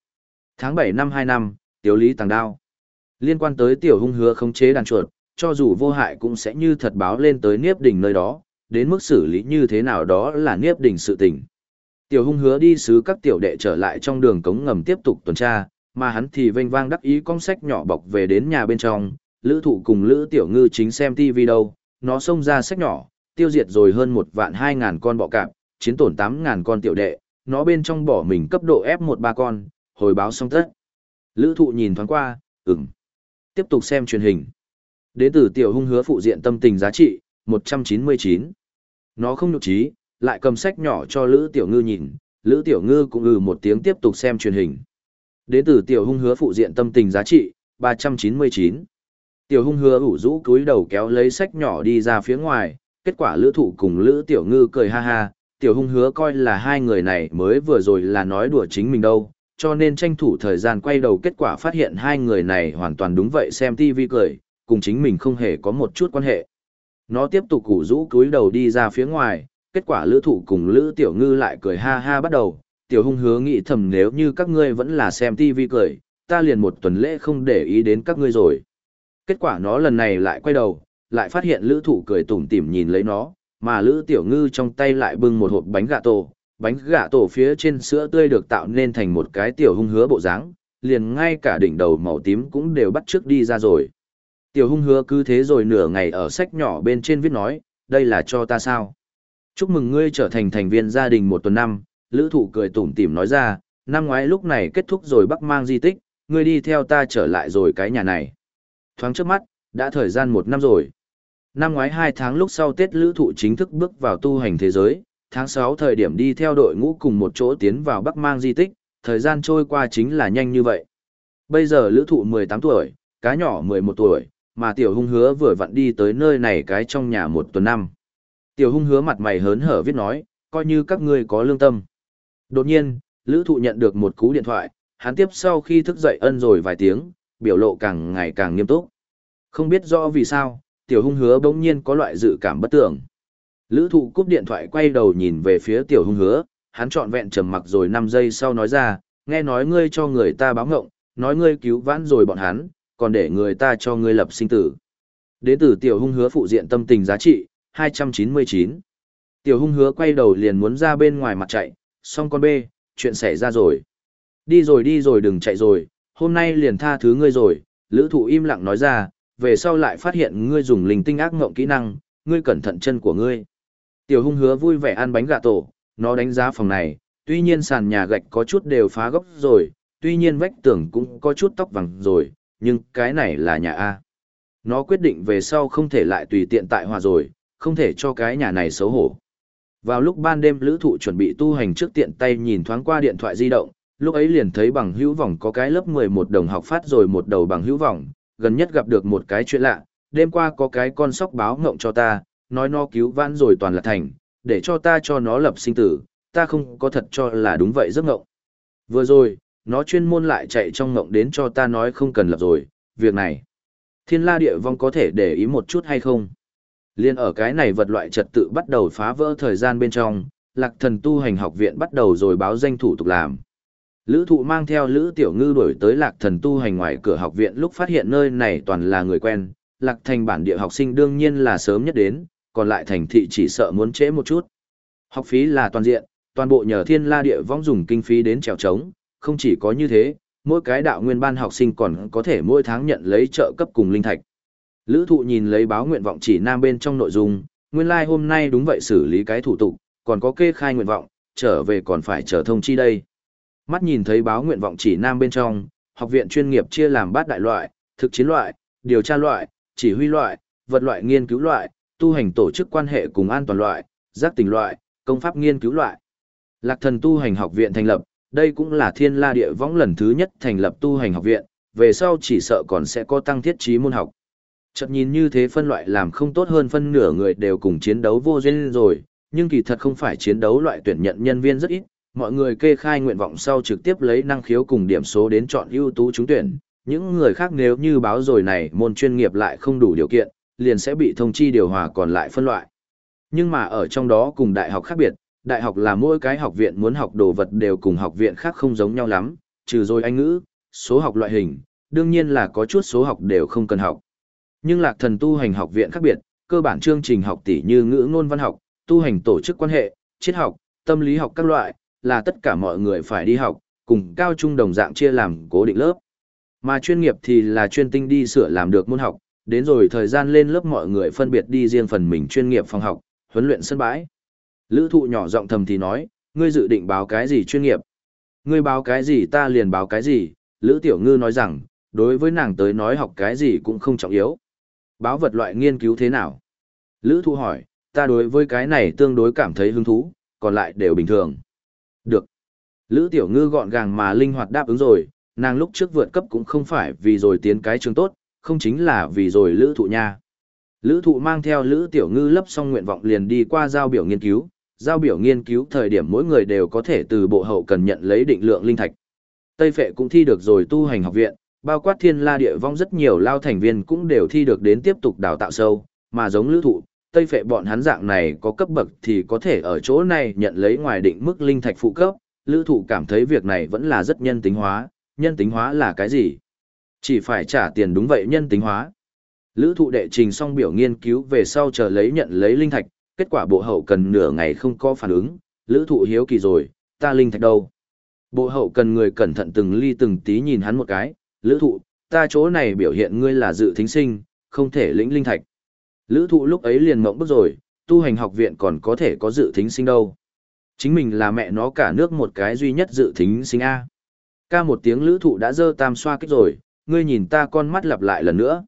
Tháng 7 năm 2 năm, tiểu lý tàng đao. Liên quan tới tiểu hung hứa khống chế đàn chuột, cho dù vô hại cũng sẽ như thật báo lên tới Niếp Đỉnh nơi đó, đến mức xử lý như thế nào đó là Niếp Đỉnh sự tình. Tiểu hung hứa đi sứ các tiểu đệ trở lại trong đường cống ngầm tiếp tục tuần tra, mà hắn thì vênh vang đắc ý con sách nhỏ bọc về đến nhà bên trong, lữ thụ cùng lữ tiểu ngư chính xem TV đâu, nó xông ra sách nhỏ, tiêu diệt rồi hơn một vạn hai ngàn con bọ cạp, chiến tổn tám ngàn con tiểu đệ, nó bên trong bỏ mình cấp độ F1 ba con, hồi báo xong tất. Lữ thụ nhìn thoáng qua, ừm. Tiếp tục xem truyền hình. Đến từ tiểu hung hứa phụ diện tâm tình giá trị, 199. Nó không nhục trí, lại cầm sách nhỏ cho Lữ Tiểu Ngư nhìn, Lữ Tiểu Ngư cũng ừ một tiếng tiếp tục xem truyền hình. Đến từ tiểu hung hứa phụ diện tâm tình giá trị, 399. Tiểu hung hứa ủ rũ cúi đầu kéo lấy sách nhỏ đi ra phía ngoài, kết quả lữ thụ cùng lữ tiểu ngư cười ha ha, tiểu hung hứa coi là hai người này mới vừa rồi là nói đùa chính mình đâu, cho nên tranh thủ thời gian quay đầu kết quả phát hiện hai người này hoàn toàn đúng vậy xem TV cười, cùng chính mình không hề có một chút quan hệ. Nó tiếp tục củ rũ cúi đầu đi ra phía ngoài, kết quả lữ thụ cùng lữ tiểu ngư lại cười ha ha bắt đầu, tiểu hung hứa nghĩ thầm nếu như các ngươi vẫn là xem tivi cười, ta liền một tuần lễ không để ý đến các ngươi rồi. Kết quả nó lần này lại quay đầu, lại phát hiện lữ thụ cười tủm tỉm nhìn lấy nó, mà lữ tiểu ngư trong tay lại bưng một hộp bánh gà tổ, bánh gà tổ phía trên sữa tươi được tạo nên thành một cái tiểu hung hứa bộ dáng, liền ngay cả đỉnh đầu màu tím cũng đều bắt trước đi ra rồi. Tiểu hung hứa cứ thế rồi nửa ngày ở sách nhỏ bên trên viết nói, đây là cho ta sao? Chúc mừng ngươi trở thành thành viên gia đình một tuần năm, lữ thụ cười tủm tỉm nói ra, năm ngoái lúc này kết thúc rồi bắc mang di tích, ngươi đi theo ta trở lại rồi cái nhà này. Thoáng trước mắt, đã thời gian một năm rồi. Năm ngoái hai tháng lúc sau Tết lữ thụ chính thức bước vào tu hành thế giới, tháng 6 thời điểm đi theo đội ngũ cùng một chỗ tiến vào Bắc Mang di tích, thời gian trôi qua chính là nhanh như vậy. Bây giờ lữ thụ 18 tuổi, cá nhỏ 11 tuổi, mà tiểu hung hứa vừa vặn đi tới nơi này cái trong nhà một tuần năm. Tiểu hung hứa mặt mày hớn hở viết nói, coi như các ngươi có lương tâm. Đột nhiên, lữ thụ nhận được một cú điện thoại, hắn tiếp sau khi thức dậy ân rồi vài tiếng, biểu lộ càng ngày càng nghiêm túc. Không biết rõ vì sao, tiểu hung hứa bỗng nhiên có loại dự cảm bất tưởng. Lữ thụ cúp điện thoại quay đầu nhìn về phía tiểu hung hứa, hắn trọn vẹn trầm mặc rồi 5 giây sau nói ra, nghe nói ngươi cho người ta báo ngộng, nói ngươi cứu vãn rồi bọn hắn, còn để người ta cho ngươi lập sinh tử. Đến từ tiểu hung hứa phụ diện tâm tình giá trị, 299. Tiểu hung hứa quay đầu liền muốn ra bên ngoài mặt chạy, xong con bê, chuyện xảy ra rồi. Đi rồi đi rồi đừng chạy rồi, hôm nay liền tha thứ ngươi rồi, lữ thụ im lặng nói ra, về sau lại phát hiện ngươi dùng linh tinh ác ngộng kỹ năng, ngươi cẩn thận chân của ngươi. Tiểu hung hứa vui vẻ ăn bánh gà tổ, nó đánh giá phòng này, tuy nhiên sàn nhà gạch có chút đều phá gốc rồi, tuy nhiên vách tường cũng có chút tóc vàng rồi, nhưng cái này là nhà A. Nó quyết định về sau không thể lại tùy tiện tại hòa rồi, không thể cho cái nhà này xấu hổ. Vào lúc ban đêm lữ thụ chuẩn bị tu hành trước tiện tay nhìn thoáng qua điện thoại di động, lúc ấy liền thấy bằng hữu vọng có cái lớp 11 đồng học phát rồi một đầu bằng hữu vọng, gần nhất gặp được một cái chuyện lạ, đêm qua có cái con sóc báo ngộng cho ta, nói nó cứu vãn rồi toàn là thành, để cho ta cho nó lập sinh tử, ta không có thật cho là đúng vậy giấc ngộng. Vừa rồi, nó chuyên môn lại chạy trong ngộng đến cho ta nói không cần lập rồi, việc này. Thiên la địa vong có thể để ý một chút hay không? Liên ở cái này vật loại trật tự bắt đầu phá vỡ thời gian bên trong, lạc thần tu hành học viện bắt đầu rồi báo danh thủ tục làm. Lữ thụ mang theo Lữ Tiểu Ngư đổi tới lạc thần tu hành ngoài cửa học viện lúc phát hiện nơi này toàn là người quen, lạc thành bản địa học sinh đương nhiên là sớm nhất đến, còn lại thành thị chỉ sợ muốn trễ một chút. Học phí là toàn diện, toàn bộ nhờ thiên la địa vong dùng kinh phí đến trèo trống, không chỉ có như thế, mỗi cái đạo nguyên ban học sinh còn có thể mỗi tháng nhận lấy trợ cấp cùng linh thạch. Lữ thụ nhìn lấy báo nguyện vọng chỉ nam bên trong nội dung, nguyên lai like hôm nay đúng vậy xử lý cái thủ tục, còn có kê khai nguyện vọng, trở về còn phải chờ thông chi đây. Mắt nhìn thấy báo nguyện vọng chỉ nam bên trong, học viện chuyên nghiệp chia làm bát đại loại, thực chiến loại, điều tra loại, chỉ huy loại, vật loại nghiên cứu loại, tu hành tổ chức quan hệ cùng an toàn loại, giác tình loại, công pháp nghiên cứu loại. Lạc thần tu hành học viện thành lập, đây cũng là thiên la địa võng lần thứ nhất thành lập tu hành học viện, về sau chỉ sợ còn sẽ có tăng thiết trí môn học. Chợt nhìn như thế phân loại làm không tốt hơn phân nửa người đều cùng chiến đấu vô duyên rồi, nhưng kỳ thật không phải chiến đấu loại tuyển nhận nhân viên rất ít, mọi người kê khai nguyện vọng sau trực tiếp lấy năng khiếu cùng điểm số đến chọn ưu tú trúng tuyển, những người khác nếu như báo rồi này môn chuyên nghiệp lại không đủ điều kiện, liền sẽ bị thông chi điều hòa còn lại phân loại. Nhưng mà ở trong đó cùng đại học khác biệt, đại học là mỗi cái học viện muốn học đồ vật đều cùng học viện khác không giống nhau lắm, trừ rồi anh ngữ, số học loại hình, đương nhiên là có chút số học đều không cần học. Nhưng lạc thần tu hành học viện khác biệt, cơ bản chương trình học tỷ như ngữ ngôn văn học, tu hành tổ chức quan hệ, triết học, tâm lý học các loại, là tất cả mọi người phải đi học, cùng cao trung đồng dạng chia làm cố định lớp. Mà chuyên nghiệp thì là chuyên tinh đi sửa làm được môn học, đến rồi thời gian lên lớp mọi người phân biệt đi riêng phần mình chuyên nghiệp phòng học, huấn luyện sân bãi. Lữ thụ nhỏ giọng thầm thì nói, ngươi dự định báo cái gì chuyên nghiệp? Ngươi báo cái gì ta liền báo cái gì? Lữ tiểu ngư nói rằng, đối với nàng tới nói học cái gì cũng không trọng yếu. Báo vật loại nghiên cứu thế nào? Lữ thụ hỏi, ta đối với cái này tương đối cảm thấy hứng thú, còn lại đều bình thường. Được. Lữ tiểu ngư gọn gàng mà linh hoạt đáp ứng rồi, nàng lúc trước vượt cấp cũng không phải vì rồi tiến cái trường tốt, không chính là vì rồi lữ thụ nha. Lữ thụ mang theo lữ tiểu ngư lấp xong nguyện vọng liền đi qua giao biểu nghiên cứu, giao biểu nghiên cứu thời điểm mỗi người đều có thể từ bộ hậu cần nhận lấy định lượng linh thạch. Tây Phệ cũng thi được rồi tu hành học viện, bao quát thiên la địa vong rất nhiều lao thành viên cũng đều thi được đến tiếp tục đào tạo sâu, mà giống lữ thụ, Tây Phệ bọn hắn dạng này có cấp bậc thì có thể ở chỗ này nhận lấy ngoài định mức linh thạch phụ cấp, lữ thụ cảm thấy việc này vẫn là rất nhân tính hóa, nhân tính hóa là cái gì? Chỉ phải trả tiền đúng vậy nhân tính hóa. Lữ thụ đệ trình xong biểu nghiên cứu về sau chờ lấy nhận lấy linh thạch, kết quả bộ hậu cần nửa ngày không có phản ứng, lữ thụ hiếu kỳ rồi, ta linh thạch đâu? Bộ hậu cần người cẩn thận từng ly từng tí nhìn hắn một cái, lữ thụ, ta chỗ này biểu hiện ngươi là dự thính sinh, không thể lĩnh linh thạch. Lữ thụ lúc ấy liền mộng bức rồi, tu hành học viện còn có thể có dự thính sinh đâu. Chính mình là mẹ nó cả nước một cái duy nhất dự thính sinh A. Ca một tiếng lữ thụ đã dơ tam xoa kích rồi, ngươi nhìn ta con mắt lặp lại lần nữa.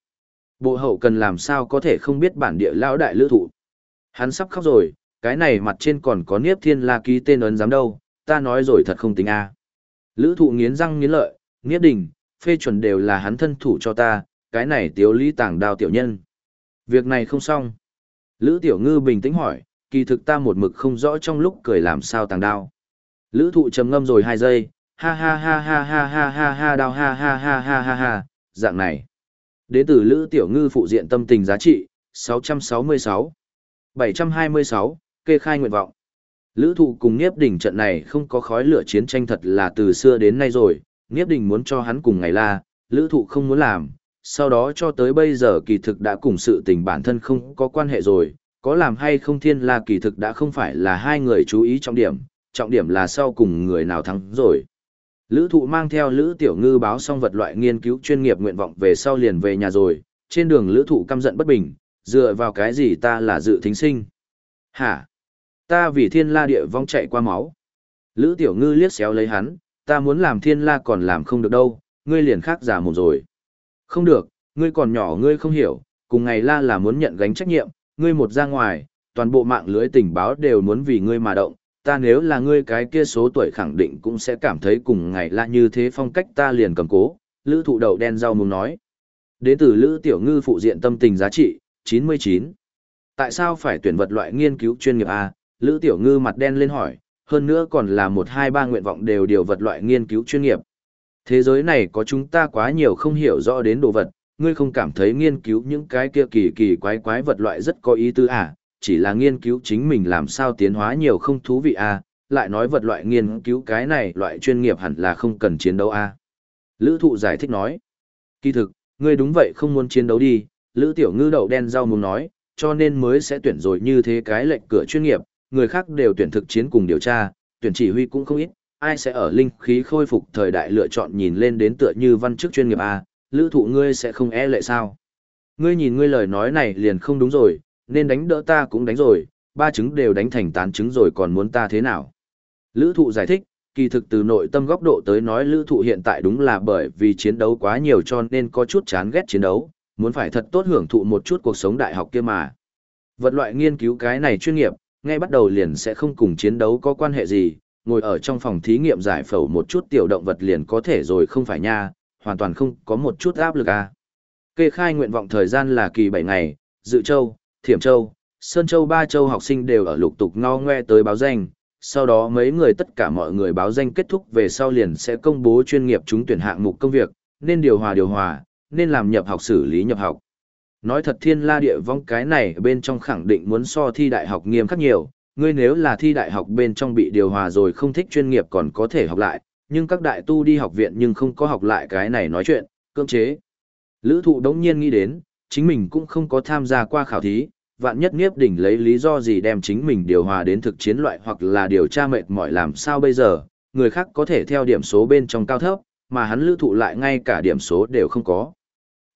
Bộ hậu cần làm sao có thể không biết bản địa lão đại lữ thụ. Hắn sắp khóc rồi, cái này mặt trên còn có Niếp Thiên La ký tên ấn giám đâu, ta nói rồi thật không tính a. Lữ thụ nghiến răng nghiến lợi, Niếp Đình, phê chuẩn đều là hắn thân thủ cho ta, cái này tiếu lý tảng đào tiểu nhân. Việc này không xong. Lữ tiểu ngư bình tĩnh hỏi, kỳ thực ta một mực không rõ trong lúc cười làm sao tàng đao. Lữ thụ trầm ngâm rồi hai giây, ha ha ha ha ha ha ha ha đao ha ha ha ha ha ha, dạng này. Đến từ Lữ tiểu ngư phụ diện tâm tình giá trị, 666. 726, kê khai nguyện vọng. Lữ thụ cùng nghiếp đỉnh trận này không có khói lửa chiến tranh thật là từ xưa đến nay rồi, Niếp Đình muốn cho hắn cùng ngày la, Lữ thụ không muốn làm, sau đó cho tới bây giờ kỳ thực đã cùng sự tình bản thân không có quan hệ rồi, có làm hay không thiên la kỳ thực đã không phải là hai người chú ý trọng điểm, trọng điểm là sau cùng người nào thắng rồi. Lữ thụ mang theo Lữ Tiểu Ngư báo xong vật loại nghiên cứu chuyên nghiệp nguyện vọng về sau liền về nhà rồi, trên đường Lữ thụ căm giận bất bình, dựa vào cái gì ta là dự thính sinh? Hả? Ta vì thiên la địa vong chạy qua máu. Lữ tiểu ngư liếc xéo lấy hắn, ta muốn làm thiên la còn làm không được đâu, ngươi liền khác giả một rồi. Không được, ngươi còn nhỏ ngươi không hiểu, cùng ngày la là muốn nhận gánh trách nhiệm, ngươi một ra ngoài, toàn bộ mạng lưới tình báo đều muốn vì ngươi mà động, ta nếu là ngươi cái kia số tuổi khẳng định cũng sẽ cảm thấy cùng ngày la như thế phong cách ta liền cầm cố, lữ thụ đầu đen rau muốn nói. Đến từ lữ tiểu ngư phụ diện tâm tình giá trị, 99. Tại sao phải tuyển vật loại nghiên cứu chuyên nghiệp A? Lữ Tiểu Ngư mặt đen lên hỏi, hơn nữa còn là một hai ba nguyện vọng đều điều vật loại nghiên cứu chuyên nghiệp. Thế giới này có chúng ta quá nhiều không hiểu rõ đến đồ vật, ngươi không cảm thấy nghiên cứu những cái kia kỳ kỳ quái quái vật loại rất có ý tứ à, chỉ là nghiên cứu chính mình làm sao tiến hóa nhiều không thú vị à, lại nói vật loại nghiên cứu cái này loại chuyên nghiệp hẳn là không cần chiến đấu à. Lữ thụ giải thích nói, kỳ thực, ngươi đúng vậy không muốn chiến đấu đi, Lữ Tiểu Ngư đậu đen rau muốn nói, cho nên mới sẽ tuyển rồi như thế cái lệnh cửa chuyên nghiệp, người khác đều tuyển thực chiến cùng điều tra, tuyển chỉ huy cũng không ít, ai sẽ ở linh khí khôi phục thời đại lựa chọn nhìn lên đến tựa như văn chức chuyên nghiệp A, lữ thụ ngươi sẽ không e lệ sao? Ngươi nhìn ngươi lời nói này liền không đúng rồi, nên đánh đỡ ta cũng đánh rồi, ba trứng đều đánh thành tán trứng rồi còn muốn ta thế nào? Lữ thụ giải thích, kỳ thực từ nội tâm góc độ tới nói lữ thụ hiện tại đúng là bởi vì chiến đấu quá nhiều cho nên có chút chán ghét chiến đấu, muốn phải thật tốt hưởng thụ một chút cuộc sống đại học kia mà. Vật loại nghiên cứu cái này chuyên nghiệp, ngay bắt đầu liền sẽ không cùng chiến đấu có quan hệ gì, ngồi ở trong phòng thí nghiệm giải phẫu một chút tiểu động vật liền có thể rồi không phải nha, hoàn toàn không có một chút áp lực à. Kê khai nguyện vọng thời gian là kỳ 7 ngày, Dự Châu, Thiểm Châu, Sơn Châu ba châu học sinh đều ở lục tục ngo ngoe tới báo danh, sau đó mấy người tất cả mọi người báo danh kết thúc về sau liền sẽ công bố chuyên nghiệp chúng tuyển hạng mục công việc, nên điều hòa điều hòa, nên làm nhập học xử lý nhập học. Nói thật thiên la địa vong cái này bên trong khẳng định muốn so thi đại học nghiêm khắc nhiều, ngươi nếu là thi đại học bên trong bị điều hòa rồi không thích chuyên nghiệp còn có thể học lại, nhưng các đại tu đi học viện nhưng không có học lại cái này nói chuyện, cưỡng chế. Lữ thụ đống nhiên nghĩ đến, chính mình cũng không có tham gia qua khảo thí, vạn nhất nghiếp Đỉnh lấy lý do gì đem chính mình điều hòa đến thực chiến loại hoặc là điều tra mệt mỏi làm sao bây giờ, người khác có thể theo điểm số bên trong cao thấp, mà hắn lữ thụ lại ngay cả điểm số đều không có.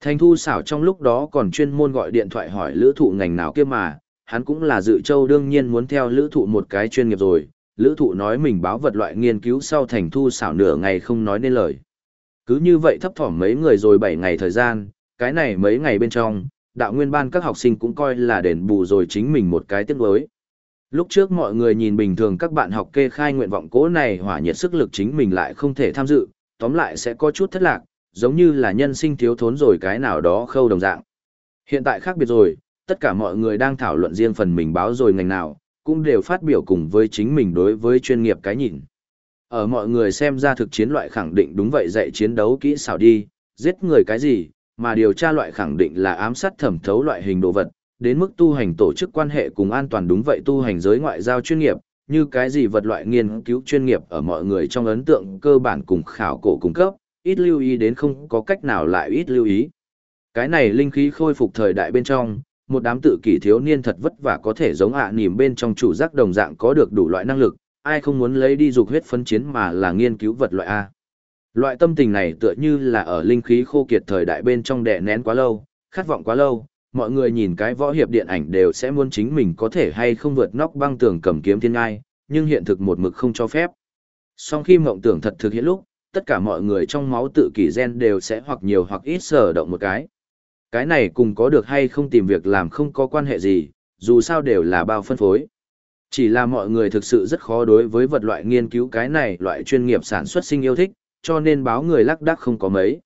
Thành thu xảo trong lúc đó còn chuyên môn gọi điện thoại hỏi lữ thụ ngành nào kia mà, hắn cũng là dự châu đương nhiên muốn theo lữ thụ một cái chuyên nghiệp rồi, lữ thụ nói mình báo vật loại nghiên cứu sau thành thu xảo nửa ngày không nói nên lời. Cứ như vậy thấp thỏm mấy người rồi 7 ngày thời gian, cái này mấy ngày bên trong, đạo nguyên ban các học sinh cũng coi là đền bù rồi chính mình một cái tiếc đối. Lúc trước mọi người nhìn bình thường các bạn học kê khai nguyện vọng cố này hỏa nhiệt sức lực chính mình lại không thể tham dự, tóm lại sẽ có chút thất lạc, giống như là nhân sinh thiếu thốn rồi cái nào đó khâu đồng dạng. Hiện tại khác biệt rồi, tất cả mọi người đang thảo luận riêng phần mình báo rồi ngành nào, cũng đều phát biểu cùng với chính mình đối với chuyên nghiệp cái nhìn. Ở mọi người xem ra thực chiến loại khẳng định đúng vậy dạy chiến đấu kỹ xảo đi, giết người cái gì, mà điều tra loại khẳng định là ám sát thẩm thấu loại hình đồ vật, đến mức tu hành tổ chức quan hệ cùng an toàn đúng vậy tu hành giới ngoại giao chuyên nghiệp, như cái gì vật loại nghiên cứu chuyên nghiệp ở mọi người trong ấn tượng cơ bản cùng khảo cổ cung cấp, ít lưu ý đến không có cách nào lại ít lưu ý. Cái này linh khí khôi phục thời đại bên trong, một đám tự kỷ thiếu niên thật vất vả có thể giống ạ à nỉm bên trong chủ giác đồng dạng có được đủ loại năng lực, ai không muốn lấy đi dục huyết phân chiến mà là nghiên cứu vật loại A. Loại tâm tình này tựa như là ở linh khí khô kiệt thời đại bên trong đè nén quá lâu, khát vọng quá lâu, mọi người nhìn cái võ hiệp điện ảnh đều sẽ muốn chính mình có thể hay không vượt nóc băng tường cầm kiếm thiên ngai, nhưng hiện thực một mực không cho phép. Song khi mộng tưởng thật thực hiện lúc, tất cả mọi người trong máu tự kỷ gen đều sẽ hoặc nhiều hoặc ít sở động một cái. Cái này cùng có được hay không tìm việc làm không có quan hệ gì, dù sao đều là bao phân phối. Chỉ là mọi người thực sự rất khó đối với vật loại nghiên cứu cái này loại chuyên nghiệp sản xuất sinh yêu thích, cho nên báo người lắc đắc không có mấy.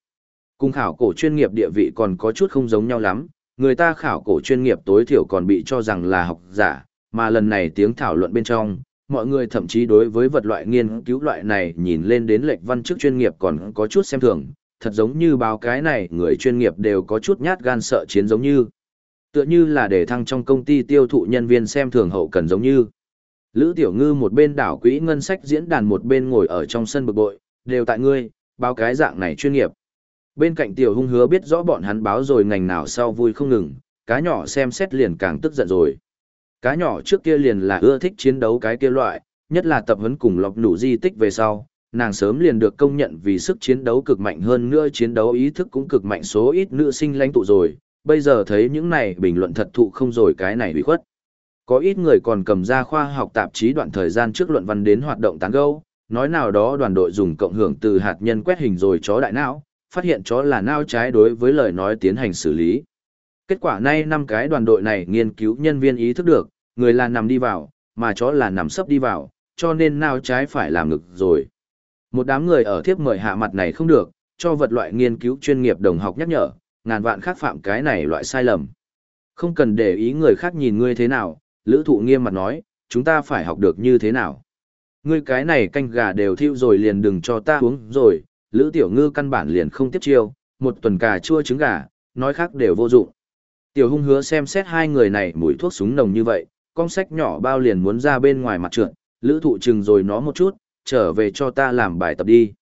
cung khảo cổ chuyên nghiệp địa vị còn có chút không giống nhau lắm, người ta khảo cổ chuyên nghiệp tối thiểu còn bị cho rằng là học giả, mà lần này tiếng thảo luận bên trong, mọi người thậm chí đối với vật loại nghiên cứu loại này nhìn lên đến lệch văn chức chuyên nghiệp còn có chút xem thường, thật giống như báo cái này người chuyên nghiệp đều có chút nhát gan sợ chiến giống như. Tựa như là để thăng trong công ty tiêu thụ nhân viên xem thường hậu cần giống như. Lữ Tiểu Ngư một bên đảo quỹ ngân sách diễn đàn một bên ngồi ở trong sân bực bội, đều tại ngươi, báo cái dạng này chuyên nghiệp. Bên cạnh Tiểu Hung hứa biết rõ bọn hắn báo rồi ngành nào sau vui không ngừng, cá nhỏ xem xét liền càng tức giận rồi. Cá nhỏ trước kia liền là ưa thích chiến đấu cái kia loại, nhất là tập huấn cùng lọc nụ di tích về sau, nàng sớm liền được công nhận vì sức chiến đấu cực mạnh hơn nữa chiến đấu ý thức cũng cực mạnh số ít nữ sinh lãnh tụ rồi, bây giờ thấy những này bình luận thật thụ không rồi cái này bị khuất. Có ít người còn cầm ra khoa học tạp chí đoạn thời gian trước luận văn đến hoạt động tán gẫu, nói nào đó đoàn đội dùng cộng hưởng từ hạt nhân quét hình rồi chó đại não, phát hiện chó là não trái đối với lời nói tiến hành xử lý. Kết quả nay năm cái đoàn đội này nghiên cứu nhân viên ý thức được, người là nằm đi vào, mà chó là nằm sấp đi vào, cho nên nào trái phải làm ngực rồi. Một đám người ở thiếp mời hạ mặt này không được, cho vật loại nghiên cứu chuyên nghiệp đồng học nhắc nhở, ngàn vạn khác phạm cái này loại sai lầm. Không cần để ý người khác nhìn ngươi thế nào, lữ thụ nghiêm mặt nói, chúng ta phải học được như thế nào. Ngươi cái này canh gà đều thiêu rồi liền đừng cho ta uống rồi, lữ tiểu ngư căn bản liền không tiếp chiêu, một tuần cà chua trứng gà, nói khác đều vô dụng. Tiểu hung hứa xem xét hai người này mùi thuốc súng nồng như vậy, con sách nhỏ bao liền muốn ra bên ngoài mặt trượt, lữ thụ chừng rồi nó một chút, trở về cho ta làm bài tập đi.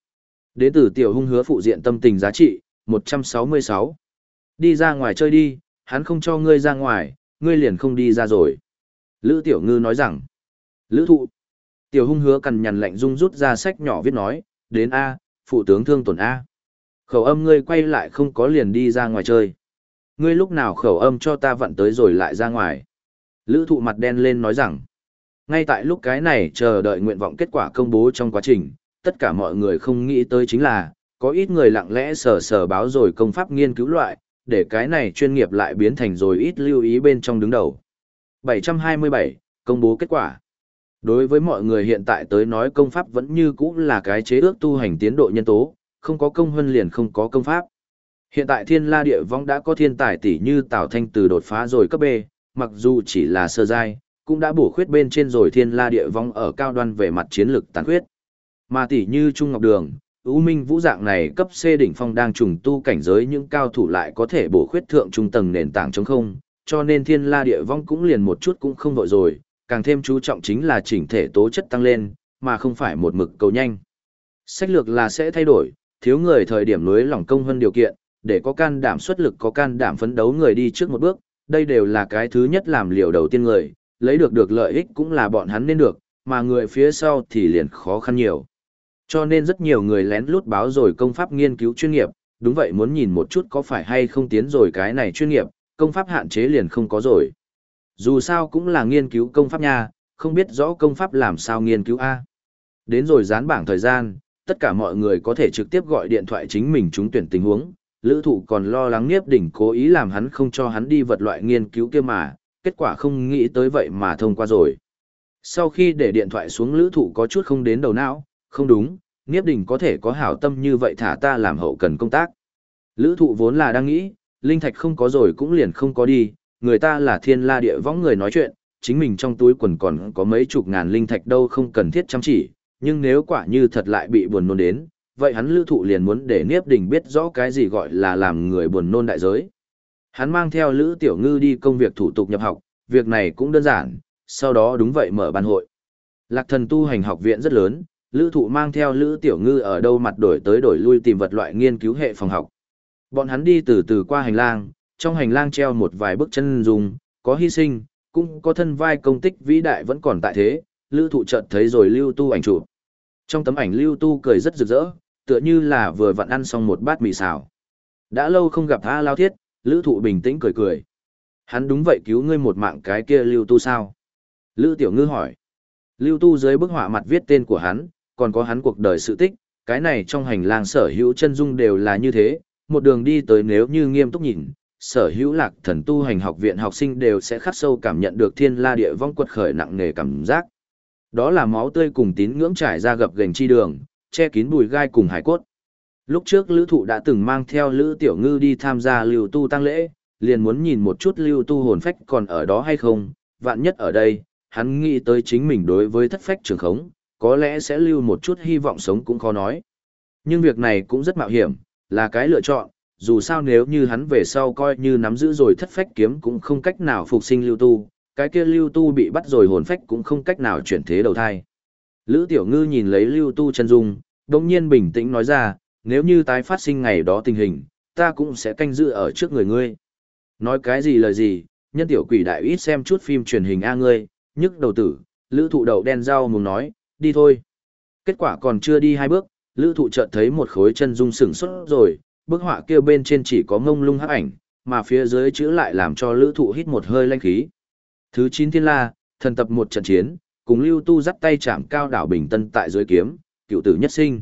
Đến từ tiểu hung hứa phụ diện tâm tình giá trị, 166. Đi ra ngoài chơi đi, hắn không cho ngươi ra ngoài, ngươi liền không đi ra rồi. Lữ tiểu ngư nói rằng, lữ thụ, Tiểu hung hứa cằn nhằn lạnh rung rút ra sách nhỏ viết nói, đến A, phụ tướng thương tổn A. Khẩu âm ngươi quay lại không có liền đi ra ngoài chơi. Ngươi lúc nào khẩu âm cho ta vặn tới rồi lại ra ngoài. Lữ thụ mặt đen lên nói rằng, ngay tại lúc cái này chờ đợi nguyện vọng kết quả công bố trong quá trình, tất cả mọi người không nghĩ tới chính là, có ít người lặng lẽ sờ sờ báo rồi công pháp nghiên cứu loại, để cái này chuyên nghiệp lại biến thành rồi ít lưu ý bên trong đứng đầu. 727, công bố kết quả. Đối với mọi người hiện tại tới nói công pháp vẫn như cũ là cái chế ước tu hành tiến độ nhân tố, không có công huân liền không có công pháp. Hiện tại thiên la địa vong đã có thiên tài tỷ như Tào Thanh từ đột phá rồi cấp B, mặc dù chỉ là sơ giai, cũng đã bổ khuyết bên trên rồi thiên la địa vong ở cao đoan về mặt chiến lực tàn khuyết. Mà tỷ như Trung Ngọc Đường, U minh vũ dạng này cấp C đỉnh phong đang trùng tu cảnh giới những cao thủ lại có thể bổ khuyết thượng trung tầng nền tảng chống không, cho nên thiên la địa vong cũng liền một chút cũng không vội rồi, càng thêm chú trọng chính là chỉnh thể tố chất tăng lên, mà không phải một mực cầu nhanh. Sách lược là sẽ thay đổi, thiếu người thời điểm nối lỏng công hơn điều kiện, để có can đảm xuất lực có can đảm phấn đấu người đi trước một bước, đây đều là cái thứ nhất làm liều đầu tiên người, lấy được được lợi ích cũng là bọn hắn nên được, mà người phía sau thì liền khó khăn nhiều. Cho nên rất nhiều người lén lút báo rồi công pháp nghiên cứu chuyên nghiệp, đúng vậy muốn nhìn một chút có phải hay không tiến rồi cái này chuyên nghiệp, công pháp hạn chế liền không có rồi. Dù sao cũng là nghiên cứu công pháp nha, không biết rõ công pháp làm sao nghiên cứu A. Đến rồi dán bảng thời gian, tất cả mọi người có thể trực tiếp gọi điện thoại chính mình trúng tuyển tình huống. Lữ thụ còn lo lắng nghiếp Đỉnh cố ý làm hắn không cho hắn đi vật loại nghiên cứu kia mà, kết quả không nghĩ tới vậy mà thông qua rồi. Sau khi để điện thoại xuống lữ thụ có chút không đến đầu não, không đúng, nghiếp Đỉnh có thể có hảo tâm như vậy thả ta làm hậu cần công tác. Lữ thụ vốn là đang nghĩ, Linh Thạch không có rồi cũng liền không có đi, người ta là thiên la địa võng người nói chuyện, chính mình trong túi quần còn có mấy chục ngàn linh thạch đâu không cần thiết chăm chỉ, nhưng nếu quả như thật lại bị buồn nôn đến, vậy hắn lữ thụ liền muốn để Niếp Đình biết rõ cái gì gọi là làm người buồn nôn đại giới. Hắn mang theo Lữ Tiểu Ngư đi công việc thủ tục nhập học, việc này cũng đơn giản, sau đó đúng vậy mở ban hội. Lạc thần tu hành học viện rất lớn, Lữ thụ mang theo Lữ Tiểu Ngư ở đâu mặt đổi tới đổi lui tìm vật loại nghiên cứu hệ phòng học. Bọn hắn đi từ từ qua hành lang, trong hành lang treo một vài bức chân dùng, có hy sinh, cũng có thân vai công tích vĩ đại vẫn còn tại thế, Lữ thụ chợt thấy rồi lưu tu ảnh chụp. Trong tấm ảnh lưu tu cười rất rực rỡ, tựa như là vừa vặn ăn xong một bát mì xào. Đã lâu không gặp A Lao Thiết, Lữ thụ bình tĩnh cười cười. Hắn đúng vậy cứu ngươi một mạng cái kia lưu tu sao? Lữ tiểu ngư hỏi. Lưu tu dưới bức họa mặt viết tên của hắn, còn có hắn cuộc đời sự tích, cái này trong hành lang sở hữu chân dung đều là như thế, một đường đi tới nếu như nghiêm túc nhìn, sở hữu lạc thần tu hành học viện học sinh đều sẽ khắc sâu cảm nhận được thiên la địa vong quật khởi nặng nề cảm giác. Đó là máu tươi cùng tín ngưỡng trải ra gập gành chi đường, che kín bùi gai cùng hải cốt. Lúc trước lữ thụ đã từng mang theo lữ tiểu ngư đi tham gia lưu tu tăng lễ, liền muốn nhìn một chút lưu tu hồn phách còn ở đó hay không, vạn nhất ở đây, hắn nghĩ tới chính mình đối với thất phách trường khống, có lẽ sẽ lưu một chút hy vọng sống cũng khó nói. Nhưng việc này cũng rất mạo hiểm, là cái lựa chọn, dù sao nếu như hắn về sau coi như nắm giữ rồi thất phách kiếm cũng không cách nào phục sinh lưu tu, cái kia lưu tu bị bắt rồi hồn phách cũng không cách nào chuyển thế đầu thai. Lữ Tiểu Ngư nhìn lấy lưu tu chân dung, đồng nhiên bình tĩnh nói ra, nếu như tái phát sinh ngày đó tình hình, ta cũng sẽ canh giữ ở trước người ngươi. Nói cái gì lời gì, nhân tiểu quỷ đại ít xem chút phim truyền hình A ngươi, nhức đầu tử, lữ thụ đầu đen rau mùng nói, đi thôi. Kết quả còn chưa đi hai bước, lữ thụ chợt thấy một khối chân dung sửng xuất rồi, bức họa kia bên trên chỉ có ngông lung hắc ảnh, mà phía dưới chữ lại làm cho lữ thụ hít một hơi lanh khí. Thứ 9 thiên la, thần tập một trận chiến, cùng lưu tu dắt tay chạm cao đảo bình tân tại dưới kiếm, cựu tử nhất sinh.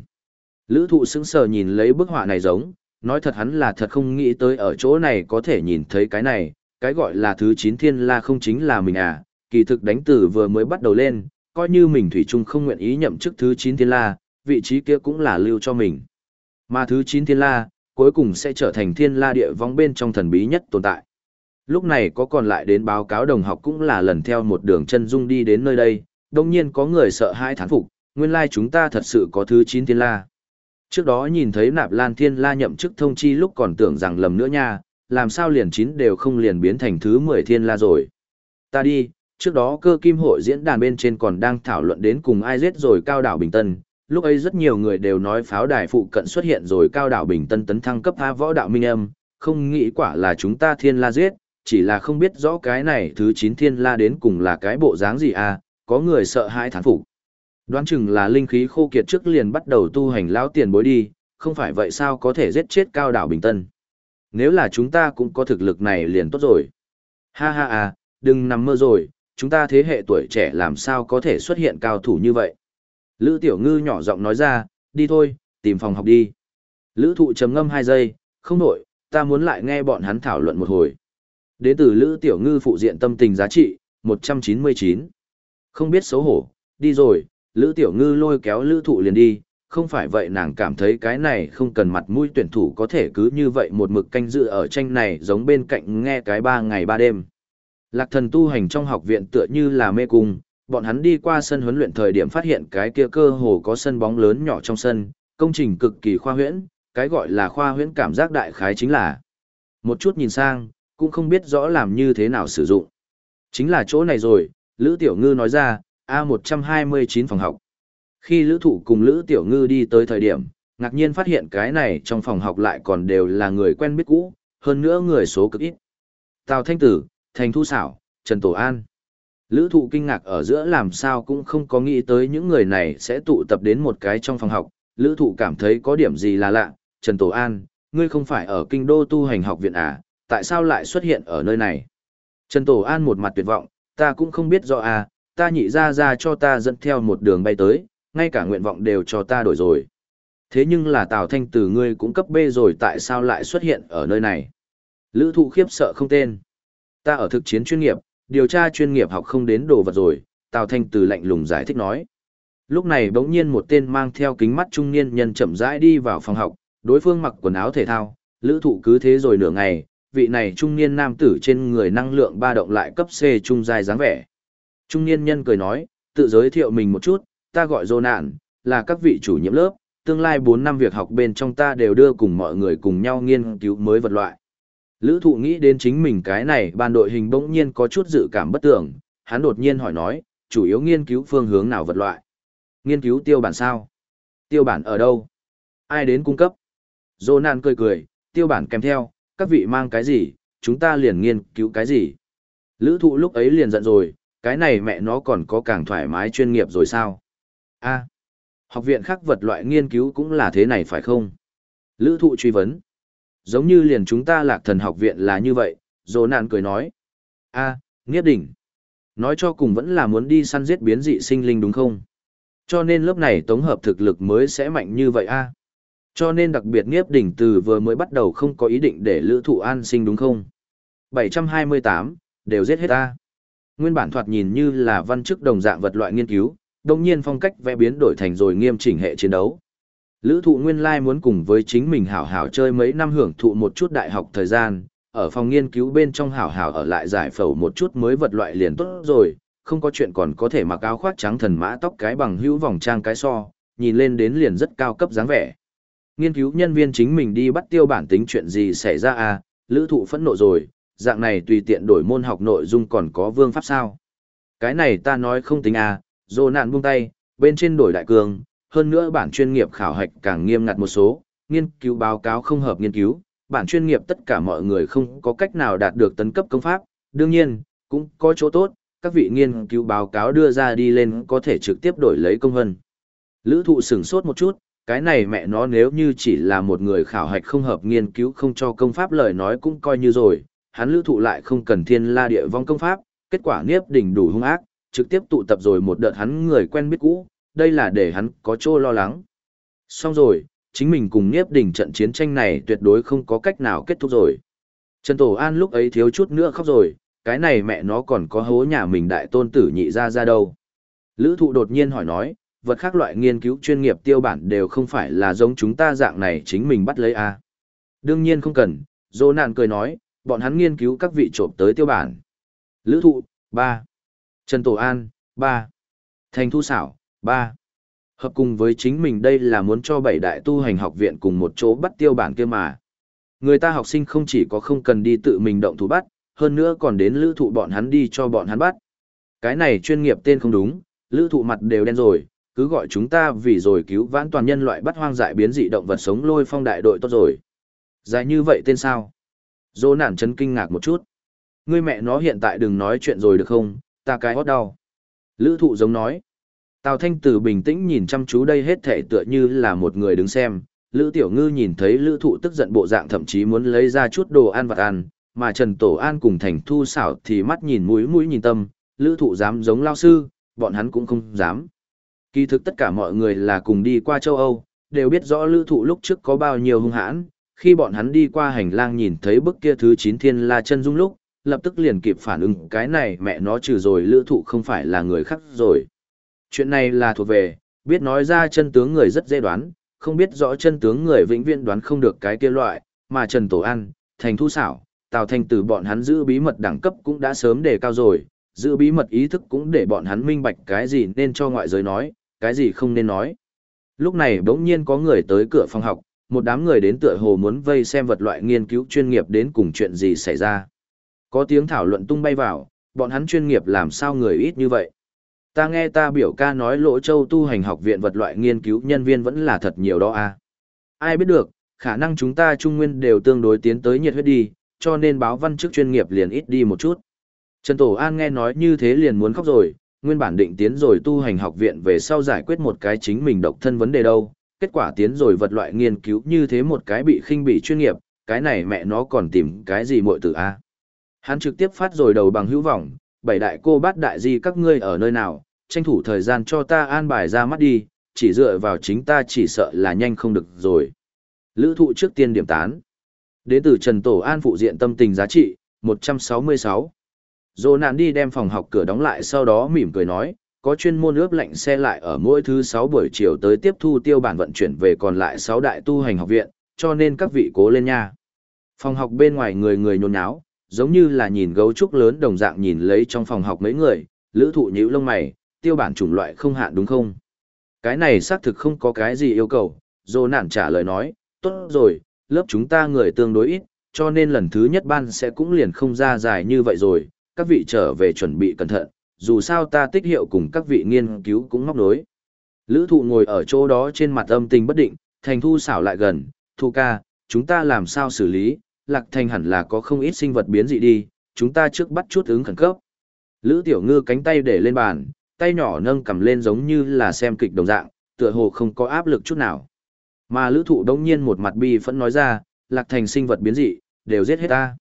Lữ thụ sững sờ nhìn lấy bức họa này giống, nói thật hắn là thật không nghĩ tới ở chỗ này có thể nhìn thấy cái này, cái gọi là thứ 9 thiên la không chính là mình à, kỳ thực đánh tử vừa mới bắt đầu lên, coi như mình thủy chung không nguyện ý nhậm chức thứ 9 thiên la, vị trí kia cũng là lưu cho mình. Mà thứ 9 thiên la, cuối cùng sẽ trở thành thiên la địa vong bên trong thần bí nhất tồn tại. Lúc này có còn lại đến báo cáo đồng học cũng là lần theo một đường chân dung đi đến nơi đây, đồng nhiên có người sợ hãi thán phục, nguyên lai chúng ta thật sự có thứ 9 thiên la. Trước đó nhìn thấy nạp lan thiên la nhậm chức thông chi lúc còn tưởng rằng lầm nữa nha, làm sao liền 9 đều không liền biến thành thứ 10 thiên la rồi. Ta đi, trước đó cơ kim hội diễn đàn bên trên còn đang thảo luận đến cùng ai giết rồi cao đảo Bình Tân, lúc ấy rất nhiều người đều nói pháo đài phụ cận xuất hiện rồi cao đảo Bình Tân tấn thăng cấp A võ đạo Minh Âm, không nghĩ quả là chúng ta thiên la giết, chỉ là không biết rõ cái này thứ chín thiên la đến cùng là cái bộ dáng gì à, có người sợ hãi thán phục. Đoán chừng là linh khí khô kiệt trước liền bắt đầu tu hành lão tiền bối đi, không phải vậy sao có thể giết chết cao đảo Bình Tân. Nếu là chúng ta cũng có thực lực này liền tốt rồi. Ha ha à, đừng nằm mơ rồi, chúng ta thế hệ tuổi trẻ làm sao có thể xuất hiện cao thủ như vậy. Lữ Tiểu Ngư nhỏ giọng nói ra, đi thôi, tìm phòng học đi. Lữ thụ trầm ngâm 2 giây, không nổi, ta muốn lại nghe bọn hắn thảo luận một hồi. Đến từ Lữ Tiểu Ngư phụ diện tâm tình giá trị, 199. Không biết xấu hổ, đi rồi, Lữ Tiểu Ngư lôi kéo Lữ thụ liền đi, không phải vậy nàng cảm thấy cái này không cần mặt mũi tuyển thủ có thể cứ như vậy một mực canh dự ở tranh này giống bên cạnh nghe cái ba ngày ba đêm. Lạc thần tu hành trong học viện tựa như là mê cung, bọn hắn đi qua sân huấn luyện thời điểm phát hiện cái kia cơ hồ có sân bóng lớn nhỏ trong sân, công trình cực kỳ khoa huyễn, cái gọi là khoa huyễn cảm giác đại khái chính là một chút nhìn sang, cũng không biết rõ làm như thế nào sử dụng. Chính là chỗ này rồi, Lữ Tiểu Ngư nói ra, A129 phòng học. Khi Lữ Thụ cùng Lữ Tiểu Ngư đi tới thời điểm, ngạc nhiên phát hiện cái này trong phòng học lại còn đều là người quen biết cũ, hơn nữa người số cực ít. Tào Thanh Tử, Thành Thu Sảo, Trần Tổ An. Lữ thụ kinh ngạc ở giữa làm sao cũng không có nghĩ tới những người này sẽ tụ tập đến một cái trong phòng học. Lữ thụ cảm thấy có điểm gì là lạ. Trần Tổ An, ngươi không phải ở kinh đô tu hành học viện à, tại sao lại xuất hiện ở nơi này? Trần Tổ An một mặt tuyệt vọng, ta cũng không biết rõ à, ta nhị ra ra cho ta dẫn theo một đường bay tới, ngay cả nguyện vọng đều cho ta đổi rồi. Thế nhưng là Tào Thanh Tử ngươi cũng cấp bê rồi tại sao lại xuất hiện ở nơi này? Lữ thụ khiếp sợ không tên. Ta ở thực chiến chuyên nghiệp, điều tra chuyên nghiệp học không đến đồ vật rồi, Tào Thanh từ lạnh lùng giải thích nói. Lúc này bỗng nhiên một tên mang theo kính mắt trung niên nhân chậm rãi đi vào phòng học, đối phương mặc quần áo thể thao, lữ thụ cứ thế rồi nửa ngày, vị này trung niên nam tử trên người năng lượng ba động lại cấp C trung dài dáng vẻ. Trung niên nhân cười nói, tự giới thiệu mình một chút, ta gọi dô nạn, là các vị chủ nhiệm lớp, tương lai 4 năm việc học bên trong ta đều đưa cùng mọi người cùng nhau nghiên cứu mới vật loại. Lữ thụ nghĩ đến chính mình cái này ban đội hình bỗng nhiên có chút dự cảm bất tưởng, hắn đột nhiên hỏi nói, chủ yếu nghiên cứu phương hướng nào vật loại? Nghiên cứu tiêu bản sao? Tiêu bản ở đâu? Ai đến cung cấp? Dô nạn cười cười, tiêu bản kèm theo, các vị mang cái gì, chúng ta liền nghiên cứu cái gì? Lữ thụ lúc ấy liền giận rồi, cái này mẹ nó còn có càng thoải mái chuyên nghiệp rồi sao? a học viện khác vật loại nghiên cứu cũng là thế này phải không? Lữ thụ truy vấn. Giống như liền chúng ta lạc thần học viện là như vậy, dồ nạn cười nói. a à, nghiếp đỉnh. Nói cho cùng vẫn là muốn đi săn giết biến dị sinh linh đúng không? Cho nên lớp này tổng hợp thực lực mới sẽ mạnh như vậy a cho nên đặc biệt nghiếp đỉnh từ vừa mới bắt đầu không có ý định để lữ thụ an sinh đúng không? 728, đều giết hết ta. Nguyên bản thoạt nhìn như là văn chức đồng dạng vật loại nghiên cứu, đồng nhiên phong cách vẽ biến đổi thành rồi nghiêm chỉnh hệ chiến đấu. Lữ thụ nguyên lai muốn cùng với chính mình hảo hảo chơi mấy năm hưởng thụ một chút đại học thời gian, ở phòng nghiên cứu bên trong hảo hảo ở lại giải phẫu một chút mới vật loại liền tốt rồi, không có chuyện còn có thể mặc áo khoác trắng thần mã tóc cái bằng hữu vòng trang cái so, nhìn lên đến liền rất cao cấp dáng vẻ. Nghiên cứu nhân viên chính mình đi bắt tiêu bản tính chuyện gì xảy ra à, lữ thụ phẫn nộ rồi, dạng này tùy tiện đổi môn học nội dung còn có vương pháp sao. Cái này ta nói không tính à, dồ nạn buông tay, bên trên đổi đại cường, hơn nữa bản chuyên nghiệp khảo hạch càng nghiêm ngặt một số, nghiên cứu báo cáo không hợp nghiên cứu, bản chuyên nghiệp tất cả mọi người không có cách nào đạt được tấn cấp công pháp, đương nhiên, cũng có chỗ tốt, các vị nghiên cứu báo cáo đưa ra đi lên có thể trực tiếp đổi lấy công vân. Lữ thụ sửng sốt một chút, cái này mẹ nó nếu như chỉ là một người khảo hạch không hợp nghiên cứu không cho công pháp lời nói cũng coi như rồi, hắn lữ thụ lại không cần thiên la địa vong công pháp, kết quả nghiếp đỉnh đủ hung ác, trực tiếp tụ tập rồi một đợt hắn người quen biết cũ, đây là để hắn có chỗ lo lắng. Xong rồi, chính mình cùng Niếp đỉnh trận chiến tranh này tuyệt đối không có cách nào kết thúc rồi. Trần Tổ An lúc ấy thiếu chút nữa khóc rồi, cái này mẹ nó còn có hố nhà mình đại tôn tử nhị ra ra đâu. Lữ thụ đột nhiên hỏi nói, vật khác loại nghiên cứu chuyên nghiệp tiêu bản đều không phải là giống chúng ta dạng này chính mình bắt lấy a à. Đương nhiên không cần, dô nạn cười nói, bọn hắn nghiên cứu các vị trộm tới tiêu bản. Lữ thụ, ba, Trần Tổ An, ba, Thành Thu Xảo, ba Hợp cùng với chính mình đây là muốn cho bảy đại tu hành học viện cùng một chỗ bắt tiêu bản kia mà. Người ta học sinh không chỉ có không cần đi tự mình động thủ bắt, hơn nữa còn đến lữ thụ bọn hắn đi cho bọn hắn bắt. Cái này chuyên nghiệp tên không đúng, lữ thụ mặt đều đen rồi, cứ gọi chúng ta vì rồi cứu vãn toàn nhân loại bắt hoang dại biến dị động vật sống lôi phong đại đội tốt rồi. Dài như vậy tên sao? Dô nản chấn kinh ngạc một chút. Ngươi mẹ nó hiện tại đừng nói chuyện rồi được không, ta cái hót đau. Lữ thụ giống nói. Tào Thanh Tử bình tĩnh nhìn chăm chú đây hết thể tựa như là một người đứng xem, Lữ Tiểu Ngư nhìn thấy Lữ Thụ tức giận bộ dạng thậm chí muốn lấy ra chút đồ ăn vặt ăn, mà Trần Tổ An cùng Thành Thu xảo thì mắt nhìn mũi mũi nhìn tâm, Lữ Thụ dám giống lao sư, bọn hắn cũng không dám. Kỳ thực tất cả mọi người là cùng đi qua châu Âu, đều biết rõ Lữ Thụ lúc trước có bao nhiêu hung hãn, khi bọn hắn đi qua hành lang nhìn thấy bức kia thứ 9 thiên la chân dung lúc, lập tức liền kịp phản ứng cái này mẹ nó trừ rồi Lữ Thụ không phải là người khác rồi. Chuyện này là thuộc về, biết nói ra chân tướng người rất dễ đoán, không biết rõ chân tướng người vĩnh viễn đoán không được cái kia loại, mà Trần Tổ An, Thành Thu Xảo, Tào thành từ bọn hắn giữ bí mật đẳng cấp cũng đã sớm đề cao rồi, giữ bí mật ý thức cũng để bọn hắn minh bạch cái gì nên cho ngoại giới nói, cái gì không nên nói. Lúc này bỗng nhiên có người tới cửa phòng học, một đám người đến tựa hồ muốn vây xem vật loại nghiên cứu chuyên nghiệp đến cùng chuyện gì xảy ra. Có tiếng thảo luận tung bay vào, bọn hắn chuyên nghiệp làm sao người ít như vậy. Ta nghe ta biểu ca nói lỗ châu tu hành học viện vật loại nghiên cứu nhân viên vẫn là thật nhiều đó à. Ai biết được, khả năng chúng ta trung nguyên đều tương đối tiến tới nhiệt huyết đi, cho nên báo văn chức chuyên nghiệp liền ít đi một chút. Trần Tổ An nghe nói như thế liền muốn khóc rồi, nguyên bản định tiến rồi tu hành học viện về sau giải quyết một cái chính mình độc thân vấn đề đâu, kết quả tiến rồi vật loại nghiên cứu như thế một cái bị khinh bị chuyên nghiệp, cái này mẹ nó còn tìm cái gì muội tử a. Hắn trực tiếp phát rồi đầu bằng hữu vọng, bảy đại cô bát đại gì các ngươi ở nơi nào, tranh thủ thời gian cho ta an bài ra mắt đi, chỉ dựa vào chính ta chỉ sợ là nhanh không được rồi. Lữ thụ trước tiên điểm tán. Đến từ Trần Tổ An phụ diện tâm tình giá trị, 166. Dô nạn đi đem phòng học cửa đóng lại sau đó mỉm cười nói, có chuyên môn ướp lạnh xe lại ở mỗi thứ 6 buổi chiều tới tiếp thu tiêu bản vận chuyển về còn lại 6 đại tu hành học viện, cho nên các vị cố lên nha. Phòng học bên ngoài người người nhôn nháo, giống như là nhìn gấu trúc lớn đồng dạng nhìn lấy trong phòng học mấy người, lữ thụ nhữ lông mày, tiêu bản chủng loại không hạn đúng không? Cái này xác thực không có cái gì yêu cầu, dô nạn trả lời nói, tốt rồi, lớp chúng ta người tương đối ít, cho nên lần thứ nhất ban sẽ cũng liền không ra dài như vậy rồi, các vị trở về chuẩn bị cẩn thận, dù sao ta tích hiệu cùng các vị nghiên cứu cũng móc nối. Lữ thụ ngồi ở chỗ đó trên mặt âm tình bất định, thành thu xảo lại gần, thu ca, chúng ta làm sao xử lý, lạc thành hẳn là có không ít sinh vật biến dị đi, chúng ta trước bắt chút ứng khẩn cấp. Lữ tiểu ngư cánh tay để lên bàn, tay nhỏ nâng cầm lên giống như là xem kịch đồng dạng, tựa hồ không có áp lực chút nào. Mà lữ thụ đông nhiên một mặt bi phẫn nói ra, lạc thành sinh vật biến dị, đều giết hết ta.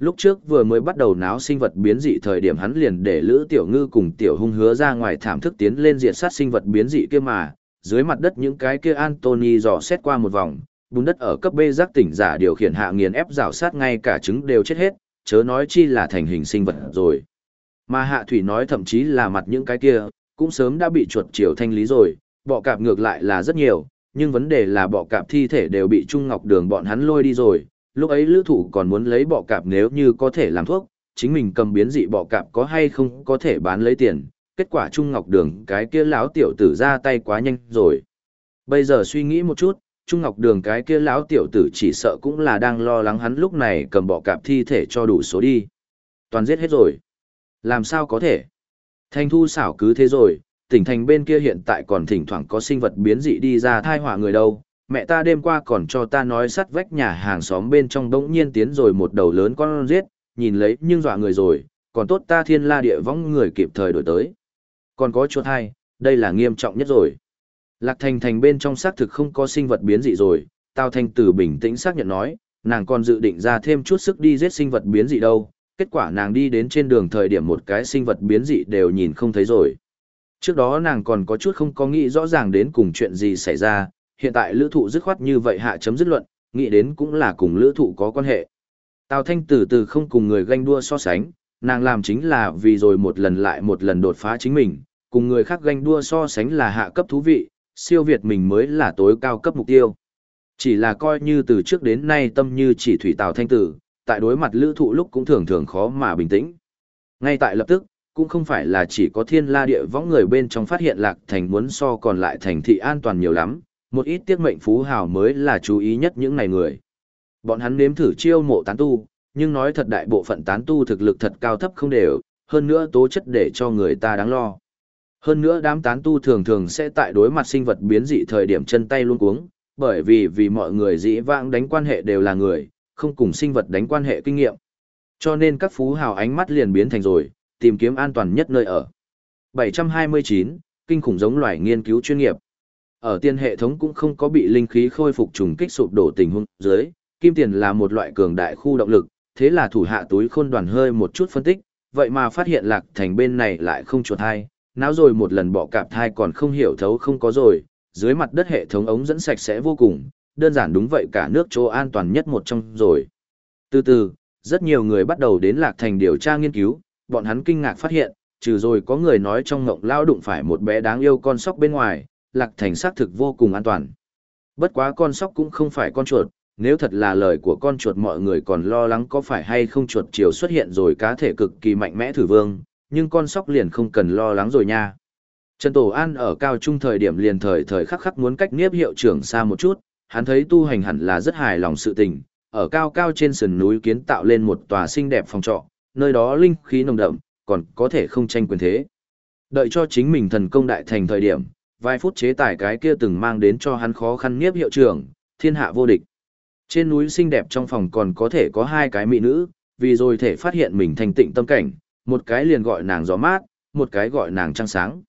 Lúc trước vừa mới bắt đầu náo sinh vật biến dị thời điểm hắn liền để Lữ Tiểu Ngư cùng Tiểu Hung hứa ra ngoài thảm thức tiến lên diệt sát sinh vật biến dị kia mà, dưới mặt đất những cái kia Anthony dò xét qua một vòng, bùn đất ở cấp B giác tỉnh giả điều khiển hạ nghiền ép rào sát ngay cả trứng đều chết hết, chớ nói chi là thành hình sinh vật rồi. Mà Hạ Thủy nói thậm chí là mặt những cái kia, cũng sớm đã bị chuột chiều thanh lý rồi, bọ cạp ngược lại là rất nhiều, nhưng vấn đề là bọ cạp thi thể đều bị Trung Ngọc Đường bọn hắn lôi đi rồi, lúc ấy lữ thủ còn muốn lấy bọ cạp nếu như có thể làm thuốc, chính mình cầm biến dị bọ cạp có hay không có thể bán lấy tiền, kết quả Trung Ngọc Đường cái kia lão tiểu tử ra tay quá nhanh rồi. Bây giờ suy nghĩ một chút, Trung Ngọc Đường cái kia lão tiểu tử chỉ sợ cũng là đang lo lắng hắn lúc này cầm bọ cạp thi thể cho đủ số đi. Toàn giết hết rồi. Làm sao có thể? Thanh thu xảo cứ thế rồi, tỉnh thành bên kia hiện tại còn thỉnh thoảng có sinh vật biến dị đi ra thai họa người đâu, mẹ ta đêm qua còn cho ta nói sắt vách nhà hàng xóm bên trong đống nhiên tiến rồi một đầu lớn con giết, nhìn lấy nhưng dọa người rồi, còn tốt ta thiên la địa võng người kịp thời đổi tới. Còn có chuột hai, đây là nghiêm trọng nhất rồi. Lạc thành thành bên trong xác thực không có sinh vật biến dị rồi, Tao Thanh Tử bình tĩnh xác nhận nói, nàng còn dự định ra thêm chút sức đi giết sinh vật biến dị đâu, kết quả nàng đi đến trên đường thời điểm một cái sinh vật biến dị đều nhìn không thấy rồi. Trước đó nàng còn có chút không có nghĩ rõ ràng đến cùng chuyện gì xảy ra, hiện tại lữ thụ dứt khoát như vậy hạ chấm dứt luận, nghĩ đến cũng là cùng lữ thụ có quan hệ. Tào Thanh từ từ không cùng người ganh đua so sánh, nàng làm chính là vì rồi một lần lại một lần đột phá chính mình, cùng người khác ganh đua so sánh là hạ cấp thú vị, siêu việt mình mới là tối cao cấp mục tiêu. Chỉ là coi như từ trước đến nay tâm như chỉ thủy Tào Thanh tử, tại đối mặt lữ thụ lúc cũng thường thường khó mà bình tĩnh. Ngay tại lập tức, cũng không phải là chỉ có thiên la địa võng người bên trong phát hiện lạc thành muốn so còn lại thành thị an toàn nhiều lắm, một ít tiết mệnh phú hào mới là chú ý nhất những này người. Bọn hắn nếm thử chiêu mộ tán tu, nhưng nói thật đại bộ phận tán tu thực lực thật cao thấp không đều, hơn nữa tố chất để cho người ta đáng lo. Hơn nữa đám tán tu thường thường sẽ tại đối mặt sinh vật biến dị thời điểm chân tay luôn cuống, bởi vì vì mọi người dĩ vãng đánh quan hệ đều là người, không cùng sinh vật đánh quan hệ kinh nghiệm. Cho nên các phú hào ánh mắt liền biến thành rồi, tìm kiếm an toàn nhất nơi ở. 729, kinh khủng giống loài nghiên cứu chuyên nghiệp. Ở tiên hệ thống cũng không có bị linh khí khôi phục trùng kích sụp đổ tình huống dưới, kim tiền là một loại cường đại khu động lực, thế là thủ hạ túi khôn đoàn hơi một chút phân tích, vậy mà phát hiện lạc thành bên này lại không chuột thai, náo rồi một lần bỏ cạp thai còn không hiểu thấu không có rồi, dưới mặt đất hệ thống ống dẫn sạch sẽ vô cùng, đơn giản đúng vậy cả nước chỗ an toàn nhất một trong rồi. Từ từ, rất nhiều người bắt đầu đến lạc thành điều tra nghiên cứu, bọn hắn kinh ngạc phát hiện, trừ rồi có người nói trong ngộng lao đụng phải một bé đáng yêu con sóc bên ngoài, lạc thành xác thực vô cùng an toàn. Bất quá con sóc cũng không phải con chuột, nếu thật là lời của con chuột mọi người còn lo lắng có phải hay không chuột chiều xuất hiện rồi cá thể cực kỳ mạnh mẽ thử vương, nhưng con sóc liền không cần lo lắng rồi nha. Trần Tổ An ở cao trung thời điểm liền thời thời khắc khắc muốn cách niếp hiệu trưởng xa một chút, hắn thấy tu hành hẳn là rất hài lòng sự tình, ở cao cao trên sườn núi kiến tạo lên một tòa xinh đẹp phòng trọ, nơi đó linh khí nồng đậm, còn có thể không tranh quyền thế. Đợi cho chính mình thần công đại thành thời điểm, vài phút chế tài cái kia từng mang đến cho hắn khó khăn nghiếp hiệu trưởng, thiên hạ vô địch. Trên núi xinh đẹp trong phòng còn có thể có hai cái mỹ nữ, vì rồi thể phát hiện mình thành tịnh tâm cảnh, một cái liền gọi nàng gió mát, một cái gọi nàng trăng sáng.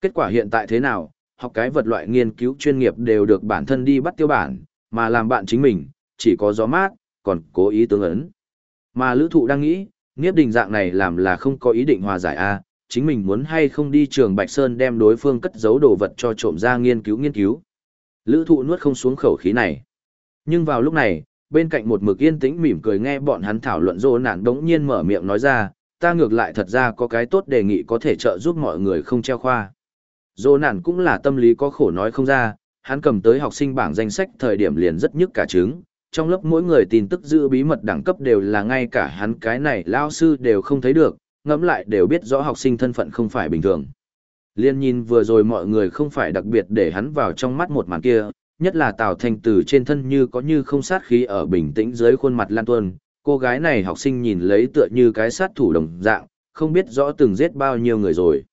Kết quả hiện tại thế nào, học cái vật loại nghiên cứu chuyên nghiệp đều được bản thân đi bắt tiêu bản, mà làm bạn chính mình, chỉ có gió mát, còn cố ý tương ấn. Mà lữ thụ đang nghĩ, nghiếp đình dạng này làm là không có ý định hòa giải A, chính mình muốn hay không đi trường Bạch Sơn đem đối phương cất giấu đồ vật cho trộm ra nghiên cứu nghiên cứu. Lữ thụ nuốt không xuống khẩu khí này. Nhưng vào lúc này, bên cạnh một mực yên tĩnh mỉm cười nghe bọn hắn thảo luận rô nạn đống nhiên mở miệng nói ra, ta ngược lại thật ra có cái tốt đề nghị có thể trợ giúp mọi người không treo khoa. Rô nạn cũng là tâm lý có khổ nói không ra, hắn cầm tới học sinh bảng danh sách thời điểm liền rất nhức cả trứng, trong lớp mỗi người tin tức giữ bí mật đẳng cấp đều là ngay cả hắn cái này lao sư đều không thấy được, ngẫm lại đều biết rõ học sinh thân phận không phải bình thường. Liên nhìn vừa rồi mọi người không phải đặc biệt để hắn vào trong mắt một màn kia, nhất là Tào Thanh từ trên thân như có như không sát khí ở bình tĩnh dưới khuôn mặt Lan Tuân, cô gái này học sinh nhìn lấy tựa như cái sát thủ đồng dạng, không biết rõ từng giết bao nhiêu người rồi.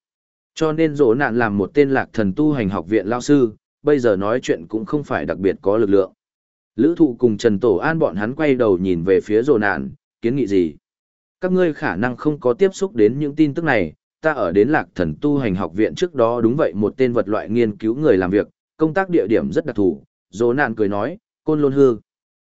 Cho nên rỗ nạn làm một tên lạc thần tu hành học viện lao sư, bây giờ nói chuyện cũng không phải đặc biệt có lực lượng. Lữ thụ cùng Trần Tổ An bọn hắn quay đầu nhìn về phía rỗ nạn, kiến nghị gì? Các ngươi khả năng không có tiếp xúc đến những tin tức này, ta ở đến lạc thần tu hành học viện trước đó đúng vậy một tên vật loại nghiên cứu người làm việc, công tác địa điểm rất đặc thù, dỗ nạn cười nói, côn lôn hư.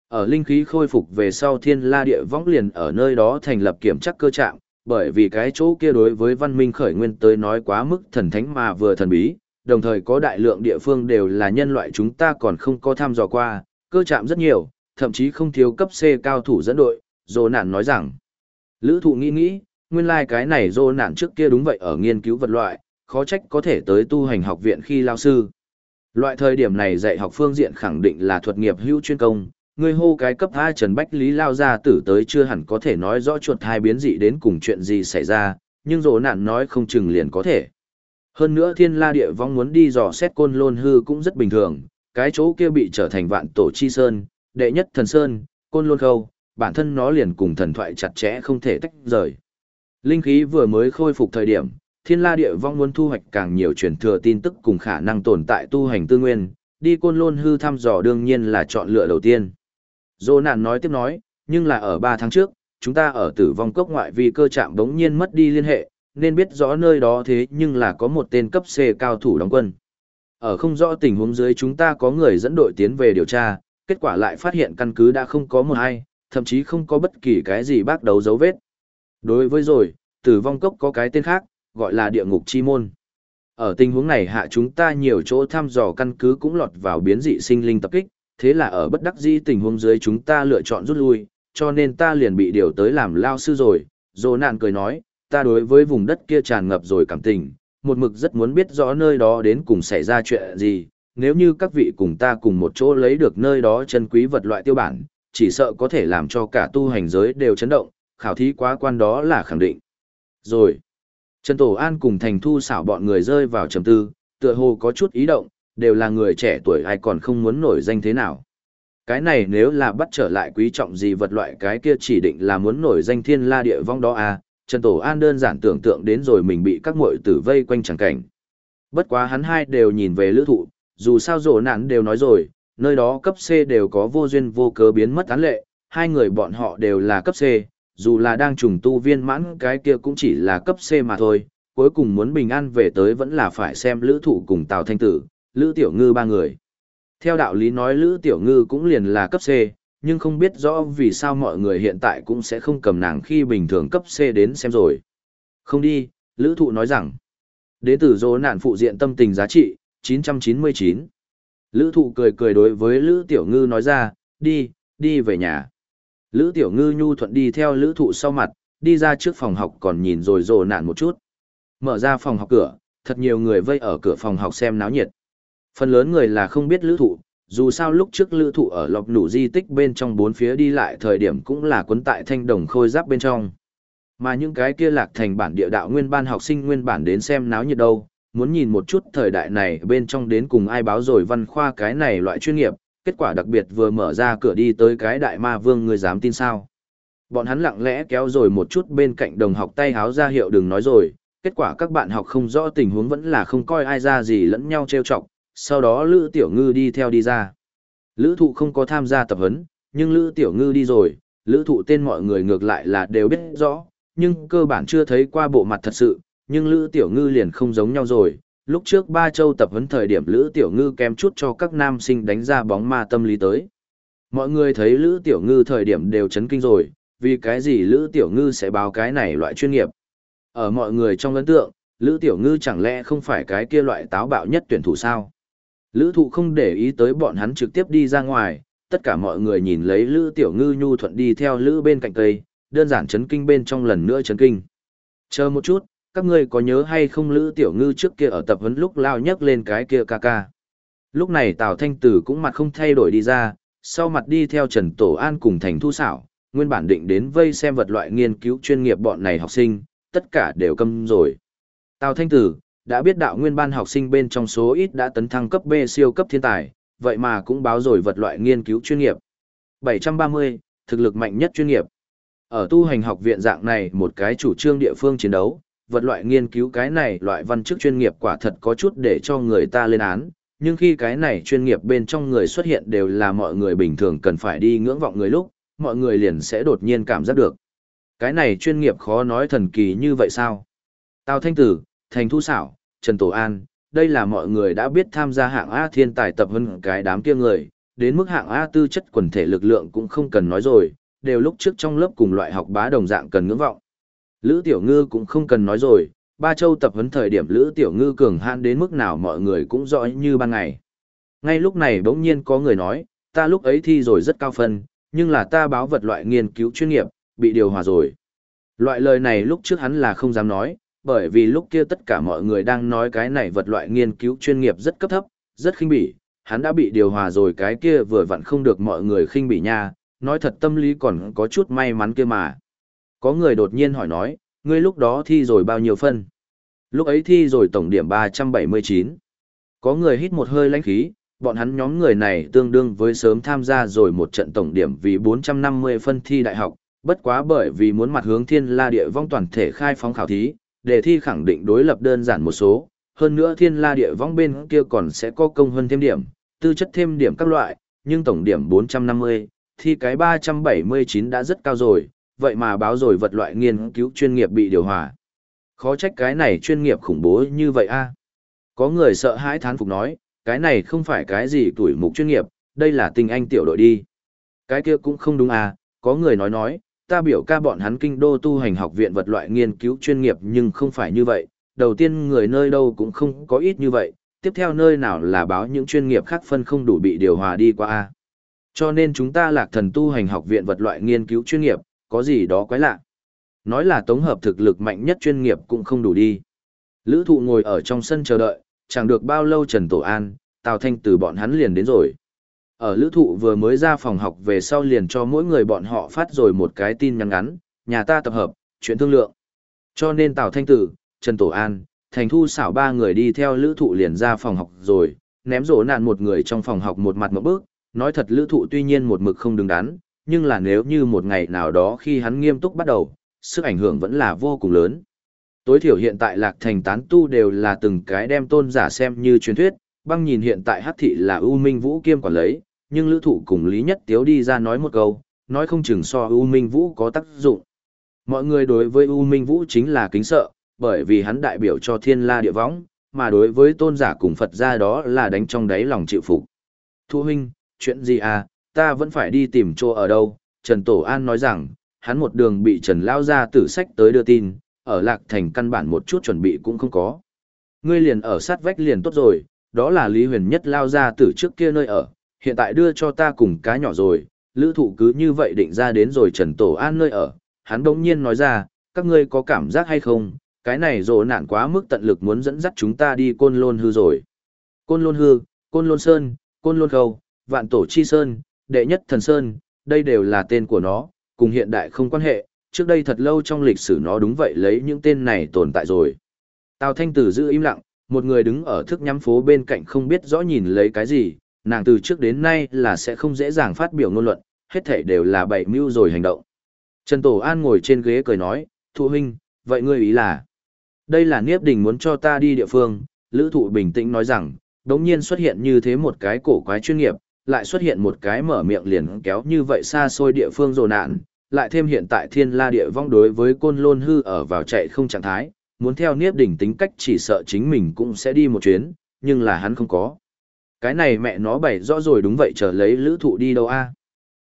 Ở linh khí khôi phục về sau thiên la địa võng liền ở nơi đó thành lập kiểm chắc cơ trạng, bởi vì cái chỗ kia đối với văn minh khởi nguyên tới nói quá mức thần thánh mà vừa thần bí, đồng thời có đại lượng địa phương đều là nhân loại chúng ta còn không có tham dò qua, cơ chạm rất nhiều, thậm chí không thiếu cấp C cao thủ dẫn đội, dồ nạn nói rằng. Lữ thụ nghĩ nghĩ, nguyên lai like cái này dô nạn trước kia đúng vậy ở nghiên cứu vật loại, khó trách có thể tới tu hành học viện khi lao sư. Loại thời điểm này dạy học phương diện khẳng định là thuật nghiệp hữu chuyên công, người hô cái cấp hai Trần Bách Lý lao ra tử tới chưa hẳn có thể nói rõ chuột hai biến dị đến cùng chuyện gì xảy ra, nhưng rổ nạn nói không chừng liền có thể. Hơn nữa thiên la địa vong muốn đi dò xét côn lôn hư cũng rất bình thường, cái chỗ kia bị trở thành vạn tổ chi sơn, đệ nhất thần sơn, côn lôn khâu, bản thân nó liền cùng thần thoại chặt chẽ không thể tách rời. Linh khí vừa mới khôi phục thời điểm, thiên la địa vong muốn thu hoạch càng nhiều truyền thừa tin tức cùng khả năng tồn tại tu hành tư nguyên, đi côn lôn hư thăm dò đương nhiên là chọn lựa đầu tiên. Dô nạn nói tiếp nói, nhưng là ở 3 tháng trước, chúng ta ở tử vong cốc ngoại vì cơ trạm đống nhiên mất đi liên hệ, nên biết rõ nơi đó thế nhưng là có một tên cấp C cao thủ đóng quân. Ở không rõ tình huống dưới chúng ta có người dẫn đội tiến về điều tra, kết quả lại phát hiện căn cứ đã không có một ai, thậm chí không có bất kỳ cái gì bác đấu dấu vết. Đối với rồi, tử vong cốc có cái tên khác, gọi là địa ngục chi môn. Ở tình huống này hạ chúng ta nhiều chỗ thăm dò căn cứ cũng lọt vào biến dị sinh linh tập kích, thế là ở bất đắc dĩ tình huống dưới chúng ta lựa chọn rút lui, cho nên ta liền bị điều tới làm lao sư rồi. Dô nạn cười nói, ta đối với vùng đất kia tràn ngập rồi cảm tình, một mực rất muốn biết rõ nơi đó đến cùng xảy ra chuyện gì, nếu như các vị cùng ta cùng một chỗ lấy được nơi đó chân quý vật loại tiêu bản, chỉ sợ có thể làm cho cả tu hành giới đều chấn động, khảo thí quá quan đó là khẳng định. Rồi, Trần Tổ An cùng Thành Thu xảo bọn người rơi vào trầm tư, tựa hồ có chút ý động, đều là người trẻ tuổi ai còn không muốn nổi danh thế nào. Cái này nếu là bắt trở lại quý trọng gì vật loại cái kia chỉ định là muốn nổi danh thiên la địa vong đó à, Trần Tổ An đơn giản tưởng tượng đến rồi mình bị các muội tử vây quanh chẳng cảnh. Bất quá hắn hai đều nhìn về lữ thụ, dù sao rổ nạn đều nói rồi, nơi đó cấp C đều có vô duyên vô cớ biến mất án lệ, hai người bọn họ đều là cấp C, dù là đang trùng tu viên mãn cái kia cũng chỉ là cấp C mà thôi, cuối cùng muốn bình an về tới vẫn là phải xem lữ thủ cùng Tào Thanh Tử, lữ tiểu ngư ba người. Theo đạo lý nói lữ tiểu ngư cũng liền là cấp C, nhưng không biết rõ vì sao mọi người hiện tại cũng sẽ không cầm nàng khi bình thường cấp C đến xem rồi. Không đi, lữ thụ nói rằng, đế tử dỗ nạn phụ diện tâm tình giá trị, 999. Lữ thụ cười cười đối với Lữ Tiểu Ngư nói ra, đi, đi về nhà. Lữ Tiểu Ngư nhu thuận đi theo Lữ thụ sau mặt, đi ra trước phòng học còn nhìn rồi rồ nạn một chút. Mở ra phòng học cửa, thật nhiều người vây ở cửa phòng học xem náo nhiệt. Phần lớn người là không biết Lữ thụ, dù sao lúc trước Lữ thụ ở lọc nủ di tích bên trong bốn phía đi lại thời điểm cũng là quấn tại thanh đồng khôi giáp bên trong. Mà những cái kia lạc thành bản địa đạo nguyên ban học sinh nguyên bản đến xem náo nhiệt đâu, muốn nhìn một chút thời đại này bên trong đến cùng ai báo rồi văn khoa cái này loại chuyên nghiệp, kết quả đặc biệt vừa mở ra cửa đi tới cái đại ma vương người dám tin sao. Bọn hắn lặng lẽ kéo rồi một chút bên cạnh đồng học tay háo ra hiệu đừng nói rồi, kết quả các bạn học không rõ tình huống vẫn là không coi ai ra gì lẫn nhau trêu chọc, sau đó Lữ Tiểu Ngư đi theo đi ra. Lữ thụ không có tham gia tập huấn, nhưng Lữ Tiểu Ngư đi rồi, Lữ thụ tên mọi người ngược lại là đều biết rõ, nhưng cơ bản chưa thấy qua bộ mặt thật sự, nhưng Lữ Tiểu Ngư liền không giống nhau rồi. Lúc trước ba châu tập huấn thời điểm Lữ Tiểu Ngư kém chút cho các nam sinh đánh ra bóng ma tâm lý tới. Mọi người thấy Lữ Tiểu Ngư thời điểm đều chấn kinh rồi, vì cái gì Lữ Tiểu Ngư sẽ báo cái này loại chuyên nghiệp. Ở mọi người trong ấn tượng, Lữ Tiểu Ngư chẳng lẽ không phải cái kia loại táo bạo nhất tuyển thủ sao? Lữ thụ không để ý tới bọn hắn trực tiếp đi ra ngoài, tất cả mọi người nhìn lấy Lữ Tiểu Ngư nhu thuận đi theo Lữ bên cạnh cây, đơn giản chấn kinh bên trong lần nữa chấn kinh. Chờ một chút, các ngươi có nhớ hay không Lữ Tiểu Ngư trước kia ở tập huấn lúc lao nhấc lên cái kia ca ca. Lúc này Tào Thanh Tử cũng mặt không thay đổi đi ra, sau mặt đi theo Trần Tổ An cùng Thành Thu Xảo, nguyên bản định đến vây xem vật loại nghiên cứu chuyên nghiệp bọn này học sinh, tất cả đều câm rồi. Tào Thanh Tử, đã biết đạo nguyên ban học sinh bên trong số ít đã tấn thăng cấp B siêu cấp thiên tài, vậy mà cũng báo rồi vật loại nghiên cứu chuyên nghiệp. 730, thực lực mạnh nhất chuyên nghiệp. Ở tu hành học viện dạng này một cái chủ trương địa phương chiến đấu, vật loại nghiên cứu cái này loại văn chức chuyên nghiệp quả thật có chút để cho người ta lên án, nhưng khi cái này chuyên nghiệp bên trong người xuất hiện đều là mọi người bình thường cần phải đi ngưỡng vọng người lúc, mọi người liền sẽ đột nhiên cảm giác được. Cái này chuyên nghiệp khó nói thần kỳ như vậy sao? Tào Thanh Tử, Thành Thu Xảo, Trần Tổ An, đây là mọi người đã biết tham gia hạng A thiên tài tập hơn cái đám kia người, đến mức hạng A tư chất quần thể lực lượng cũng không cần nói rồi, đều lúc trước trong lớp cùng loại học bá đồng dạng cần ngưỡng vọng. Lữ Tiểu Ngư cũng không cần nói rồi, ba châu tập huấn thời điểm Lữ Tiểu Ngư cường hãn đến mức nào mọi người cũng rõ như ban ngày. Ngay lúc này bỗng nhiên có người nói, ta lúc ấy thi rồi rất cao phân, nhưng là ta báo vật loại nghiên cứu chuyên nghiệp, bị điều hòa rồi. Loại lời này lúc trước hắn là không dám nói, bởi vì lúc kia tất cả mọi người đang nói cái này vật loại nghiên cứu chuyên nghiệp rất cấp thấp, rất khinh bỉ, hắn đã bị điều hòa rồi cái kia vừa vặn không được mọi người khinh bỉ nha, nói thật tâm lý còn có chút may mắn kia mà. Có người đột nhiên hỏi nói, ngươi lúc đó thi rồi bao nhiêu phân? Lúc ấy thi rồi tổng điểm 379. Có người hít một hơi lãnh khí, bọn hắn nhóm người này tương đương với sớm tham gia rồi một trận tổng điểm vì 450 phân thi đại học, bất quá bởi vì muốn mặt hướng thiên la địa vong toàn thể khai phóng khảo thí, đề thi khẳng định đối lập đơn giản một số, hơn nữa thiên la địa vong bên kia còn sẽ có công hơn thêm điểm, tư chất thêm điểm các loại, nhưng tổng điểm 450, thi cái 379 đã rất cao rồi, vậy mà báo rồi vật loại nghiên cứu chuyên nghiệp bị điều hòa. Khó trách cái này chuyên nghiệp khủng bố như vậy a. Có người sợ hãi thán phục nói, cái này không phải cái gì tuổi mục chuyên nghiệp, đây là tình anh tiểu đội đi. Cái kia cũng không đúng à, có người nói nói, ta biểu ca bọn hắn kinh đô tu hành học viện vật loại nghiên cứu chuyên nghiệp nhưng không phải như vậy, đầu tiên người nơi đâu cũng không có ít như vậy, tiếp theo nơi nào là báo những chuyên nghiệp khác phân không đủ bị điều hòa đi qua a. Cho nên chúng ta lạc thần tu hành học viện vật loại nghiên cứu chuyên nghiệp, có gì đó quái lạ. Nói là tổng hợp thực lực mạnh nhất chuyên nghiệp cũng không đủ đi. Lữ thụ ngồi ở trong sân chờ đợi, chẳng được bao lâu Trần Tổ An, Tào Thanh từ bọn hắn liền đến rồi. Ở lữ thụ vừa mới ra phòng học về sau liền cho mỗi người bọn họ phát rồi một cái tin nhắn ngắn, nhà ta tập hợp, chuyện thương lượng. Cho nên Tào Thanh Tử, Trần Tổ An, Thành Thu xảo ba người đi theo lữ thụ liền ra phòng học rồi, ném rổ nạn một người trong phòng học một mặt một bước, nói thật lữ thụ tuy nhiên một mực không đứng đắn, nhưng là nếu như một ngày nào đó khi hắn nghiêm túc bắt đầu, sức ảnh hưởng vẫn là vô cùng lớn. Tối thiểu hiện tại lạc thành tán tu đều là từng cái đem tôn giả xem như truyền thuyết, băng nhìn hiện tại hắc thị là U Minh Vũ kiêm quản lấy, nhưng lữ thụ cùng Lý Nhất Tiếu đi ra nói một câu, nói không chừng so U Minh Vũ có tác dụng. Mọi người đối với U Minh Vũ chính là kính sợ, bởi vì hắn đại biểu cho thiên la địa võng, mà đối với tôn giả cùng Phật gia đó là đánh trong đáy lòng chịu phục. Thu huynh, chuyện gì à, ta vẫn phải đi tìm chỗ ở đâu, Trần Tổ An nói rằng, hắn một đường bị Trần Lao ra tử sách tới đưa tin, ở Lạc Thành căn bản một chút chuẩn bị cũng không có. Ngươi liền ở sát vách liền tốt rồi, đó là Lý Huyền Nhất Lao ra tử trước kia nơi ở, hiện tại đưa cho ta cùng cá nhỏ rồi, lữ thụ cứ như vậy định ra đến rồi Trần Tổ An nơi ở, hắn đống nhiên nói ra, các ngươi có cảm giác hay không, cái này rồ nạn quá mức tận lực muốn dẫn dắt chúng ta đi côn lôn hư rồi. Côn lôn hư, côn lôn sơn, côn lôn khâu, vạn tổ chi sơn, đệ nhất thần sơn, đây đều là tên của nó, cùng hiện đại không quan hệ, trước đây thật lâu trong lịch sử nó đúng vậy lấy những tên này tồn tại rồi. Tào Thanh Tử giữ im lặng, một người đứng ở thức nhắm phố bên cạnh không biết rõ nhìn lấy cái gì, nàng từ trước đến nay là sẽ không dễ dàng phát biểu ngôn luận, hết thảy đều là bậy mưu rồi hành động. Trần Tổ An ngồi trên ghế cười nói, Thụ huynh, vậy ngươi ý là? Đây là Niếp Đình muốn cho ta đi địa phương, Lữ Thụ bình tĩnh nói rằng, đống nhiên xuất hiện như thế một cái cổ quái chuyên nghiệp, lại xuất hiện một cái mở miệng liền kéo như vậy xa xôi địa phương rồ nạn, lại thêm hiện tại thiên la địa vong đối với côn lôn hư ở vào chạy không trạng thái, muốn theo Niếp đỉnh tính cách chỉ sợ chính mình cũng sẽ đi một chuyến, nhưng là hắn không có. Cái này mẹ nó bày rõ rồi đúng vậy chờ lấy lữ thụ đi đâu a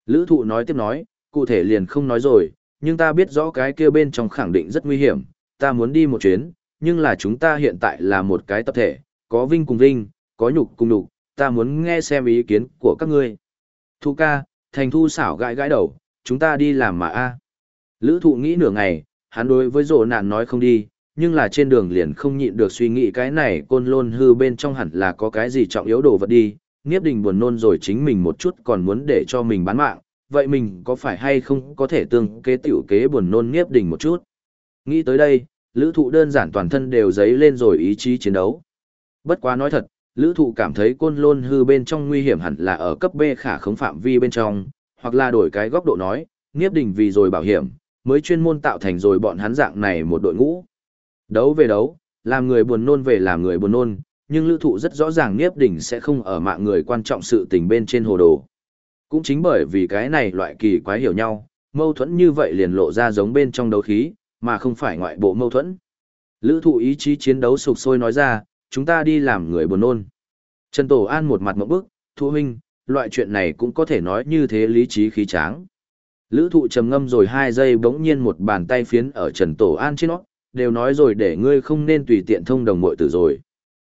Lữ thụ nói tiếp nói, cụ thể liền không nói rồi, nhưng ta biết rõ cái kia bên trong khẳng định rất nguy hiểm, ta muốn đi một chuyến, nhưng là chúng ta hiện tại là một cái tập thể, có vinh cùng vinh, có nhục cùng nhục, ta muốn nghe xem ý kiến của các ngươi. Thu ca, thành thu xảo gãi gãi đầu, chúng ta đi làm mà a Lữ thụ nghĩ nửa ngày, hắn đối với rộ nạn nói không đi, nhưng là trên đường liền không nhịn được suy nghĩ cái này côn lôn hư bên trong hẳn là có cái gì trọng yếu đồ vật đi, Niếp Đình buồn nôn rồi chính mình một chút còn muốn để cho mình bán mạng, vậy mình có phải hay không có thể tương kế tiểu kế buồn nôn Niếp Đình một chút. Nghĩ tới đây, lữ thụ đơn giản toàn thân đều giấy lên rồi ý chí chiến đấu. Bất quá nói thật, lữ thụ cảm thấy côn lôn hư bên trong nguy hiểm hẳn là ở cấp B khả khống phạm vi bên trong, hoặc là đổi cái góc độ nói, Niếp Đình vì rồi bảo hiểm, mới chuyên môn tạo thành rồi bọn hắn dạng này một đội ngũ. Đấu về đấu, làm người buồn nôn về làm người buồn nôn, nhưng lữ thụ rất rõ ràng Niếp Đỉnh sẽ không ở mạng người quan trọng sự tình bên trên hồ đồ. Cũng chính bởi vì cái này loại kỳ quái hiểu nhau, mâu thuẫn như vậy liền lộ ra giống bên trong đấu khí, mà không phải ngoại bộ mâu thuẫn. Lữ thụ ý chí chiến đấu sục sôi nói ra, chúng ta đi làm người buồn nôn. Trần Tổ An một mặt mộng bức, Thu huynh, loại chuyện này cũng có thể nói như thế lý trí khí tráng. Lữ thụ trầm ngâm rồi hai giây bỗng nhiên một bàn tay phiến ở Trần Tổ An trên nó, đều nói rồi để ngươi không nên tùy tiện thông đồng mội tử rồi.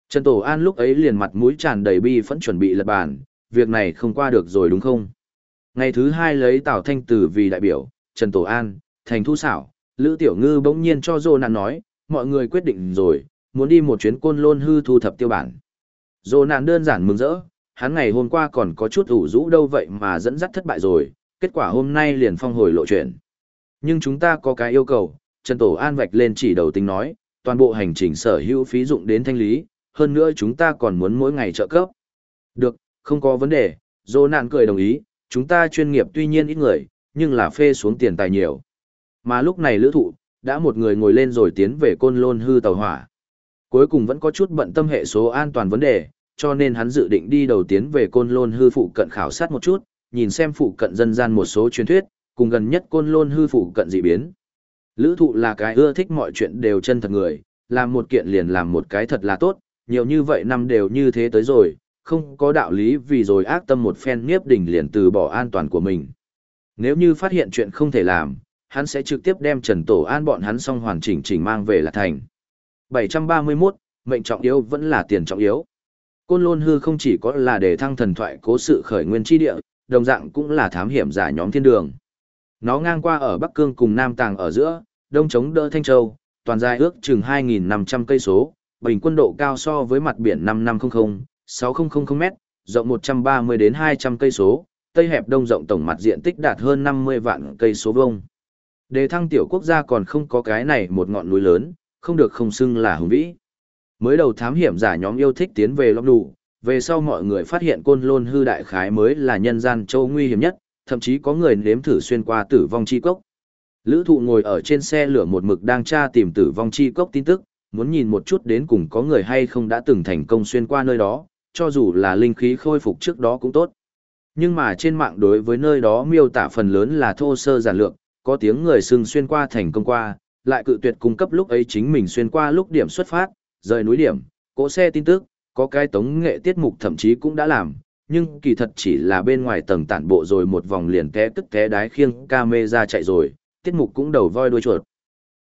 Trần Tổ An lúc ấy liền mặt mũi tràn đầy bi phẫn chuẩn bị lật bàn, việc này không qua được rồi đúng không? Ngày thứ hai lấy Tào Thanh Tử vì đại biểu, Trần Tổ An, Thành Thu Xảo, Lữ Tiểu Ngư bỗng nhiên cho Dô Nạn nói, mọi người quyết định rồi, muốn đi một chuyến côn lôn hư thu thập tiêu bản. Dô Nạn đơn giản mừng rỡ, hắn ngày hôm qua còn có chút ủ rũ đâu vậy mà dẫn dắt thất bại rồi, kết quả hôm nay liền phong hồi lộ chuyện. Nhưng chúng ta có cái yêu cầu, Trần Tổ An vạch lên chỉ đầu tính nói, toàn bộ hành trình sở hữu phí dụng đến thanh lý, hơn nữa chúng ta còn muốn mỗi ngày trợ cấp. Được, không có vấn đề, dô nạn cười đồng ý, chúng ta chuyên nghiệp tuy nhiên ít người, nhưng là phê xuống tiền tài nhiều. Mà lúc này lữ thụ, đã một người ngồi lên rồi tiến về côn lôn hư tàu hỏa. Cuối cùng vẫn có chút bận tâm hệ số an toàn vấn đề, cho nên hắn dự định đi đầu tiến về côn lôn hư phụ cận khảo sát một chút, nhìn xem phụ cận dân gian một số truyền thuyết, cùng gần nhất côn lôn hư phụ cận dị biến. Lữ thụ là cái ưa thích mọi chuyện đều chân thật người, làm một kiện liền làm một cái thật là tốt, nhiều như vậy năm đều như thế tới rồi, không có đạo lý vì rồi ác tâm một phen nghiếp đỉnh liền từ bỏ an toàn của mình. Nếu như phát hiện chuyện không thể làm, hắn sẽ trực tiếp đem Trần Tổ An bọn hắn xong hoàn chỉnh chỉnh mang về là thành. 731, mệnh trọng yếu vẫn là tiền trọng yếu. Côn Lôn Hư không chỉ có là để thăng thần thoại cố sự khởi nguyên tri địa, đồng dạng cũng là thám hiểm giả nhóm thiên đường. Nó ngang qua ở Bắc Cương cùng Nam Tàng ở giữa, đông chống đỡ Thanh Châu, toàn dài ước chừng 2.500 cây số, bình quân độ cao so với mặt biển 5500, 6000 m, rộng 130 đến 200 cây số, tây hẹp đông rộng tổng mặt diện tích đạt hơn 50 vạn cây số vuông. Đề thăng tiểu quốc gia còn không có cái này một ngọn núi lớn, không được không xưng là hùng vĩ. Mới đầu thám hiểm giả nhóm yêu thích tiến về Long Đủ, về sau mọi người phát hiện côn lôn hư đại khái mới là nhân gian châu nguy hiểm nhất, thậm chí có người nếm thử xuyên qua tử vong chi cốc. Lữ thụ ngồi ở trên xe lửa một mực đang tra tìm tử vong chi cốc tin tức, muốn nhìn một chút đến cùng có người hay không đã từng thành công xuyên qua nơi đó, cho dù là linh khí khôi phục trước đó cũng tốt. Nhưng mà trên mạng đối với nơi đó miêu tả phần lớn là thô sơ giản lược, có tiếng người xưng xuyên qua thành công qua, lại cự tuyệt cung cấp lúc ấy chính mình xuyên qua lúc điểm xuất phát, rời núi điểm, cỗ xe tin tức, có cái tống nghệ tiết mục thậm chí cũng đã làm, nhưng kỳ thật chỉ là bên ngoài tầng tản bộ rồi một vòng liền té tức té đái khiêng camera chạy rồi, tiết mục cũng đầu voi đuôi chuột.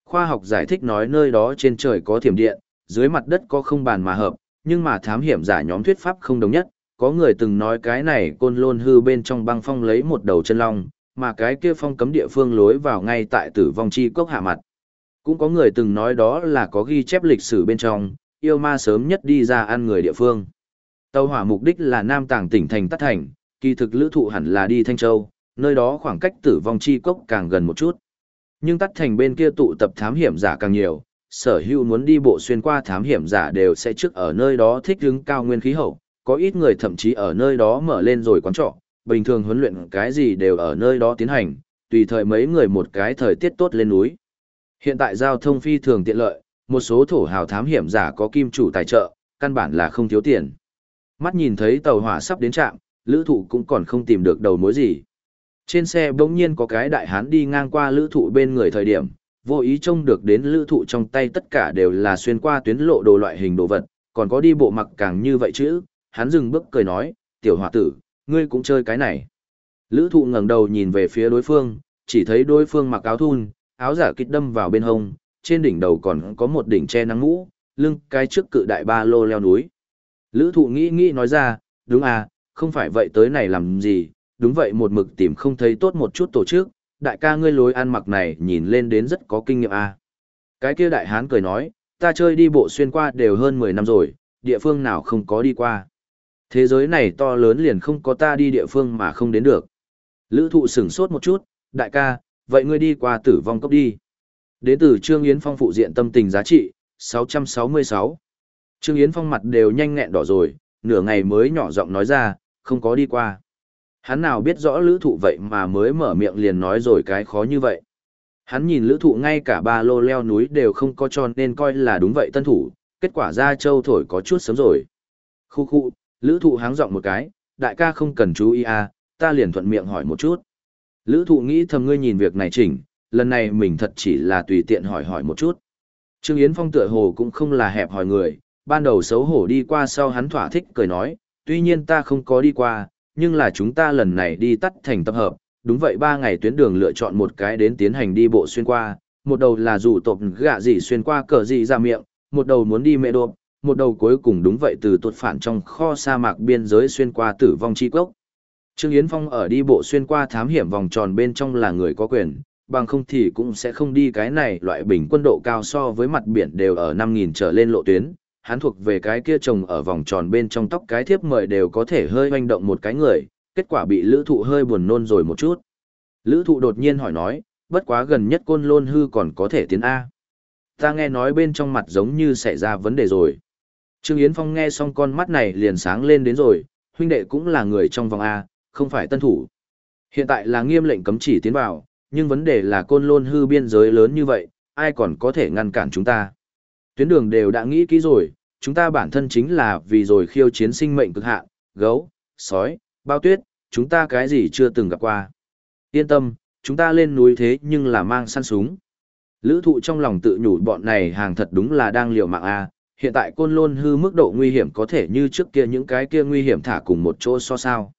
Khoa học giải thích nói nơi đó trên trời có thiểm điện, dưới mặt đất có không bàn mà hợp, nhưng mà thám hiểm giả nhóm thuyết pháp không đồng nhất, có người từng nói cái này côn lôn hư bên trong băng phong lấy một đầu chân long, mà cái kia phong cấm địa phương lối vào ngay tại tử vong chi cốc hạ mặt. Cũng có người từng nói đó là có ghi chép lịch sử bên trong, yêu ma sớm nhất đi ra ăn người địa phương. Tàu hỏa mục đích là Nam Tàng tỉnh thành Tắt Thành, kỳ thực lữ thụ hẳn là đi Thanh Châu, nơi đó khoảng cách tử vong chi cốc càng gần một chút. Nhưng Tắt Thành bên kia tụ tập thám hiểm giả càng nhiều, sở hữu muốn đi bộ xuyên qua thám hiểm giả đều sẽ trước ở nơi đó thích đứng cao nguyên khí hậu, có ít người thậm chí ở nơi đó mở lên rồi quán trọ, bình thường huấn luyện cái gì đều ở nơi đó tiến hành, tùy thời mấy người một cái thời tiết tốt lên núi. Hiện tại giao thông phi thường tiện lợi, một số thổ hào thám hiểm giả có kim chủ tài trợ, căn bản là không thiếu tiền. Mắt nhìn thấy tàu hỏa sắp đến trạm, lữ thụ cũng còn không tìm được đầu mối gì. Trên xe bỗng nhiên có cái đại hán đi ngang qua lữ thụ bên người thời điểm, vô ý trông được đến lữ thụ trong tay tất cả đều là xuyên qua tuyến lộ đồ loại hình đồ vật, còn có đi bộ mặc càng như vậy chứ, hắn dừng bước cười nói, tiểu hỏa tử, ngươi cũng chơi cái này. Lữ thụ ngẩng đầu nhìn về phía đối phương, chỉ thấy đối phương mặc áo thun, áo giả kích đâm vào bên hông, trên đỉnh đầu còn có một đỉnh che nắng mũ, lưng cái trước cự đại ba lô leo núi. Lữ thụ nghĩ nghĩ nói ra, đúng à, không phải vậy tới này làm gì, đúng vậy một mực tìm không thấy tốt một chút tổ chức, đại ca ngươi lối ăn mặc này nhìn lên đến rất có kinh nghiệm à. Cái kia đại hán cười nói, ta chơi đi bộ xuyên qua đều hơn 10 năm rồi, địa phương nào không có đi qua. Thế giới này to lớn liền không có ta đi địa phương mà không đến được. Lữ thụ sửng sốt một chút, đại ca, vậy ngươi đi qua tử vong cốc đi. Đến từ Trương Yến Phong phụ diện tâm tình giá trị, 666. Trương Yến Phong mặt đều nhanh nghẹn đỏ rồi, nửa ngày mới nhỏ giọng nói ra, không có đi qua. Hắn nào biết rõ lữ thụ vậy mà mới mở miệng liền nói rồi cái khó như vậy. Hắn nhìn lữ thụ ngay cả ba lô leo núi đều không có tròn nên coi là đúng vậy tân thủ, kết quả ra châu thổi có chút sớm rồi. Khu khu, lữ thụ háng giọng một cái, đại ca không cần chú ý à, ta liền thuận miệng hỏi một chút. Lữ thụ nghĩ thầm ngươi nhìn việc này chỉnh, lần này mình thật chỉ là tùy tiện hỏi hỏi một chút. Trương Yến Phong tựa hồ cũng không là hẹp hỏi người, ban đầu xấu hổ đi qua sau hắn thỏa thích cười nói, tuy nhiên ta không có đi qua, nhưng là chúng ta lần này đi tắt thành tập hợp, đúng vậy ba ngày tuyến đường lựa chọn một cái đến tiến hành đi bộ xuyên qua, một đầu là rủ tộp gạ gì xuyên qua cờ gì ra miệng, một đầu muốn đi mẹ độp, một đầu cuối cùng đúng vậy từ tuột phản trong kho sa mạc biên giới xuyên qua tử vong chi cốc. Trương Yến Phong ở đi bộ xuyên qua thám hiểm vòng tròn bên trong là người có quyền, bằng không thì cũng sẽ không đi cái này loại bình quân độ cao so với mặt biển đều ở 5.000 trở lên lộ tuyến. Hắn thuộc về cái kia trồng ở vòng tròn bên trong tóc cái thiếp mời đều có thể hơi hoành động một cái người, kết quả bị lữ thụ hơi buồn nôn rồi một chút. Lữ thụ đột nhiên hỏi nói, bất quá gần nhất côn lôn hư còn có thể tiến A. Ta nghe nói bên trong mặt giống như xảy ra vấn đề rồi. Trương Yến Phong nghe xong con mắt này liền sáng lên đến rồi, huynh đệ cũng là người trong vòng A, không phải tân thủ. Hiện tại là nghiêm lệnh cấm chỉ tiến vào, nhưng vấn đề là côn lôn hư biên giới lớn như vậy, ai còn có thể ngăn cản chúng ta. Tuyến đường đều đã nghĩ kỹ rồi, chúng ta bản thân chính là vì rồi khiêu chiến sinh mệnh cực hạn, gấu, sói, bao tuyết, chúng ta cái gì chưa từng gặp qua. Yên tâm, chúng ta lên núi thế nhưng là mang săn súng. Lữ thụ trong lòng tự nhủ bọn này hàng thật đúng là đang liều mạng A, hiện tại côn lôn hư mức độ nguy hiểm có thể như trước kia những cái kia nguy hiểm thả cùng một chỗ so sao.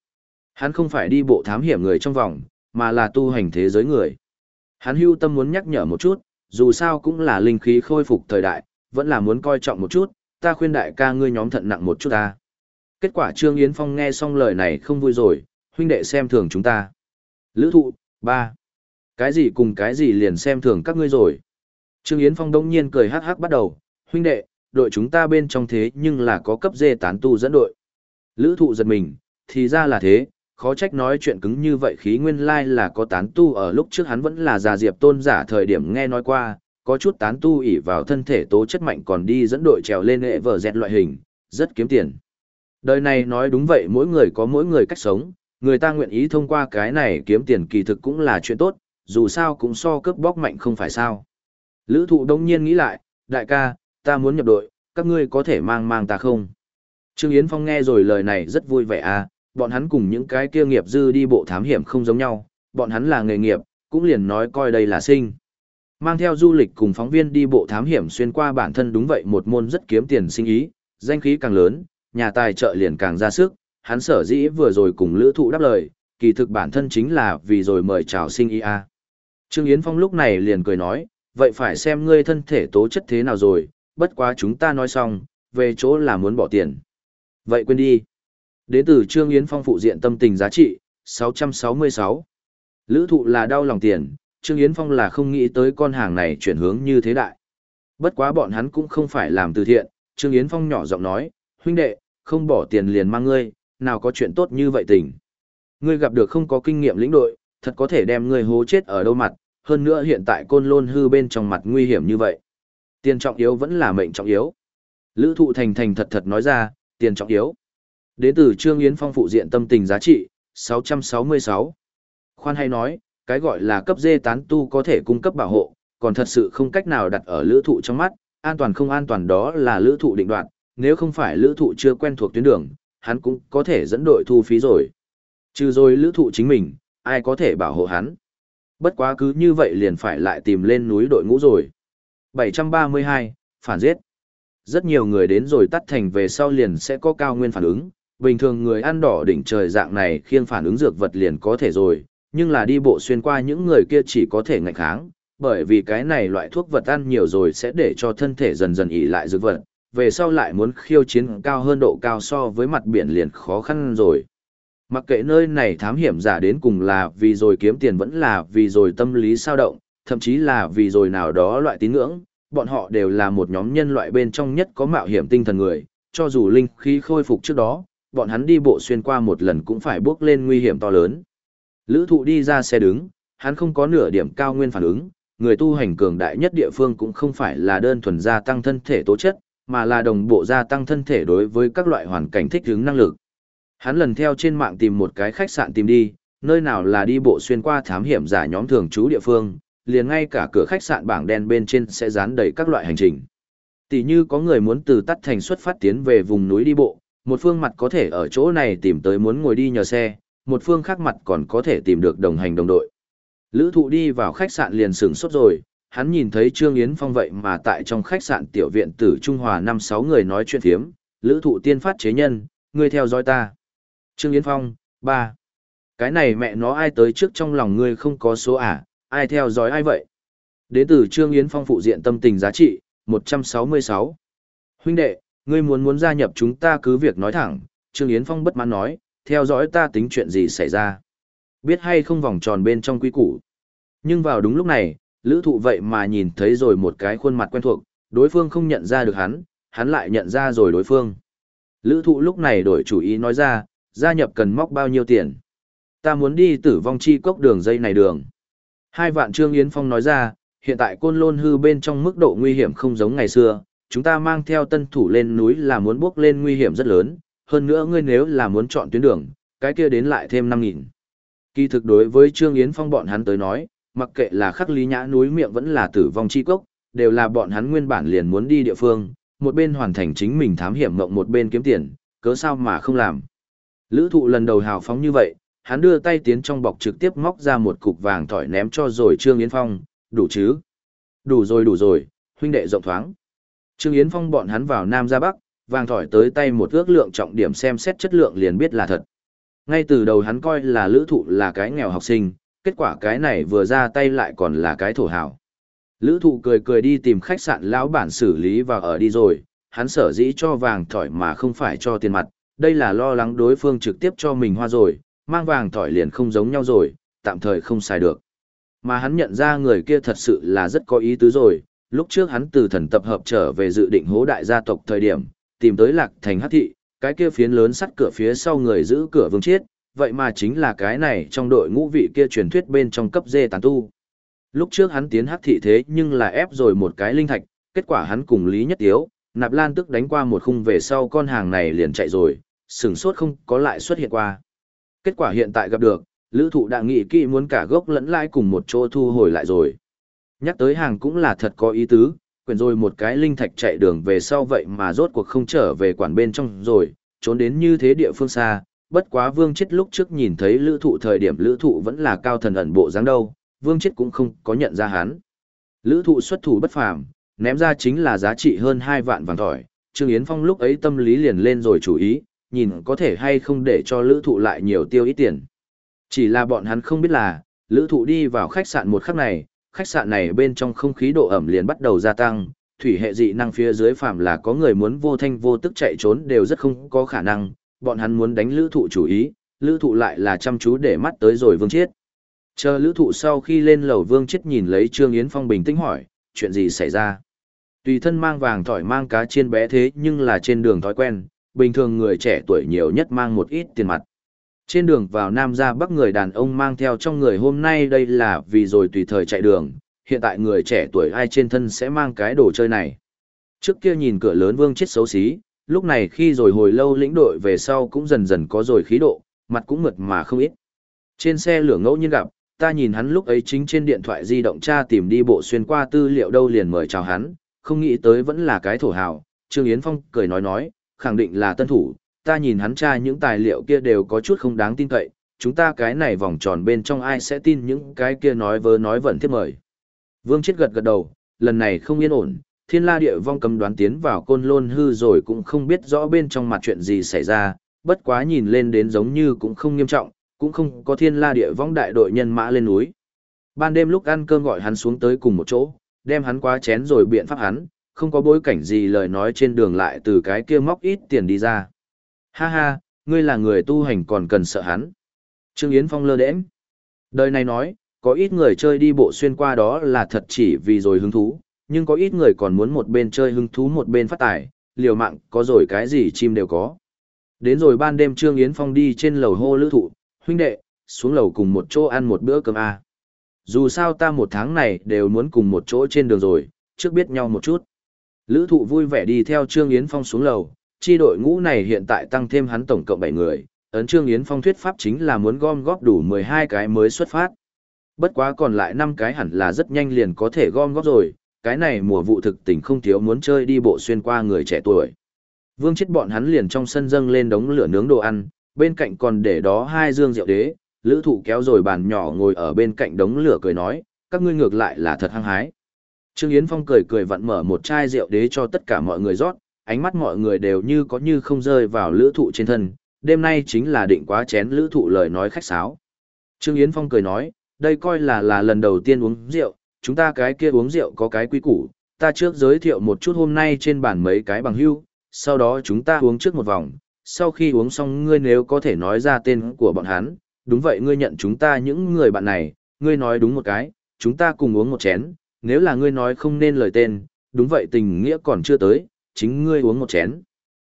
Hắn không phải đi bộ thám hiểm người trong vòng, mà là tu hành thế giới người. Hắn hưu tâm muốn nhắc nhở một chút, dù sao cũng là linh khí khôi phục thời đại, vẫn là muốn coi trọng một chút, ta khuyên đại ca ngươi nhóm thận nặng một chút ta. Kết quả Trương Yến Phong nghe xong lời này không vui rồi, huynh đệ xem thường chúng ta. Lữ thụ, ba Cái gì cùng cái gì liền xem thường các ngươi rồi. Trương Yến Phong đông nhiên cười hắc hắc bắt đầu, huynh đệ, đội chúng ta bên trong thế nhưng là có cấp dê tán tu dẫn đội. Lữ thụ giật mình, thì ra là thế, khó trách nói chuyện cứng như vậy khí nguyên lai là có tán tu ở lúc trước hắn vẫn là già diệp tôn giả thời điểm nghe nói qua, có chút tán tu ỉ vào thân thể tố chất mạnh còn đi dẫn đội trèo lên hệ vở dẹt loại hình, rất kiếm tiền. Đời này nói đúng vậy mỗi người có mỗi người cách sống, người ta nguyện ý thông qua cái này kiếm tiền kỳ thực cũng là chuyện tốt, dù sao cũng so cướp bóc mạnh không phải sao. Lữ thụ đông nhiên nghĩ lại, đại ca, ta muốn nhập đội, các ngươi có thể mang mang ta không? Trương Yến Phong nghe rồi lời này rất vui vẻ à, bọn hắn cùng những cái kia nghiệp dư đi bộ thám hiểm không giống nhau, bọn hắn là nghề nghiệp, cũng liền nói coi đây là sinh. Mang theo du lịch cùng phóng viên đi bộ thám hiểm xuyên qua bản thân đúng vậy một môn rất kiếm tiền sinh ý, danh khí càng lớn, nhà tài trợ liền càng ra sức, hắn sở dĩ vừa rồi cùng lữ thụ đáp lời, kỳ thực bản thân chính là vì rồi mời chào sinh ý a. Trương Yến Phong lúc này liền cười nói, vậy phải xem ngươi thân thể tố chất thế nào rồi, bất quá chúng ta nói xong, về chỗ là muốn bỏ tiền. Vậy quên đi. Đến từ Trương Yến Phong phụ diện tâm tình giá trị, 666. Lữ thụ là đau lòng tiền, Trương Yến Phong là không nghĩ tới con hàng này chuyển hướng như thế đại. Bất quá bọn hắn cũng không phải làm từ thiện, Trương Yến Phong nhỏ giọng nói, huynh đệ, không bỏ tiền liền mang ngươi, nào có chuyện tốt như vậy tình. Ngươi gặp được không có kinh nghiệm lĩnh đội, thật có thể đem ngươi hố chết ở đâu mặt, hơn nữa hiện tại côn lôn hư bên trong mặt nguy hiểm như vậy. Tiền trọng yếu vẫn là mệnh trọng yếu. Lữ thụ thành thành thật thật nói ra, tiền trọng yếu. Đến từ Trương Yến Phong phụ diện tâm tình giá trị, 666. Khoan hay nói, cái gọi là cấp dê tán tu có thể cung cấp bảo hộ, còn thật sự không cách nào đặt ở lữ thụ trong mắt, an toàn không an toàn đó là lữ thụ định đoạn nếu không phải lữ thụ chưa quen thuộc tuyến đường, hắn cũng có thể dẫn đội thu phí rồi. Trừ rồi lữ thụ chính mình, ai có thể bảo hộ hắn. Bất quá cứ như vậy liền phải lại tìm lên núi đội ngũ rồi. 732, phản giết. Rất nhiều người đến rồi tắt thành về sau liền sẽ có cao nguyên phản ứng, bình thường người ăn đỏ đỉnh trời dạng này khiêng phản ứng dược vật liền có thể rồi, nhưng là đi bộ xuyên qua những người kia chỉ có thể ngạch kháng, bởi vì cái này loại thuốc vật ăn nhiều rồi sẽ để cho thân thể dần dần ỉ lại dược vật, về sau lại muốn khiêu chiến cao hơn độ cao so với mặt biển liền khó khăn rồi. Mặc kệ nơi này thám hiểm giả đến cùng là vì rồi kiếm tiền vẫn là vì rồi tâm lý sao động, thậm chí là vì rồi nào đó loại tín ngưỡng, bọn họ đều là một nhóm nhân loại bên trong nhất có mạo hiểm tinh thần người, cho dù linh khí khôi phục trước đó, bọn hắn đi bộ xuyên qua một lần cũng phải bước lên nguy hiểm to lớn. Lữ thụ đi ra xe đứng, hắn không có nửa điểm cao nguyên phản ứng, người tu hành cường đại nhất địa phương cũng không phải là đơn thuần gia tăng thân thể tố chất, mà là đồng bộ gia tăng thân thể đối với các loại hoàn cảnh thích ứng năng lực. Hắn lần theo trên mạng tìm một cái khách sạn tìm đi, nơi nào là đi bộ xuyên qua thám hiểm giả nhóm thường trú địa phương, liền ngay cả cửa khách sạn bảng đen bên trên sẽ dán đầy các loại hành trình. Tỷ như có người muốn từ Tắt Thành xuất phát tiến về vùng núi đi bộ, một phương mặt có thể ở chỗ này tìm tới muốn ngồi đi nhờ xe, một phương khác mặt còn có thể tìm được đồng hành đồng đội. Lữ thụ đi vào khách sạn liền sửng sốt rồi, hắn nhìn thấy Trương Yến Phong vậy mà tại trong khách sạn tiểu viện tử Trung Hòa 5-6 người nói chuyện thiếm, lữ thụ tiên phát chế nhân, ngươi theo dõi ta. Trương Yến Phong, 3. Cái này mẹ nó ai tới trước trong lòng ngươi không có số à, ai theo dõi ai vậy? Đến từ Trương Yến Phong phụ diện tâm tình giá trị, 166. Huynh đệ, ngươi muốn muốn gia nhập chúng ta cứ việc nói thẳng, Trương Yến Phong bất mãn nói, theo dõi ta tính chuyện gì xảy ra. Biết hay không vòng tròn bên trong quý củ. Nhưng vào đúng lúc này, lữ thụ vậy mà nhìn thấy rồi một cái khuôn mặt quen thuộc, đối phương không nhận ra được hắn, hắn lại nhận ra rồi đối phương. Lữ thụ lúc này đổi chủ ý nói ra, gia nhập cần móc bao nhiêu tiền. Ta muốn đi tử vong chi cốc đường dây này đường. Hai vạn Trương Yến Phong nói ra, hiện tại côn lôn hư bên trong mức độ nguy hiểm không giống ngày xưa, chúng ta mang theo tân thủ lên núi là muốn bước lên nguy hiểm rất lớn, hơn nữa ngươi nếu là muốn chọn tuyến đường, cái kia đến lại thêm 5.000. Kỳ thực đối với Trương Yến Phong bọn hắn tới nói, mặc kệ là khắc lý nhã núi miệng vẫn là tử vong chi cốc, đều là bọn hắn nguyên bản liền muốn đi địa phương, một bên hoàn thành chính mình thám hiểm mộng một bên kiếm tiền, cớ sao mà không làm. Lữ thụ lần đầu hào phóng như vậy, hắn đưa tay tiến trong bọc trực tiếp móc ra một cục vàng thỏi ném cho rồi Trương Yến Phong, đủ chứ? Đủ rồi đủ rồi, huynh đệ rộng thoáng. Trương Yến Phong bọn hắn vào Nam ra Bắc, vàng thỏi tới tay một ước lượng trọng điểm xem xét chất lượng liền biết là thật. Ngay từ đầu hắn coi là lữ thụ là cái nghèo học sinh, kết quả cái này vừa ra tay lại còn là cái thổ hào. Lữ thụ cười cười đi tìm khách sạn lão bản xử lý và ở đi rồi, hắn sở dĩ cho vàng thỏi mà không phải cho tiền mặt, đây là lo lắng đối phương trực tiếp cho mình hoa rồi, mang vàng thỏi liền không giống nhau rồi, tạm thời không xài được. Mà hắn nhận ra người kia thật sự là rất có ý tứ rồi, lúc trước hắn từ thần tập hợp trở về dự định hố đại gia tộc thời điểm, tìm tới lạc thành hát thị, cái kia phiến lớn sắt cửa phía sau người giữ cửa vương chiết, vậy mà chính là cái này trong đội ngũ vị kia truyền thuyết bên trong cấp dê tàn tu. Lúc trước hắn tiến hát thị thế nhưng là ép rồi một cái linh thạch, kết quả hắn cùng Lý Nhất Tiếu, nạp lan tức đánh qua một khung về sau con hàng này liền chạy rồi, sừng sốt không có lại xuất hiện qua. Kết quả hiện tại gặp được, lữ thụ đã nghị kỹ muốn cả gốc lẫn lãi cùng một chỗ thu hồi lại rồi. Nhắc tới hàng cũng là thật có ý tứ, quyển rồi một cái linh thạch chạy đường về sau vậy mà rốt cuộc không trở về quản bên trong rồi, trốn đến như thế địa phương xa, bất quá vương chết lúc trước nhìn thấy lữ thụ thời điểm lữ thụ vẫn là cao thần ẩn bộ dáng đâu, vương chết cũng không có nhận ra hắn. Lữ thụ xuất thủ bất phàm, ném ra chính là giá trị hơn 2 vạn vàng tỏi. Trương Yến Phong lúc ấy tâm lý liền lên rồi chủ ý, nhìn có thể hay không để cho lữ thụ lại nhiều tiêu ít tiền. Chỉ là bọn hắn không biết là, lữ thụ đi vào khách sạn một khắc này, khách sạn này bên trong không khí độ ẩm liền bắt đầu gia tăng, thủy hệ dị năng phía dưới phạm là có người muốn vô thanh vô tức chạy trốn đều rất không có khả năng, bọn hắn muốn đánh lữ thụ chủ ý, lữ thụ lại là chăm chú để mắt tới rồi vương chết. Chờ lữ thụ sau khi lên lầu vương chết nhìn lấy Trương Yến Phong bình tĩnh hỏi, chuyện gì xảy ra? Tùy thân mang vàng thỏi mang cá chiên bé thế nhưng là trên đường thói quen, bình thường người trẻ tuổi nhiều nhất mang một ít tiền mặt. Trên đường vào Nam ra Bắc người đàn ông mang theo trong người hôm nay đây là vì rồi tùy thời chạy đường, hiện tại người trẻ tuổi ai trên thân sẽ mang cái đồ chơi này. Trước kia nhìn cửa lớn vương chết xấu xí, lúc này khi rồi hồi lâu lĩnh đội về sau cũng dần dần có rồi khí độ, mặt cũng mượt mà không ít. Trên xe lửa ngẫu nhiên gặp, ta nhìn hắn lúc ấy chính trên điện thoại di động cha tìm đi bộ xuyên qua tư liệu đâu liền mời chào hắn, không nghĩ tới vẫn là cái thổ hào. Trương Yến Phong cười nói nói, khẳng định là tân thủ, ta nhìn hắn tra những tài liệu kia đều có chút không đáng tin cậy, chúng ta cái này vòng tròn bên trong ai sẽ tin những cái kia nói vớ nói vẩn thiết mời. Vương chết gật gật đầu, lần này không yên ổn, thiên la địa vong cầm đoán tiến vào côn lôn hư rồi cũng không biết rõ bên trong mặt chuyện gì xảy ra, bất quá nhìn lên đến giống như cũng không nghiêm trọng, cũng không có thiên la địa vong đại đội nhân mã lên núi. Ban đêm lúc ăn cơm gọi hắn xuống tới cùng một chỗ, đem hắn quá chén rồi biện pháp hắn, không có bối cảnh gì lời nói trên đường lại từ cái kia móc ít tiền đi ra. Ha ha, ngươi là người tu hành còn cần sợ hắn. Trương Yến Phong lơ đễnh. Đời này nói, có ít người chơi đi bộ xuyên qua đó là thật chỉ vì rồi hứng thú, nhưng có ít người còn muốn một bên chơi hứng thú một bên phát tài, liều mạng có rồi cái gì chim đều có. Đến rồi ban đêm Trương Yến Phong đi trên lầu hô lữ thụ, huynh đệ, xuống lầu cùng một chỗ ăn một bữa cơm A. Dù sao ta một tháng này đều muốn cùng một chỗ trên đường rồi, trước biết nhau một chút. Lữ thụ vui vẻ đi theo Trương Yến Phong xuống lầu, chi đội ngũ này hiện tại tăng thêm hắn tổng cộng 7 người, ấn Trương Yến Phong thuyết pháp chính là muốn gom góp đủ 12 cái mới xuất phát. Bất quá còn lại 5 cái hẳn là rất nhanh liền có thể gom góp rồi, cái này mùa vụ thực tình không thiếu muốn chơi đi bộ xuyên qua người trẻ tuổi. Vương chết bọn hắn liền trong sân dâng lên đống lửa nướng đồ ăn, bên cạnh còn để đó hai dương rượu đế, lữ thụ kéo rồi bàn nhỏ ngồi ở bên cạnh đống lửa cười nói, các ngươi ngược lại là thật hăng hái. Trương Yến Phong cười cười vặn mở một chai rượu đế cho tất cả mọi người rót, ánh mắt mọi người đều như có như không rơi vào lữ thụ trên thân, đêm nay chính là định quá chén lữ thụ lời nói khách sáo. Trương Yến Phong cười nói, đây coi là là lần đầu tiên uống rượu, chúng ta cái kia uống rượu có cái quý củ, ta trước giới thiệu một chút hôm nay trên bàn mấy cái bằng hưu, sau đó chúng ta uống trước một vòng, sau khi uống xong ngươi nếu có thể nói ra tên của bọn hắn, đúng vậy ngươi nhận chúng ta những người bạn này, ngươi nói đúng một cái, chúng ta cùng uống một chén, nếu là ngươi nói không nên lời tên, đúng vậy tình nghĩa còn chưa tới, chính ngươi uống một chén.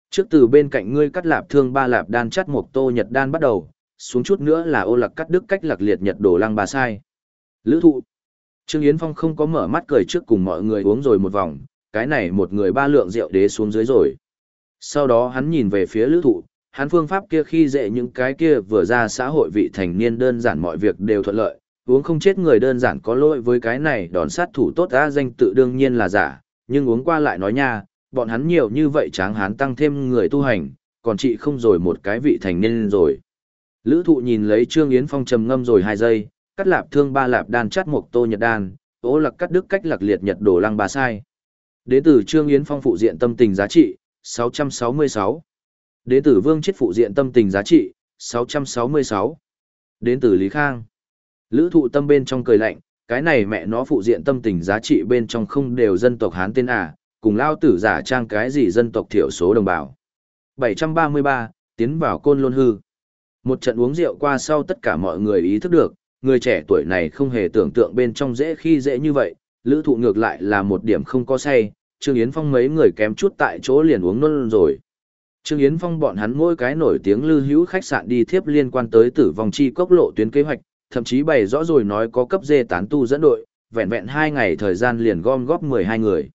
Trước từ bên cạnh ngươi cắt lạp thương ba lạp đan chắt một tô nhật đan bắt đầu, xuống chút nữa là ô lạc cắt đức cách lạc liệt nhật đổ lăng bà sai. Lữ thụ. Trương Yến Phong không có mở mắt cười trước cùng mọi người uống rồi một vòng, cái này một người ba lượng rượu đế xuống dưới rồi. Sau đó hắn nhìn về phía lữ thụ, hắn phương pháp kia khi dễ những cái kia vừa ra xã hội vị thành niên đơn giản mọi việc đều thuận lợi, uống không chết người đơn giản có lỗi với cái này đòn sát thủ tốt ra danh tự đương nhiên là giả, nhưng uống qua lại nói nha, bọn hắn nhiều như vậy tráng hán tăng thêm người tu hành, còn chị không rồi một cái vị thành niên rồi. Lữ thụ nhìn lấy Trương Yến Phong trầm ngâm rồi 2 giây, cắt lạp thương ba lạp đan chắt một tô nhật đan, ố lạc cắt đức cách lạc liệt nhật đổ lăng bà sai. Đế tử Trương Yến Phong phụ diện tâm tình giá trị, 666. Đế tử Vương chết phụ diện tâm tình giá trị, 666. Đến từ Lý Khang. Lữ thụ tâm bên trong cười lạnh, cái này mẹ nó phụ diện tâm tình giá trị bên trong không đều dân tộc Hán tên à, cùng lao tử giả trang cái gì dân tộc thiểu số đồng bào. 733, tiến vào côn lôn hư. Một trận uống rượu qua sau tất cả mọi người ý thức được, người trẻ tuổi này không hề tưởng tượng bên trong dễ khi dễ như vậy, lữ thụ ngược lại là một điểm không có say, Trương Yến Phong mấy người kém chút tại chỗ liền uống nôn rồi. Trương Yến Phong bọn hắn mỗi cái nổi tiếng lưu hữu khách sạn đi tiếp liên quan tới tử vong chi cốc lộ tuyến kế hoạch, thậm chí bày rõ rồi nói có cấp dê tán tu dẫn đội, vẹn vẹn 2 ngày thời gian liền gom góp 12 người.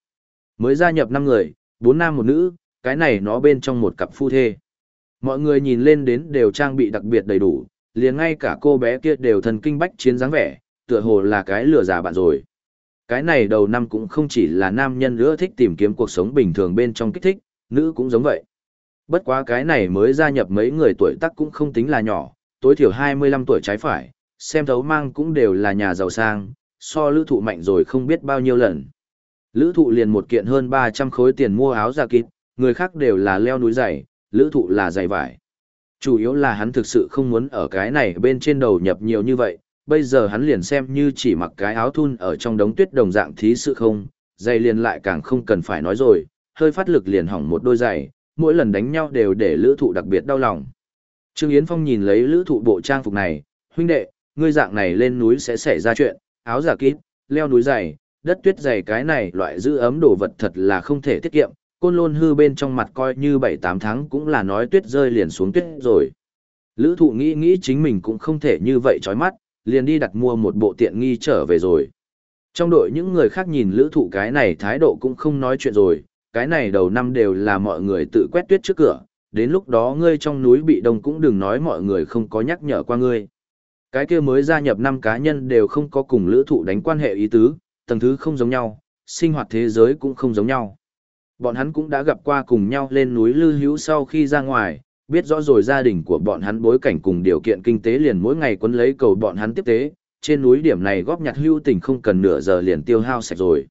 Mới gia nhập 5 người, 4 nam một nữ, cái này nó bên trong một cặp phu thê. Mọi người nhìn lên đến đều trang bị đặc biệt đầy đủ, liền ngay cả cô bé kia đều thần kinh bách chiến dáng vẻ, tựa hồ là cái lừa giả bạn rồi. Cái này đầu năm cũng không chỉ là nam nhân nữa thích tìm kiếm cuộc sống bình thường bên trong kích thích, nữ cũng giống vậy. Bất quá cái này mới gia nhập mấy người tuổi tác cũng không tính là nhỏ, tối thiểu 25 tuổi trái phải, xem thấu mang cũng đều là nhà giàu sang, so lữ thụ mạnh rồi không biết bao nhiêu lần. Lữ thụ liền một kiện hơn 300 khối tiền mua áo giả kịp, người khác đều là leo núi giày, lữ thụ là giày vải. Chủ yếu là hắn thực sự không muốn ở cái này bên trên đầu nhập nhiều như vậy, bây giờ hắn liền xem như chỉ mặc cái áo thun ở trong đống tuyết đồng dạng thí sự không, giày liền lại càng không cần phải nói rồi, hơi phát lực liền hỏng một đôi giày, mỗi lần đánh nhau đều để lữ thụ đặc biệt đau lòng. Trương Yến Phong nhìn lấy lữ thụ bộ trang phục này, huynh đệ, ngươi dạng này lên núi sẽ xảy ra chuyện, áo giả kín, leo núi dày, đất tuyết dày cái này loại giữ ấm đồ vật thật là không thể tiết kiệm, côn lôn hư bên trong mặt coi như 7-8 tháng cũng là nói tuyết rơi liền xuống tuyết rồi. Lữ thụ nghĩ nghĩ chính mình cũng không thể như vậy chói mắt, liền đi đặt mua một bộ tiện nghi trở về rồi. Trong đội những người khác nhìn lữ thụ cái này thái độ cũng không nói chuyện rồi, cái này đầu năm đều là mọi người tự quét tuyết trước cửa, đến lúc đó ngươi trong núi bị đông cũng đừng nói mọi người không có nhắc nhở qua ngươi. Cái kia mới gia nhập năm cá nhân đều không có cùng lữ thụ đánh quan hệ ý tứ, tầng thứ không giống nhau, sinh hoạt thế giới cũng không giống nhau. Bọn hắn cũng đã gặp qua cùng nhau lên núi lư hữu sau khi ra ngoài, biết rõ rồi gia đình của bọn hắn bối cảnh cùng điều kiện kinh tế liền mỗi ngày quấn lấy cầu bọn hắn tiếp tế, trên núi điểm này góp nhặt hưu tình không cần nửa giờ liền tiêu hao sạch rồi.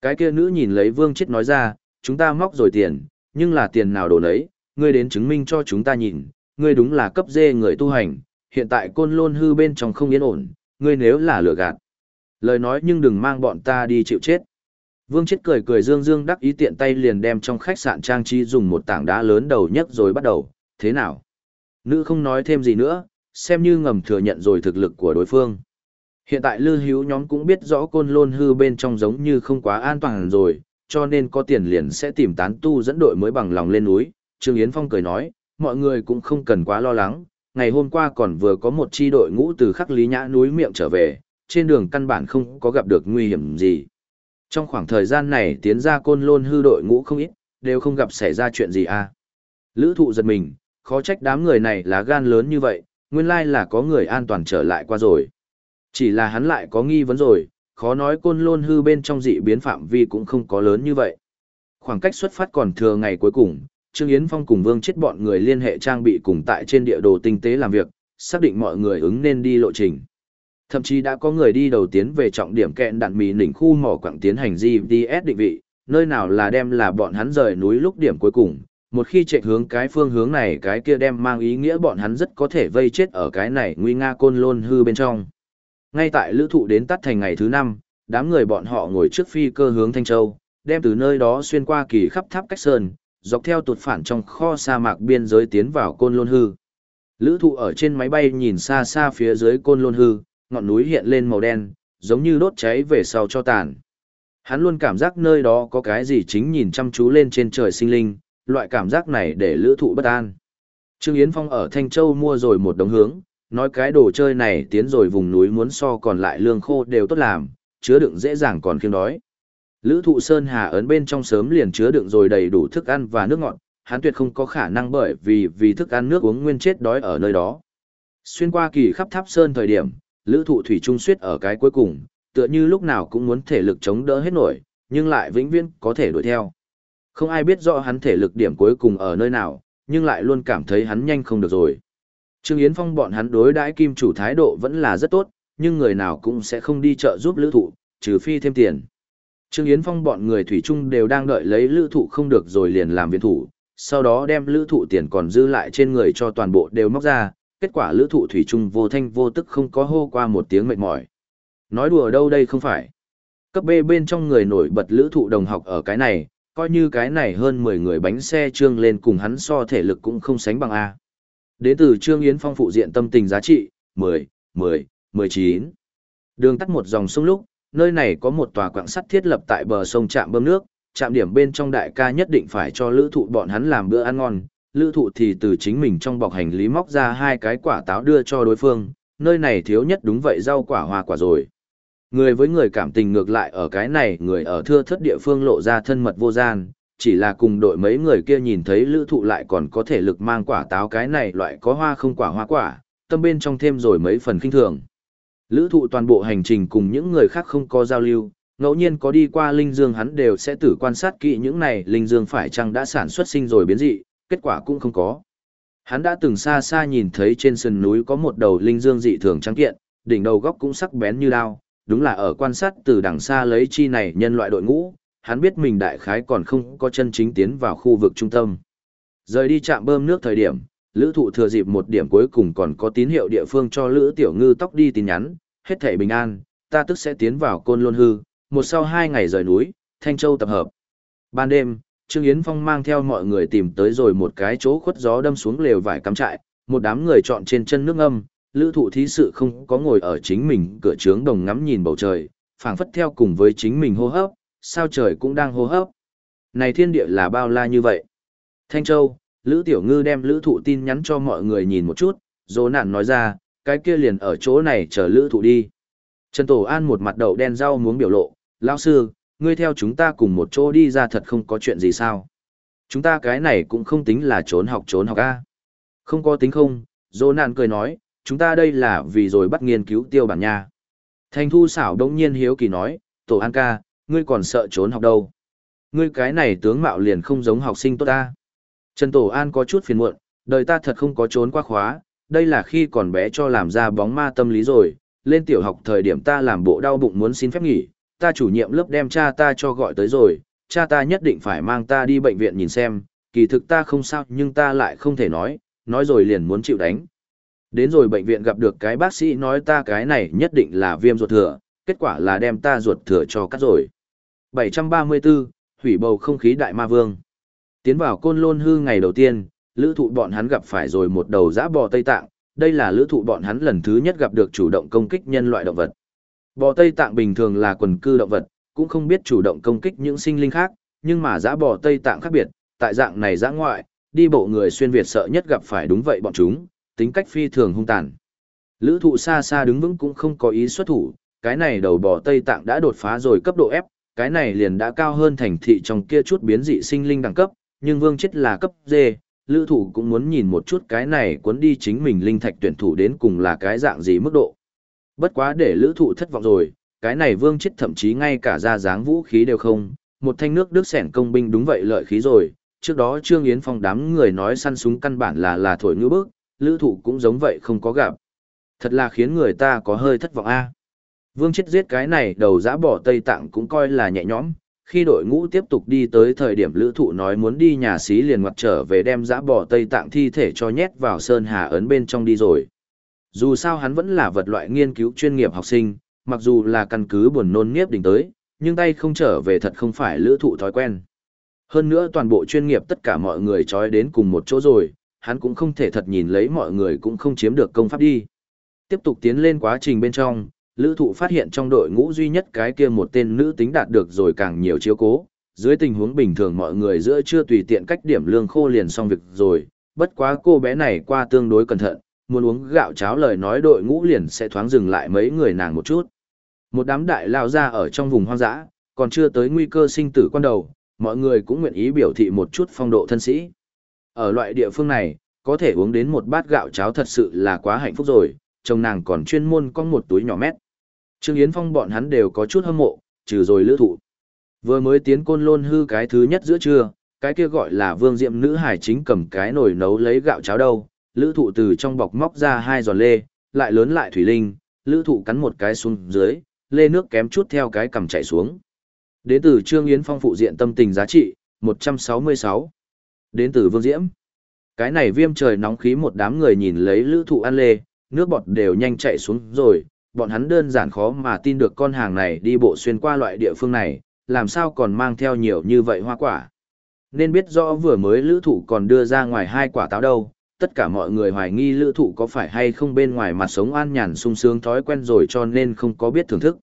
Cái kia nữ nhìn lấy vương chết nói ra, chúng ta móc rồi tiền, nhưng là tiền nào đồ nấy, ngươi đến chứng minh cho chúng ta nhìn, ngươi đúng là cấp dê người tu hành, hiện tại côn lôn hư bên trong không yên ổn, ngươi nếu là lừa gạt. Lời nói nhưng đừng mang bọn ta đi chịu chết. Vương chết cười cười dương dương đắc ý tiện tay liền đem trong khách sạn trang trí dùng một tảng đá lớn đầu nhất rồi bắt đầu, thế nào? Nữ không nói thêm gì nữa, xem như ngầm thừa nhận rồi thực lực của đối phương. Hiện tại lư hữu nhóm cũng biết rõ côn lôn hư bên trong giống như không quá an toàn rồi, cho nên có tiền liền sẽ tìm tán tu dẫn đội mới bằng lòng lên núi. Trương Yến Phong cười nói, mọi người cũng không cần quá lo lắng, ngày hôm qua còn vừa có một chi đội ngũ từ khắc lý nhã núi miệng trở về, trên đường căn bản không có gặp được nguy hiểm gì. Trong khoảng thời gian này tiến ra côn lôn hư đội ngũ không ít, đều không gặp xảy ra chuyện gì à. Lữ thụ giật mình, khó trách đám người này là gan lớn như vậy, nguyên lai là có người an toàn trở lại qua rồi. Chỉ là hắn lại có nghi vấn rồi, khó nói côn lôn hư bên trong dị biến phạm vi cũng không có lớn như vậy. Khoảng cách xuất phát còn thừa ngày cuối cùng, Trương Yến Phong cùng Vương chết bọn người liên hệ trang bị cùng tại trên địa đồ tinh tế làm việc, xác định mọi người ứng nên đi lộ trình. Thậm chí đã có người đi đầu tiến về trọng điểm kẹn đạn mì nỉnh khu mỏ quảng tiến hành GPS định vị, nơi nào là đem là bọn hắn rời núi lúc điểm cuối cùng, một khi chạy hướng cái phương hướng này cái kia đem mang ý nghĩa bọn hắn rất có thể vây chết ở cái này nguy nga côn lôn hư bên trong. Ngay tại lữ thụ đến tắt thành ngày thứ năm, đám người bọn họ ngồi trước phi cơ hướng Thanh Châu, đem từ nơi đó xuyên qua kỳ khắp tháp cách sơn, dọc theo tụt phản trong kho sa mạc biên giới tiến vào côn lôn hư. Lữ thụ ở trên máy bay nhìn xa xa phía dưới côn lôn hư, ngọn núi hiện lên màu đen, giống như đốt cháy về sau cho tàn. Hắn luôn cảm giác nơi đó có cái gì chính nhìn chăm chú lên trên trời sinh linh, loại cảm giác này để lữ thụ bất an. Trương Yến Phong ở Thanh Châu mua rồi một đống hướng, nói cái đồ chơi này tiến rồi vùng núi muốn so còn lại lương khô đều tốt làm, chứa đựng dễ dàng còn kiêng đói. Lữ thụ Sơn Hà ấn bên trong sớm liền chứa đựng rồi đầy đủ thức ăn và nước ngọt, hắn tuyệt không có khả năng bởi vì vì thức ăn nước uống nguyên chết đói ở nơi đó. Xuyên qua kỳ khắp tháp Sơn thời điểm, lữ thụ thủy trung suyết ở cái cuối cùng, tựa như lúc nào cũng muốn thể lực chống đỡ hết nổi, nhưng lại vĩnh viễn có thể đuổi theo. Không ai biết rõ hắn thể lực điểm cuối cùng ở nơi nào, nhưng lại luôn cảm thấy hắn nhanh không được rồi. Trương Yến Phong bọn hắn đối đãi kim chủ thái độ vẫn là rất tốt, nhưng người nào cũng sẽ không đi chợ giúp lữ thụ, trừ phi thêm tiền. Trương Yến Phong bọn người thủy chung đều đang đợi lấy lữ thụ không được rồi liền làm viện thủ, sau đó đem lữ thụ tiền còn dư lại trên người cho toàn bộ đều móc ra, kết quả lữ thụ thủy chung vô thanh vô tức không có hô qua một tiếng mệt mỏi. Nói đùa đâu đây không phải. Cấp B bên trong người nổi bật lữ thụ đồng học ở cái này, coi như cái này hơn 10 người bánh xe trương lên cùng hắn so thể lực cũng không sánh bằng A. Đến từ Trương Yến Phong phụ diện tâm tình giá trị, 10, 10, 19. Đường tắt một dòng sông lúc, nơi này có một tòa quảng sắt thiết lập tại bờ sông trạm bơm nước, trạm điểm bên trong đại ca nhất định phải cho lữ thụ bọn hắn làm bữa ăn ngon. Lữ thụ thì từ chính mình trong bọc hành lý móc ra hai cái quả táo đưa cho đối phương, nơi này thiếu nhất đúng vậy rau quả hoa quả rồi. Người với người cảm tình ngược lại ở cái này người ở thưa thất địa phương lộ ra thân mật vô gian, chỉ là cùng đội mấy người kia nhìn thấy lữ thụ lại còn có thể lực mang quả táo cái này loại có hoa không quả hoa quả, tâm bên trong thêm rồi mấy phần kinh thường. Lữ thụ toàn bộ hành trình cùng những người khác không có giao lưu, ngẫu nhiên có đi qua linh dương hắn đều sẽ tử quan sát kỹ những này linh dương phải chăng đã sản xuất sinh rồi biến dị, kết quả cũng không có. Hắn đã từng xa xa nhìn thấy trên sườn núi có một đầu linh dương dị thường trắng kiện, đỉnh đầu góc cũng sắc bén như đao, đúng là ở quan sát từ đằng xa lấy chi này nhân loại đội ngũ, hắn biết mình đại khái còn không có chân chính tiến vào khu vực trung tâm. Rời đi chạm bơm nước thời điểm, lữ thụ thừa dịp một điểm cuối cùng còn có tín hiệu địa phương cho lữ tiểu ngư tóc đi tin nhắn, hết thể bình an, ta tức sẽ tiến vào côn lôn hư, một sau hai ngày rời núi, Thanh Châu tập hợp. Ban đêm, Trương Yến Phong mang theo mọi người tìm tới rồi một cái chỗ khuất gió đâm xuống lều vải cắm trại, một đám người chọn trên chân nước âm, lữ thụ thí sự không có ngồi ở chính mình cửa trướng đồng ngắm nhìn bầu trời, phảng phất theo cùng với chính mình hô hấp, sao trời cũng đang hô hấp. Này thiên địa là bao la như vậy. Thanh Châu, Lữ Tiểu Ngư đem Lữ Thụ tin nhắn cho mọi người nhìn một chút, dỗ nạn nói ra, cái kia liền ở chỗ này chờ Lữ Thụ đi. Trần Tổ An một mặt đầu đen rau muống biểu lộ, lão sư, ngươi theo chúng ta cùng một chỗ đi ra thật không có chuyện gì sao. Chúng ta cái này cũng không tính là trốn học trốn học a Không có tính không, dỗ nạn cười nói, chúng ta đây là vì rồi bắt nghiên cứu tiêu bản nha. Thành thu xảo đông nhiên hiếu kỳ nói, Tổ An ca, ngươi còn sợ trốn học đâu. Ngươi cái này tướng mạo liền không giống học sinh tốt ta. Trần Tổ An có chút phiền muộn, đời ta thật không có trốn qua khóa, đây là khi còn bé cho làm ra bóng ma tâm lý rồi, lên tiểu học thời điểm ta làm bộ đau bụng muốn xin phép nghỉ, ta chủ nhiệm lớp đem cha ta cho gọi tới rồi, cha ta nhất định phải mang ta đi bệnh viện nhìn xem, kỳ thực ta không sao nhưng ta lại không thể nói, nói rồi liền muốn chịu đánh. Đến rồi bệnh viện gặp được cái bác sĩ nói ta cái này nhất định là viêm ruột thừa, kết quả là đem ta ruột thừa cho cắt rồi. 734, hủy bầu không khí đại ma vương. Tiến vào côn lôn hư ngày đầu tiên, lữ thụ bọn hắn gặp phải rồi một đầu giã bò Tây Tạng, đây là lữ thụ bọn hắn lần thứ nhất gặp được chủ động công kích nhân loại động vật. Bò Tây Tạng bình thường là quần cư động vật, cũng không biết chủ động công kích những sinh linh khác, nhưng mà giã bò Tây Tạng khác biệt, tại dạng này giã ngoại, đi bộ người xuyên Việt sợ nhất gặp phải đúng vậy bọn chúng, tính cách phi thường hung tàn. Lữ thụ xa xa đứng vững cũng không có ý xuất thủ, cái này đầu bò Tây Tạng đã đột phá rồi cấp độ F, cái này liền đã cao hơn thành thị trong kia chút biến dị sinh linh đẳng cấp, nhưng vương chết là cấp D, lữ thủ cũng muốn nhìn một chút cái này cuốn đi chính mình linh thạch tuyển thủ đến cùng là cái dạng gì mức độ. Bất quá để lữ thụ thất vọng rồi, cái này vương chết thậm chí ngay cả ra dáng vũ khí đều không, một thanh nước đức sẻn công binh đúng vậy lợi khí rồi, trước đó Trương Yến Phong đám người nói săn súng căn bản là là thổi ngữ bức, lữ thụ cũng giống vậy không có gặp. Thật là khiến người ta có hơi thất vọng a Vương chết giết cái này đầu giã bỏ Tây Tạng cũng coi là nhẹ nhõm, khi đội ngũ tiếp tục đi tới thời điểm lữ thụ nói muốn đi nhà xí liền ngoặt trở về đem giã bỏ Tây Tạng thi thể cho nhét vào Sơn Hà ấn bên trong đi rồi. Dù sao hắn vẫn là vật loại nghiên cứu chuyên nghiệp học sinh, mặc dù là căn cứ buồn nôn nghiếp đỉnh tới, nhưng tay không trở về thật không phải lữ thụ thói quen. Hơn nữa toàn bộ chuyên nghiệp tất cả mọi người trói đến cùng một chỗ rồi, hắn cũng không thể thật nhìn lấy mọi người cũng không chiếm được công pháp đi. Tiếp tục tiến lên quá trình bên trong, lữ thụ phát hiện trong đội ngũ duy nhất cái kia một tên nữ tính đạt được rồi càng nhiều chiếu cố. Dưới tình huống bình thường mọi người giữa chưa tùy tiện cách điểm lương khô liền xong việc rồi, bất quá cô bé này qua tương đối cẩn thận, muốn uống gạo cháo lời nói đội ngũ liền sẽ thoáng dừng lại mấy người nàng một chút. Một đám đại lao ra ở trong vùng hoang dã, còn chưa tới nguy cơ sinh tử quan đầu, mọi người cũng nguyện ý biểu thị một chút phong độ thân sĩ. Ở loại địa phương này, có thể uống đến một bát gạo cháo thật sự là quá hạnh phúc rồi, chồng nàng còn chuyên môn có một túi nhỏ mét. Trương Yến Phong bọn hắn đều có chút hâm mộ, trừ rồi lữ thụ. Vừa mới tiến côn lôn hư cái thứ nhất giữa trưa, cái kia gọi là vương diệm nữ hải chính cầm cái nồi nấu lấy gạo cháo đâu, lữ thụ từ trong bọc móc ra hai giòn lê, lại lớn lại thủy linh, lữ thụ cắn một cái xuống dưới, lê nước kém chút theo cái cầm chạy xuống. Đến từ Trương Yến Phong phụ diện tâm tình giá trị, 166. Đến từ Vương Diễm. Cái này viêm trời nóng khí một đám người nhìn lấy lữ thụ ăn lê, nước bọt đều nhanh chạy xuống rồi, bọn hắn đơn giản khó mà tin được con hàng này đi bộ xuyên qua loại địa phương này, làm sao còn mang theo nhiều như vậy hoa quả. Nên biết rõ vừa mới lữ thụ còn đưa ra ngoài hai quả táo đâu, tất cả mọi người hoài nghi lữ thụ có phải hay không bên ngoài mặt sống an nhàn sung sướng thói quen rồi cho nên không có biết thưởng thức.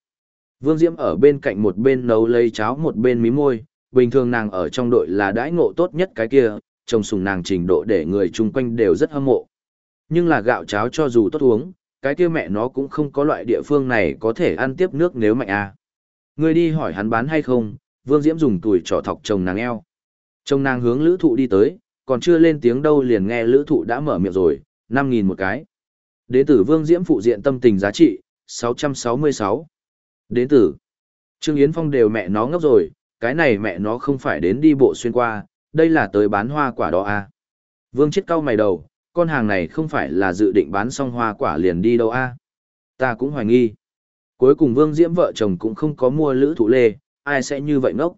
Vương Diễm ở bên cạnh một bên nấu lấy cháo một bên mí môi, bình thường nàng ở trong đội là đãi ngộ tốt nhất cái kia, trông sùng nàng trình độ để người chung quanh đều rất hâm mộ. Nhưng là gạo cháo cho dù tốt uống, cái kia mẹ nó cũng không có loại địa phương này có thể ăn tiếp nước nếu mạnh à. Người đi hỏi hắn bán hay không, Vương Diễm dùng tuổi trỏ thọc chồng nàng eo. Chồng nàng hướng lữ thụ đi tới, còn chưa lên tiếng đâu liền nghe lữ thụ đã mở miệng rồi, 5.000 một cái. Đến tử Vương Diễm phụ diện tâm tình giá trị, 666. Đến tử Trương Yến Phong đều mẹ nó ngốc rồi, cái này mẹ nó không phải đến đi bộ xuyên qua, đây là tới bán hoa quả đó à. Vương chết cau mày đầu, con hàng này không phải là dự định bán xong hoa quả liền đi đâu a ta cũng hoài nghi Cuối cùng Vương Diễm vợ chồng cũng không có mua lữ thụ lê, ai sẽ như vậy ngốc.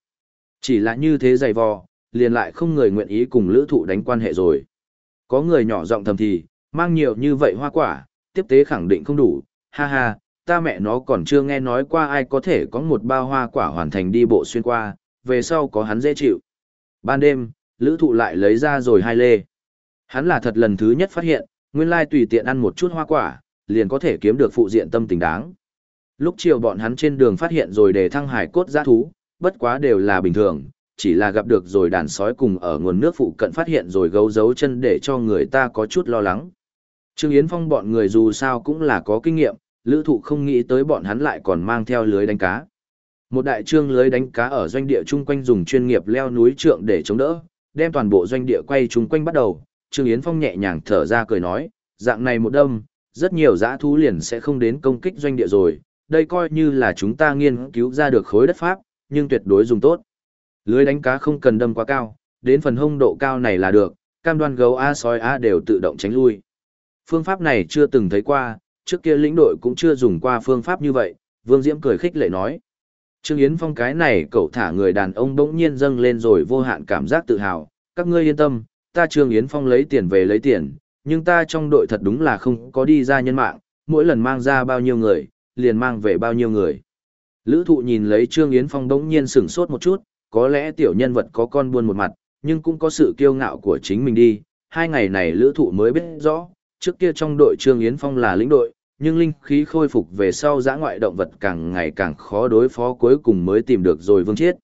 Chỉ là như thế dày vò, liền lại không người nguyện ý cùng lữ thụ đánh quan hệ rồi. Có người nhỏ giọng thầm thì, mang nhiều như vậy hoa quả, tiếp tế khẳng định không đủ, ha ha, ta mẹ nó còn chưa nghe nói qua ai có thể có một bao hoa quả hoàn thành đi bộ xuyên qua, về sau có hắn dễ chịu. Ban đêm, lữ thụ lại lấy ra rồi hai lê. Hắn là thật lần thứ nhất phát hiện, nguyên lai tùy tiện ăn một chút hoa quả, liền có thể kiếm được phụ diện tâm tình đáng. Lúc chiều bọn hắn trên đường phát hiện rồi để thăng hải cốt giã thú, bất quá đều là bình thường, chỉ là gặp được rồi đàn sói cùng ở nguồn nước phụ cận phát hiện rồi gấu dấu chân để cho người ta có chút lo lắng. Trương Yến Phong bọn người dù sao cũng là có kinh nghiệm, lữ thụ không nghĩ tới bọn hắn lại còn mang theo lưới đánh cá. Một đại trương lưới đánh cá ở doanh địa chung quanh dùng chuyên nghiệp leo núi trượng để chống đỡ, đem toàn bộ doanh địa quay chung quanh bắt đầu. Trương Yến Phong nhẹ nhàng thở ra cười nói, dạng này một đâm, rất nhiều dã thú liền sẽ không đến công kích doanh địa rồi, đây coi như là chúng ta nghiên cứu ra được khối đất pháp, nhưng tuyệt đối dùng tốt. Lưới đánh cá không cần đâm quá cao, đến phần hông độ cao này là được, cam đoan gấu A sói A đều tự động tránh lui. Phương pháp này chưa từng thấy qua, trước kia lĩnh đội cũng chưa dùng qua phương pháp như vậy, Vương Diễm cười khích lệ nói. Trương Yến Phong cái này cậu thả người đàn ông bỗng nhiên dâng lên rồi vô hạn cảm giác tự hào, các ngươi yên tâm, ta Trương Yến Phong lấy tiền về lấy tiền, nhưng ta trong đội thật đúng là không có đi ra nhân mạng, mỗi lần mang ra bao nhiêu người, liền mang về bao nhiêu người. Lữ thụ nhìn lấy Trương Yến Phong đống nhiên sửng sốt một chút, có lẽ tiểu nhân vật có con buôn một mặt, nhưng cũng có sự kiêu ngạo của chính mình đi. Hai ngày này lữ thụ mới biết rõ, trước kia trong đội Trương Yến Phong là lĩnh đội, nhưng linh khí khôi phục về sau giã ngoại động vật càng ngày càng khó đối phó cuối cùng mới tìm được rồi vương chiết.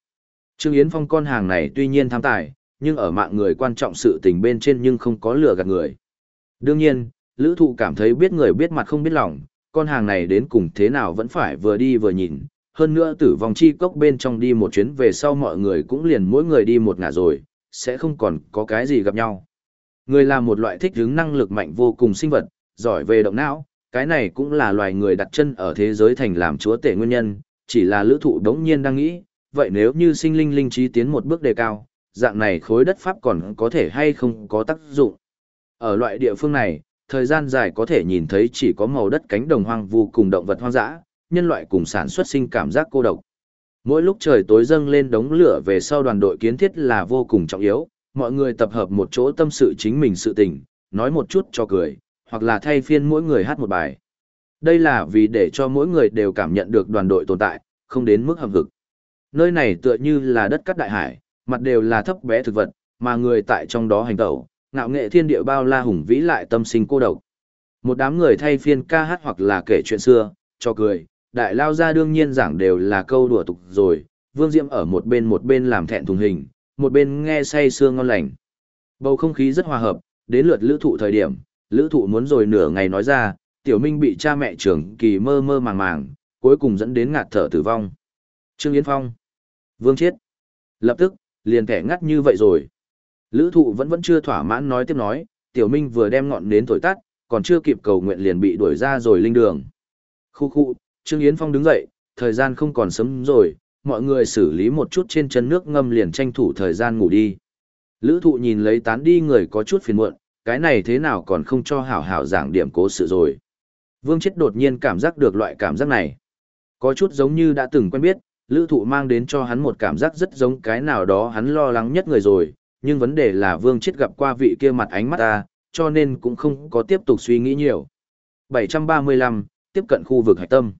Trương Yến Phong con hàng này tuy nhiên tham tài, nhưng ở mạng người quan trọng sự tình bên trên nhưng không có lừa gạt người. Đương nhiên, lữ thụ cảm thấy biết người biết mặt không biết lòng, con hàng này đến cùng thế nào vẫn phải vừa đi vừa nhìn, hơn nữa tử vong chi cốc bên trong đi một chuyến về sau mọi người cũng liền mỗi người đi một ngả rồi, sẽ không còn có cái gì gặp nhau. Người là một loại thích hứng năng lực mạnh vô cùng sinh vật, giỏi về động não, cái này cũng là loài người đặt chân ở thế giới thành làm chúa tể nguyên nhân, chỉ là lữ thụ đống nhiên đang nghĩ, vậy nếu như sinh linh linh trí tiến một bước đề cao, dạng này khối đất pháp còn có thể hay không có tác dụng. Ở loại địa phương này, thời gian dài có thể nhìn thấy chỉ có màu đất cánh đồng hoang vu cùng động vật hoang dã, nhân loại cùng sản xuất sinh cảm giác cô độc. Mỗi lúc trời tối dâng lên đống lửa về sau đoàn đội kiến thiết là vô cùng trọng yếu, mọi người tập hợp một chỗ tâm sự chính mình sự tình, nói một chút cho cười, hoặc là thay phiên mỗi người hát một bài. Đây là vì để cho mỗi người đều cảm nhận được đoàn đội tồn tại, không đến mức hầm vực. Nơi này tựa như là đất cắt đại hải, mặt đều là thấp bé thực vật, mà người tại trong đó hành tẩu, ngạo nghệ thiên địa bao la hùng vĩ lại tâm sinh cô độc. Một đám người thay phiên ca hát hoặc là kể chuyện xưa, cho cười, đại lao ra đương nhiên giảng đều là câu đùa tục rồi, Vương Diễm ở một bên một bên làm thẹn thùng hình, một bên nghe say sương ngon lành. Bầu không khí rất hòa hợp, đến lượt lữ thụ thời điểm, lữ thụ muốn rồi nửa ngày nói ra, tiểu minh bị cha mẹ trưởng kỳ mơ mơ màng màng, cuối cùng dẫn đến ngạt thở tử vong. Trương Yến Phong, Vương Chiết, lập tức, liền kẻ ngắt như vậy rồi. Lữ thụ vẫn vẫn chưa thỏa mãn nói tiếp nói, tiểu minh vừa đem ngọn nến thổi tắt, còn chưa kịp cầu nguyện liền bị đuổi ra rồi linh đường. Khu khu, Trương Yến Phong đứng dậy, thời gian không còn sớm rồi, mọi người xử lý một chút trên chân nước ngâm liền tranh thủ thời gian ngủ đi. Lữ thụ nhìn lấy tán đi người có chút phiền muộn, cái này thế nào còn không cho hảo hảo giảng điểm cố sự rồi. Vương chết đột nhiên cảm giác được loại cảm giác này. Có chút giống như đã từng quen biết, lữ thụ mang đến cho hắn một cảm giác rất giống cái nào đó hắn lo lắng nhất người rồi, nhưng vấn đề là vương chết gặp qua vị kia mặt ánh mắt ta, cho nên cũng không có tiếp tục suy nghĩ nhiều. 735, tiếp cận khu vực hạch tâm.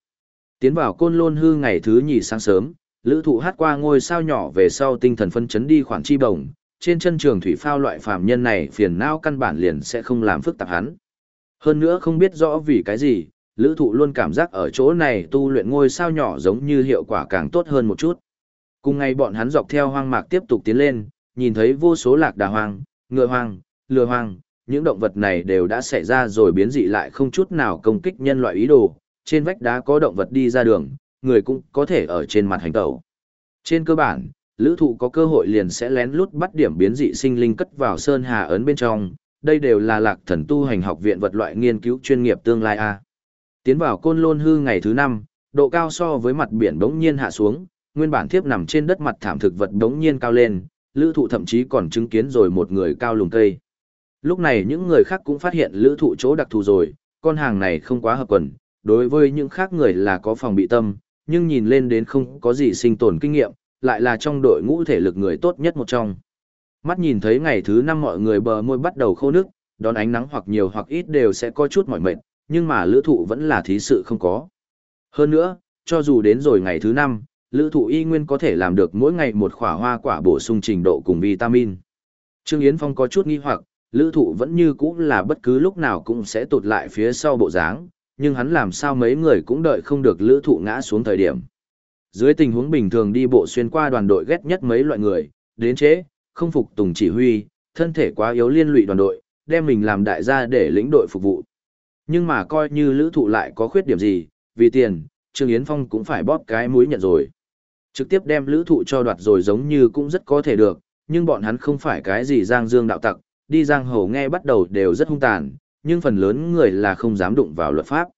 Tiến vào côn lôn hư ngày thứ nhì sáng sớm, lữ thụ hát qua ngôi sao nhỏ về sau tinh thần phân chấn đi khoảng chi bổng, trên chân trường thủy phao loại phàm nhân này phiền não căn bản liền sẽ không làm phức tạp hắn. Hơn nữa không biết rõ vì cái gì, lữ thụ luôn cảm giác ở chỗ này tu luyện ngôi sao nhỏ giống như hiệu quả càng tốt hơn một chút. Cùng ngày bọn hắn dọc theo hoang mạc tiếp tục tiến lên, nhìn thấy vô số lạc đà hoang, ngựa hoang, lừa hoang, những động vật này đều đã xảy ra rồi biến dị lại không chút nào công kích nhân loại ý đồ, trên vách đá có động vật đi ra đường, người cũng có thể ở trên mặt hành tẩu. Trên cơ bản, lữ thụ có cơ hội liền sẽ lén lút bắt điểm biến dị sinh linh cất vào sơn hà ấn bên trong, đây đều là lạc thần tu hành học viện vật loại nghiên cứu chuyên nghiệp tương lai A. Tiến vào côn lôn hư ngày thứ 5, độ cao so với mặt biển bỗng nhiên hạ xuống, nguyên bản thiếp nằm trên đất mặt thảm thực vật bỗng nhiên cao lên, lữ thụ thậm chí còn chứng kiến rồi một người cao lùng cây. Lúc này những người khác cũng phát hiện lữ thụ chỗ đặc thù rồi, con hàng này không quá hợp quần, đối với những khác người là có phòng bị tâm, nhưng nhìn lên đến không có gì sinh tồn kinh nghiệm, lại là trong đội ngũ thể lực người tốt nhất một trong. Mắt nhìn thấy ngày thứ năm mọi người bờ môi bắt đầu khô nước, đón ánh nắng hoặc nhiều hoặc ít đều sẽ có chút mỏi mệt, nhưng mà lữ thụ vẫn là thí sự không có. Hơn nữa, cho dù đến rồi ngày thứ năm, lữ thụ y nguyên có thể làm được mỗi ngày một khỏa hoa quả bổ sung trình độ cùng vitamin. Trương Yến Phong có chút nghi hoặc, lữ thụ vẫn như cũ là bất cứ lúc nào cũng sẽ tụt lại phía sau bộ dáng, nhưng hắn làm sao mấy người cũng đợi không được lữ thụ ngã xuống thời điểm. Dưới tình huống bình thường đi bộ xuyên qua đoàn đội ghét nhất mấy loại người, đến chế, không phục tùng chỉ huy, thân thể quá yếu liên lụy đoàn đội, đem mình làm đại gia để lĩnh đội phục vụ. Nhưng mà coi như lữ thụ lại có khuyết điểm gì, vì tiền, Trương Yến Phong cũng phải bóp cái mũi nhận rồi. Trực tiếp đem lữ thụ cho đoạt rồi giống như cũng rất có thể được, nhưng bọn hắn không phải cái gì giang dương đạo tặc, đi giang hồ nghe bắt đầu đều rất hung tàn, nhưng phần lớn người là không dám đụng vào luật pháp.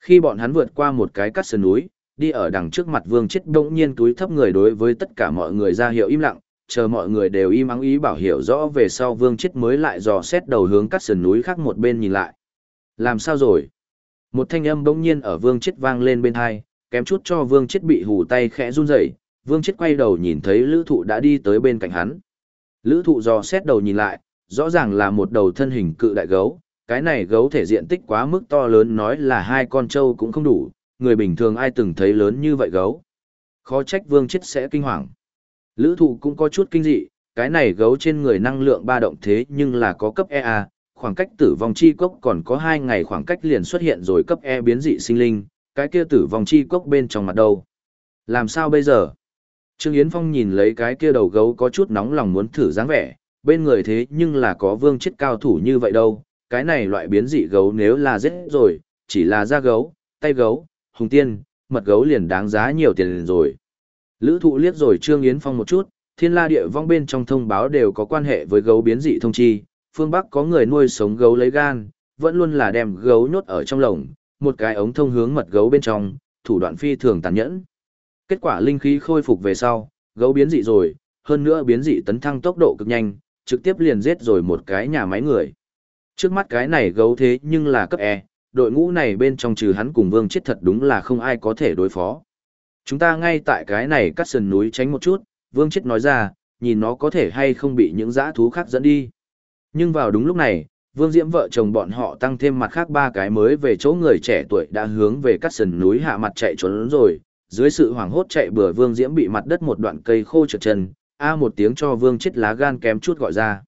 Khi bọn hắn vượt qua một cái cắt sườn núi, đi ở đằng trước mặt vương chết đông nhiên túi thấp người đối với tất cả mọi người ra hiệu im lặng, chờ mọi người đều im ắng ý bảo hiểu rõ về sau vương chết mới lại dò xét đầu hướng cắt sườn núi khác một bên nhìn lại. Làm sao rồi? Một thanh âm bỗng nhiên ở vương chết vang lên bên hai, kém chút cho vương chết bị hù tay khẽ run rẩy. vương chết quay đầu nhìn thấy lữ thụ đã đi tới bên cạnh hắn. Lữ thụ dò xét đầu nhìn lại, rõ ràng là một đầu thân hình cự đại gấu, cái này gấu thể diện tích quá mức to lớn nói là hai con trâu cũng không đủ, người bình thường ai từng thấy lớn như vậy gấu. Khó trách vương chết sẽ kinh hoàng. Lữ thụ cũng có chút kinh dị, cái này gấu trên người năng lượng ba động thế nhưng là có cấp EA, khoảng cách tử vong chi cốc còn có 2 ngày khoảng cách liền xuất hiện rồi cấp E biến dị sinh linh, cái kia tử vong chi cốc bên trong mặt đâu. Làm sao bây giờ? Trương Yến Phong nhìn lấy cái kia đầu gấu có chút nóng lòng muốn thử dáng vẻ, bên người thế nhưng là có vương chết cao thủ như vậy đâu, cái này loại biến dị gấu nếu là giết rồi, chỉ là da gấu, tay gấu, hùng tiên, mật gấu liền đáng giá nhiều tiền liền rồi. Lữ thụ liếc rồi Trương Yến Phong một chút, thiên la địa vong bên trong thông báo đều có quan hệ với gấu biến dị thông chi, phương Bắc có người nuôi sống gấu lấy gan, vẫn luôn là đem gấu nhốt ở trong lồng, một cái ống thông hướng mật gấu bên trong, thủ đoạn phi thường tàn nhẫn. Kết quả linh khí khôi phục về sau, gấu biến dị rồi, hơn nữa biến dị tấn thăng tốc độ cực nhanh, trực tiếp liền giết rồi một cái nhà máy người. Trước mắt cái này gấu thế nhưng là cấp E, đội ngũ này bên trong trừ hắn cùng vương chết thật đúng là không ai có thể đối phó. Chúng ta ngay tại cái này cắt sườn núi tránh một chút, vương chết nói ra, nhìn nó có thể hay không bị những dã thú khác dẫn đi. Nhưng vào đúng lúc này, vương diễm vợ chồng bọn họ tăng thêm mặt khác ba cái mới về chỗ người trẻ tuổi đã hướng về cắt sườn núi hạ mặt chạy trốn rồi. Dưới sự hoảng hốt chạy bừa vương diễm bị mặt đất một đoạn cây khô trượt chân, a một tiếng cho vương chết lá gan kém chút gọi ra.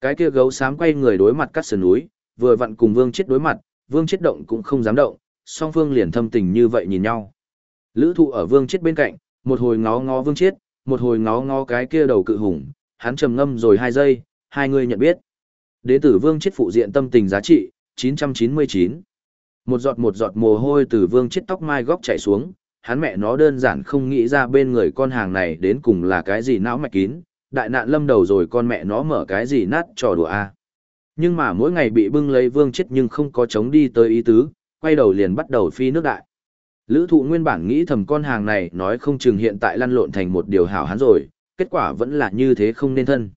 Cái kia gấu xám quay người đối mặt cắt sườn núi, vừa vặn cùng vương chết đối mặt, vương chết động cũng không dám động, song phương liền thâm tình như vậy nhìn nhau. Lữ thụ ở vương chết bên cạnh, một hồi ngó ngó vương chết, một hồi ngó ngó cái kia đầu cự hùng, hắn trầm ngâm rồi hai giây, hai người nhận biết. Đế tử vương chết phụ diện tâm tình giá trị, 999. Một giọt một giọt mồ hôi từ vương chết tóc mai góc chảy xuống, hắn mẹ nó đơn giản không nghĩ ra bên người con hàng này đến cùng là cái gì não mạch kín, đại nạn lâm đầu rồi con mẹ nó mở cái gì nát trò đùa a Nhưng mà mỗi ngày bị bưng lấy vương chết nhưng không có chống đi tới ý tứ, quay đầu liền bắt đầu phi nước đại. Lữ thụ nguyên bản nghĩ thầm con hàng này nói không chừng hiện tại lăn lộn thành một điều hảo hán rồi, kết quả vẫn là như thế không nên thân.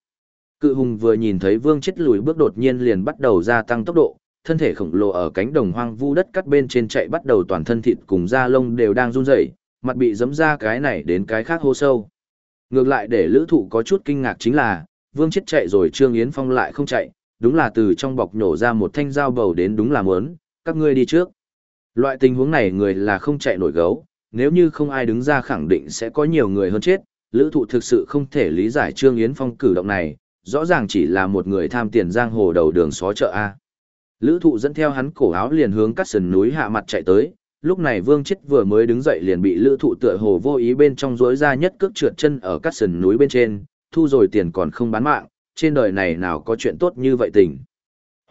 Cự hùng vừa nhìn thấy vương chết lùi bước đột nhiên liền bắt đầu gia tăng tốc độ, thân thể khổng lồ ở cánh đồng hoang vu đất cắt bên trên chạy bắt đầu toàn thân thịt cùng da lông đều đang run rẩy, mặt bị giấm ra cái này đến cái khác hô sâu. Ngược lại để lữ thụ có chút kinh ngạc chính là, vương chết chạy rồi Trương Yến Phong lại không chạy, đúng là từ trong bọc nhổ ra một thanh dao bầu đến đúng là muốn, các ngươi đi trước. Loại tình huống này người là không chạy nổi gấu, nếu như không ai đứng ra khẳng định sẽ có nhiều người hơn chết, lữ thụ thực sự không thể lý giải Trương Yến Phong cử động này, rõ ràng chỉ là một người tham tiền giang hồ đầu đường xó chợ A. Lữ thụ dẫn theo hắn cổ áo liền hướng cắt sườn núi hạ mặt chạy tới, lúc này vương chết vừa mới đứng dậy liền bị lữ thụ tựa hồ vô ý bên trong rối ra nhất cước trượt chân ở các sườn núi bên trên, thu rồi tiền còn không bán mạng, trên đời này nào có chuyện tốt như vậy tình.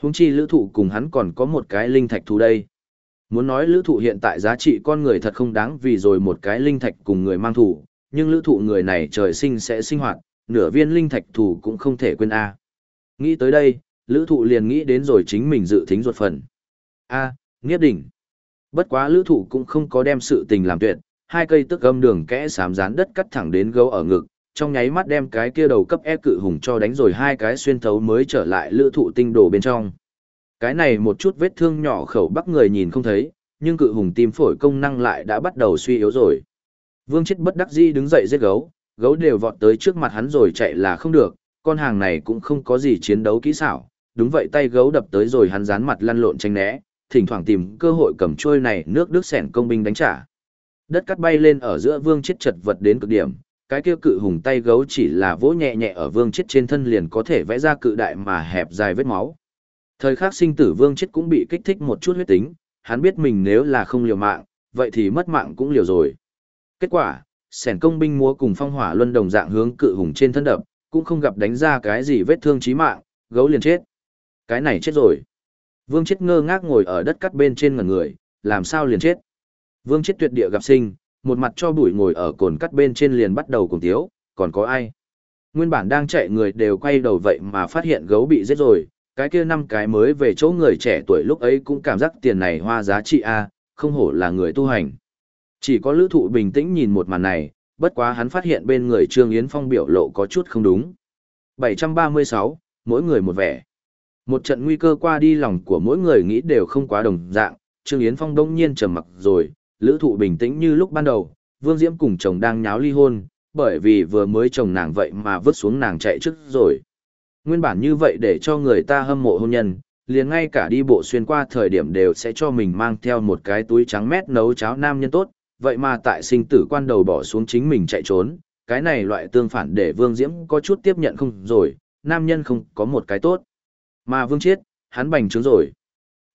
Húng chi lữ thụ cùng hắn còn có một cái linh thạch thú đây. Muốn nói lữ thụ hiện tại giá trị con người thật không đáng vì rồi một cái linh thạch cùng người mang thủ, nhưng lữ thụ người này trời sinh sẽ sinh hoạt, nửa viên linh thạch thủ cũng không thể quên A. Nghĩ tới đây, lữ thụ liền nghĩ đến rồi chính mình dự thính ruột phần. A, nghiếp đỉnh. Bất quá lữ thụ cũng không có đem sự tình làm tuyệt, hai cây tức gâm đường kẽ sám dán đất cắt thẳng đến gấu ở ngực, trong nháy mắt đem cái kia đầu cấp e cự hùng cho đánh rồi hai cái xuyên thấu mới trở lại lữ thụ tinh đồ bên trong. Cái này một chút vết thương nhỏ khẩu bắc người nhìn không thấy, nhưng cự hùng tim phổi công năng lại đã bắt đầu suy yếu rồi. Vương chết bất đắc dĩ đứng dậy giết gấu, gấu đều vọt tới trước mặt hắn rồi chạy là không được, con hàng này cũng không có gì chiến đấu kỹ xảo, đúng vậy tay gấu đập tới rồi hắn dán mặt lăn lộn tranh né, thỉnh thoảng tìm cơ hội cầm trôi này nước đức sẻn công binh đánh trả. Đất cắt bay lên ở giữa vương chết chật vật đến cực điểm, cái kia cự hùng tay gấu chỉ là vỗ nhẹ nhẹ ở vương chết trên thân liền có thể vẽ ra cự đại mà hẹp dài vết máu. Thời khắc sinh tử vương chết cũng bị kích thích một chút huyết tính, hắn biết mình nếu là không liều mạng, vậy thì mất mạng cũng liều rồi. Kết quả, sẻn công binh múa cùng phong hỏa luân đồng dạng hướng cự hùng trên thân đập, cũng không gặp đánh ra cái gì vết thương chí mạng, gấu liền chết. Cái này chết rồi. Vương chết ngơ ngác ngồi ở đất cắt bên trên ngần người, làm sao liền chết. Vương chết tuyệt địa gặp sinh, một mặt cho bụi ngồi ở cồn cắt bên trên liền bắt đầu cùng tiếu, còn có ai? Nguyên bản đang chạy người đều quay đầu vậy mà phát hiện gấu bị giết rồi, cái kia năm cái mới về chỗ người trẻ tuổi lúc ấy cũng cảm giác tiền này hoa giá trị a, không hổ là người tu hành. Chỉ có lữ thụ bình tĩnh nhìn một màn này, bất quá hắn phát hiện bên người Trương Yến Phong biểu lộ có chút không đúng. 736, mỗi người một vẻ. Một trận nguy cơ qua đi lòng của mỗi người nghĩ đều không quá đồng dạng, Trương Yến Phong đông nhiên trầm mặc rồi, lữ thụ bình tĩnh như lúc ban đầu, Vương Diễm cùng chồng đang nháo ly hôn, bởi vì vừa mới chồng nàng vậy mà vứt xuống nàng chạy trước rồi. Nguyên bản như vậy để cho người ta hâm mộ hôn nhân, liền ngay cả đi bộ xuyên qua thời điểm đều sẽ cho mình mang theo một cái túi trắng mét nấu cháo nam nhân tốt, vậy mà tại sinh tử quan đầu bỏ xuống chính mình chạy trốn, cái này loại tương phản để Vương Diễm có chút tiếp nhận không rồi, nam nhân không có một cái tốt. Mà Vương Chiết, hắn bành trướng rồi.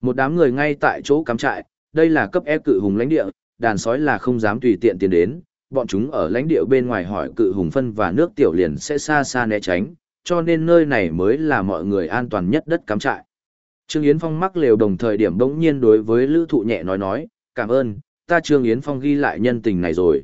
Một đám người ngay tại chỗ cắm trại, đây là cấp e cự hùng lãnh địa, đàn sói là không dám tùy tiện tiến đến, bọn chúng ở lãnh địa bên ngoài hỏi cự hùng phân và nước tiểu liền sẽ xa xa né tránh, cho nên nơi này mới là mọi người an toàn nhất đất cắm trại. Trương Yến Phong mắc lều đồng thời điểm bỗng nhiên đối với Lữ Thụ nhẹ nói nói, cảm ơn, ta Trương Yến Phong ghi lại nhân tình này rồi.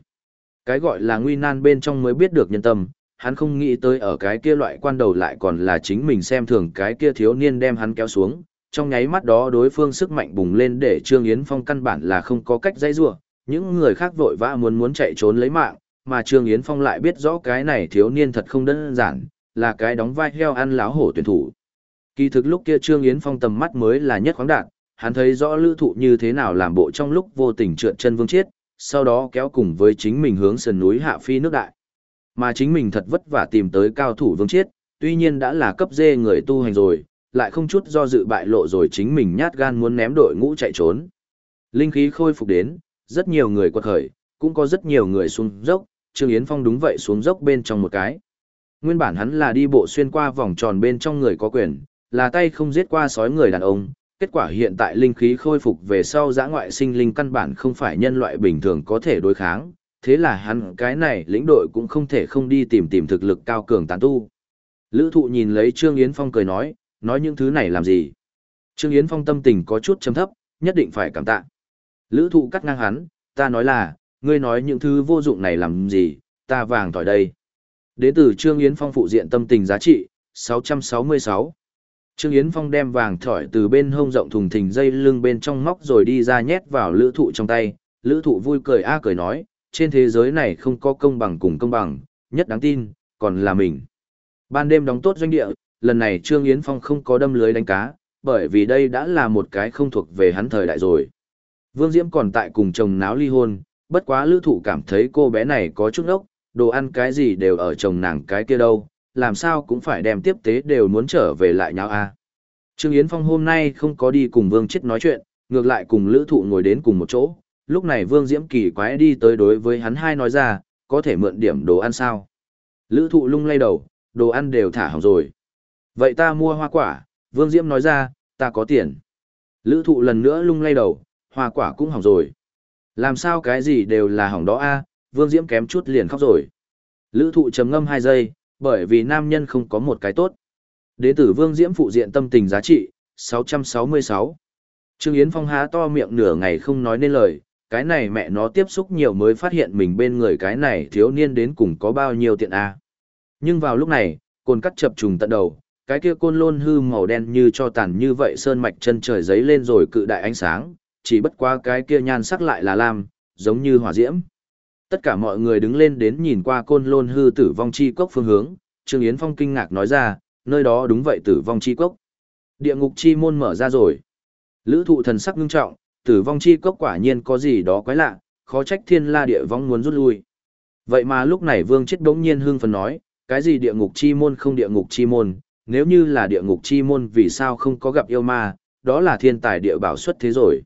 Cái gọi là nguy nan bên trong mới biết được nhân tâm, hắn không nghĩ tới ở cái kia loại quan đầu lại còn là chính mình xem thường cái kia thiếu niên đem hắn kéo xuống. Trong nháy mắt đó đối phương sức mạnh bùng lên để Trương Yến Phong căn bản là không có cách dây rua, những người khác vội vã muốn muốn chạy trốn lấy mạng, mà Trương Yến Phong lại biết rõ cái này thiếu niên thật không đơn giản, là cái đóng vai heo ăn láo hổ tuyển thủ. Kỳ thực lúc kia Trương Yến Phong tầm mắt mới là nhất khoáng đạt, hắn thấy rõ lữ thụ như thế nào làm bộ trong lúc vô tình trượt chân vương chết, sau đó kéo cùng với chính mình hướng sườn núi hạ phi nước đại. Mà chính mình thật vất vả tìm tới cao thủ vương chết, tuy nhiên đã là cấp dê người tu hành rồi, lại không chút do dự bại lộ rồi chính mình nhát gan muốn ném đội ngũ chạy trốn. Linh khí khôi phục đến, rất nhiều người quật khởi, cũng có rất nhiều người xuống dốc, Trương Yến Phong đúng vậy xuống dốc bên trong một cái. Nguyên bản hắn là đi bộ xuyên qua vòng tròn bên trong người có quyền, là tay không giết qua sói người đàn ông, kết quả hiện tại linh khí khôi phục về sau giã ngoại sinh linh căn bản không phải nhân loại bình thường có thể đối kháng, thế là hắn cái này lĩnh đội cũng không thể không đi tìm tìm thực lực cao cường tán tu. Lữ thụ nhìn lấy Trương Yến Phong cười nói, nói những thứ này làm gì? Trương Yến Phong tâm tình có chút chấm thấp, nhất định phải cảm tạ. Lữ thụ cắt ngang hắn, ta nói là, ngươi nói những thứ vô dụng này làm gì, ta vàng tỏi đây. Đế tử Trương Yến Phong phụ diện tâm tình giá trị, 666. Trương Yến Phong đem vàng thỏi từ bên hông rộng thùng thình dây lưng bên trong móc rồi đi ra nhét vào lữ thụ trong tay. Lữ thụ vui cười a cười nói, trên thế giới này không có công bằng cùng công bằng, nhất đáng tin, còn là mình. Ban đêm đóng tốt doanh địa, lần này Trương Yến Phong không có đâm lưới đánh cá, bởi vì đây đã là một cái không thuộc về hắn thời đại rồi. Vương Diễm còn tại cùng chồng náo ly hôn, bất quá lữ thụ cảm thấy cô bé này có chút ốc, đồ ăn cái gì đều ở chồng nàng cái kia đâu, làm sao cũng phải đem tiếp tế đều muốn trở về lại nhau a. Trương Yến Phong hôm nay không có đi cùng Vương Chết nói chuyện, ngược lại cùng lữ thụ ngồi đến cùng một chỗ. Lúc này Vương Diễm kỳ quái đi tới đối với hắn hai nói ra, có thể mượn điểm đồ ăn sao? Lữ thụ lung lay đầu, đồ ăn đều thả hỏng rồi. Vậy ta mua hoa quả, Vương Diễm nói ra, ta có tiền. Lữ thụ lần nữa lung lay đầu, hoa quả cũng hỏng rồi. Làm sao cái gì đều là hỏng đó a Vương Diễm kém chút liền khóc rồi. Lữ thụ trầm ngâm 2 giây, bởi vì nam nhân không có một cái tốt. Đế tử Vương Diễm phụ diện tâm tình giá trị, 666. Trương Yến Phong há to miệng nửa ngày không nói nên lời, cái này mẹ nó tiếp xúc nhiều mới phát hiện mình bên người cái này thiếu niên đến cùng có bao nhiêu tiện a. Nhưng vào lúc này, côn cắt chập trùng tận đầu, cái kia côn lôn hư màu đen như cho tàn như vậy sơn mạch chân trời giấy lên rồi cự đại ánh sáng, chỉ bất qua cái kia nhan sắc lại là lam, giống như hỏa diễm. Tất cả mọi người đứng lên đến nhìn qua côn lôn hư tử vong chi cốc phương hướng, Trương Yến Phong kinh ngạc nói ra, nơi đó đúng vậy tử vong chi cốc. Địa ngục chi môn mở ra rồi. Lữ thụ thần sắc ngưng trọng, tử vong chi cốc quả nhiên có gì đó quái lạ, khó trách thiên la địa vong muốn rút lui. Vậy mà lúc này vương chết đống nhiên hương phấn nói, cái gì địa ngục chi môn không địa ngục chi môn, nếu như là địa ngục chi môn vì sao không có gặp yêu ma, đó là thiên tài địa bảo xuất thế rồi.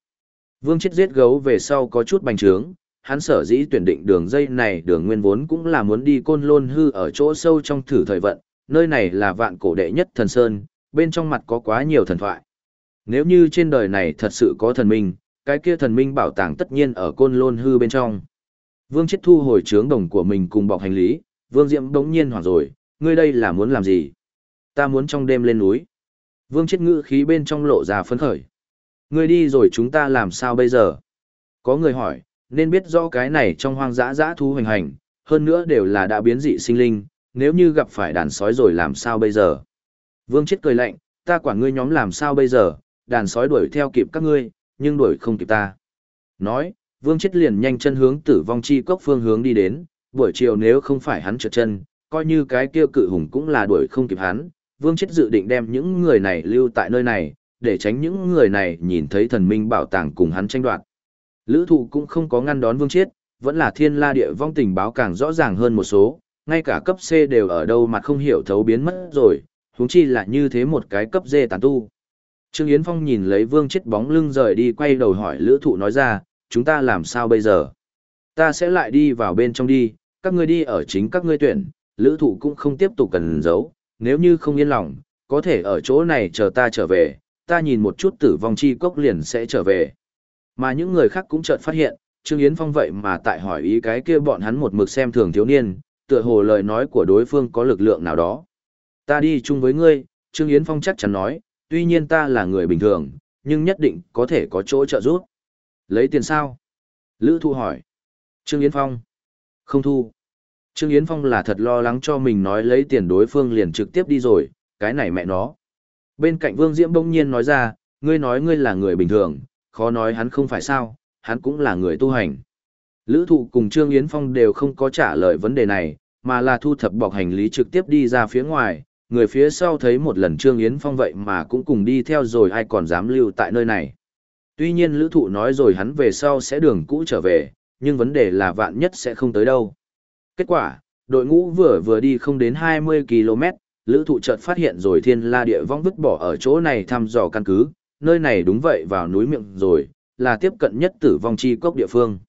Vương chết giết gấu về sau có chút bành trướng, hắn sở dĩ tuyển định đường dây này đường nguyên vốn cũng là muốn đi côn lôn hư ở chỗ sâu trong thử thời vận, nơi này là vạn cổ đệ nhất thần sơn, bên trong mặt có quá nhiều thần thoại. Nếu như trên đời này thật sự có thần minh, cái kia thần minh bảo tàng tất nhiên ở côn lôn hư bên trong. Vương chết thu hồi trướng đồng của mình cùng bọc hành lý, Vương Diệm đống nhiên hoảng rồi, ngươi đây là muốn làm gì? Ta muốn trong đêm lên núi. Vương chết ngữ khí bên trong lộ ra phấn khởi. Ngươi đi rồi chúng ta làm sao bây giờ? Có người hỏi, nên biết rõ cái này trong hoang dã dã thú hoành hành, hơn nữa đều là đã biến dị sinh linh, nếu như gặp phải đàn sói rồi làm sao bây giờ? Vương chết cười lạnh, ta quản ngươi nhóm làm sao bây giờ, đàn sói đuổi theo kịp các ngươi, nhưng đuổi không kịp ta. Nói, vương chết liền nhanh chân hướng tử vong chi cốc phương hướng đi đến, buổi chiều nếu không phải hắn trượt chân, coi như cái kia cự hùng cũng là đuổi không kịp hắn, vương chết dự định đem những người này lưu tại nơi này, để tránh những người này nhìn thấy thần minh bảo tàng cùng hắn tranh đoạt. Lữ thụ cũng không có ngăn đón vương chết, vẫn là thiên la địa vong tình báo càng rõ ràng hơn một số, ngay cả cấp C đều ở đâu mà không hiểu thấu biến mất rồi, huống chi là như thế một cái cấp D tàn tu. Trương Yến Phong nhìn lấy vương chết bóng lưng rời đi quay đầu hỏi lữ thụ nói ra, chúng ta làm sao bây giờ? Ta sẽ lại đi vào bên trong đi, các ngươi đi ở chính các ngươi tuyển, lữ thụ cũng không tiếp tục cần giấu, nếu như không yên lòng, có thể ở chỗ này chờ ta trở về, ta nhìn một chút tử vong chi cốc liền sẽ trở về. Mà những người khác cũng chợt phát hiện, Trương Yến Phong vậy mà tại hỏi ý cái kia bọn hắn một mực xem thường thiếu niên, tựa hồ lời nói của đối phương có lực lượng nào đó. Ta đi chung với ngươi, Trương Yến Phong chắc chắn nói, tuy nhiên ta là người bình thường, nhưng nhất định có thể có chỗ trợ giúp. Lấy tiền sao? Lữ Thu hỏi. Trương Yến Phong. Không thu. Trương Yến Phong là thật lo lắng cho mình nói lấy tiền đối phương liền trực tiếp đi rồi, cái này mẹ nó. Bên cạnh Vương Diễm bỗng nhiên nói ra, ngươi nói ngươi là người bình thường, khó nói hắn không phải sao, hắn cũng là người tu hành. Lữ thụ cùng Trương Yến Phong đều không có trả lời vấn đề này, mà là thu thập bọc hành lý trực tiếp đi ra phía ngoài, người phía sau thấy một lần Trương Yến Phong vậy mà cũng cùng đi theo rồi ai còn dám lưu tại nơi này. Tuy nhiên lữ thụ nói rồi hắn về sau sẽ đường cũ trở về, nhưng vấn đề là vạn nhất sẽ không tới đâu. Kết quả, đội ngũ vừa vừa đi không đến 20 km, lữ thụ chợt phát hiện rồi thiên la địa vong vứt bỏ ở chỗ này thăm dò căn cứ, nơi này đúng vậy vào núi miệng rồi, là tiếp cận nhất tử vong chi cốc địa phương.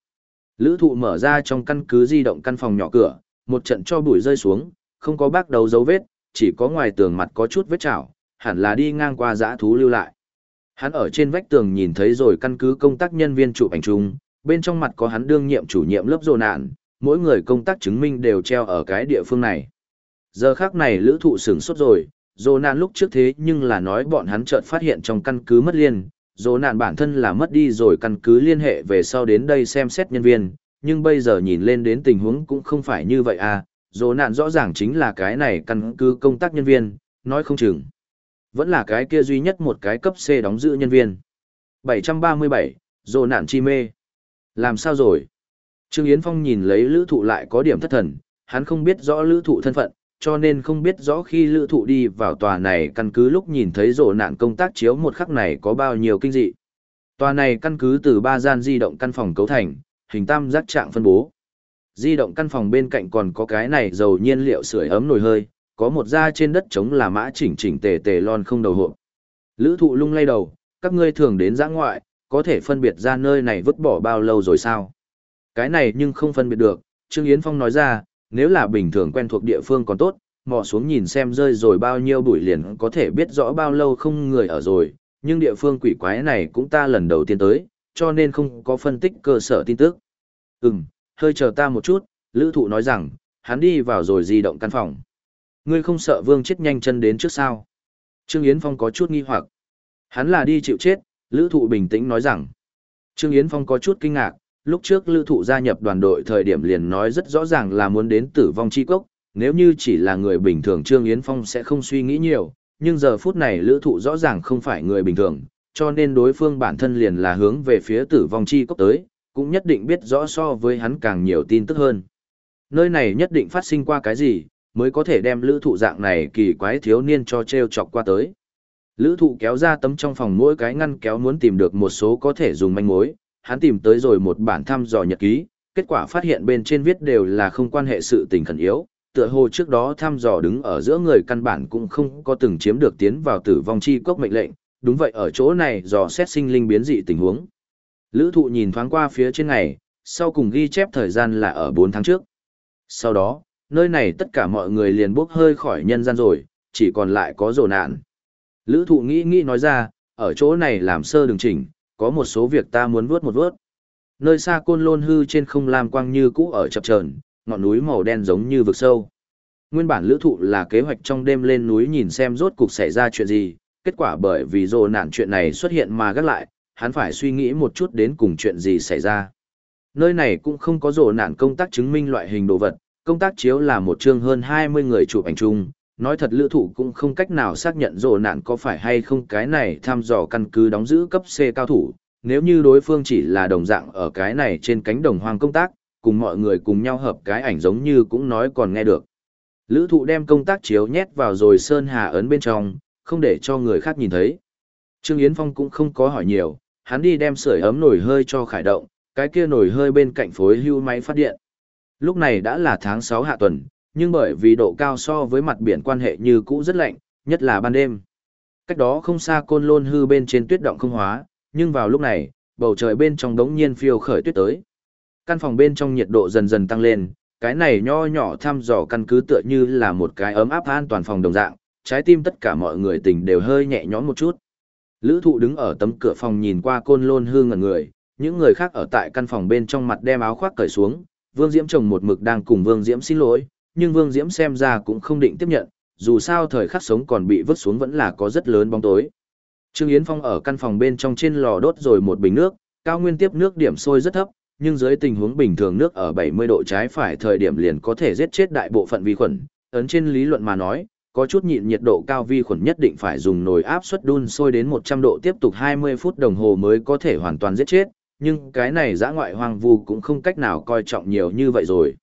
Lữ thụ mở ra trong căn cứ di động căn phòng nhỏ cửa, một trận cho bụi rơi xuống, không có bác đầu dấu vết, chỉ có ngoài tường mặt có chút vết chảo, hẳn là đi ngang qua dã thú lưu lại. Hắn ở trên vách tường nhìn thấy rồi căn cứ công tác nhân viên chụp ảnh chung, bên trong mặt có hắn đương nhiệm chủ nhiệm lớp dồ nạn, mỗi người công tác chứng minh đều treo ở cái địa phương này. Giờ khác này lữ thụ sửng sốt rồi, dồ nạn lúc trước thế nhưng là nói bọn hắn chợt phát hiện trong căn cứ mất liên, dồ nạn bản thân là mất đi rồi căn cứ liên hệ về sau đến đây xem xét nhân viên, nhưng bây giờ nhìn lên đến tình huống cũng không phải như vậy à, dồ nạn rõ ràng chính là cái này căn cứ công tác nhân viên, nói không chừng. Vẫn là cái kia duy nhất một cái cấp C đóng giữ nhân viên. 737, dồ nạn chi mê. Làm sao rồi? Trương Yến Phong nhìn lấy lữ thụ lại có điểm thất thần, hắn không biết rõ lữ thụ thân phận, cho nên không biết rõ khi lữ thụ đi vào tòa này căn cứ lúc nhìn thấy rổ nạn công tác chiếu một khắc này có bao nhiêu kinh dị. Tòa này căn cứ từ ba gian di động căn phòng cấu thành, hình tam giác trạng phân bố. Di động căn phòng bên cạnh còn có cái này dầu nhiên liệu sưởi ấm nồi hơi, có một da trên đất trống là mã chỉnh chỉnh tề tề lon không đầu hộp. Lữ thụ lung lay đầu, các ngươi thường đến giã ngoại, có thể phân biệt ra nơi này vứt bỏ bao lâu rồi sao? Cái này nhưng không phân biệt được, Trương Yến Phong nói ra, nếu là bình thường quen thuộc địa phương còn tốt, mò xuống nhìn xem rơi rồi bao nhiêu bụi liền có thể biết rõ bao lâu không người ở rồi, nhưng địa phương quỷ quái này cũng ta lần đầu tiên tới, cho nên không có phân tích cơ sở tin tức. Ừm, hơi chờ ta một chút, lữ thụ nói rằng, hắn đi vào rồi di động căn phòng. Ngươi không sợ vương chết nhanh chân đến trước sao? Trương Yến Phong có chút nghi hoặc. Hắn là đi chịu chết, lữ thụ bình tĩnh nói rằng. Trương Yến Phong có chút kinh ngạc, lúc trước lữ thụ gia nhập đoàn đội thời điểm liền nói rất rõ ràng là muốn đến tử vong chi cốc, nếu như chỉ là người bình thường Trương Yến Phong sẽ không suy nghĩ nhiều, nhưng giờ phút này lữ thụ rõ ràng không phải người bình thường, cho nên đối phương bản thân liền là hướng về phía tử vong chi cốc tới, cũng nhất định biết rõ so với hắn càng nhiều tin tức hơn. Nơi này nhất định phát sinh qua cái gì, mới có thể đem lữ thụ dạng này kỳ quái thiếu niên cho treo chọc qua tới. Lữ thụ kéo ra tấm trong phòng mỗi cái ngăn kéo muốn tìm được một số có thể dùng manh mối, hắn tìm tới rồi một bản thăm dò nhật ký, kết quả phát hiện bên trên viết đều là không quan hệ sự tình khẩn yếu, tựa hồ trước đó thăm dò đứng ở giữa người căn bản cũng không có từng chiếm được tiến vào tử vong chi cốc mệnh lệnh, đúng vậy ở chỗ này dò xét sinh linh biến dị tình huống. Lữ thụ nhìn thoáng qua phía trên ngày, sau cùng ghi chép thời gian là ở 4 tháng trước. Sau đó, nơi này tất cả mọi người liền bốc hơi khỏi nhân gian rồi, chỉ còn lại có rồ nạn. Lữ thụ nghĩ nghĩ nói ra, ở chỗ này làm sơ đường chỉnh, có một số việc ta muốn vuốt một vuốt. Nơi xa côn lôn hư trên không lam quang như cũ ở chập chờn ngọn núi màu đen giống như vực sâu. Nguyên bản lữ thụ là kế hoạch trong đêm lên núi nhìn xem rốt cục xảy ra chuyện gì, kết quả bởi vì rồ nạn chuyện này xuất hiện mà gác lại, hắn phải suy nghĩ một chút đến cùng chuyện gì xảy ra. Nơi này cũng không có rồ nạn công tác chứng minh loại hình đồ vật, công tác chiếu là một chương hơn 20 người chụp ảnh chung, nói thật lữ thụ cũng không cách nào xác nhận rồ nạn có phải hay không cái này tham dò căn cứ đóng giữ cấp C cao thủ, nếu như đối phương chỉ là đồng dạng ở cái này trên cánh đồng hoang công tác, cùng mọi người cùng nhau hợp cái ảnh giống như cũng nói còn nghe được. Lữ thụ đem công tác chiếu nhét vào rồi Sơn Hà ấn bên trong, không để cho người khác nhìn thấy. Trương Yến Phong cũng không có hỏi nhiều, hắn đi đem sưởi ấm nổi hơi cho khải động, cái kia nổi hơi bên cạnh phối hưu máy phát điện. Lúc này đã là tháng 6 hạ tuần, nhưng bởi vì độ cao so với mặt biển quan hệ như cũ rất lạnh, nhất là ban đêm. Cách đó không xa côn lôn hư bên trên tuyết động không hóa, nhưng vào lúc này, bầu trời bên trong đống nhiên phiêu khởi tuyết tới. Căn phòng bên trong nhiệt độ dần dần tăng lên, cái này nho nhỏ thăm dò căn cứ tựa như là một cái ấm áp an toàn phòng đồng dạng, trái tim tất cả mọi người tình đều hơi nhẹ nhõm một chút. Lữ thụ đứng ở tấm cửa phòng nhìn qua côn lôn hư ngẩn người, những người khác ở tại căn phòng bên trong mặt đem áo khoác cởi xuống, Vương Diễm chồng một mực đang cùng Vương Diễm xin lỗi, nhưng Vương Diễm xem ra cũng không định tiếp nhận, dù sao thời khắc sống còn bị vứt xuống vẫn là có rất lớn bóng tối. Trương Yến Phong ở căn phòng bên trong trên lò đốt rồi một bình nước, cao nguyên tiếp nước điểm sôi rất thấp, nhưng dưới tình huống bình thường nước ở 70 độ trái phải thời điểm liền có thể giết chết đại bộ phận vi khuẩn. Ấn trên lý luận mà nói, có chút nhịn nhiệt độ cao vi khuẩn nhất định phải dùng nồi áp suất đun sôi đến 100 độ tiếp tục 20 phút đồng hồ mới có thể hoàn toàn giết chết, nhưng cái này dã ngoại hoang vu cũng không cách nào coi trọng nhiều như vậy rồi.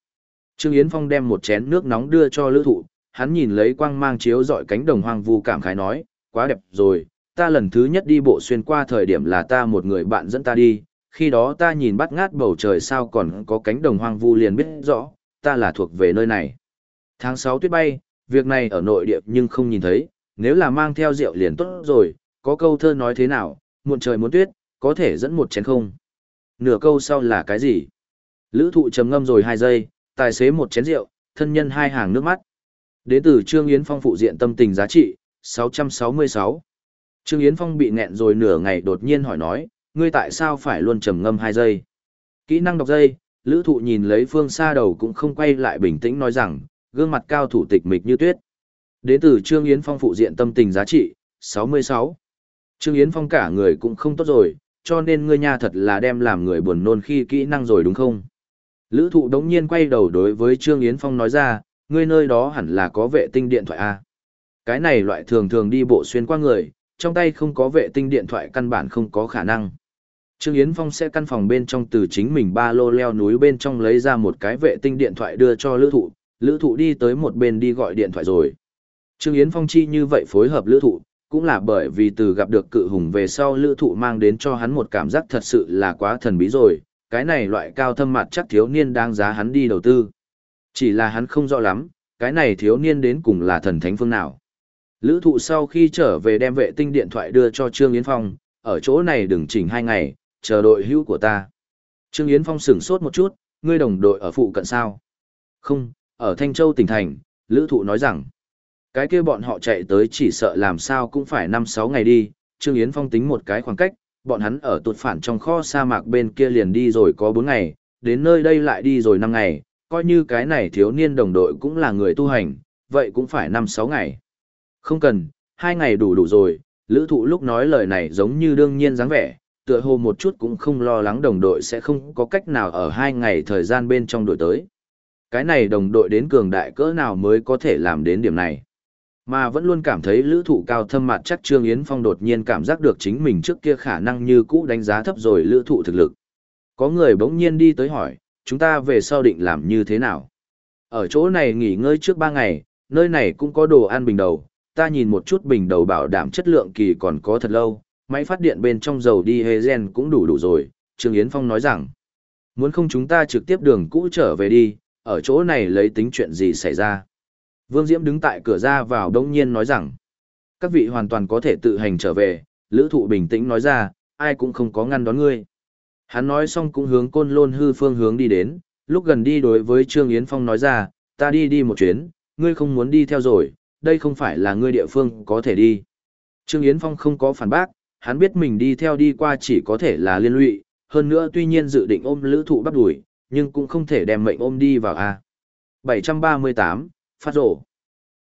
Trương Yến Phong đem một chén nước nóng đưa cho lữ thụ, hắn nhìn lấy quang mang chiếu dọi cánh đồng hoang vu cảm khái nói, quá đẹp rồi, ta lần thứ nhất đi bộ xuyên qua thời điểm là ta một người bạn dẫn ta đi, khi đó ta nhìn bắt ngát bầu trời sao còn có cánh đồng hoang vu liền biết rõ, ta là thuộc về nơi này. Tháng 6 tuyết bay, việc này ở nội địa nhưng không nhìn thấy, nếu là mang theo rượu liền tốt rồi, có câu thơ nói thế nào, muộn trời muốn tuyết, có thể dẫn một chén không. Nửa câu sau là cái gì? Lữ thụ trầm ngâm rồi 2 giây, tài xế một chén rượu, thân nhân hai hàng nước mắt. Đến từ Trương Yến Phong phụ diện tâm tình giá trị, 666. Trương Yến Phong bị nghẹn rồi nửa ngày đột nhiên hỏi nói, ngươi tại sao phải luôn trầm ngâm 2 giây? Kỹ năng đọc dây, lữ thụ nhìn lấy phương xa đầu cũng không quay lại bình tĩnh nói rằng, gương mặt cao thủ tịch mịch như tuyết. Đến từ Trương Yến Phong phụ diện tâm tình giá trị, 66. Trương Yến Phong cả người cũng không tốt rồi, cho nên ngươi nha thật là đem làm người buồn nôn khi kỹ năng rồi đúng không? Lữ thụ đống nhiên quay đầu đối với Trương Yến Phong nói ra, ngươi nơi đó hẳn là có vệ tinh điện thoại A. Cái này loại thường thường đi bộ xuyên qua người, trong tay không có vệ tinh điện thoại căn bản không có khả năng. Trương Yến Phong sẽ căn phòng bên trong từ chính mình ba lô leo núi bên trong lấy ra một cái vệ tinh điện thoại đưa cho lữ thụ, lữ thụ đi tới một bên đi gọi điện thoại rồi. Trương Yến Phong chi như vậy phối hợp lữ thụ, cũng là bởi vì từ gặp được cự hùng về sau lữ thụ mang đến cho hắn một cảm giác thật sự là quá thần bí rồi, cái này loại cao thâm mặt chắc thiếu niên đáng giá hắn đi đầu tư. Chỉ là hắn không rõ lắm, cái này thiếu niên đến cùng là thần thánh phương nào. Lữ thụ sau khi trở về đem vệ tinh điện thoại đưa cho Trương Yến Phong, ở chỗ này đừng chỉnh hai ngày, chờ đội hữu của ta. Trương Yến Phong sửng sốt một chút, ngươi đồng đội ở phụ cận sao? Không, ở Thanh Châu tỉnh thành, Lữ thụ nói rằng, cái kia bọn họ chạy tới chỉ sợ làm sao cũng phải 5-6 ngày đi, Trương Yến Phong tính một cái khoảng cách, bọn hắn ở tuột phản trong kho sa mạc bên kia liền đi rồi có 4 ngày, đến nơi đây lại đi rồi 5 ngày, coi như cái này thiếu niên đồng đội cũng là người tu hành, vậy cũng phải 5-6 ngày. Không cần, hai ngày đủ đủ rồi, lữ thụ lúc nói lời này giống như đương nhiên dáng vẻ, tựa hồ một chút cũng không lo lắng đồng đội sẽ không có cách nào ở hai ngày thời gian bên trong đổi tới. Cái này đồng đội đến cường đại cỡ nào mới có thể làm đến điểm này. Mà vẫn luôn cảm thấy lữ thụ cao thâm mặt chắc Trương Yến Phong đột nhiên cảm giác được chính mình trước kia khả năng như cũ đánh giá thấp rồi lữ thụ thực lực. Có người bỗng nhiên đi tới hỏi, chúng ta về sau định làm như thế nào? Ở chỗ này nghỉ ngơi trước 3 ngày, nơi này cũng có đồ ăn bình đầu, ta nhìn một chút bình đầu bảo đảm chất lượng kỳ còn có thật lâu, máy phát điện bên trong dầu đi hê gen cũng đủ đủ rồi, Trương Yến Phong nói rằng, muốn không chúng ta trực tiếp đường cũ trở về đi, ở chỗ này lấy tính chuyện gì xảy ra. Vương Diễm đứng tại cửa ra vào đông nhiên nói rằng, các vị hoàn toàn có thể tự hành trở về, lữ thụ bình tĩnh nói ra, ai cũng không có ngăn đón ngươi. Hắn nói xong cũng hướng côn lôn hư phương hướng đi đến, lúc gần đi đối với Trương Yến Phong nói ra, ta đi đi một chuyến, ngươi không muốn đi theo rồi, đây không phải là ngươi địa phương có thể đi. Trương Yến Phong không có phản bác, hắn biết mình đi theo đi qua chỉ có thể là liên lụy, hơn nữa tuy nhiên dự định ôm lữ thụ bắt đuổi, nhưng cũng không thể đem mệnh ôm đi vào a. 738, phát rổ.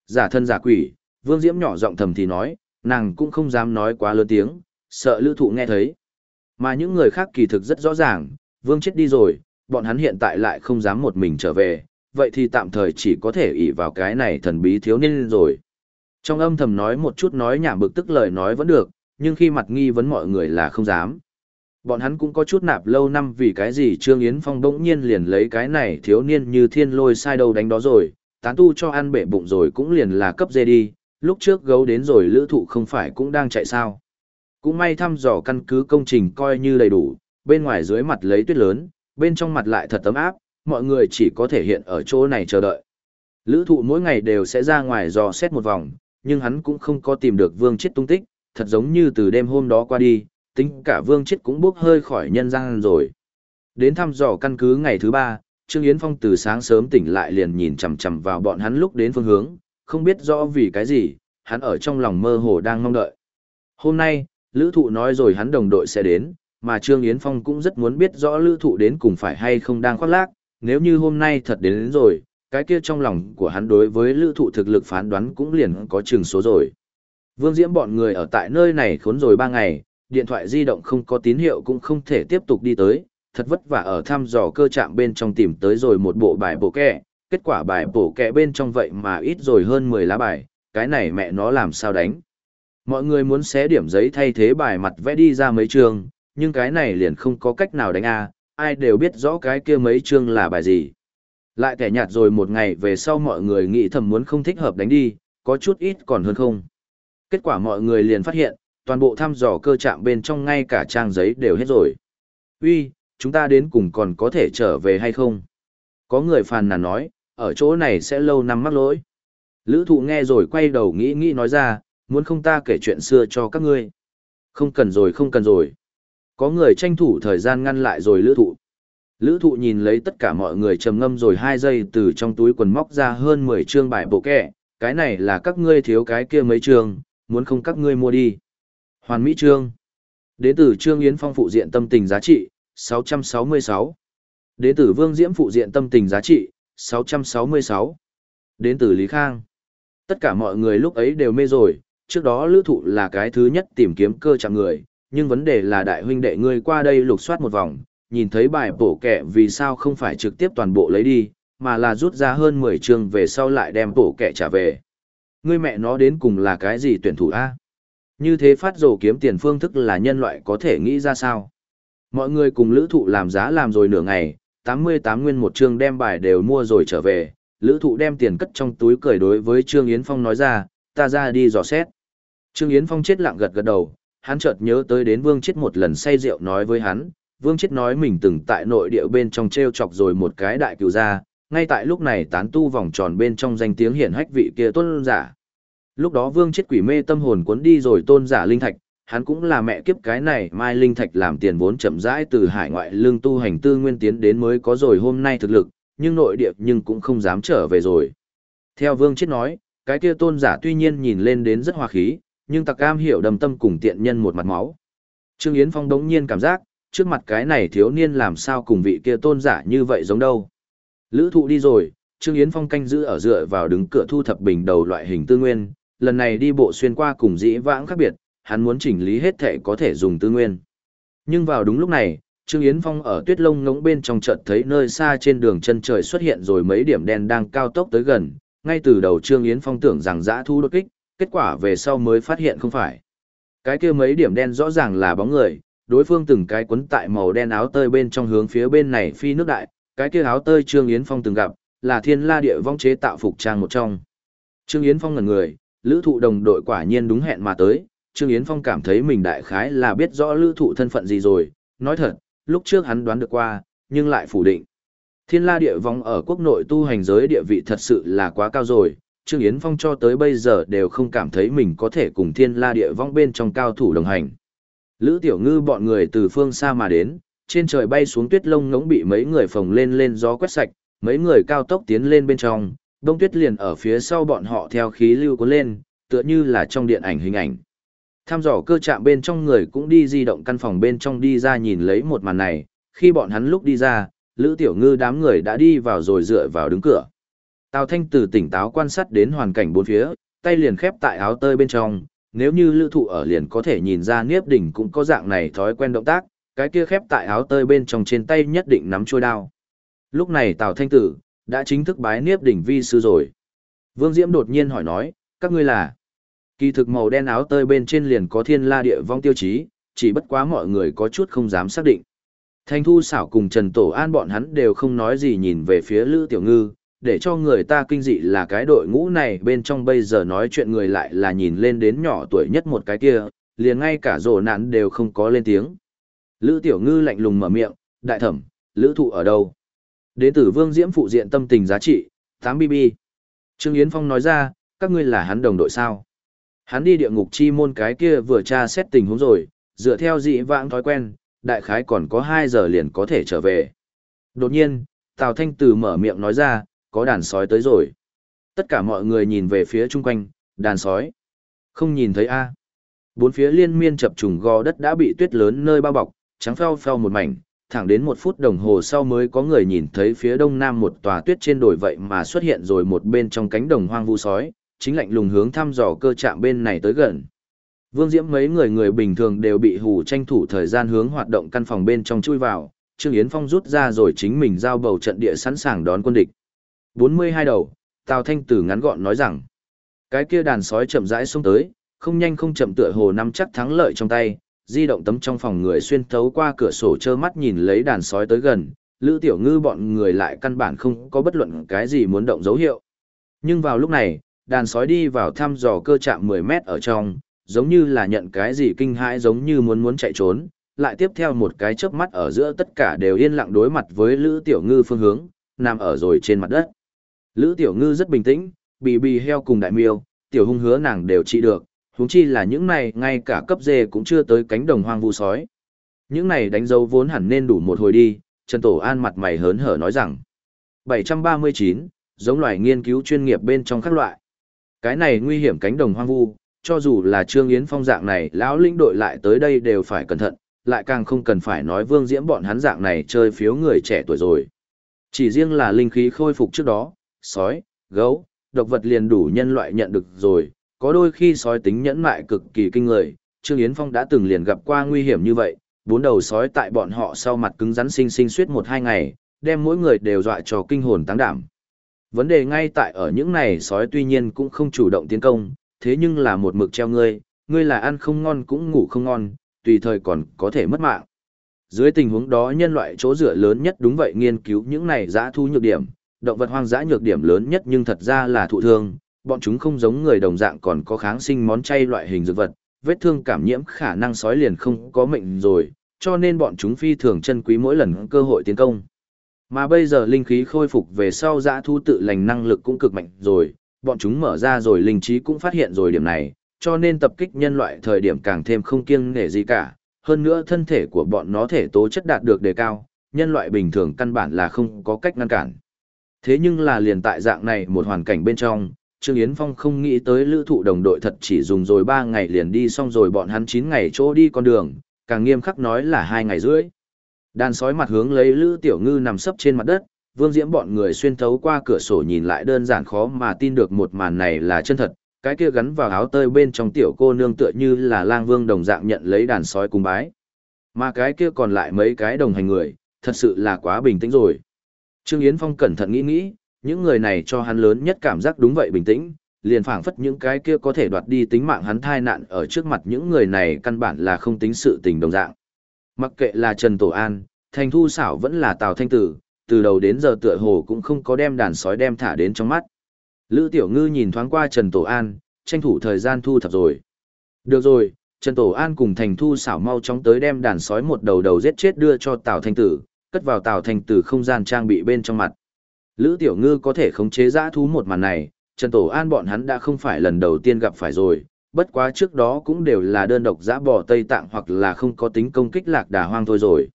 Giả thân giả quỷ, Vương Diễm nhỏ giọng thầm thì nói, nàng cũng không dám nói quá lớn tiếng, sợ lữ thụ nghe thấy. Mà những người khác kỳ thực rất rõ ràng, Vương chết đi rồi, bọn hắn hiện tại lại không dám một mình trở về, vậy thì tạm thời chỉ có thể ỷ vào cái này thần bí thiếu niên rồi. Trong âm thầm nói một chút nói nhảm bực tức lời nói vẫn được, nhưng khi mặt nghi vấn mọi người là không dám. Bọn hắn cũng có chút nạp lâu năm vì cái gì Trương Yến Phong đỗng nhiên liền lấy cái này thiếu niên như thiên lôi sai đầu đánh đó rồi, tán tu cho ăn bể bụng rồi cũng liền là cấp dê đi, lúc trước gấu đến rồi lữ thụ không phải cũng đang chạy sao. Cũng may thăm dò căn cứ công trình coi như đầy đủ, bên ngoài dưới mặt lấy tuyết lớn, bên trong mặt lại thật tấm áp, mọi người chỉ có thể hiện ở chỗ này chờ đợi. Lữ thụ mỗi ngày đều sẽ ra ngoài dò xét một vòng, nhưng hắn cũng không có tìm được vương chết tung tích, thật giống như từ đêm hôm đó qua đi, tính cả vương chết cũng bốc hơi khỏi nhân gian rồi. Đến thăm dò căn cứ ngày thứ ba, Trương Yến Phong từ sáng sớm tỉnh lại liền nhìn chằm chằm vào bọn hắn lúc đến phương hướng, không biết rõ vì cái gì, hắn ở trong lòng mơ hồ đang mong đợi. Hôm nay, Lữ Thụ nói rồi hắn đồng đội sẽ đến, mà Trương Yến Phong cũng rất muốn biết rõ Lữ Thụ đến cùng phải hay không đang khoác lác, nếu như hôm nay thật đến, đến rồi, cái kia trong lòng của hắn đối với Lữ Thụ thực lực phán đoán cũng liền có chừng số rồi. Vương Diễm bọn người ở tại nơi này khốn rồi 3 ngày, điện thoại di động không có tín hiệu cũng không thể tiếp tục đi tới, thật vất vả ở thăm dò cơ trạm bên trong tìm tới rồi một bộ bài bổ kẹ, kết quả bài bổ kẹ bên trong vậy mà ít rồi hơn 10 lá bài, cái này mẹ nó làm sao đánh. Mọi người muốn xé điểm giấy thay thế bài mặt vẽ đi ra mấy trường, nhưng cái này liền không có cách nào đánh a, ai đều biết rõ cái kia mấy chương là bài gì. Lại kẻ nhạt rồi một ngày về sau mọi người nghĩ thầm muốn không thích hợp đánh đi, có chút ít còn hơn không. Kết quả mọi người liền phát hiện, toàn bộ thăm dò cơ trạm bên trong ngay cả trang giấy đều hết rồi. Uy, chúng ta đến cùng còn có thể trở về hay không? Có người phàn nàn nói, ở chỗ này sẽ lâu năm mắc lỗi. Lữ thụ nghe rồi quay đầu nghĩ nghĩ nói ra, muốn không ta kể chuyện xưa cho các ngươi. Không cần rồi không cần rồi. Có người tranh thủ thời gian ngăn lại rồi lữ thụ. Lữ thụ nhìn lấy tất cả mọi người trầm ngâm rồi 2 giây từ trong túi quần móc ra hơn 10 chương bài bộ kẻ, Cái này là các ngươi thiếu cái kia mấy chương, muốn không các ngươi mua đi. Hoàn Mỹ Trương. Đế tử Trương Yến Phong phụ diện tâm tình giá trị, 666. Đế tử Vương Diễm phụ diện tâm tình giá trị, 666. Đến từ Lý Khang. Tất cả mọi người lúc ấy đều mê rồi, trước đó lữ thụ là cái thứ nhất tìm kiếm cơ chạm người, nhưng vấn đề là đại huynh đệ ngươi qua đây lục soát một vòng, nhìn thấy bài bổ kẻ vì sao không phải trực tiếp toàn bộ lấy đi, mà là rút ra hơn 10 chương về sau lại đem bổ kẻ trả về. Ngươi mẹ nó đến cùng là cái gì tuyển thủ A? Như thế phát rổ kiếm tiền phương thức là nhân loại có thể nghĩ ra sao? Mọi người cùng lữ thụ làm giá làm rồi nửa ngày, 88 nguyên một chương đem bài đều mua rồi trở về, lữ thụ đem tiền cất trong túi cười đối với Trương Yến Phong nói ra, ta ra đi dò xét. Trương Yến Phong chết lặng gật gật đầu, hắn chợt nhớ tới đến Vương Chết một lần say rượu nói với hắn, Vương Chết nói mình từng tại nội địa bên trong treo chọc rồi một cái đại cựu gia, ngay tại lúc này tán tu vòng tròn bên trong danh tiếng hiển hách vị kia tuân giả. Lúc đó Vương Chết quỷ mê tâm hồn cuốn đi rồi tôn giả linh thạch, hắn cũng là mẹ kiếp cái này mai linh thạch làm tiền vốn chậm rãi từ hải ngoại lương tu hành tư nguyên tiến đến mới có rồi hôm nay thực lực, nhưng nội địa nhưng cũng không dám trở về rồi. Theo Vương Chết nói, cái kia tôn giả tuy nhiên nhìn lên đến rất hòa khí, nhưng tặc cam hiểu đầm tâm cùng tiện nhân một mặt máu. Trương Yến Phong đống nhiên cảm giác, trước mặt cái này thiếu niên làm sao cùng vị kia tôn giả như vậy giống đâu. Lữ thụ đi rồi, Trương Yến Phong canh giữ ở dựa vào đứng cửa thu thập bình đầu loại hình tư nguyên, lần này đi bộ xuyên qua cùng dĩ vãng khác biệt, hắn muốn chỉnh lý hết thể có thể dùng tư nguyên. Nhưng vào đúng lúc này, Trương Yến Phong ở tuyết lông ngỗng bên trong chợt thấy nơi xa trên đường chân trời xuất hiện rồi mấy điểm đen đang cao tốc tới gần, ngay từ đầu Trương Yến Phong tưởng rằng dã thu đột kích, kết quả về sau mới phát hiện không phải. Cái kia mấy điểm đen rõ ràng là bóng người, đối phương từng cái quấn tại màu đen áo tơi bên trong hướng phía bên này phi nước đại, cái kia áo tơi Trương Yến Phong từng gặp, là thiên la địa vong chế tạo phục trang một trong. Trương Yến Phong ngần người, lữ thụ đồng đội quả nhiên đúng hẹn mà tới, Trương Yến Phong cảm thấy mình đại khái là biết rõ lữ thụ thân phận gì rồi, nói thật, lúc trước hắn đoán được qua, nhưng lại phủ định. Thiên la địa vong ở quốc nội tu hành giới địa vị thật sự là quá cao rồi, Trương Yến Phong cho tới bây giờ đều không cảm thấy mình có thể cùng thiên la địa vong bên trong cao thủ đồng hành. Lữ Tiểu Ngư bọn người từ phương xa mà đến, trên trời bay xuống tuyết lông ngỗng bị mấy người phồng lên lên gió quét sạch, mấy người cao tốc tiến lên bên trong, đông tuyết liền ở phía sau bọn họ theo khí lưu cuốn lên, tựa như là trong điện ảnh hình ảnh. Tham dò cơ trạm bên trong người cũng đi di động căn phòng bên trong đi ra nhìn lấy một màn này, khi bọn hắn lúc đi ra, Lữ Tiểu Ngư đám người đã đi vào rồi dựa vào đứng cửa. Tào Thanh từ tỉnh táo quan sát đến hoàn cảnh bốn phía, tay liền khép tại áo tơi bên trong, nếu như lữ thụ ở liền có thể nhìn ra Niếp Đỉnh cũng có dạng này thói quen động tác, cái kia khép tại áo tơi bên trong trên tay nhất định nắm chuôi đao. Lúc này Tào Thanh Tử đã chính thức bái Niếp Đỉnh vi sư rồi. Vương Diễm đột nhiên hỏi nói, các ngươi là? Kỳ thực màu đen áo tơi bên trên liền có thiên la địa vong tiêu chí, chỉ bất quá mọi người có chút không dám xác định. Thanh Thu xảo cùng Trần Tổ An bọn hắn đều không nói gì nhìn về phía Lữ Tiểu Ngư, để cho người ta kinh dị là cái đội ngũ này bên trong bây giờ nói chuyện người lại là nhìn lên đến nhỏ tuổi nhất một cái kia, liền ngay cả rổ nạn đều không có lên tiếng. Lữ Tiểu Ngư lạnh lùng mở miệng, đại thẩm, Lữ Thụ ở đâu? Đế tử Vương Diễm phụ diện tâm tình giá trị, 8BB. Trương Yến Phong nói ra, các ngươi là hắn đồng đội sao? Hắn đi địa ngục chi môn cái kia vừa tra xét tình huống rồi, dựa theo dị vãng thói quen, đại khái còn có 2 giờ liền có thể trở về. Đột nhiên, Tào Thanh Từ mở miệng nói ra, có đàn sói tới rồi. Tất cả mọi người nhìn về phía chung quanh, đàn sói. Không nhìn thấy a Bốn phía liên miên chập trùng gò đất đã bị tuyết lớn nơi bao bọc, trắng phèo phèo một mảnh, thẳng đến một phút đồng hồ sau mới có người nhìn thấy phía đông nam một tòa tuyết trên đồi vậy mà xuất hiện rồi một bên trong cánh đồng hoang vu sói, chính lạnh lùng hướng thăm dò cơ trạm bên này tới gần. Vương Diễm mấy người người bình thường đều bị hù tranh thủ thời gian hướng hoạt động căn phòng bên trong chui vào, Trương Yến Phong rút ra rồi chính mình giao bầu trận địa sẵn sàng đón quân địch. 42 đầu, Tào Thanh Tử ngắn gọn nói rằng, cái kia đàn sói chậm rãi xuống tới, không nhanh không chậm tựa hồ nắm chắc thắng lợi trong tay, di động tấm trong phòng người xuyên thấu qua cửa sổ trơ mắt nhìn lấy đàn sói tới gần, Lữ Tiểu Ngư bọn người lại căn bản không có bất luận cái gì muốn động dấu hiệu. Nhưng vào lúc này, đàn sói đi vào thăm dò cơ trạm 10 mét ở trong, giống như là nhận cái gì kinh hãi giống như muốn muốn chạy trốn, lại tiếp theo một cái chớp mắt ở giữa tất cả đều yên lặng đối mặt với Lữ Tiểu Ngư phương hướng, nằm ở rồi trên mặt đất. Lữ Tiểu Ngư rất bình tĩnh, bì bì heo cùng đại miêu, tiểu hung hứa nàng đều trị được, huống chi là những này ngay cả cấp dê cũng chưa tới cánh đồng hoang vu sói. Những này đánh dấu vốn hẳn nên đủ một hồi đi, Trần Tổ An mặt mày hớn hở nói rằng. 739, giống loài nghiên cứu chuyên nghiệp bên trong các loại. Cái này nguy hiểm cánh đồng hoang vu, cho dù là Trương Yến Phong dạng này, lão linh đội lại tới đây đều phải cẩn thận, lại càng không cần phải nói Vương Diễm bọn hắn dạng này chơi phiếu người trẻ tuổi rồi. Chỉ riêng là linh khí khôi phục trước đó, sói, gấu, độc vật liền đủ nhân loại nhận được rồi, có đôi khi sói tính nhẫn mại cực kỳ kinh người, Trương Yến Phong đã từng liền gặp qua nguy hiểm như vậy, bốn đầu sói tại bọn họ sau mặt cứng rắn sinh sinh suýt một hai ngày, đem mỗi người đều dọa cho kinh hồn táng đảm. Vấn đề ngay tại ở những này sói tuy nhiên cũng không chủ động tiến công, thế nhưng là một mực treo ngươi, ngươi là ăn không ngon cũng ngủ không ngon, tùy thời còn có thể mất mạng. Dưới tình huống đó nhân loại chỗ dựa lớn nhất đúng vậy nghiên cứu những này giã thu nhược điểm, động vật hoang dã nhược điểm lớn nhất nhưng thật ra là thụ thương, bọn chúng không giống người đồng dạng còn có kháng sinh món chay loại hình dược vật, vết thương cảm nhiễm khả năng sói liền không có mệnh rồi, cho nên bọn chúng phi thường chân quý mỗi lần cơ hội tiến công. Mà bây giờ linh khí khôi phục về sau dã thu tự lành năng lực cũng cực mạnh rồi, bọn chúng mở ra rồi linh trí cũng phát hiện rồi điểm này, cho nên tập kích nhân loại thời điểm càng thêm không kiêng nể gì cả, hơn nữa thân thể của bọn nó thể tố chất đạt được đề cao, nhân loại bình thường căn bản là không có cách ngăn cản. Thế nhưng là liền tại dạng này một hoàn cảnh bên trong, Trương Yến Phong không nghĩ tới lữ thụ đồng đội thật chỉ dùng rồi 3 ngày liền đi xong rồi bọn hắn 9 ngày chỗ đi con đường, càng nghiêm khắc nói là 2 ngày rưỡi. Đàn sói mặt hướng lấy lữ tiểu ngư nằm sấp trên mặt đất, vương diễm bọn người xuyên thấu qua cửa sổ nhìn lại đơn giản khó mà tin được một màn này là chân thật, cái kia gắn vào áo tơi bên trong tiểu cô nương tựa như là lang vương đồng dạng nhận lấy đàn sói cung bái. Mà cái kia còn lại mấy cái đồng hành người, thật sự là quá bình tĩnh rồi. Trương Yến Phong cẩn thận nghĩ nghĩ, những người này cho hắn lớn nhất cảm giác đúng vậy bình tĩnh, liền phảng phất những cái kia có thể đoạt đi tính mạng hắn thai nạn ở trước mặt những người này căn bản là không tính sự tình đồng dạng. Mặc kệ là Trần Tổ An, Thành Thu Xảo vẫn là Tào Thanh Tử, từ đầu đến giờ tựa hồ cũng không có đem đàn sói đem thả đến trong mắt. Lữ Tiểu Ngư nhìn thoáng qua Trần Tổ An, tranh thủ thời gian thu thập rồi. Được rồi, Trần Tổ An cùng Thành Thu xảo mau chóng tới đem đàn sói một đầu đầu giết chết đưa cho Tào Thanh Tử, cất vào Tào Thanh Tử không gian trang bị bên trong mặt. Lữ Tiểu Ngư có thể khống chế dã thú một màn này, Trần Tổ An bọn hắn đã không phải lần đầu tiên gặp phải rồi, bất quá trước đó cũng đều là đơn độc dã bò Tây Tạng hoặc là không có tính công kích lạc đà hoang thôi rồi.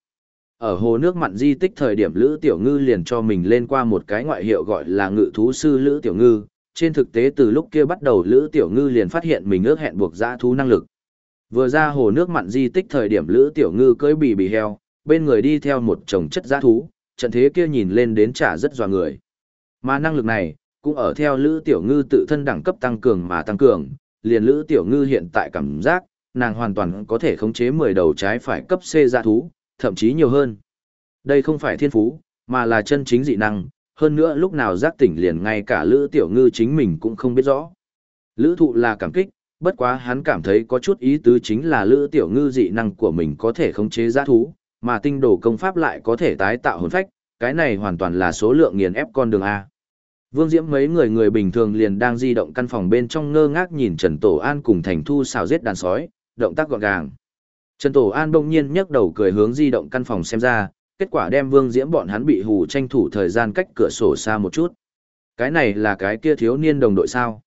Ở hồ nước mặn di tích thời điểm Lữ Tiểu Ngư liền cho mình lên qua một cái ngoại hiệu gọi là ngự thú sư Lữ Tiểu Ngư, trên thực tế từ lúc kia bắt đầu Lữ Tiểu Ngư liền phát hiện mình ước hẹn buộc dã thú năng lực. Vừa ra hồ nước mặn di tích thời điểm Lữ Tiểu Ngư cưỡi bì bì heo, bên người đi theo một chồng chất dã thú, trận thế kia nhìn lên đến trả rất dò người. Mà năng lực này, cũng ở theo Lữ Tiểu Ngư tự thân đẳng cấp tăng cường mà tăng cường, liền Lữ Tiểu Ngư hiện tại cảm giác, nàng hoàn toàn có thể khống chế 10 đầu trái phải cấp C dã thú, thậm chí nhiều hơn. Đây không phải thiên phú, mà là chân chính dị năng, hơn nữa lúc nào giác tỉnh liền ngay cả Lữ Tiểu Ngư chính mình cũng không biết rõ. Lữ thụ là cảm kích, bất quá hắn cảm thấy có chút ý tứ chính là Lữ Tiểu Ngư dị năng của mình có thể khống chế giã thú, mà tinh đồ công pháp lại có thể tái tạo hồn phách, cái này hoàn toàn là số lượng nghiền ép con đường A. Vương Diễm mấy người người bình thường liền đang di động căn phòng bên trong ngơ ngác nhìn Trần Tổ An cùng Thành Thu xào giết đàn sói, động tác gọn gàng. Trần Tổ An bỗng nhiên nhấc đầu cười hướng di động căn phòng xem ra, kết quả đem Vương Diễm bọn hắn bị hù tranh thủ thời gian cách cửa sổ xa một chút. Cái này là cái kia thiếu niên đồng đội sao?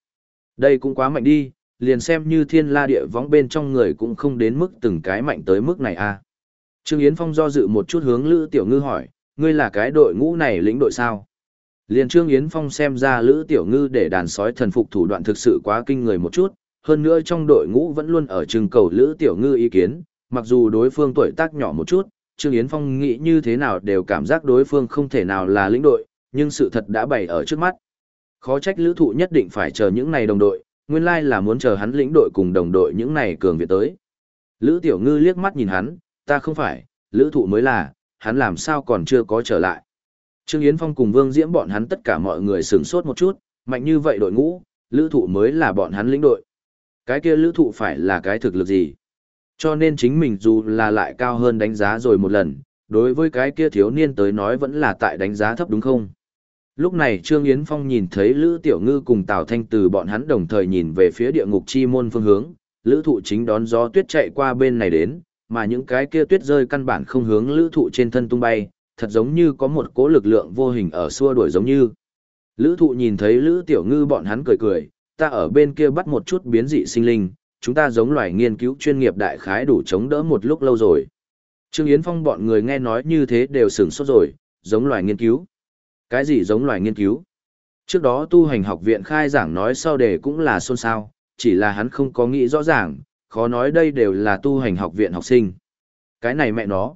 Đây cũng quá mạnh đi, liền xem như thiên la địa võng bên trong người cũng không đến mức từng cái mạnh tới mức này a. À. Trương Yến Phong do dự một chút hướng Lữ Tiểu Ngư hỏi, ngươi là cái đội ngũ này lĩnh đội sao? Liền Trương Yến Phong xem ra Lữ Tiểu Ngư để đàn sói thần phục thủ đoạn thực sự quá kinh người một chút, hơn nữa trong đội ngũ vẫn luôn ở trưng cầu Lữ Tiểu Ngư ý kiến, mặc dù đối phương tuổi tác nhỏ một chút, Trương Yến Phong nghĩ như thế nào đều cảm giác đối phương không thể nào là lĩnh đội, nhưng sự thật đã bày ở trước mắt. Khó trách lữ thụ nhất định phải chờ những này đồng đội, nguyên lai là muốn chờ hắn lĩnh đội cùng đồng đội những này cường viện tới. Lữ Tiểu Ngư liếc mắt nhìn hắn, ta không phải, lữ thụ mới là, hắn làm sao còn chưa có trở lại. Trương Yến Phong cùng Vương Diễm bọn hắn tất cả mọi người sửng sốt một chút, mạnh như vậy đội ngũ, lữ thụ mới là bọn hắn lĩnh đội. Cái kia lữ thụ phải là cái thực lực gì? Cho nên chính mình dù là lại cao hơn đánh giá rồi một lần, đối với cái kia thiếu niên tới nói vẫn là tại đánh giá thấp đúng không? Lúc này Trương Yến Phong nhìn thấy Lữ Tiểu Ngư cùng Tào Thanh từ bọn hắn đồng thời nhìn về phía địa ngục chi môn phương hướng, Lữ Thụ chính đón gió tuyết chạy qua bên này đến, mà những cái kia tuyết rơi căn bản không hướng Lữ Thụ trên thân tung bay, thật giống như có một cỗ lực lượng vô hình ở xua đuổi giống như. Lữ Thụ nhìn thấy Lữ Tiểu Ngư bọn hắn cười cười, ta ở bên kia bắt một chút biến dị sinh linh, chúng ta giống loài nghiên cứu chuyên nghiệp đại khái đủ chống đỡ một lúc lâu rồi. Trương Yến Phong bọn người nghe nói như thế đều sửng sốt rồi, giống loài nghiên cứu. Cái gì giống loài nghiên cứu? Trước đó tu hành học viện khai giảng nói sau đề cũng là xôn xao, chỉ là hắn không có nghĩ rõ ràng, khó nói đây đều là tu hành học viện học sinh. Cái này mẹ nó.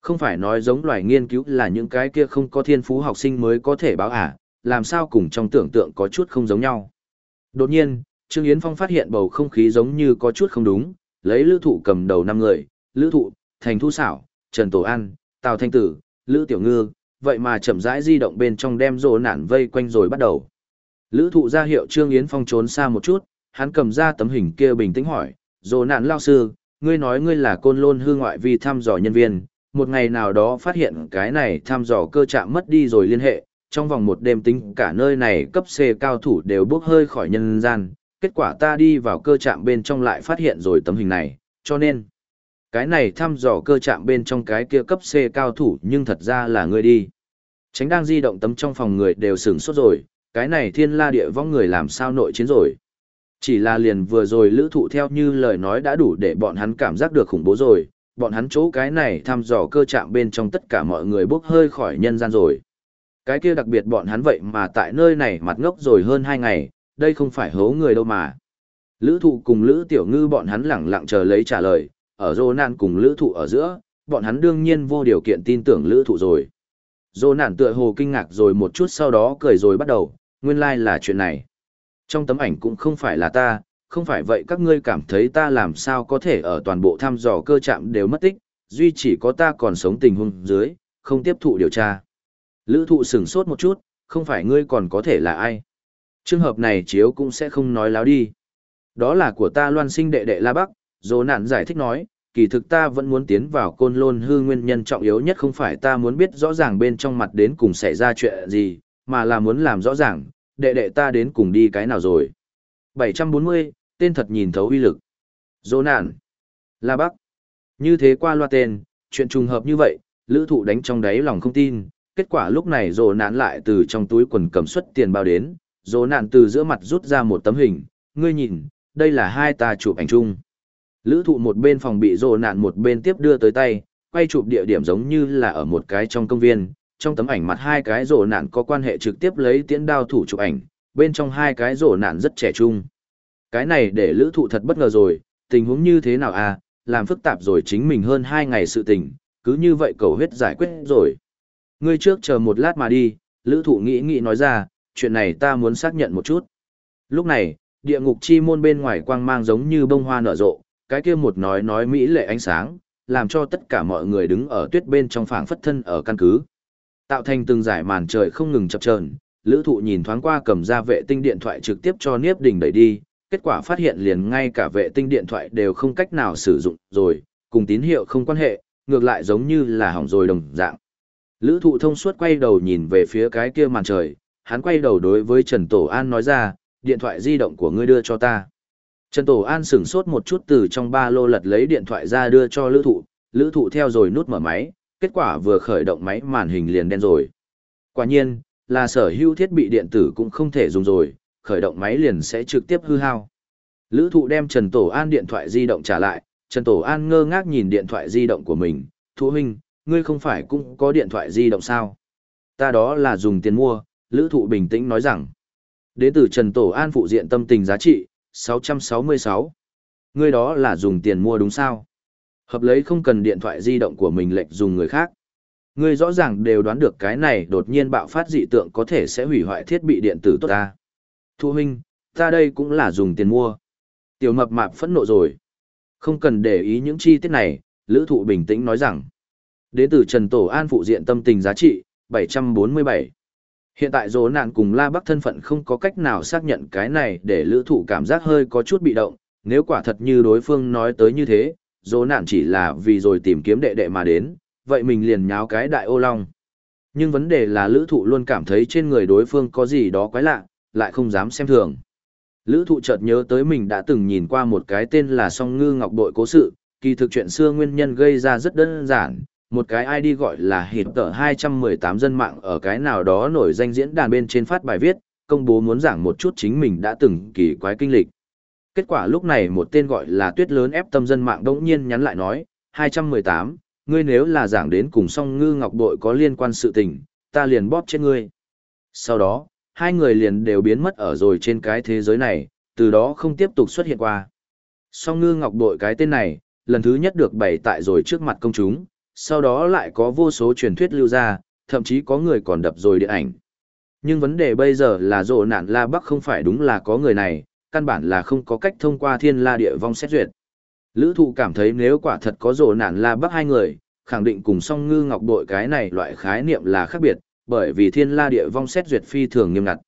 Không phải nói giống loài nghiên cứu là những cái kia không có thiên phú học sinh mới có thể báo ả, làm sao cùng trong tưởng tượng có chút không giống nhau. Đột nhiên, Trương Yến Phong phát hiện bầu không khí giống như có chút không đúng, lấy lữ thụ cầm đầu năm người, lữ thụ, thành thu xảo, Trần Tổ An, Tào Thanh Tử, lữ tiểu ngư, vậy mà chậm rãi di động bên trong đem rồ nản vây quanh rồi bắt đầu. Lữ thụ ra hiệu Trương Yến Phong trốn xa một chút, hắn cầm ra tấm hình kia bình tĩnh hỏi, dồ nạn lao sư, ngươi nói ngươi là côn lôn hư ngoại vi thăm dò nhân viên, một ngày nào đó phát hiện cái này thăm dò cơ chạm mất đi rồi liên hệ, trong vòng một đêm tính cả nơi này cấp C cao thủ đều bước hơi khỏi nhân gian, kết quả ta đi vào cơ trạm bên trong lại phát hiện rồi tấm hình này, cho nên, cái này thăm dò cơ trạm bên trong cái kia cấp C cao thủ nhưng thật ra là ngươi đi. Tránh đang di động tấm trong phòng người đều sửng sốt rồi, cái này thiên la địa vong người làm sao nội chiến rồi. Chỉ là liền vừa rồi lữ thụ theo như lời nói đã đủ để bọn hắn cảm giác được khủng bố rồi, bọn hắn chỗ cái này thăm dò cơ chạm bên trong tất cả mọi người bốc hơi khỏi nhân gian rồi. Cái kia đặc biệt bọn hắn vậy mà tại nơi này mặt ngốc rồi hơn 2 ngày, đây không phải hố người đâu mà. Lữ thụ cùng Lữ Tiểu Ngư bọn hắn lẳng lặng chờ lấy trả lời, ở dô nạn cùng Lữ thụ ở giữa, bọn hắn đương nhiên vô điều kiện tin tưởng Lữ thụ rồi. Dô nạn tựa hồ kinh ngạc rồi một chút sau đó cười rồi bắt đầu, nguyên lai like là chuyện này. Trong tấm ảnh cũng không phải là ta, không phải vậy các ngươi cảm thấy ta làm sao có thể ở toàn bộ thăm dò cơ trạm đều mất tích, duy chỉ có ta còn sống tình huống dưới, không tiếp thụ điều tra. Lữ thụ sửng sốt một chút, không phải ngươi còn có thể là ai. Trường hợp này chiếu cũng sẽ không nói láo đi. Đó là của ta loan sinh đệ đệ La Bắc, dồ nạn giải thích nói, kỳ thực ta vẫn muốn tiến vào côn lôn hư nguyên nhân trọng yếu nhất không phải ta muốn biết rõ ràng bên trong mặt đến cùng xảy ra chuyện gì, mà là muốn làm rõ ràng, đệ đệ ta đến cùng đi cái nào rồi. 740, tên thật nhìn thấu uy lực. Dỗ nạn. La Bắc. Như thế qua loa tên, chuyện trùng hợp như vậy, lữ thụ đánh trong đáy lòng không tin. Kết quả lúc này dỗ nạn lại từ trong túi quần cầm xuất tiền bao đến, dỗ nạn từ giữa mặt rút ra một tấm hình. Ngươi nhìn, đây là hai ta chụp ảnh chung. Lữ thụ một bên phòng bị dỗ nạn một bên tiếp đưa tới tay, quay chụp địa điểm giống như là ở một cái trong công viên. Trong tấm ảnh mặt hai cái rổ nạn có quan hệ trực tiếp lấy tiễn đao thủ chụp ảnh, bên trong hai cái rổ nạn rất trẻ trung. Cái này để lữ thụ thật bất ngờ rồi, tình huống như thế nào à, làm phức tạp rồi chính mình hơn 2 ngày sự tình, cứ như vậy cầu huyết giải quyết rồi. Ngươi trước chờ một lát mà đi, lữ thụ nghĩ nghĩ nói ra, chuyện này ta muốn xác nhận một chút. Lúc này, địa ngục chi môn bên ngoài quang mang giống như bông hoa nở rộ, cái kia một nói nói mỹ lệ ánh sáng, làm cho tất cả mọi người đứng ở tuyết bên trong phảng phất thân ở căn cứ. Tạo thành từng giải màn trời không ngừng chập chờn, lữ thụ nhìn thoáng qua cầm ra vệ tinh điện thoại trực tiếp cho Niếp Đình đẩy đi, kết quả phát hiện liền ngay cả vệ tinh điện thoại đều không cách nào sử dụng rồi, cùng tín hiệu không quan hệ, ngược lại giống như là hỏng rồi đồng dạng. Lữ thụ thông suốt quay đầu nhìn về phía cái kia màn trời, hắn quay đầu đối với Trần Tổ An nói ra, điện thoại di động của ngươi đưa cho ta. Trần Tổ An sửng sốt một chút từ trong ba lô lật lấy điện thoại ra đưa cho lữ thụ, lữ thụ theo rồi nút mở máy, kết quả vừa khởi động máy màn hình liền đen rồi. Quả nhiên, là sở hữu thiết bị điện tử cũng không thể dùng rồi, khởi động máy liền sẽ trực tiếp hư hao. Lữ thụ đem Trần Tổ An điện thoại di động trả lại, Trần Tổ An ngơ ngác nhìn điện thoại di động của mình, thú huynh, ngươi không phải cũng có điện thoại di động sao? Ta đó là dùng tiền mua, Lữ thụ bình tĩnh nói rằng. Đến từ Trần Tổ An phụ diện tâm tình giá trị, 666. Ngươi đó là dùng tiền mua đúng sao? Hợp lấy không cần điện thoại di động của mình lệnh dùng người khác. Ngươi rõ ràng đều đoán được cái này đột nhiên bạo phát dị tượng có thể sẽ hủy hoại thiết bị điện tử tốt ta. Thu huynh, ta đây cũng là dùng tiền mua. Tiểu mập mạp phẫn nộ rồi. Không cần để ý những chi tiết này, lữ thụ bình tĩnh nói rằng. Đến từ Trần Tổ An phụ diện tâm tình giá trị, 747. Hiện tại dỗ nạn cùng La Bắc thân phận không có cách nào xác nhận cái này để lữ thụ cảm giác hơi có chút bị động. Nếu quả thật như đối phương nói tới như thế, dỗ nạn chỉ là vì rồi tìm kiếm đệ đệ mà đến, vậy mình liền nháo cái đại ô long. Nhưng vấn đề là lữ thụ luôn cảm thấy trên người đối phương có gì đó quái lạ, lại không dám xem thường. Lữ thụ chợt nhớ tới mình đã từng nhìn qua một cái tên là song ngư ngọc bội cố sự, kỳ thực chuyện xưa nguyên nhân gây ra rất đơn giản, một cái ID gọi là hịt tờ 218 dân mạng ở cái nào đó nổi danh diễn đàn bên trên phát bài viết, công bố muốn giảng một chút chính mình đã từng kỳ quái kinh lịch. Kết quả lúc này một tên gọi là tuyết lớn ép tâm dân mạng đống nhiên nhắn lại nói, 218, ngươi nếu là giảng đến cùng song ngư ngọc bội có liên quan sự tình, ta liền bóp chết ngươi. Sau đó, hai người liền đều biến mất ở rồi trên cái thế giới này, từ đó không tiếp tục xuất hiện qua. Song ngư ngọc bội cái tên này, lần thứ nhất được bày tại rồi trước mặt công chúng, sau đó lại có vô số truyền thuyết lưu ra, thậm chí có người còn đập rồi điện ảnh. Nhưng vấn đề bây giờ là rộ nạn La Bắc không phải đúng là có người này, căn bản là không có cách thông qua thiên la địa vong xét duyệt. Lữ thụ cảm thấy nếu quả thật có rồ nản La Bắc hai người, khẳng định cùng song ngư ngọc bội cái này loại khái niệm là khác biệt, bởi vì thiên la địa vong xét duyệt phi thường nghiêm ngặt.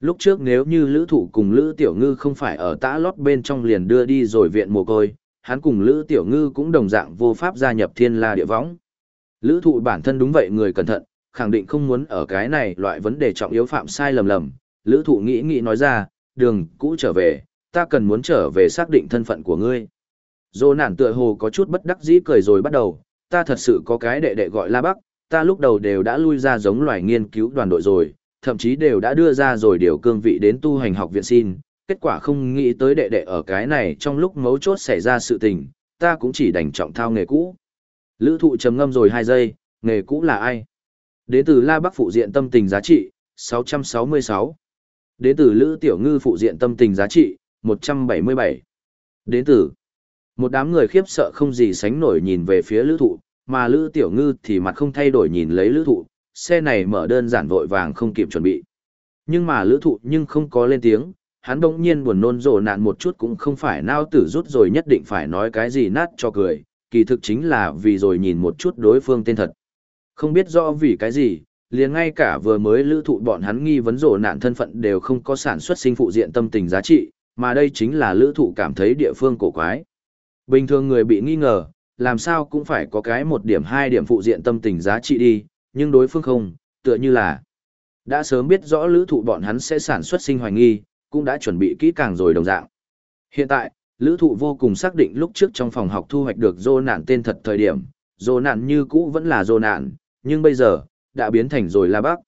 Lúc trước nếu như lữ thụ cùng lữ tiểu ngư không phải ở tã lót bên trong liền đưa đi rồi viện mồ côi, hắn cùng lữ tiểu ngư cũng đồng dạng vô pháp gia nhập thiên la địa vong. Lữ thụ bản thân đúng vậy người cẩn thận, khẳng định không muốn ở cái này loại vấn đề trọng yếu phạm sai lầm lầm. Lữ thụ nghĩ nghĩ nói ra, đường cũ trở về, ta cần muốn trở về xác định thân phận của ngươi. Dô nản tựa hồ có chút bất đắc dĩ cười rồi bắt đầu, ta thật sự có cái đệ đệ gọi La Bắc, ta lúc đầu đều đã lui ra giống loài nghiên cứu đoàn đội rồi, thậm chí đều đã đưa ra rồi điều cương vị đến tu hành học viện xin, kết quả không nghĩ tới đệ đệ ở cái này trong lúc mấu chốt xảy ra sự tình, ta cũng chỉ đành trọng thao nghề cũ. Lữ thụ trầm ngâm rồi 2 giây, nghề cũ là ai? Đến từ La Bắc phụ diện tâm tình giá trị, 666. Đến từ Lữ Tiểu Ngư phụ diện tâm tình giá trị, 177. Đến từ một đám người khiếp sợ không gì sánh nổi nhìn về phía Lữ thụ, mà Lữ Tiểu Ngư thì mặt không thay đổi nhìn lấy Lữ thụ, xe này mở đơn giản vội vàng không kịp chuẩn bị. Nhưng mà Lữ thụ nhưng không có lên tiếng, hắn bỗng nhiên buồn nôn rồ nạn một chút cũng không phải nao tử rút rồi nhất định phải nói cái gì nát cho cười, kỳ thực chính là vì rồi nhìn một chút đối phương tên thật. Không biết rõ vì cái gì, liền ngay cả vừa mới lữ thụ bọn hắn nghi vấn rổ nạn thân phận đều không có sản xuất sinh phụ diện tâm tình giá trị, mà đây chính là lữ thụ cảm thấy địa phương cổ quái. Bình thường người bị nghi ngờ, làm sao cũng phải có cái một điểm hai điểm phụ diện tâm tình giá trị đi, nhưng đối phương không, tựa như là đã sớm biết rõ lữ thụ bọn hắn sẽ sản xuất sinh hoài nghi, cũng đã chuẩn bị kỹ càng rồi đồng dạng. Hiện tại, lữ thụ vô cùng xác định lúc trước trong phòng học thu hoạch được dô nạn tên thật thời điểm, dô nạn như cũ vẫn là dô nạn, nhưng bây giờ, đã biến thành rồi La Bắc.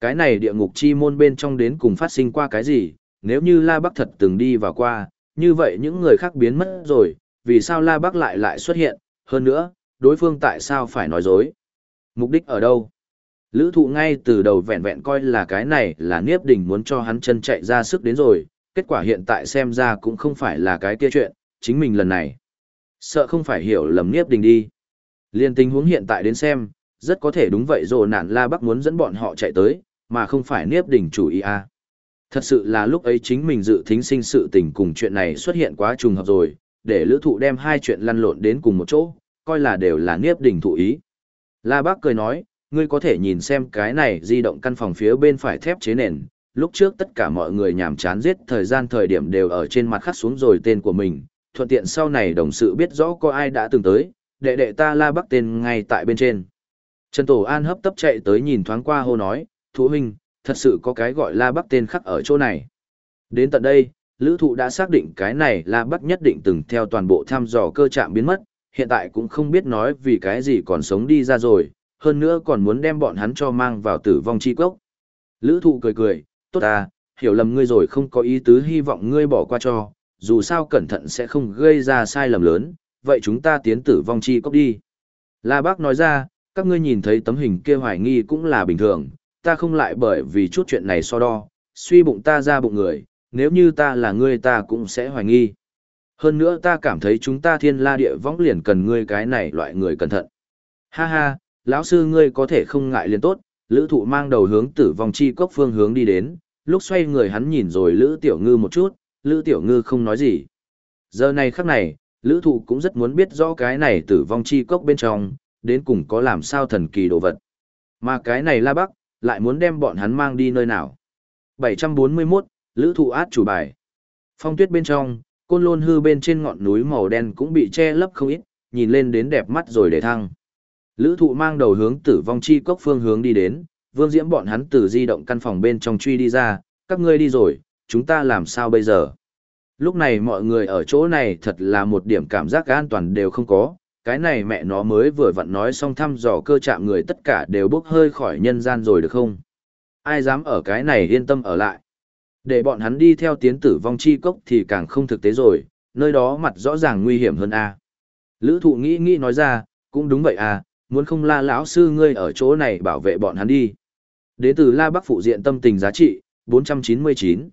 Cái này địa ngục chi môn bên trong đến cùng phát sinh qua cái gì, nếu như La Bắc thật từng đi vào qua, như vậy những người khác biến mất rồi, vì sao La Bắc lại lại xuất hiện, hơn nữa, đối phương tại sao phải nói dối. Mục đích ở đâu? Lữ thụ ngay từ đầu vẹn vẹn coi là cái này là Niếp Đình muốn cho hắn chân chạy ra sức đến rồi, kết quả hiện tại xem ra cũng không phải là cái kia chuyện, chính mình lần này. Sợ không phải hiểu lầm Niếp Đình đi. Liên tình huống hiện tại đến xem, rất có thể đúng vậy rồi Nạn La Bắc muốn dẫn bọn họ chạy tới, mà không phải Niếp Đình chủ ý a. Thật sự là lúc ấy chính mình dự thính sinh sự tình cùng chuyện này xuất hiện quá trùng hợp rồi, để lữ thụ đem hai chuyện lăn lộn đến cùng một chỗ, coi là đều là Niếp Đình thụ ý. La Bác cười nói, ngươi có thể nhìn xem cái này di động căn phòng phía bên phải thép chế nền, lúc trước tất cả mọi người nhảm chán giết thời gian thời điểm đều ở trên mặt khắc xuống rồi tên của mình, thuận tiện sau này đồng sự biết rõ có ai đã từng tới, đệ đệ ta la bắc tên ngay tại bên trên. Trần Tổ An hấp tấp chạy tới nhìn thoáng qua hô nói, thú huynh, thật sự có cái gọi la bắc tên khắc ở chỗ này. Đến tận đây, lữ thụ đã xác định cái này la bắc nhất định từng theo toàn bộ thăm dò cơ trạm biến mất, hiện tại cũng không biết nói vì cái gì còn sống đi ra rồi, hơn nữa còn muốn đem bọn hắn cho mang vào tử vong chi cốc. Lữ thụ cười cười, tốt à, hiểu lầm ngươi rồi không có ý tứ hy vọng ngươi bỏ qua cho, dù sao cẩn thận sẽ không gây ra sai lầm lớn, vậy chúng ta tiến tử vong chi cốc đi. La Bác nói ra, các ngươi nhìn thấy tấm hình kia hoài nghi cũng là bình thường, ta không lại bởi vì chút chuyện này so đo, suy bụng ta ra bụng người, nếu như ta là ngươi ta cũng sẽ hoài nghi. Hơn nữa ta cảm thấy chúng ta thiên la địa võng liền cần ngươi cái này loại người cẩn thận. Ha ha, lão sư ngươi có thể không ngại liền tốt, lữ thụ mang đầu hướng tử vong chi cốc phương hướng đi đến, lúc xoay người hắn nhìn rồi lữ tiểu ngư một chút, lữ tiểu ngư không nói gì. Giờ này khắc này, lữ thụ cũng rất muốn biết rõ cái này tử vong chi cốc bên trong, đến cùng có làm sao thần kỳ đồ vật. Mà cái này la bắc, lại muốn đem bọn hắn mang đi nơi nào. 741, lữ thụ át chủ bài. Phong tuyết bên trong, côn lôn hư bên trên ngọn núi màu đen cũng bị che lấp không ít, nhìn lên đến đẹp mắt rồi để thăng. Lữ thụ mang đầu hướng tử vong chi cốc phương hướng đi đến, vương diễm bọn hắn từ di động căn phòng bên trong truy đi ra, các ngươi đi rồi, chúng ta làm sao bây giờ? Lúc này mọi người ở chỗ này thật là một điểm cảm giác an toàn đều không có, cái này mẹ nó mới vừa vặn nói xong thăm dò cơ chạm người tất cả đều bốc hơi khỏi nhân gian rồi được không? Ai dám ở cái này yên tâm ở lại? Để bọn hắn đi theo tiến tử vong chi cốc thì càng không thực tế rồi, nơi đó mặt rõ ràng nguy hiểm hơn a. Lữ thụ nghĩ nghĩ nói ra, cũng đúng vậy à, muốn không la lão sư ngươi ở chỗ này bảo vệ bọn hắn đi. Đế tử La Bắc phụ diện tâm tình giá trị, 499.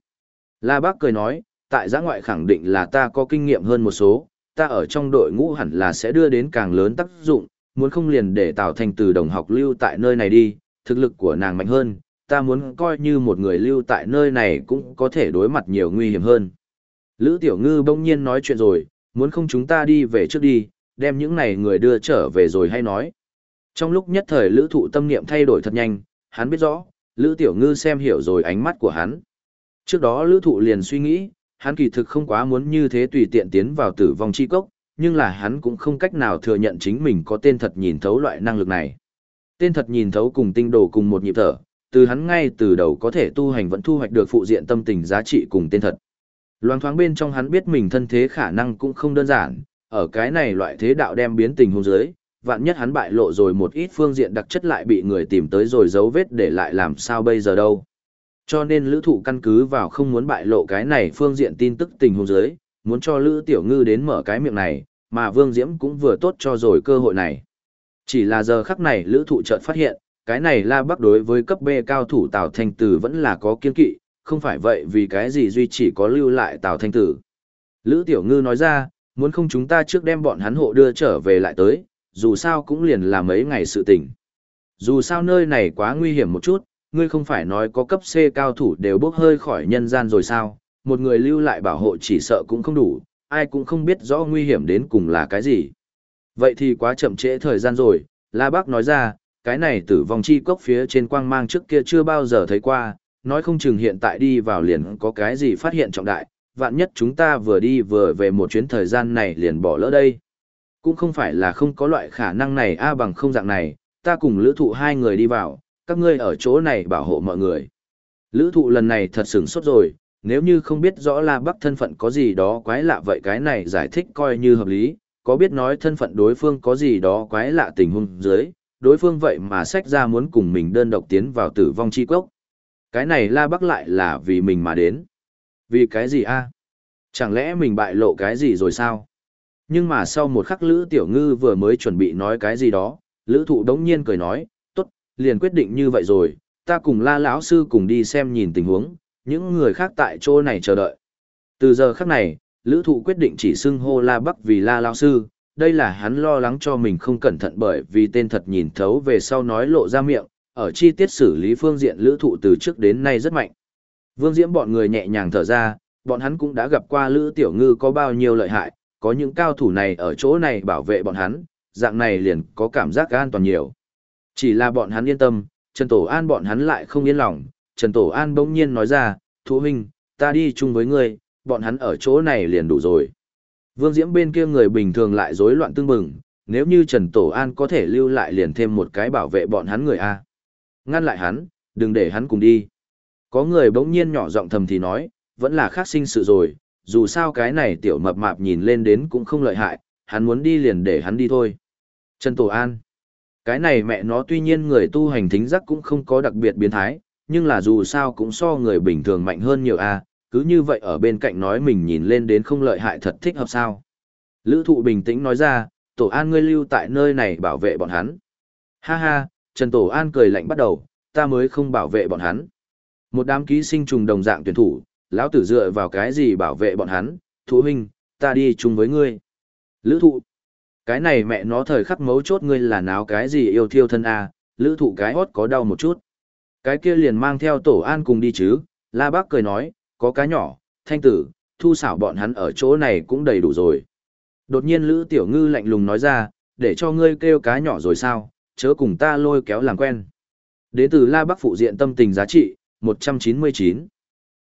La Bắc cười nói, tại giã ngoại khẳng định là ta có kinh nghiệm hơn một số, ta ở trong đội ngũ hẳn là sẽ đưa đến càng lớn tác dụng, muốn không liền để Tào Thành từ đồng học lưu tại nơi này đi, thực lực của nàng mạnh hơn, ta muốn coi như một người lưu tại nơi này cũng có thể đối mặt nhiều nguy hiểm hơn. Lữ Tiểu Ngư bỗng nhiên nói chuyện rồi, muốn không chúng ta đi về trước đi, đem những này người đưa trở về rồi hay nói. Trong lúc nhất thời lữ thụ tâm niệm thay đổi thật nhanh, hắn biết rõ, lữ tiểu ngư xem hiểu rồi ánh mắt của hắn. Trước đó lữ thụ liền suy nghĩ, hắn kỳ thực không quá muốn như thế tùy tiện tiến vào tử vong chi cốc, nhưng là hắn cũng không cách nào thừa nhận chính mình có tên thật nhìn thấu loại năng lực này. Tên thật nhìn thấu cùng tinh đồ cùng một nhịp thở, từ hắn ngay từ đầu có thể tu hành vẫn thu hoạch được phụ diện tâm tình giá trị cùng tên thật. Loáng thoáng bên trong hắn biết mình thân thế khả năng cũng không đơn giản, ở cái này loại thế đạo đem biến tình hôn giới, vạn nhất hắn bại lộ rồi một ít phương diện đặc chất lại bị người tìm tới rồi dấu vết để lại làm sao bây giờ đâu. Cho nên lữ thụ căn cứ vào không muốn bại lộ cái này phương diện tin tức tình huống giới, muốn cho lữ tiểu ngư đến mở cái miệng này, mà vương diễm cũng vừa tốt cho rồi cơ hội này. Chỉ là giờ khắc này lữ thụ chợt phát hiện, cái này la bắc đối với cấp B cao thủ Tào Thanh Tử vẫn là có kiên kỵ, không phải vậy vì cái gì duy chỉ có lưu lại Tào Thanh Tử. Lữ Tiểu Ngư nói ra, muốn không chúng ta trước đem bọn hắn hộ đưa trở về lại tới, dù sao cũng liền là mấy ngày sự tình. Dù sao nơi này quá nguy hiểm một chút, ngươi không phải nói có cấp C cao thủ đều bốc hơi khỏi nhân gian rồi sao, một người lưu lại bảo hộ chỉ sợ cũng không đủ, ai cũng không biết rõ nguy hiểm đến cùng là cái gì. Vậy thì quá chậm trễ thời gian rồi, La Bác nói ra, cái này tử vong chi cốc phía trên quang mang trước kia chưa bao giờ thấy qua, nói không chừng hiện tại đi vào liền có cái gì phát hiện trọng đại, vạn nhất chúng ta vừa đi vừa về một chuyến thời gian này liền bỏ lỡ đây. Cũng không phải là không có loại khả năng này a bằng không dạng này, ta cùng lữ thụ hai người đi vào, các ngươi ở chỗ này bảo hộ mọi người. Lữ thụ lần này thật sửng sốt rồi, nếu như không biết rõ La Bắc thân phận có gì đó quái lạ vậy cái này giải thích coi như hợp lý, có biết nói thân phận đối phương có gì đó quái lạ tình huống dưới, đối phương vậy mà sách ra muốn cùng mình đơn độc tiến vào tử vong chi cốc. Cái này La Bắc lại là vì mình mà đến. Vì cái gì a? Chẳng lẽ mình bại lộ cái gì rồi sao? Nhưng mà sau một khắc Lữ Tiểu Ngư vừa mới chuẩn bị nói cái gì đó, Lữ Thụ đống nhiên cười nói, liền quyết định như vậy rồi, ta cùng La lão sư cùng đi xem nhìn tình huống, những người khác tại chỗ này chờ đợi. Từ giờ khắc này, Lữ Thụ quyết định chỉ xưng hô La Bắc vì La lão sư, đây là hắn lo lắng cho mình không cẩn thận bởi vì tên thật nhìn thấu về sau nói lộ ra miệng, ở chi tiết xử lý phương diện Lữ Thụ từ trước đến nay rất mạnh. Vương Diễm bọn người nhẹ nhàng thở ra, bọn hắn cũng đã gặp qua Lữ Tiểu Ngư có bao nhiêu lợi hại, có những cao thủ này ở chỗ này bảo vệ bọn hắn, dạng này liền có cảm giác an toàn nhiều. Chỉ là bọn hắn yên tâm, Trần Tổ An bọn hắn lại không yên lòng, Trần Tổ An bỗng nhiên nói ra, Thú huynh, ta đi chung với ngươi, bọn hắn ở chỗ này liền đủ rồi. Vương Diễm bên kia người bình thường lại rối loạn tương bừng, nếu như Trần Tổ An có thể lưu lại liền thêm một cái bảo vệ bọn hắn người A. Ngăn lại hắn, đừng để hắn cùng đi. Có người bỗng nhiên nhỏ giọng thầm thì nói, vẫn là khác sinh sự rồi, dù sao cái này tiểu mập mạp nhìn lên đến cũng không lợi hại, hắn muốn đi liền để hắn đi thôi. Trần Tổ An. Cái này mẹ nó tuy nhiên người tu hành thính giác cũng không có đặc biệt biến thái, nhưng là dù sao cũng so người bình thường mạnh hơn nhiều a cứ như vậy ở bên cạnh nói mình nhìn lên đến không lợi hại thật thích hợp sao. Lữ thụ bình tĩnh nói ra, Tổ An ngươi lưu tại nơi này bảo vệ bọn hắn. Ha ha, Trần Tổ An cười lạnh bắt đầu, ta mới không bảo vệ bọn hắn. Một đám ký sinh trùng đồng dạng tuyển thủ, lão tử dựa vào cái gì bảo vệ bọn hắn, thú huynh, ta đi chung với ngươi. Lữ thụ, cái này mẹ nó thời khắc mấu chốt ngươi là náo cái gì yêu thiêu thân à, lữ thụ cái hót có đau một chút. Cái kia liền mang theo tổ an cùng đi chứ, la bác cười nói, có cá nhỏ, thanh tử, thu xảo bọn hắn ở chỗ này cũng đầy đủ rồi. Đột nhiên lữ tiểu ngư lạnh lùng nói ra, để cho ngươi kêu cá nhỏ rồi sao, chớ cùng ta lôi kéo làm quen. Đến từ la bác phụ diện tâm tình giá trị, 199.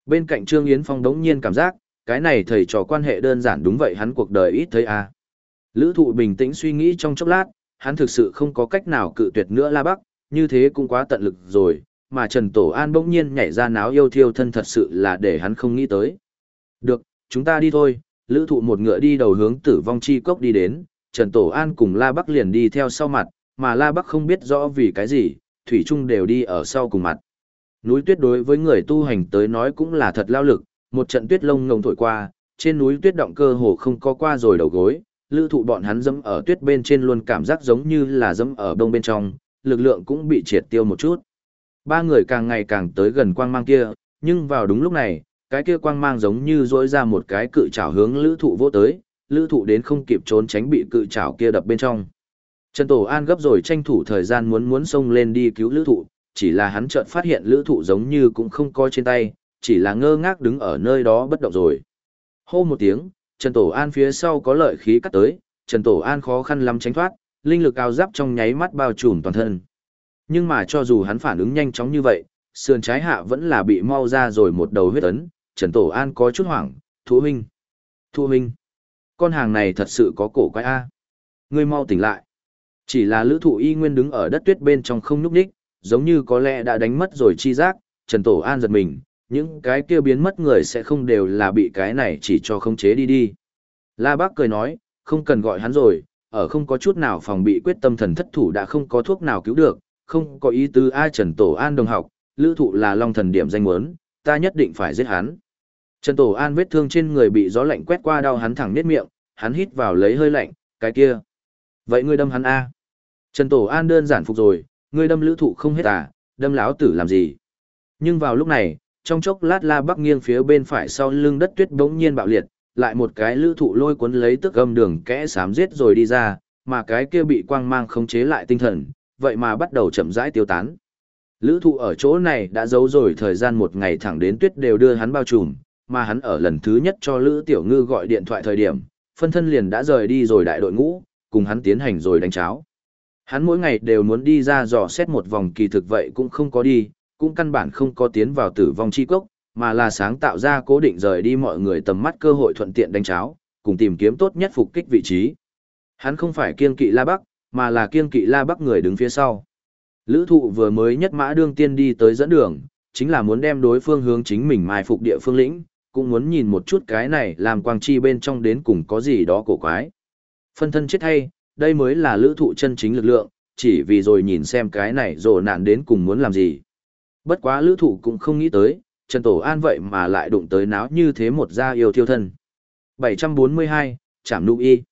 Bên cạnh Trương Yến Phong đống nhiên cảm giác, cái này thầy trò quan hệ đơn giản đúng vậy hắn cuộc đời ít thấy à. Lữ thụ bình tĩnh suy nghĩ trong chốc lát, hắn thực sự không có cách nào cự tuyệt nữa La Bắc, như thế cũng quá tận lực rồi, mà Trần Tổ An bỗng nhiên nhảy ra náo yêu thiêu thân thật sự là để hắn không nghĩ tới. Được, chúng ta đi thôi, lữ thụ một ngựa đi đầu hướng tử vong chi cốc đi đến, Trần Tổ An cùng La Bắc liền đi theo sau mặt, mà La Bắc không biết rõ vì cái gì, Thủy Trung đều đi ở sau cùng mặt. Núi tuyết đối với người tu hành tới nói cũng là thật lao lực, một trận tuyết lông ngồng thổi qua, trên núi tuyết động cơ hồ không có qua rồi đầu gối, lữ thụ bọn hắn dẫm ở tuyết bên trên luôn cảm giác giống như là dẫm ở đông bên trong, lực lượng cũng bị triệt tiêu một chút. Ba người càng ngày càng tới gần quang mang kia, nhưng vào đúng lúc này, cái kia quang mang giống như rỗi ra một cái cự trảo hướng lữ thụ vô tới, lữ thụ đến không kịp trốn tránh bị cự trảo kia đập bên trong. Trần Tổ An gấp rồi tranh thủ thời gian muốn muốn xông lên đi cứu lữ thụ, chỉ là hắn chợt phát hiện lữ thụ giống như cũng không coi trên tay, chỉ là ngơ ngác đứng ở nơi đó bất động rồi. Hô một tiếng, Trần Tổ An phía sau có lợi khí cắt tới, Trần Tổ An khó khăn lắm tránh thoát, linh lực cao giáp trong nháy mắt bao trùm toàn thân. Nhưng mà cho dù hắn phản ứng nhanh chóng như vậy, sườn trái hạ vẫn là bị mau ra rồi một đầu huyết ấn, Trần Tổ An có chút hoảng, Thu huynh, Thu huynh, con hàng này thật sự có cổ quái A. Ngươi mau tỉnh lại. Chỉ là lữ thụ y nguyên đứng ở đất tuyết bên trong không nhúc nhích, giống như có lẽ đã đánh mất rồi chi giác, Trần Tổ An giật mình, những cái kia biến mất người sẽ không đều là bị cái này chỉ cho không chế đi đi. La Bác cười nói, không cần gọi hắn rồi, ở không có chút nào phòng bị quyết tâm thần thất thủ đã không có thuốc nào cứu được, không có ý tứ ai Trần Tổ An đồng học, lữ thụ là long thần điểm danh muốn, ta nhất định phải giết hắn. Trần Tổ An vết thương trên người bị gió lạnh quét qua đau hắn thẳng nết miệng, hắn hít vào lấy hơi lạnh, cái kia. Vậy ngươi đâm hắn A. Trần Tổ An đơn giản phục rồi, ngươi đâm lữ thụ không hết à, đâm láo tử làm gì. Nhưng vào lúc này, trong chốc lát la bắc nghiêng phía bên phải sau lưng đất tuyết bỗng nhiên bạo liệt, lại một cái lữ thụ lôi cuốn lấy tức gầm đường kẽ sám giết rồi đi ra, mà cái kia bị quang mang khống chế lại tinh thần, vậy mà bắt đầu chậm rãi tiêu tán. Lữ thụ ở chỗ này đã giấu rồi thời gian một ngày thẳng đến tuyết đều đưa hắn bao trùm, mà hắn ở lần thứ nhất cho Lữ Tiểu Ngư gọi điện thoại thời điểm, phân thân liền đã rời đi rồi đại đội ngũ, cùng hắn tiến hành rồi đánh cháo. Hắn mỗi ngày đều muốn đi ra dò xét một vòng kỳ thực vậy cũng không có đi, cũng căn bản không có tiến vào tử vong chi cốc, mà là sáng tạo ra cố định rời đi mọi người tầm mắt cơ hội thuận tiện đánh cháo, cùng tìm kiếm tốt nhất phục kích vị trí. Hắn không phải kiên kỵ La Bắc, mà là kiên kỵ La Bắc người đứng phía sau. Lữ thụ vừa mới nhất mã đương tiên đi tới dẫn đường, chính là muốn đem đối phương hướng chính mình mai phục địa phương lĩnh, cũng muốn nhìn một chút cái này làm quang chi bên trong đến cùng có gì đó cổ quái. Phân thân chết hay, đây mới là lữ thụ chân chính lực lượng, chỉ vì rồi nhìn xem cái này rồ nạn đến cùng muốn làm gì. Bất quá lữ thụ cũng không nghĩ tới, Trần Tổ An vậy mà lại đụng tới náo như thế một gia yêu thiêu thân. 742, Trảm Nụ Y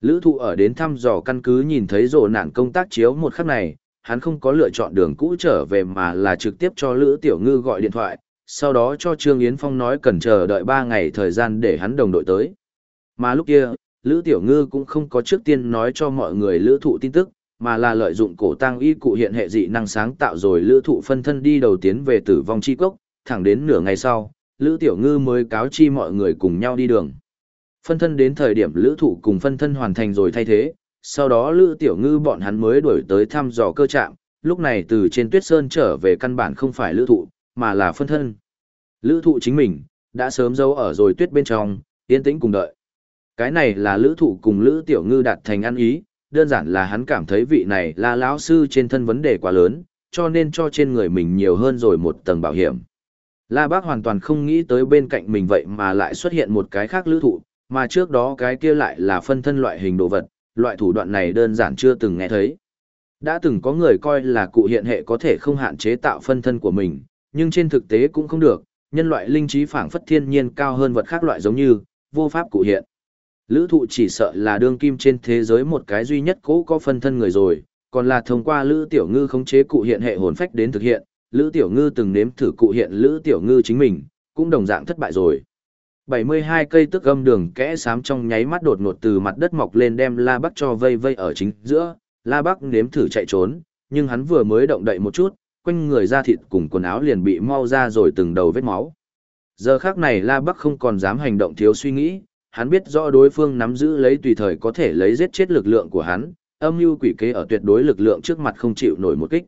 Lữ thụ ở đến thăm dò căn cứ nhìn thấy rồ nạn công tác chiếu một khắc này, hắn không có lựa chọn đường cũ trở về mà là trực tiếp cho Lữ Tiểu Ngư gọi điện thoại, sau đó cho Trương Yến Phong nói cần chờ đợi 3 ngày thời gian để hắn đồng đội tới. Mà lúc kia, Lữ Tiểu Ngư cũng không có trước tiên nói cho mọi người lữ thụ tin tức, mà là lợi dụng cổ tăng y cụ hiện hệ dị năng sáng tạo rồi lữ thụ phân thân đi đầu tiến về tử vong chi cốc, thẳng đến nửa ngày sau, Lữ Tiểu Ngư mới cáo chi mọi người cùng nhau đi đường. Phân thân đến thời điểm lữ thụ cùng phân thân hoàn thành rồi thay thế, sau đó Lữ Tiểu Ngư bọn hắn mới đuổi tới thăm dò cơ trạm, lúc này từ trên tuyết sơn trở về căn bản không phải lữ thụ, mà là phân thân. Lữ thụ chính mình, đã sớm giấu ở rồi tuyết bên trong, yên tĩnh cùng đợi. Cái này là lữ thụ cùng Lữ Tiểu Ngư đạt thành ăn ý, đơn giản là hắn cảm thấy vị này là lão sư trên thân vấn đề quá lớn, cho nên cho trên người mình nhiều hơn rồi một tầng bảo hiểm. La Bác hoàn toàn không nghĩ tới bên cạnh mình vậy mà lại xuất hiện một cái khác lữ thụ, mà trước đó cái kia lại là phân thân loại hình đồ vật, loại thủ đoạn này đơn giản chưa từng nghe thấy. Đã từng có người coi là cụ hiện hệ có thể không hạn chế tạo phân thân của mình, nhưng trên thực tế cũng không được, nhân loại linh trí phảng phất thiên nhiên cao hơn vật khác loại giống như, vô pháp cụ hiện. Lữ thụ chỉ sợ là đương kim trên thế giới một cái duy nhất cố có phân thân người rồi, còn là thông qua Lữ Tiểu Ngư khống chế cụ hiện hệ hồn phách đến thực hiện, Lữ Tiểu Ngư từng nếm thử cụ hiện Lữ Tiểu Ngư chính mình, cũng đồng dạng thất bại rồi. 72 cây tức âm đường kẽ xám trong nháy mắt đột ngột từ mặt đất mọc lên đem La Bắc cho vây vây ở chính giữa, La Bắc nếm thử chạy trốn, nhưng hắn vừa mới động đậy một chút, quanh người da thịt cùng quần áo liền bị mau ra rồi từng đầu vết máu. Giờ khác này La Bắc không còn dám hành động thiếu suy nghĩ, hắn biết rõ đối phương nắm giữ lấy tùy thời có thể lấy giết chết lực lượng của hắn, âm mưu quỷ kế ở tuyệt đối lực lượng trước mặt không chịu nổi một kích.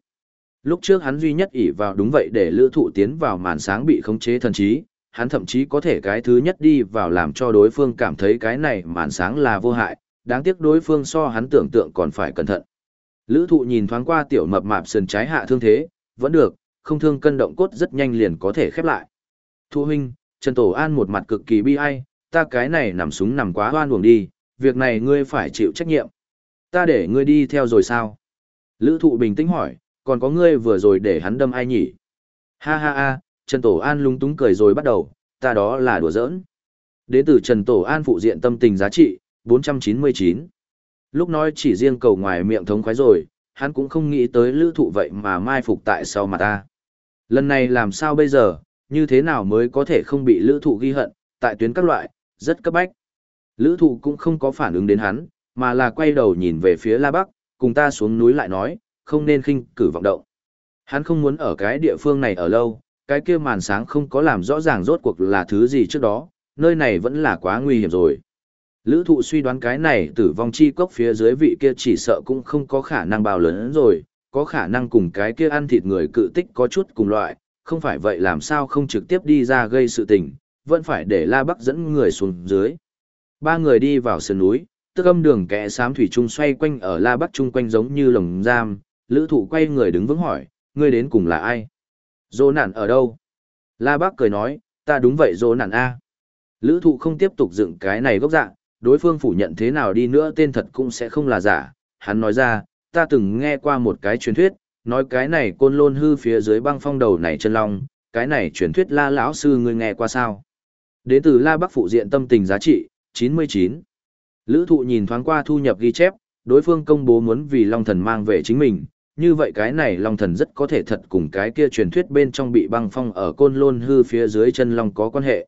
Lúc trước hắn duy nhất ỷ vào đúng vậy để lữ thụ tiến vào màn sáng bị khống chế thần trí, hắn thậm chí có thể cái thứ nhất đi vào làm cho đối phương cảm thấy cái này màn sáng là vô hại, đáng tiếc đối phương so hắn tưởng tượng còn phải cẩn thận. Lữ thụ nhìn thoáng qua tiểu mập mạp sườn trái hạ thương thế, vẫn được, không thương cân động cốt rất nhanh liền có thể khép lại. Thu huynh, Trần Tổ An một mặt cực kỳ bi ai, ta cái này nằm súng nằm quá hoan buồng đi, việc này ngươi phải chịu trách nhiệm. Ta để ngươi đi theo rồi sao? Lữ thụ bình tĩnh hỏi, còn có ngươi vừa rồi để hắn đâm ai nhỉ? Ha ha ha, Trần Tổ An lung túng cười rồi bắt đầu, ta đó là đùa giỡn. Đế tử Trần Tổ An phụ diện tâm tình giá trị, 499. Lúc nói chỉ riêng cầu ngoài miệng thống khoái rồi, hắn cũng không nghĩ tới lữ thụ vậy mà mai phục tại sau mà ta. Lần này làm sao bây giờ, như thế nào mới có thể không bị lữ thụ ghi hận, tại tuyến các loại, rất cấp bách. Lữ thụ cũng không có phản ứng đến hắn, mà là quay đầu nhìn về phía La Bắc, cùng ta xuống núi lại nói, không nên khinh cử vọng động. Hắn không muốn ở cái địa phương này ở lâu, cái kia màn sáng không có làm rõ ràng rốt cuộc là thứ gì trước đó, nơi này vẫn là quá nguy hiểm rồi. Lữ thụ suy đoán cái này tử vong chi cốc phía dưới vị kia chỉ sợ cũng không có khả năng bao lớn rồi, có khả năng cùng cái kia ăn thịt người cự tích có chút cùng loại, không phải vậy làm sao không trực tiếp đi ra gây sự tình, vẫn phải để La Bắc dẫn người xuống dưới. Ba người đi vào sườn núi, tức âm đường kẽ xám thủy trung xoay quanh ở La Bắc trung quanh giống như lồng giam, lữ thụ quay người đứng vững hỏi, ngươi đến cùng là ai? Dô nạn ở đâu? La Bắc cười nói, ta đúng vậy dô nạn A. Lữ thụ không tiếp tục dựng cái này gốc dạng, đối phương phủ nhận thế nào đi nữa tên thật cũng sẽ không là giả. Hắn nói ra, ta từng nghe qua một cái truyền thuyết, nói cái này côn lôn hư phía dưới băng phong đầu này chân long, cái này truyền thuyết la lão sư ngươi nghe qua sao? Đến từ La Bắc phụ diện tâm tình giá trị, 99. Lữ thụ nhìn thoáng qua thu nhập ghi chép, đối phương công bố muốn vì Long Thần mang về chính mình, như vậy cái này Long Thần rất có thể thật cùng cái kia truyền thuyết bên trong bị băng phong ở côn lôn hư phía dưới chân Long có quan hệ.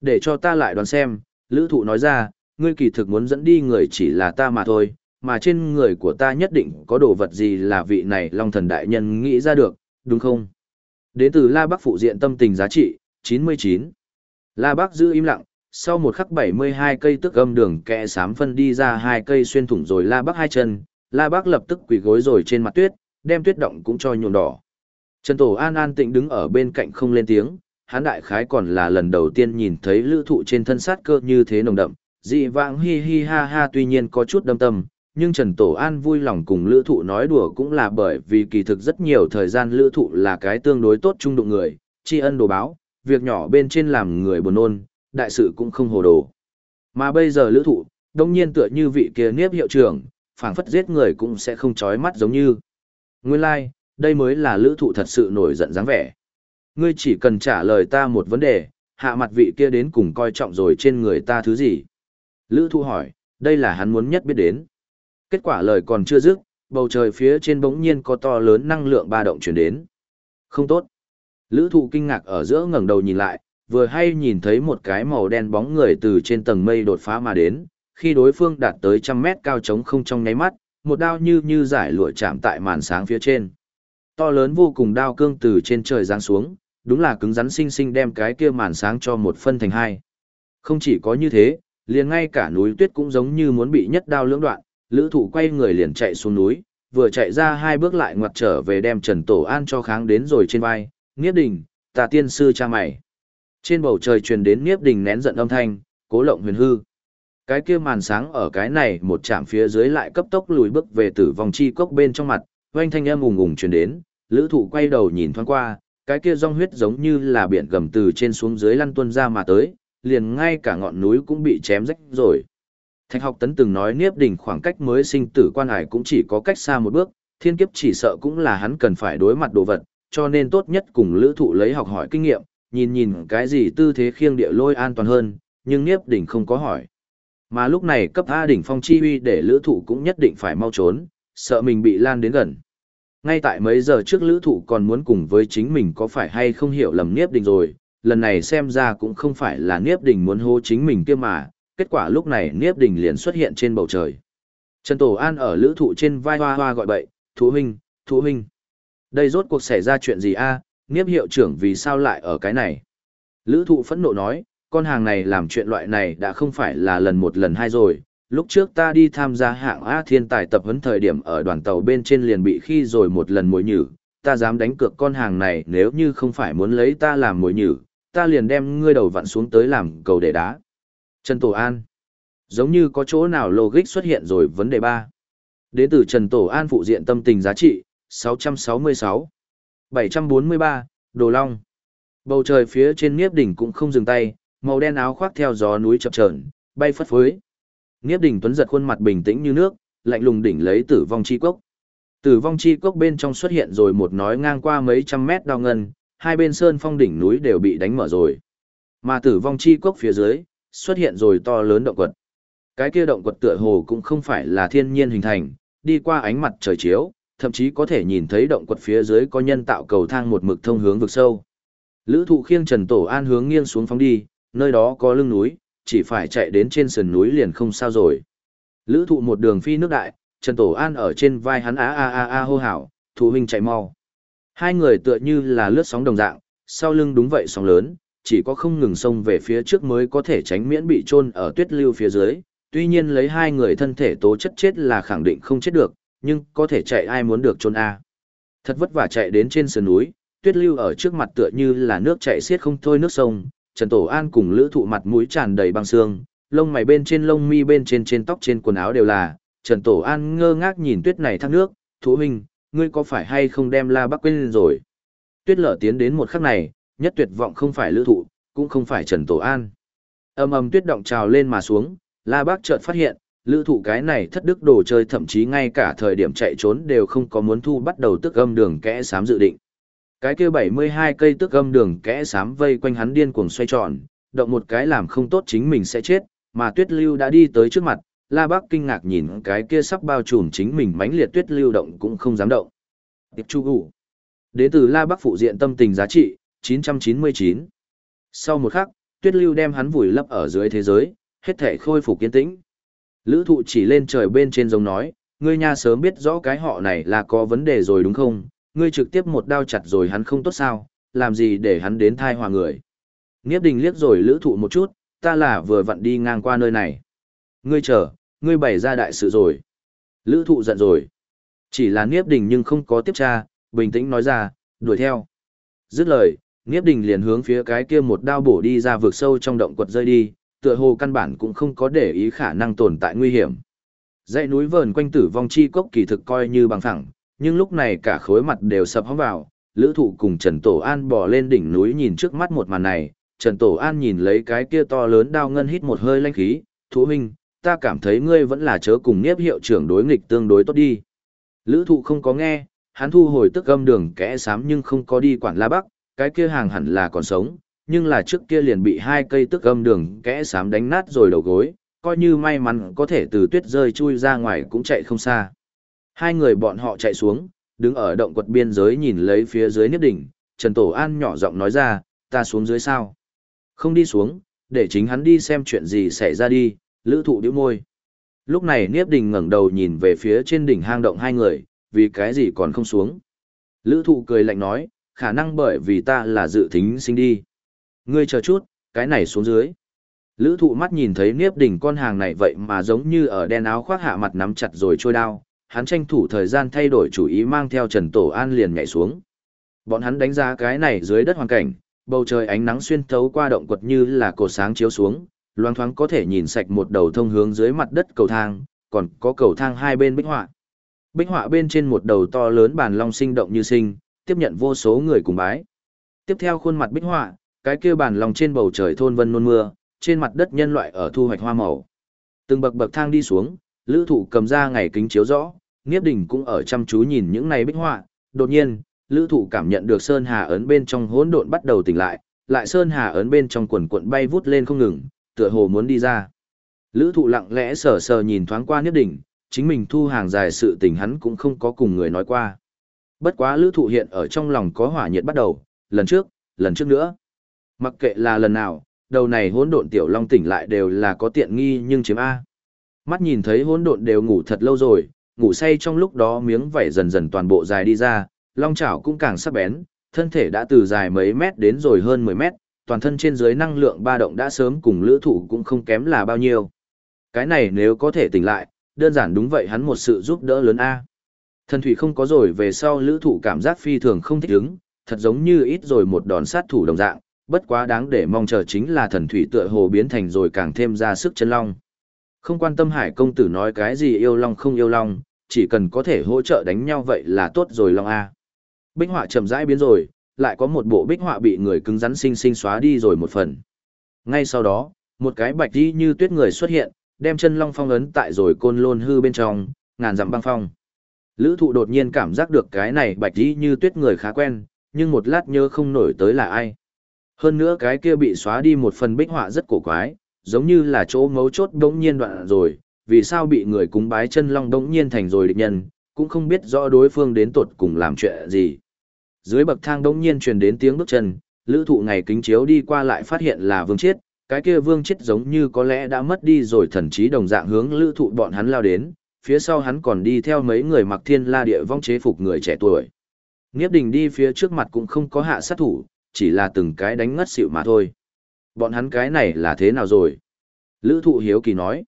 Để cho ta lại đoán xem, Lữ thụ nói ra, ngươi kỳ thực muốn dẫn đi người chỉ là ta mà thôi, mà trên người của ta nhất định có đồ vật gì là vị này Long Thần Đại Nhân nghĩ ra được, đúng không? Đến từ La Bắc phụ diện tâm tình giá trị, 99. La Bác giữ im lặng, sau một khắc 72 cây tức âm đường kẽ sám phân đi ra hai cây xuyên thủng rồi La Bác hai chân, La Bác lập tức quỳ gối rồi trên mặt tuyết, đem tuyết động cũng cho nhuộm đỏ. Trần Tổ An an tĩnh đứng ở bên cạnh không lên tiếng, hắn đại khái còn là lần đầu tiên nhìn thấy lữ thụ trên thân sát cơ như thế nồng đậm, dị vãng hi hi ha ha tuy nhiên có chút đâm tâm, nhưng Trần Tổ An vui lòng cùng lữ thụ nói đùa cũng là bởi vì kỳ thực rất nhiều thời gian lữ thụ là cái tương đối tốt trung đụng người, Tri ân đồ báo, việc nhỏ bên trên làm người buồn nôn, đại sự cũng không hồ đồ. Mà bây giờ lữ thụ, đông nhiên tựa như vị kia niếp hiệu trưởng, phảng phất giết người cũng sẽ không chói mắt giống như. Nguyên lai, like, đây mới là lữ thụ thật sự nổi giận dáng vẻ. Ngươi chỉ cần trả lời ta một vấn đề, hạ mặt vị kia đến cùng coi trọng rồi trên người ta thứ gì. Lữ thụ hỏi, đây là hắn muốn nhất biết đến. Kết quả lời còn chưa dứt, bầu trời phía trên bỗng nhiên có to lớn năng lượng ba động chuyển đến. Không tốt. Lữ thụ kinh ngạc ở giữa ngẩng đầu nhìn lại, vừa hay nhìn thấy một cái màu đen bóng người từ trên tầng mây đột phá mà đến, khi đối phương đạt tới trăm mét cao trống không trong nháy mắt, một đao như như giải lụa chạm tại màn sáng phía trên. To lớn vô cùng đao cương từ trên trời giáng xuống, đúng là cứng rắn sinh sinh đem cái kia màn sáng cho một phân thành hai. Không chỉ có như thế, liền ngay cả núi tuyết cũng giống như muốn bị nhất đao lưỡng đoạn, lữ thụ quay người liền chạy xuống núi, vừa chạy ra hai bước lại ngoặt trở về đem Trần Tổ An cho kháng đến rồi trên vai, Niếp Đình, ta tiên sư cha mày. Trên bầu trời truyền đến Niếp Đình nén giận âm thanh, cố lộng huyền hư. Cái kia màn sáng ở cái này một chạm phía dưới lại cấp tốc lùi bước về tử vong chi cốc bên trong mặt, oanh thanh âm ùng ùng truyền đến, lữ thụ quay đầu nhìn thoáng qua, cái kia rong huyết giống như là biển gầm từ trên xuống dưới lăn tuôn ra mà tới, liền ngay cả ngọn núi cũng bị chém rách rồi. Thạch học tấn từng nói Niếp Đình khoảng cách mới sinh tử quan hải cũng chỉ có cách xa một bước, thiên kiếp chỉ sợ cũng là hắn cần phải đối mặt đồ vật, cho nên tốt nhất cùng lữ thụ lấy học hỏi kinh nghiệm, nhìn nhìn cái gì tư thế khiêng địa lôi an toàn hơn, nhưng Niếp Đỉnh không có hỏi. Mà lúc này cấp A đỉnh phong chi uy để lữ thụ cũng nhất định phải mau trốn, sợ mình bị lan đến gần. Ngay tại mấy giờ trước lữ thụ còn muốn cùng với chính mình có phải hay không hiểu lầm Niếp Đỉnh rồi, lần này xem ra cũng không phải là Niếp Đỉnh muốn hô chính mình kia mà, kết quả lúc này Niếp Đỉnh liền xuất hiện trên bầu trời. Trần Tổ An ở lữ thụ trên vai hoa hoa gọi bậy, thú huynh, thú huynh. Đây rốt cuộc xảy ra chuyện gì a Niếp hiệu trưởng vì sao lại ở cái này? Lữ thụ phẫn nộ nói, con hàng này làm chuyện loại này đã không phải là lần một lần hai rồi. Lúc trước ta đi tham gia hạng A thiên tài tập huấn thời điểm ở đoàn tàu bên trên liền bị khi rồi một lần mối nhử, ta dám đánh cược con hàng này nếu như không phải muốn lấy ta làm mối nhử, ta liền đem ngươi đầu vặn xuống tới làm cầu để đá. Trần Tổ An. Giống như có chỗ nào logic xuất hiện rồi vấn đề ba. Đến từ Trần Tổ An phụ diện tâm tình giá trị, 666. 743, Đồ Long. Bầu trời phía trên Niếp đỉnh cũng không dừng tay, màu đen áo khoác theo gió núi chập chờn, bay phất phới. Niếp đỉnh tuấn giật khuôn mặt bình tĩnh như nước, lạnh lùng đỉnh lấy tử vong chi cốc. Tử vong chi cốc bên trong xuất hiện rồi một nói ngang qua mấy trăm mét đao ngân, hai bên sơn phong đỉnh núi đều bị đánh mở rồi. Mà tử vong chi cốc phía dưới, xuất hiện rồi to lớn động quật. Cái kia động quật tựa hồ cũng không phải là thiên nhiên hình thành, đi qua ánh mặt trời chiếu, thậm chí có thể nhìn thấy động quật phía dưới có nhân tạo cầu thang một mực thông hướng vực sâu. Lữ thụ khiêng Trần Tổ An hướng nghiêng xuống phóng đi, nơi đó có lưng núi, chỉ phải chạy đến trên sườn núi liền không sao rồi. Lữ thụ một đường phi nước đại, Trần Tổ An ở trên vai hắn á a a a hô hào, thủ huynh chạy mau. Hai người tựa như là lướt sóng đồng dạng, sau lưng đúng vậy sóng lớn, chỉ có không ngừng xông về phía trước mới có thể tránh miễn bị chôn ở tuyết lưu phía dưới. Tuy nhiên lấy hai người thân thể tố chất chết là khẳng định không chết được, nhưng có thể chạy ai muốn được trôn a. Thật vất vả chạy đến trên sườn núi, tuyết lưu ở trước mặt tựa như là nước chảy xiết không thôi nước sông, Trần Tổ An cùng Lữ Thụ mặt mũi tràn đầy băng xương, lông mày bên trên lông mi bên trên trên tóc trên quần áo đều là, Trần Tổ An ngơ ngác nhìn tuyết này thác nước, thú huynh, ngươi có phải hay không đem La Bắc quên rồi? Tuyết lở tiến đến một khắc này, nhất tuyệt vọng không phải Lữ Thụ, cũng không phải Trần Tổ An. Âm ầm tuyết động trào lên mà xuống, La Bắc chợt phát hiện, Lữ Thụ cái này thất đức đồ chơi thậm chí ngay cả thời điểm chạy trốn đều không có muốn thu bắt đầu tức âm đường kẽ xám dự định. Cái kia 72 cây tức âm đường kẽ xám vây quanh hắn điên cuồng xoay tròn, động một cái làm không tốt chính mình sẽ chết, mà Tuyết Lưu đã đi tới trước mặt, La Bác kinh ngạc nhìn cái kia sắp bao trùm chính mình mãnh liệt tuyết lưu động cũng không dám động. Tiệp Chu gủ. Đến từ La Bác phụ diện tâm tình giá trị, 999. Sau một khắc, tuyết lưu đem hắn vùi lấp ở dưới thế giới, hết thể khôi phục kiên tĩnh. Lữ thụ chỉ lên trời bên trên giống nói, ngươi nha sớm biết rõ cái họ này là có vấn đề rồi đúng không, ngươi trực tiếp một đao chặt rồi hắn không tốt sao, làm gì để hắn đến thai hòa người. Nghiếp đình liếc rồi lữ thụ một chút, ta là vừa vặn đi ngang qua nơi này. Ngươi chờ, ngươi bày ra đại sự rồi. Lữ thụ giận rồi. Chỉ là nghiếp Đình nhưng không có tiếp tra, bình tĩnh nói ra, đuổi theo. Dứt lời, nghiếp Đình liền hướng phía cái kia một đao bổ đi ra vực sâu trong động quật rơi đi, tựa hồ căn bản cũng không có để ý khả năng tồn tại nguy hiểm. Dãy núi vờn quanh tử vong chi cốc kỳ thực coi như bằng phẳng, nhưng lúc này cả khối mặt đều sập hóng vào, lữ thụ cùng Trần Tổ An bò lên đỉnh núi nhìn trước mắt một màn này, Trần Tổ An nhìn lấy cái kia to lớn đao ngân hít một hơi lanh khí, thú huynh, ta cảm thấy ngươi vẫn là chớ cùng nghiếp hiệu trưởng đối nghịch tương đối tốt đi. Lữ thụ không có nghe, hắn thu hồi tức âm đường kẽ sám nhưng không có đi quản la bắc, cái kia hàng hẳn là còn sống, nhưng là trước kia liền bị hai cây tức âm đường kẽ sám đánh nát rồi đầu gối, coi như may mắn có thể từ tuyết rơi chui ra ngoài cũng chạy không xa. Hai người bọn họ chạy xuống, đứng ở động quật biên giới nhìn lấy phía dưới niếp đỉnh, Trần Tổ An nhỏ giọng nói ra, ta xuống dưới sao? Không đi xuống, để chính hắn đi xem chuyện gì xảy ra đi, lữ thụ điếu môi. Lúc này Niếp Đình ngẩng đầu nhìn về phía trên đỉnh hang động hai người, vì cái gì còn không xuống. Lữ thụ cười lạnh nói, khả năng bởi vì ta là dự thính sinh đi. Ngươi chờ chút, cái này xuống dưới. Lữ thụ mắt nhìn thấy Niếp đỉnh con hàng này vậy mà giống như ở đen áo khoác hạ mặt nắm chặt rồi trôi đao, hắn tranh thủ thời gian thay đổi chủ ý mang theo Trần Tổ An liền nhảy xuống. Bọn hắn đánh giá cái này dưới đất hoàn cảnh, bầu trời ánh nắng xuyên thấu qua động quật như là cột sáng chiếu xuống, loang thoáng có thể nhìn sạch một đầu thông hướng dưới mặt đất cầu thang, còn có cầu thang hai bên bích họa. Bích họa bên trên một đầu to lớn bàn long sinh động như sinh, tiếp nhận vô số người cùng bái. Tiếp theo khuôn mặt bích họa, cái kia bàn lòng trên bầu trời thôn vân nôn mưa, trên mặt đất nhân loại ở thu hoạch hoa màu. Từng bậc bậc thang đi xuống, lữ thụ cầm ra ngày kính chiếu rõ, nghiếp Đình cũng ở chăm chú nhìn những này bích họa, đột nhiên, lữ thụ cảm nhận được sơn hà ấn bên trong hỗn độn bắt đầu tỉnh lại, lại sơn hà ấn bên trong quần cuộn bay vút lên không ngừng, tựa hồ muốn đi ra. Lữ thụ lặng lẽ sờ sờ nhìn thoáng qua nghiếp Đình, chính mình thu hàng dài sự tình hắn cũng không có cùng người nói qua. Bất quá lữ thụ hiện ở trong lòng có hỏa nhiệt bắt đầu, lần trước, lần trước nữa. Mặc kệ là lần nào, đầu này hỗn độn tiểu long tỉnh lại đều là có tiện nghi nhưng chiếm A. Mắt nhìn thấy hỗn độn đều ngủ thật lâu rồi, ngủ say trong lúc đó miếng vảy dần dần toàn bộ dài đi ra, long chảo cũng càng sắc bén, thân thể đã từ dài mấy mét đến rồi hơn 10 mét, toàn thân trên dưới năng lượng ba động đã sớm cùng lữ thủ cũng không kém là bao nhiêu. Cái này nếu có thể tỉnh lại, đơn giản đúng vậy hắn một sự giúp đỡ lớn A. Thần thủy không có rồi về sau lữ thủ cảm giác phi thường không thích ứng, thật giống như ít rồi một đòn sát thủ đồng dạng, bất quá đáng để mong chờ chính là thần thủy tựa hồ biến thành rồi càng thêm ra sức chân long. Không quan tâm hải công tử nói cái gì yêu long không yêu long, chỉ cần có thể hỗ trợ đánh nhau vậy là tốt rồi long A. Bích họa chậm rãi biến rồi, lại có một bộ bích họa bị người cứng rắn sinh sinh xóa đi rồi một phần. Ngay sau đó, một cái bạch đi như tuyết người xuất hiện, đem chân long phong ấn tại rồi côn lôn hư bên trong, ngàn dặm băng phong. Lữ thụ đột nhiên cảm giác được cái này bạch đi như tuyết người khá quen, nhưng một lát nhớ không nổi tới là ai. Hơn nữa cái kia bị xóa đi một phần bích họa rất cổ quái, giống như là chỗ mấu chốt đống nhiên đoạn rồi, vì sao bị người cúng bái chân long đống nhiên thành rồi địch nhân, cũng không biết rõ đối phương đến tuột cùng làm chuyện gì. Dưới bậc thang đống nhiên truyền đến tiếng bước chân, lữ thụ ngày kính chiếu đi qua lại phát hiện là vương chiết, cái kia vương chiết giống như có lẽ đã mất đi rồi thần trí đồng dạng hướng lữ thụ bọn hắn lao đến, phía sau hắn còn đi theo mấy người mặc thiên la địa vong chế phục người trẻ tuổi. Nghiếp đình đi phía trước mặt cũng không có hạ sát thủ, chỉ là từng cái đánh ngất xịu mà thôi. Bọn hắn cái này là thế nào rồi? Lữ thụ hiếu kỳ nói.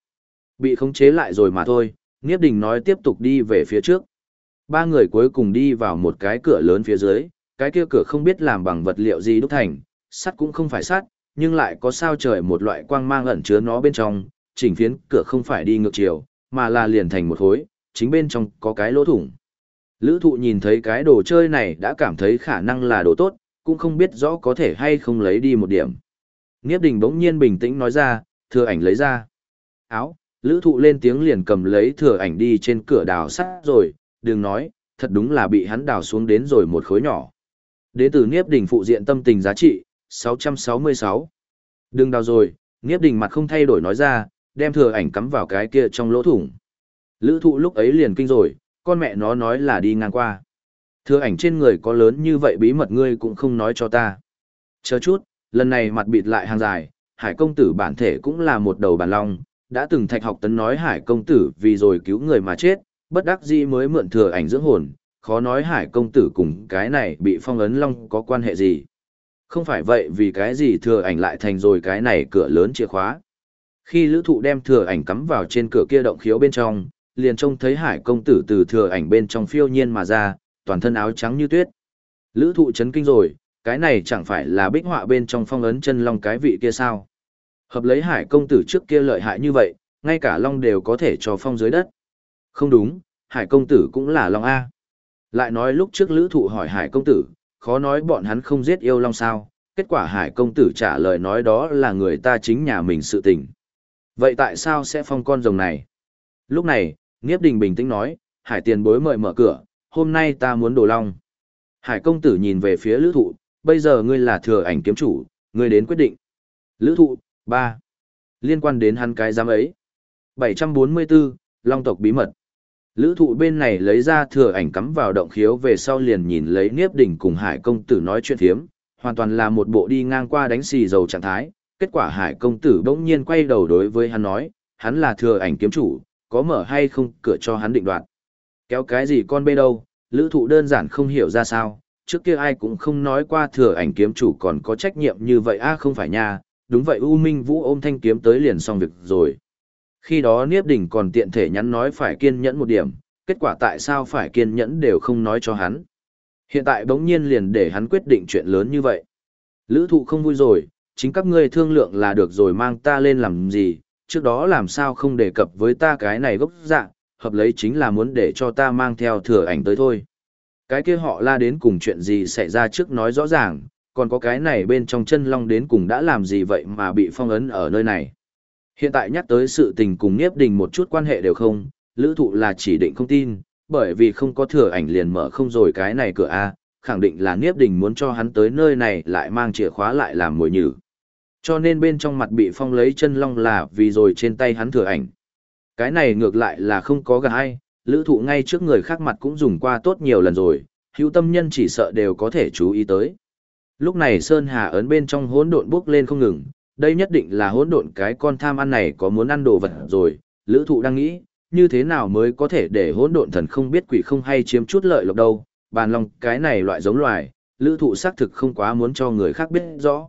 Bị khống chế lại rồi mà thôi, Niếp đình nói tiếp tục đi về phía trước. Ba người cuối cùng đi vào một cái cửa lớn phía dưới, cái kia cửa không biết làm bằng vật liệu gì đúc thành, sắt cũng không phải sắt, nhưng lại có sao trời một loại quang mang ẩn chứa nó bên trong, chỉnh phiến cửa không phải đi ngược chiều, mà là liền thành một khối, chính bên trong có cái lỗ thủng. Lữ thụ nhìn thấy cái đồ chơi này đã cảm thấy khả năng là đồ tốt, cũng không biết rõ có thể hay không lấy đi một điểm. Nghiếp đình bỗng nhiên bình tĩnh nói ra, thừa ảnh lấy ra. Áo, lữ thụ lên tiếng liền cầm lấy thừa ảnh đi trên cửa đào sắt rồi, đừng nói, thật đúng là bị hắn đào xuống đến rồi một khối nhỏ. Đến từ Niếp Đình phụ diện tâm tình giá trị, 666. Đừng đào rồi, Niếp Đình mặt không thay đổi nói ra, đem thừa ảnh cắm vào cái kia trong lỗ thủng. Lữ thụ lúc ấy liền kinh rồi, con mẹ nó nói là đi ngang qua. Thừa ảnh trên người có lớn như vậy bí mật ngươi cũng không nói cho ta. Chờ chút, lần này mặt bịt lại hàng dài, hải công tử bản thể cũng là một đầu bàn long, đã từng thạch học tấn nói hải công tử vì rồi cứu người mà chết, bất đắc dĩ mới mượn thừa ảnh dưỡng hồn, khó nói hải công tử cùng cái này bị phong ấn long có quan hệ gì. Không phải vậy vì cái gì thừa ảnh lại thành rồi cái này cửa lớn chìa khóa. Khi lữ thụ đem thừa ảnh cắm vào trên cửa kia động khiếu bên trong, liền trông thấy hải công tử từ thừa ảnh bên trong phiêu nhiên mà ra, toàn thân áo trắng như tuyết. Lữ thụ chấn kinh rồi, cái này chẳng phải là bích họa bên trong phong ấn chân long cái vị kia sao. Hợp lấy hải công tử trước kia lợi hại như vậy, ngay cả long đều có thể cho phong dưới đất. Không đúng, hải công tử cũng là long A. Lại nói lúc trước lữ thụ hỏi hải công tử, khó nói bọn hắn không giết yêu long sao, kết quả hải công tử trả lời nói đó là người ta chính nhà mình sự tình. Vậy tại sao sẽ phong con rồng này? Lúc này, nghiếp Đình bình tĩnh nói, hải tiền bối mời mở cửa, hôm nay ta muốn đồ long. Hải công tử nhìn về phía lữ thụ, bây giờ ngươi là thừa ảnh kiếm chủ, ngươi đến quyết định. Lữ thụ, 3. Liên quan đến hắn cái giám ấy. 744, Long tộc bí mật. Lữ thụ bên này lấy ra thừa ảnh cắm vào động khiếu về sau liền nhìn lấy Niếp Đỉnh cùng Hải công tử nói chuyện thiếm, hoàn toàn là một bộ đi ngang qua đánh xì dầu trạng thái. Kết quả Hải công tử bỗng nhiên quay đầu đối với hắn nói, hắn là thừa ảnh kiếm chủ, có mở hay không cửa cho hắn định đoạt. Kéo cái gì con bê đâu, lữ thụ đơn giản không hiểu ra sao, trước kia ai cũng không nói qua thừa ảnh kiếm chủ còn có trách nhiệm như vậy a không phải nha, đúng vậy U Minh Vũ ôm thanh kiếm tới liền xong việc rồi. Khi đó Niếp Đình còn tiện thể nhắn nói phải kiên nhẫn một điểm, kết quả tại sao phải kiên nhẫn đều không nói cho hắn. Hiện tại bỗng nhiên liền để hắn quyết định chuyện lớn như vậy. Lữ thụ không vui rồi, chính các ngươi thương lượng là được rồi mang ta lên làm gì, trước đó làm sao không đề cập với ta cái này gốc dạng, hợp lấy chính là muốn để cho ta mang theo thừa ảnh tới thôi. Cái kia họ la đến cùng chuyện gì xảy ra trước nói rõ ràng, còn có cái này bên trong chân long đến cùng đã làm gì vậy mà bị phong ấn ở nơi này. Hiện tại nhắc tới sự tình cùng Niếp Đình một chút quan hệ đều không, lữ thụ là chỉ định không tin, bởi vì không có thừa ảnh liền mở không rồi cái này cửa A, khẳng định là Niếp Đình muốn cho hắn tới nơi này lại mang chìa khóa lại làm mồi nhử. Cho nên bên trong mặt bị phong lấy chân long là vì rồi trên tay hắn thừa ảnh. Cái này ngược lại là không có gà ai, lữ thụ ngay trước người khác mặt cũng dùng qua tốt nhiều lần rồi, hữu tâm nhân chỉ sợ đều có thể chú ý tới. Lúc này Sơn Hà ấn bên trong hỗn độn bước lên không ngừng, đây nhất định là hỗn độn cái con tham ăn này có muốn ăn đồ vật rồi, lữ thụ đang nghĩ, như thế nào mới có thể để hỗn độn thần không biết quỷ không hay chiếm chút lợi lộc đâu, bàn lòng cái này loại giống loài, lữ thụ xác thực không quá muốn cho người khác biết rõ.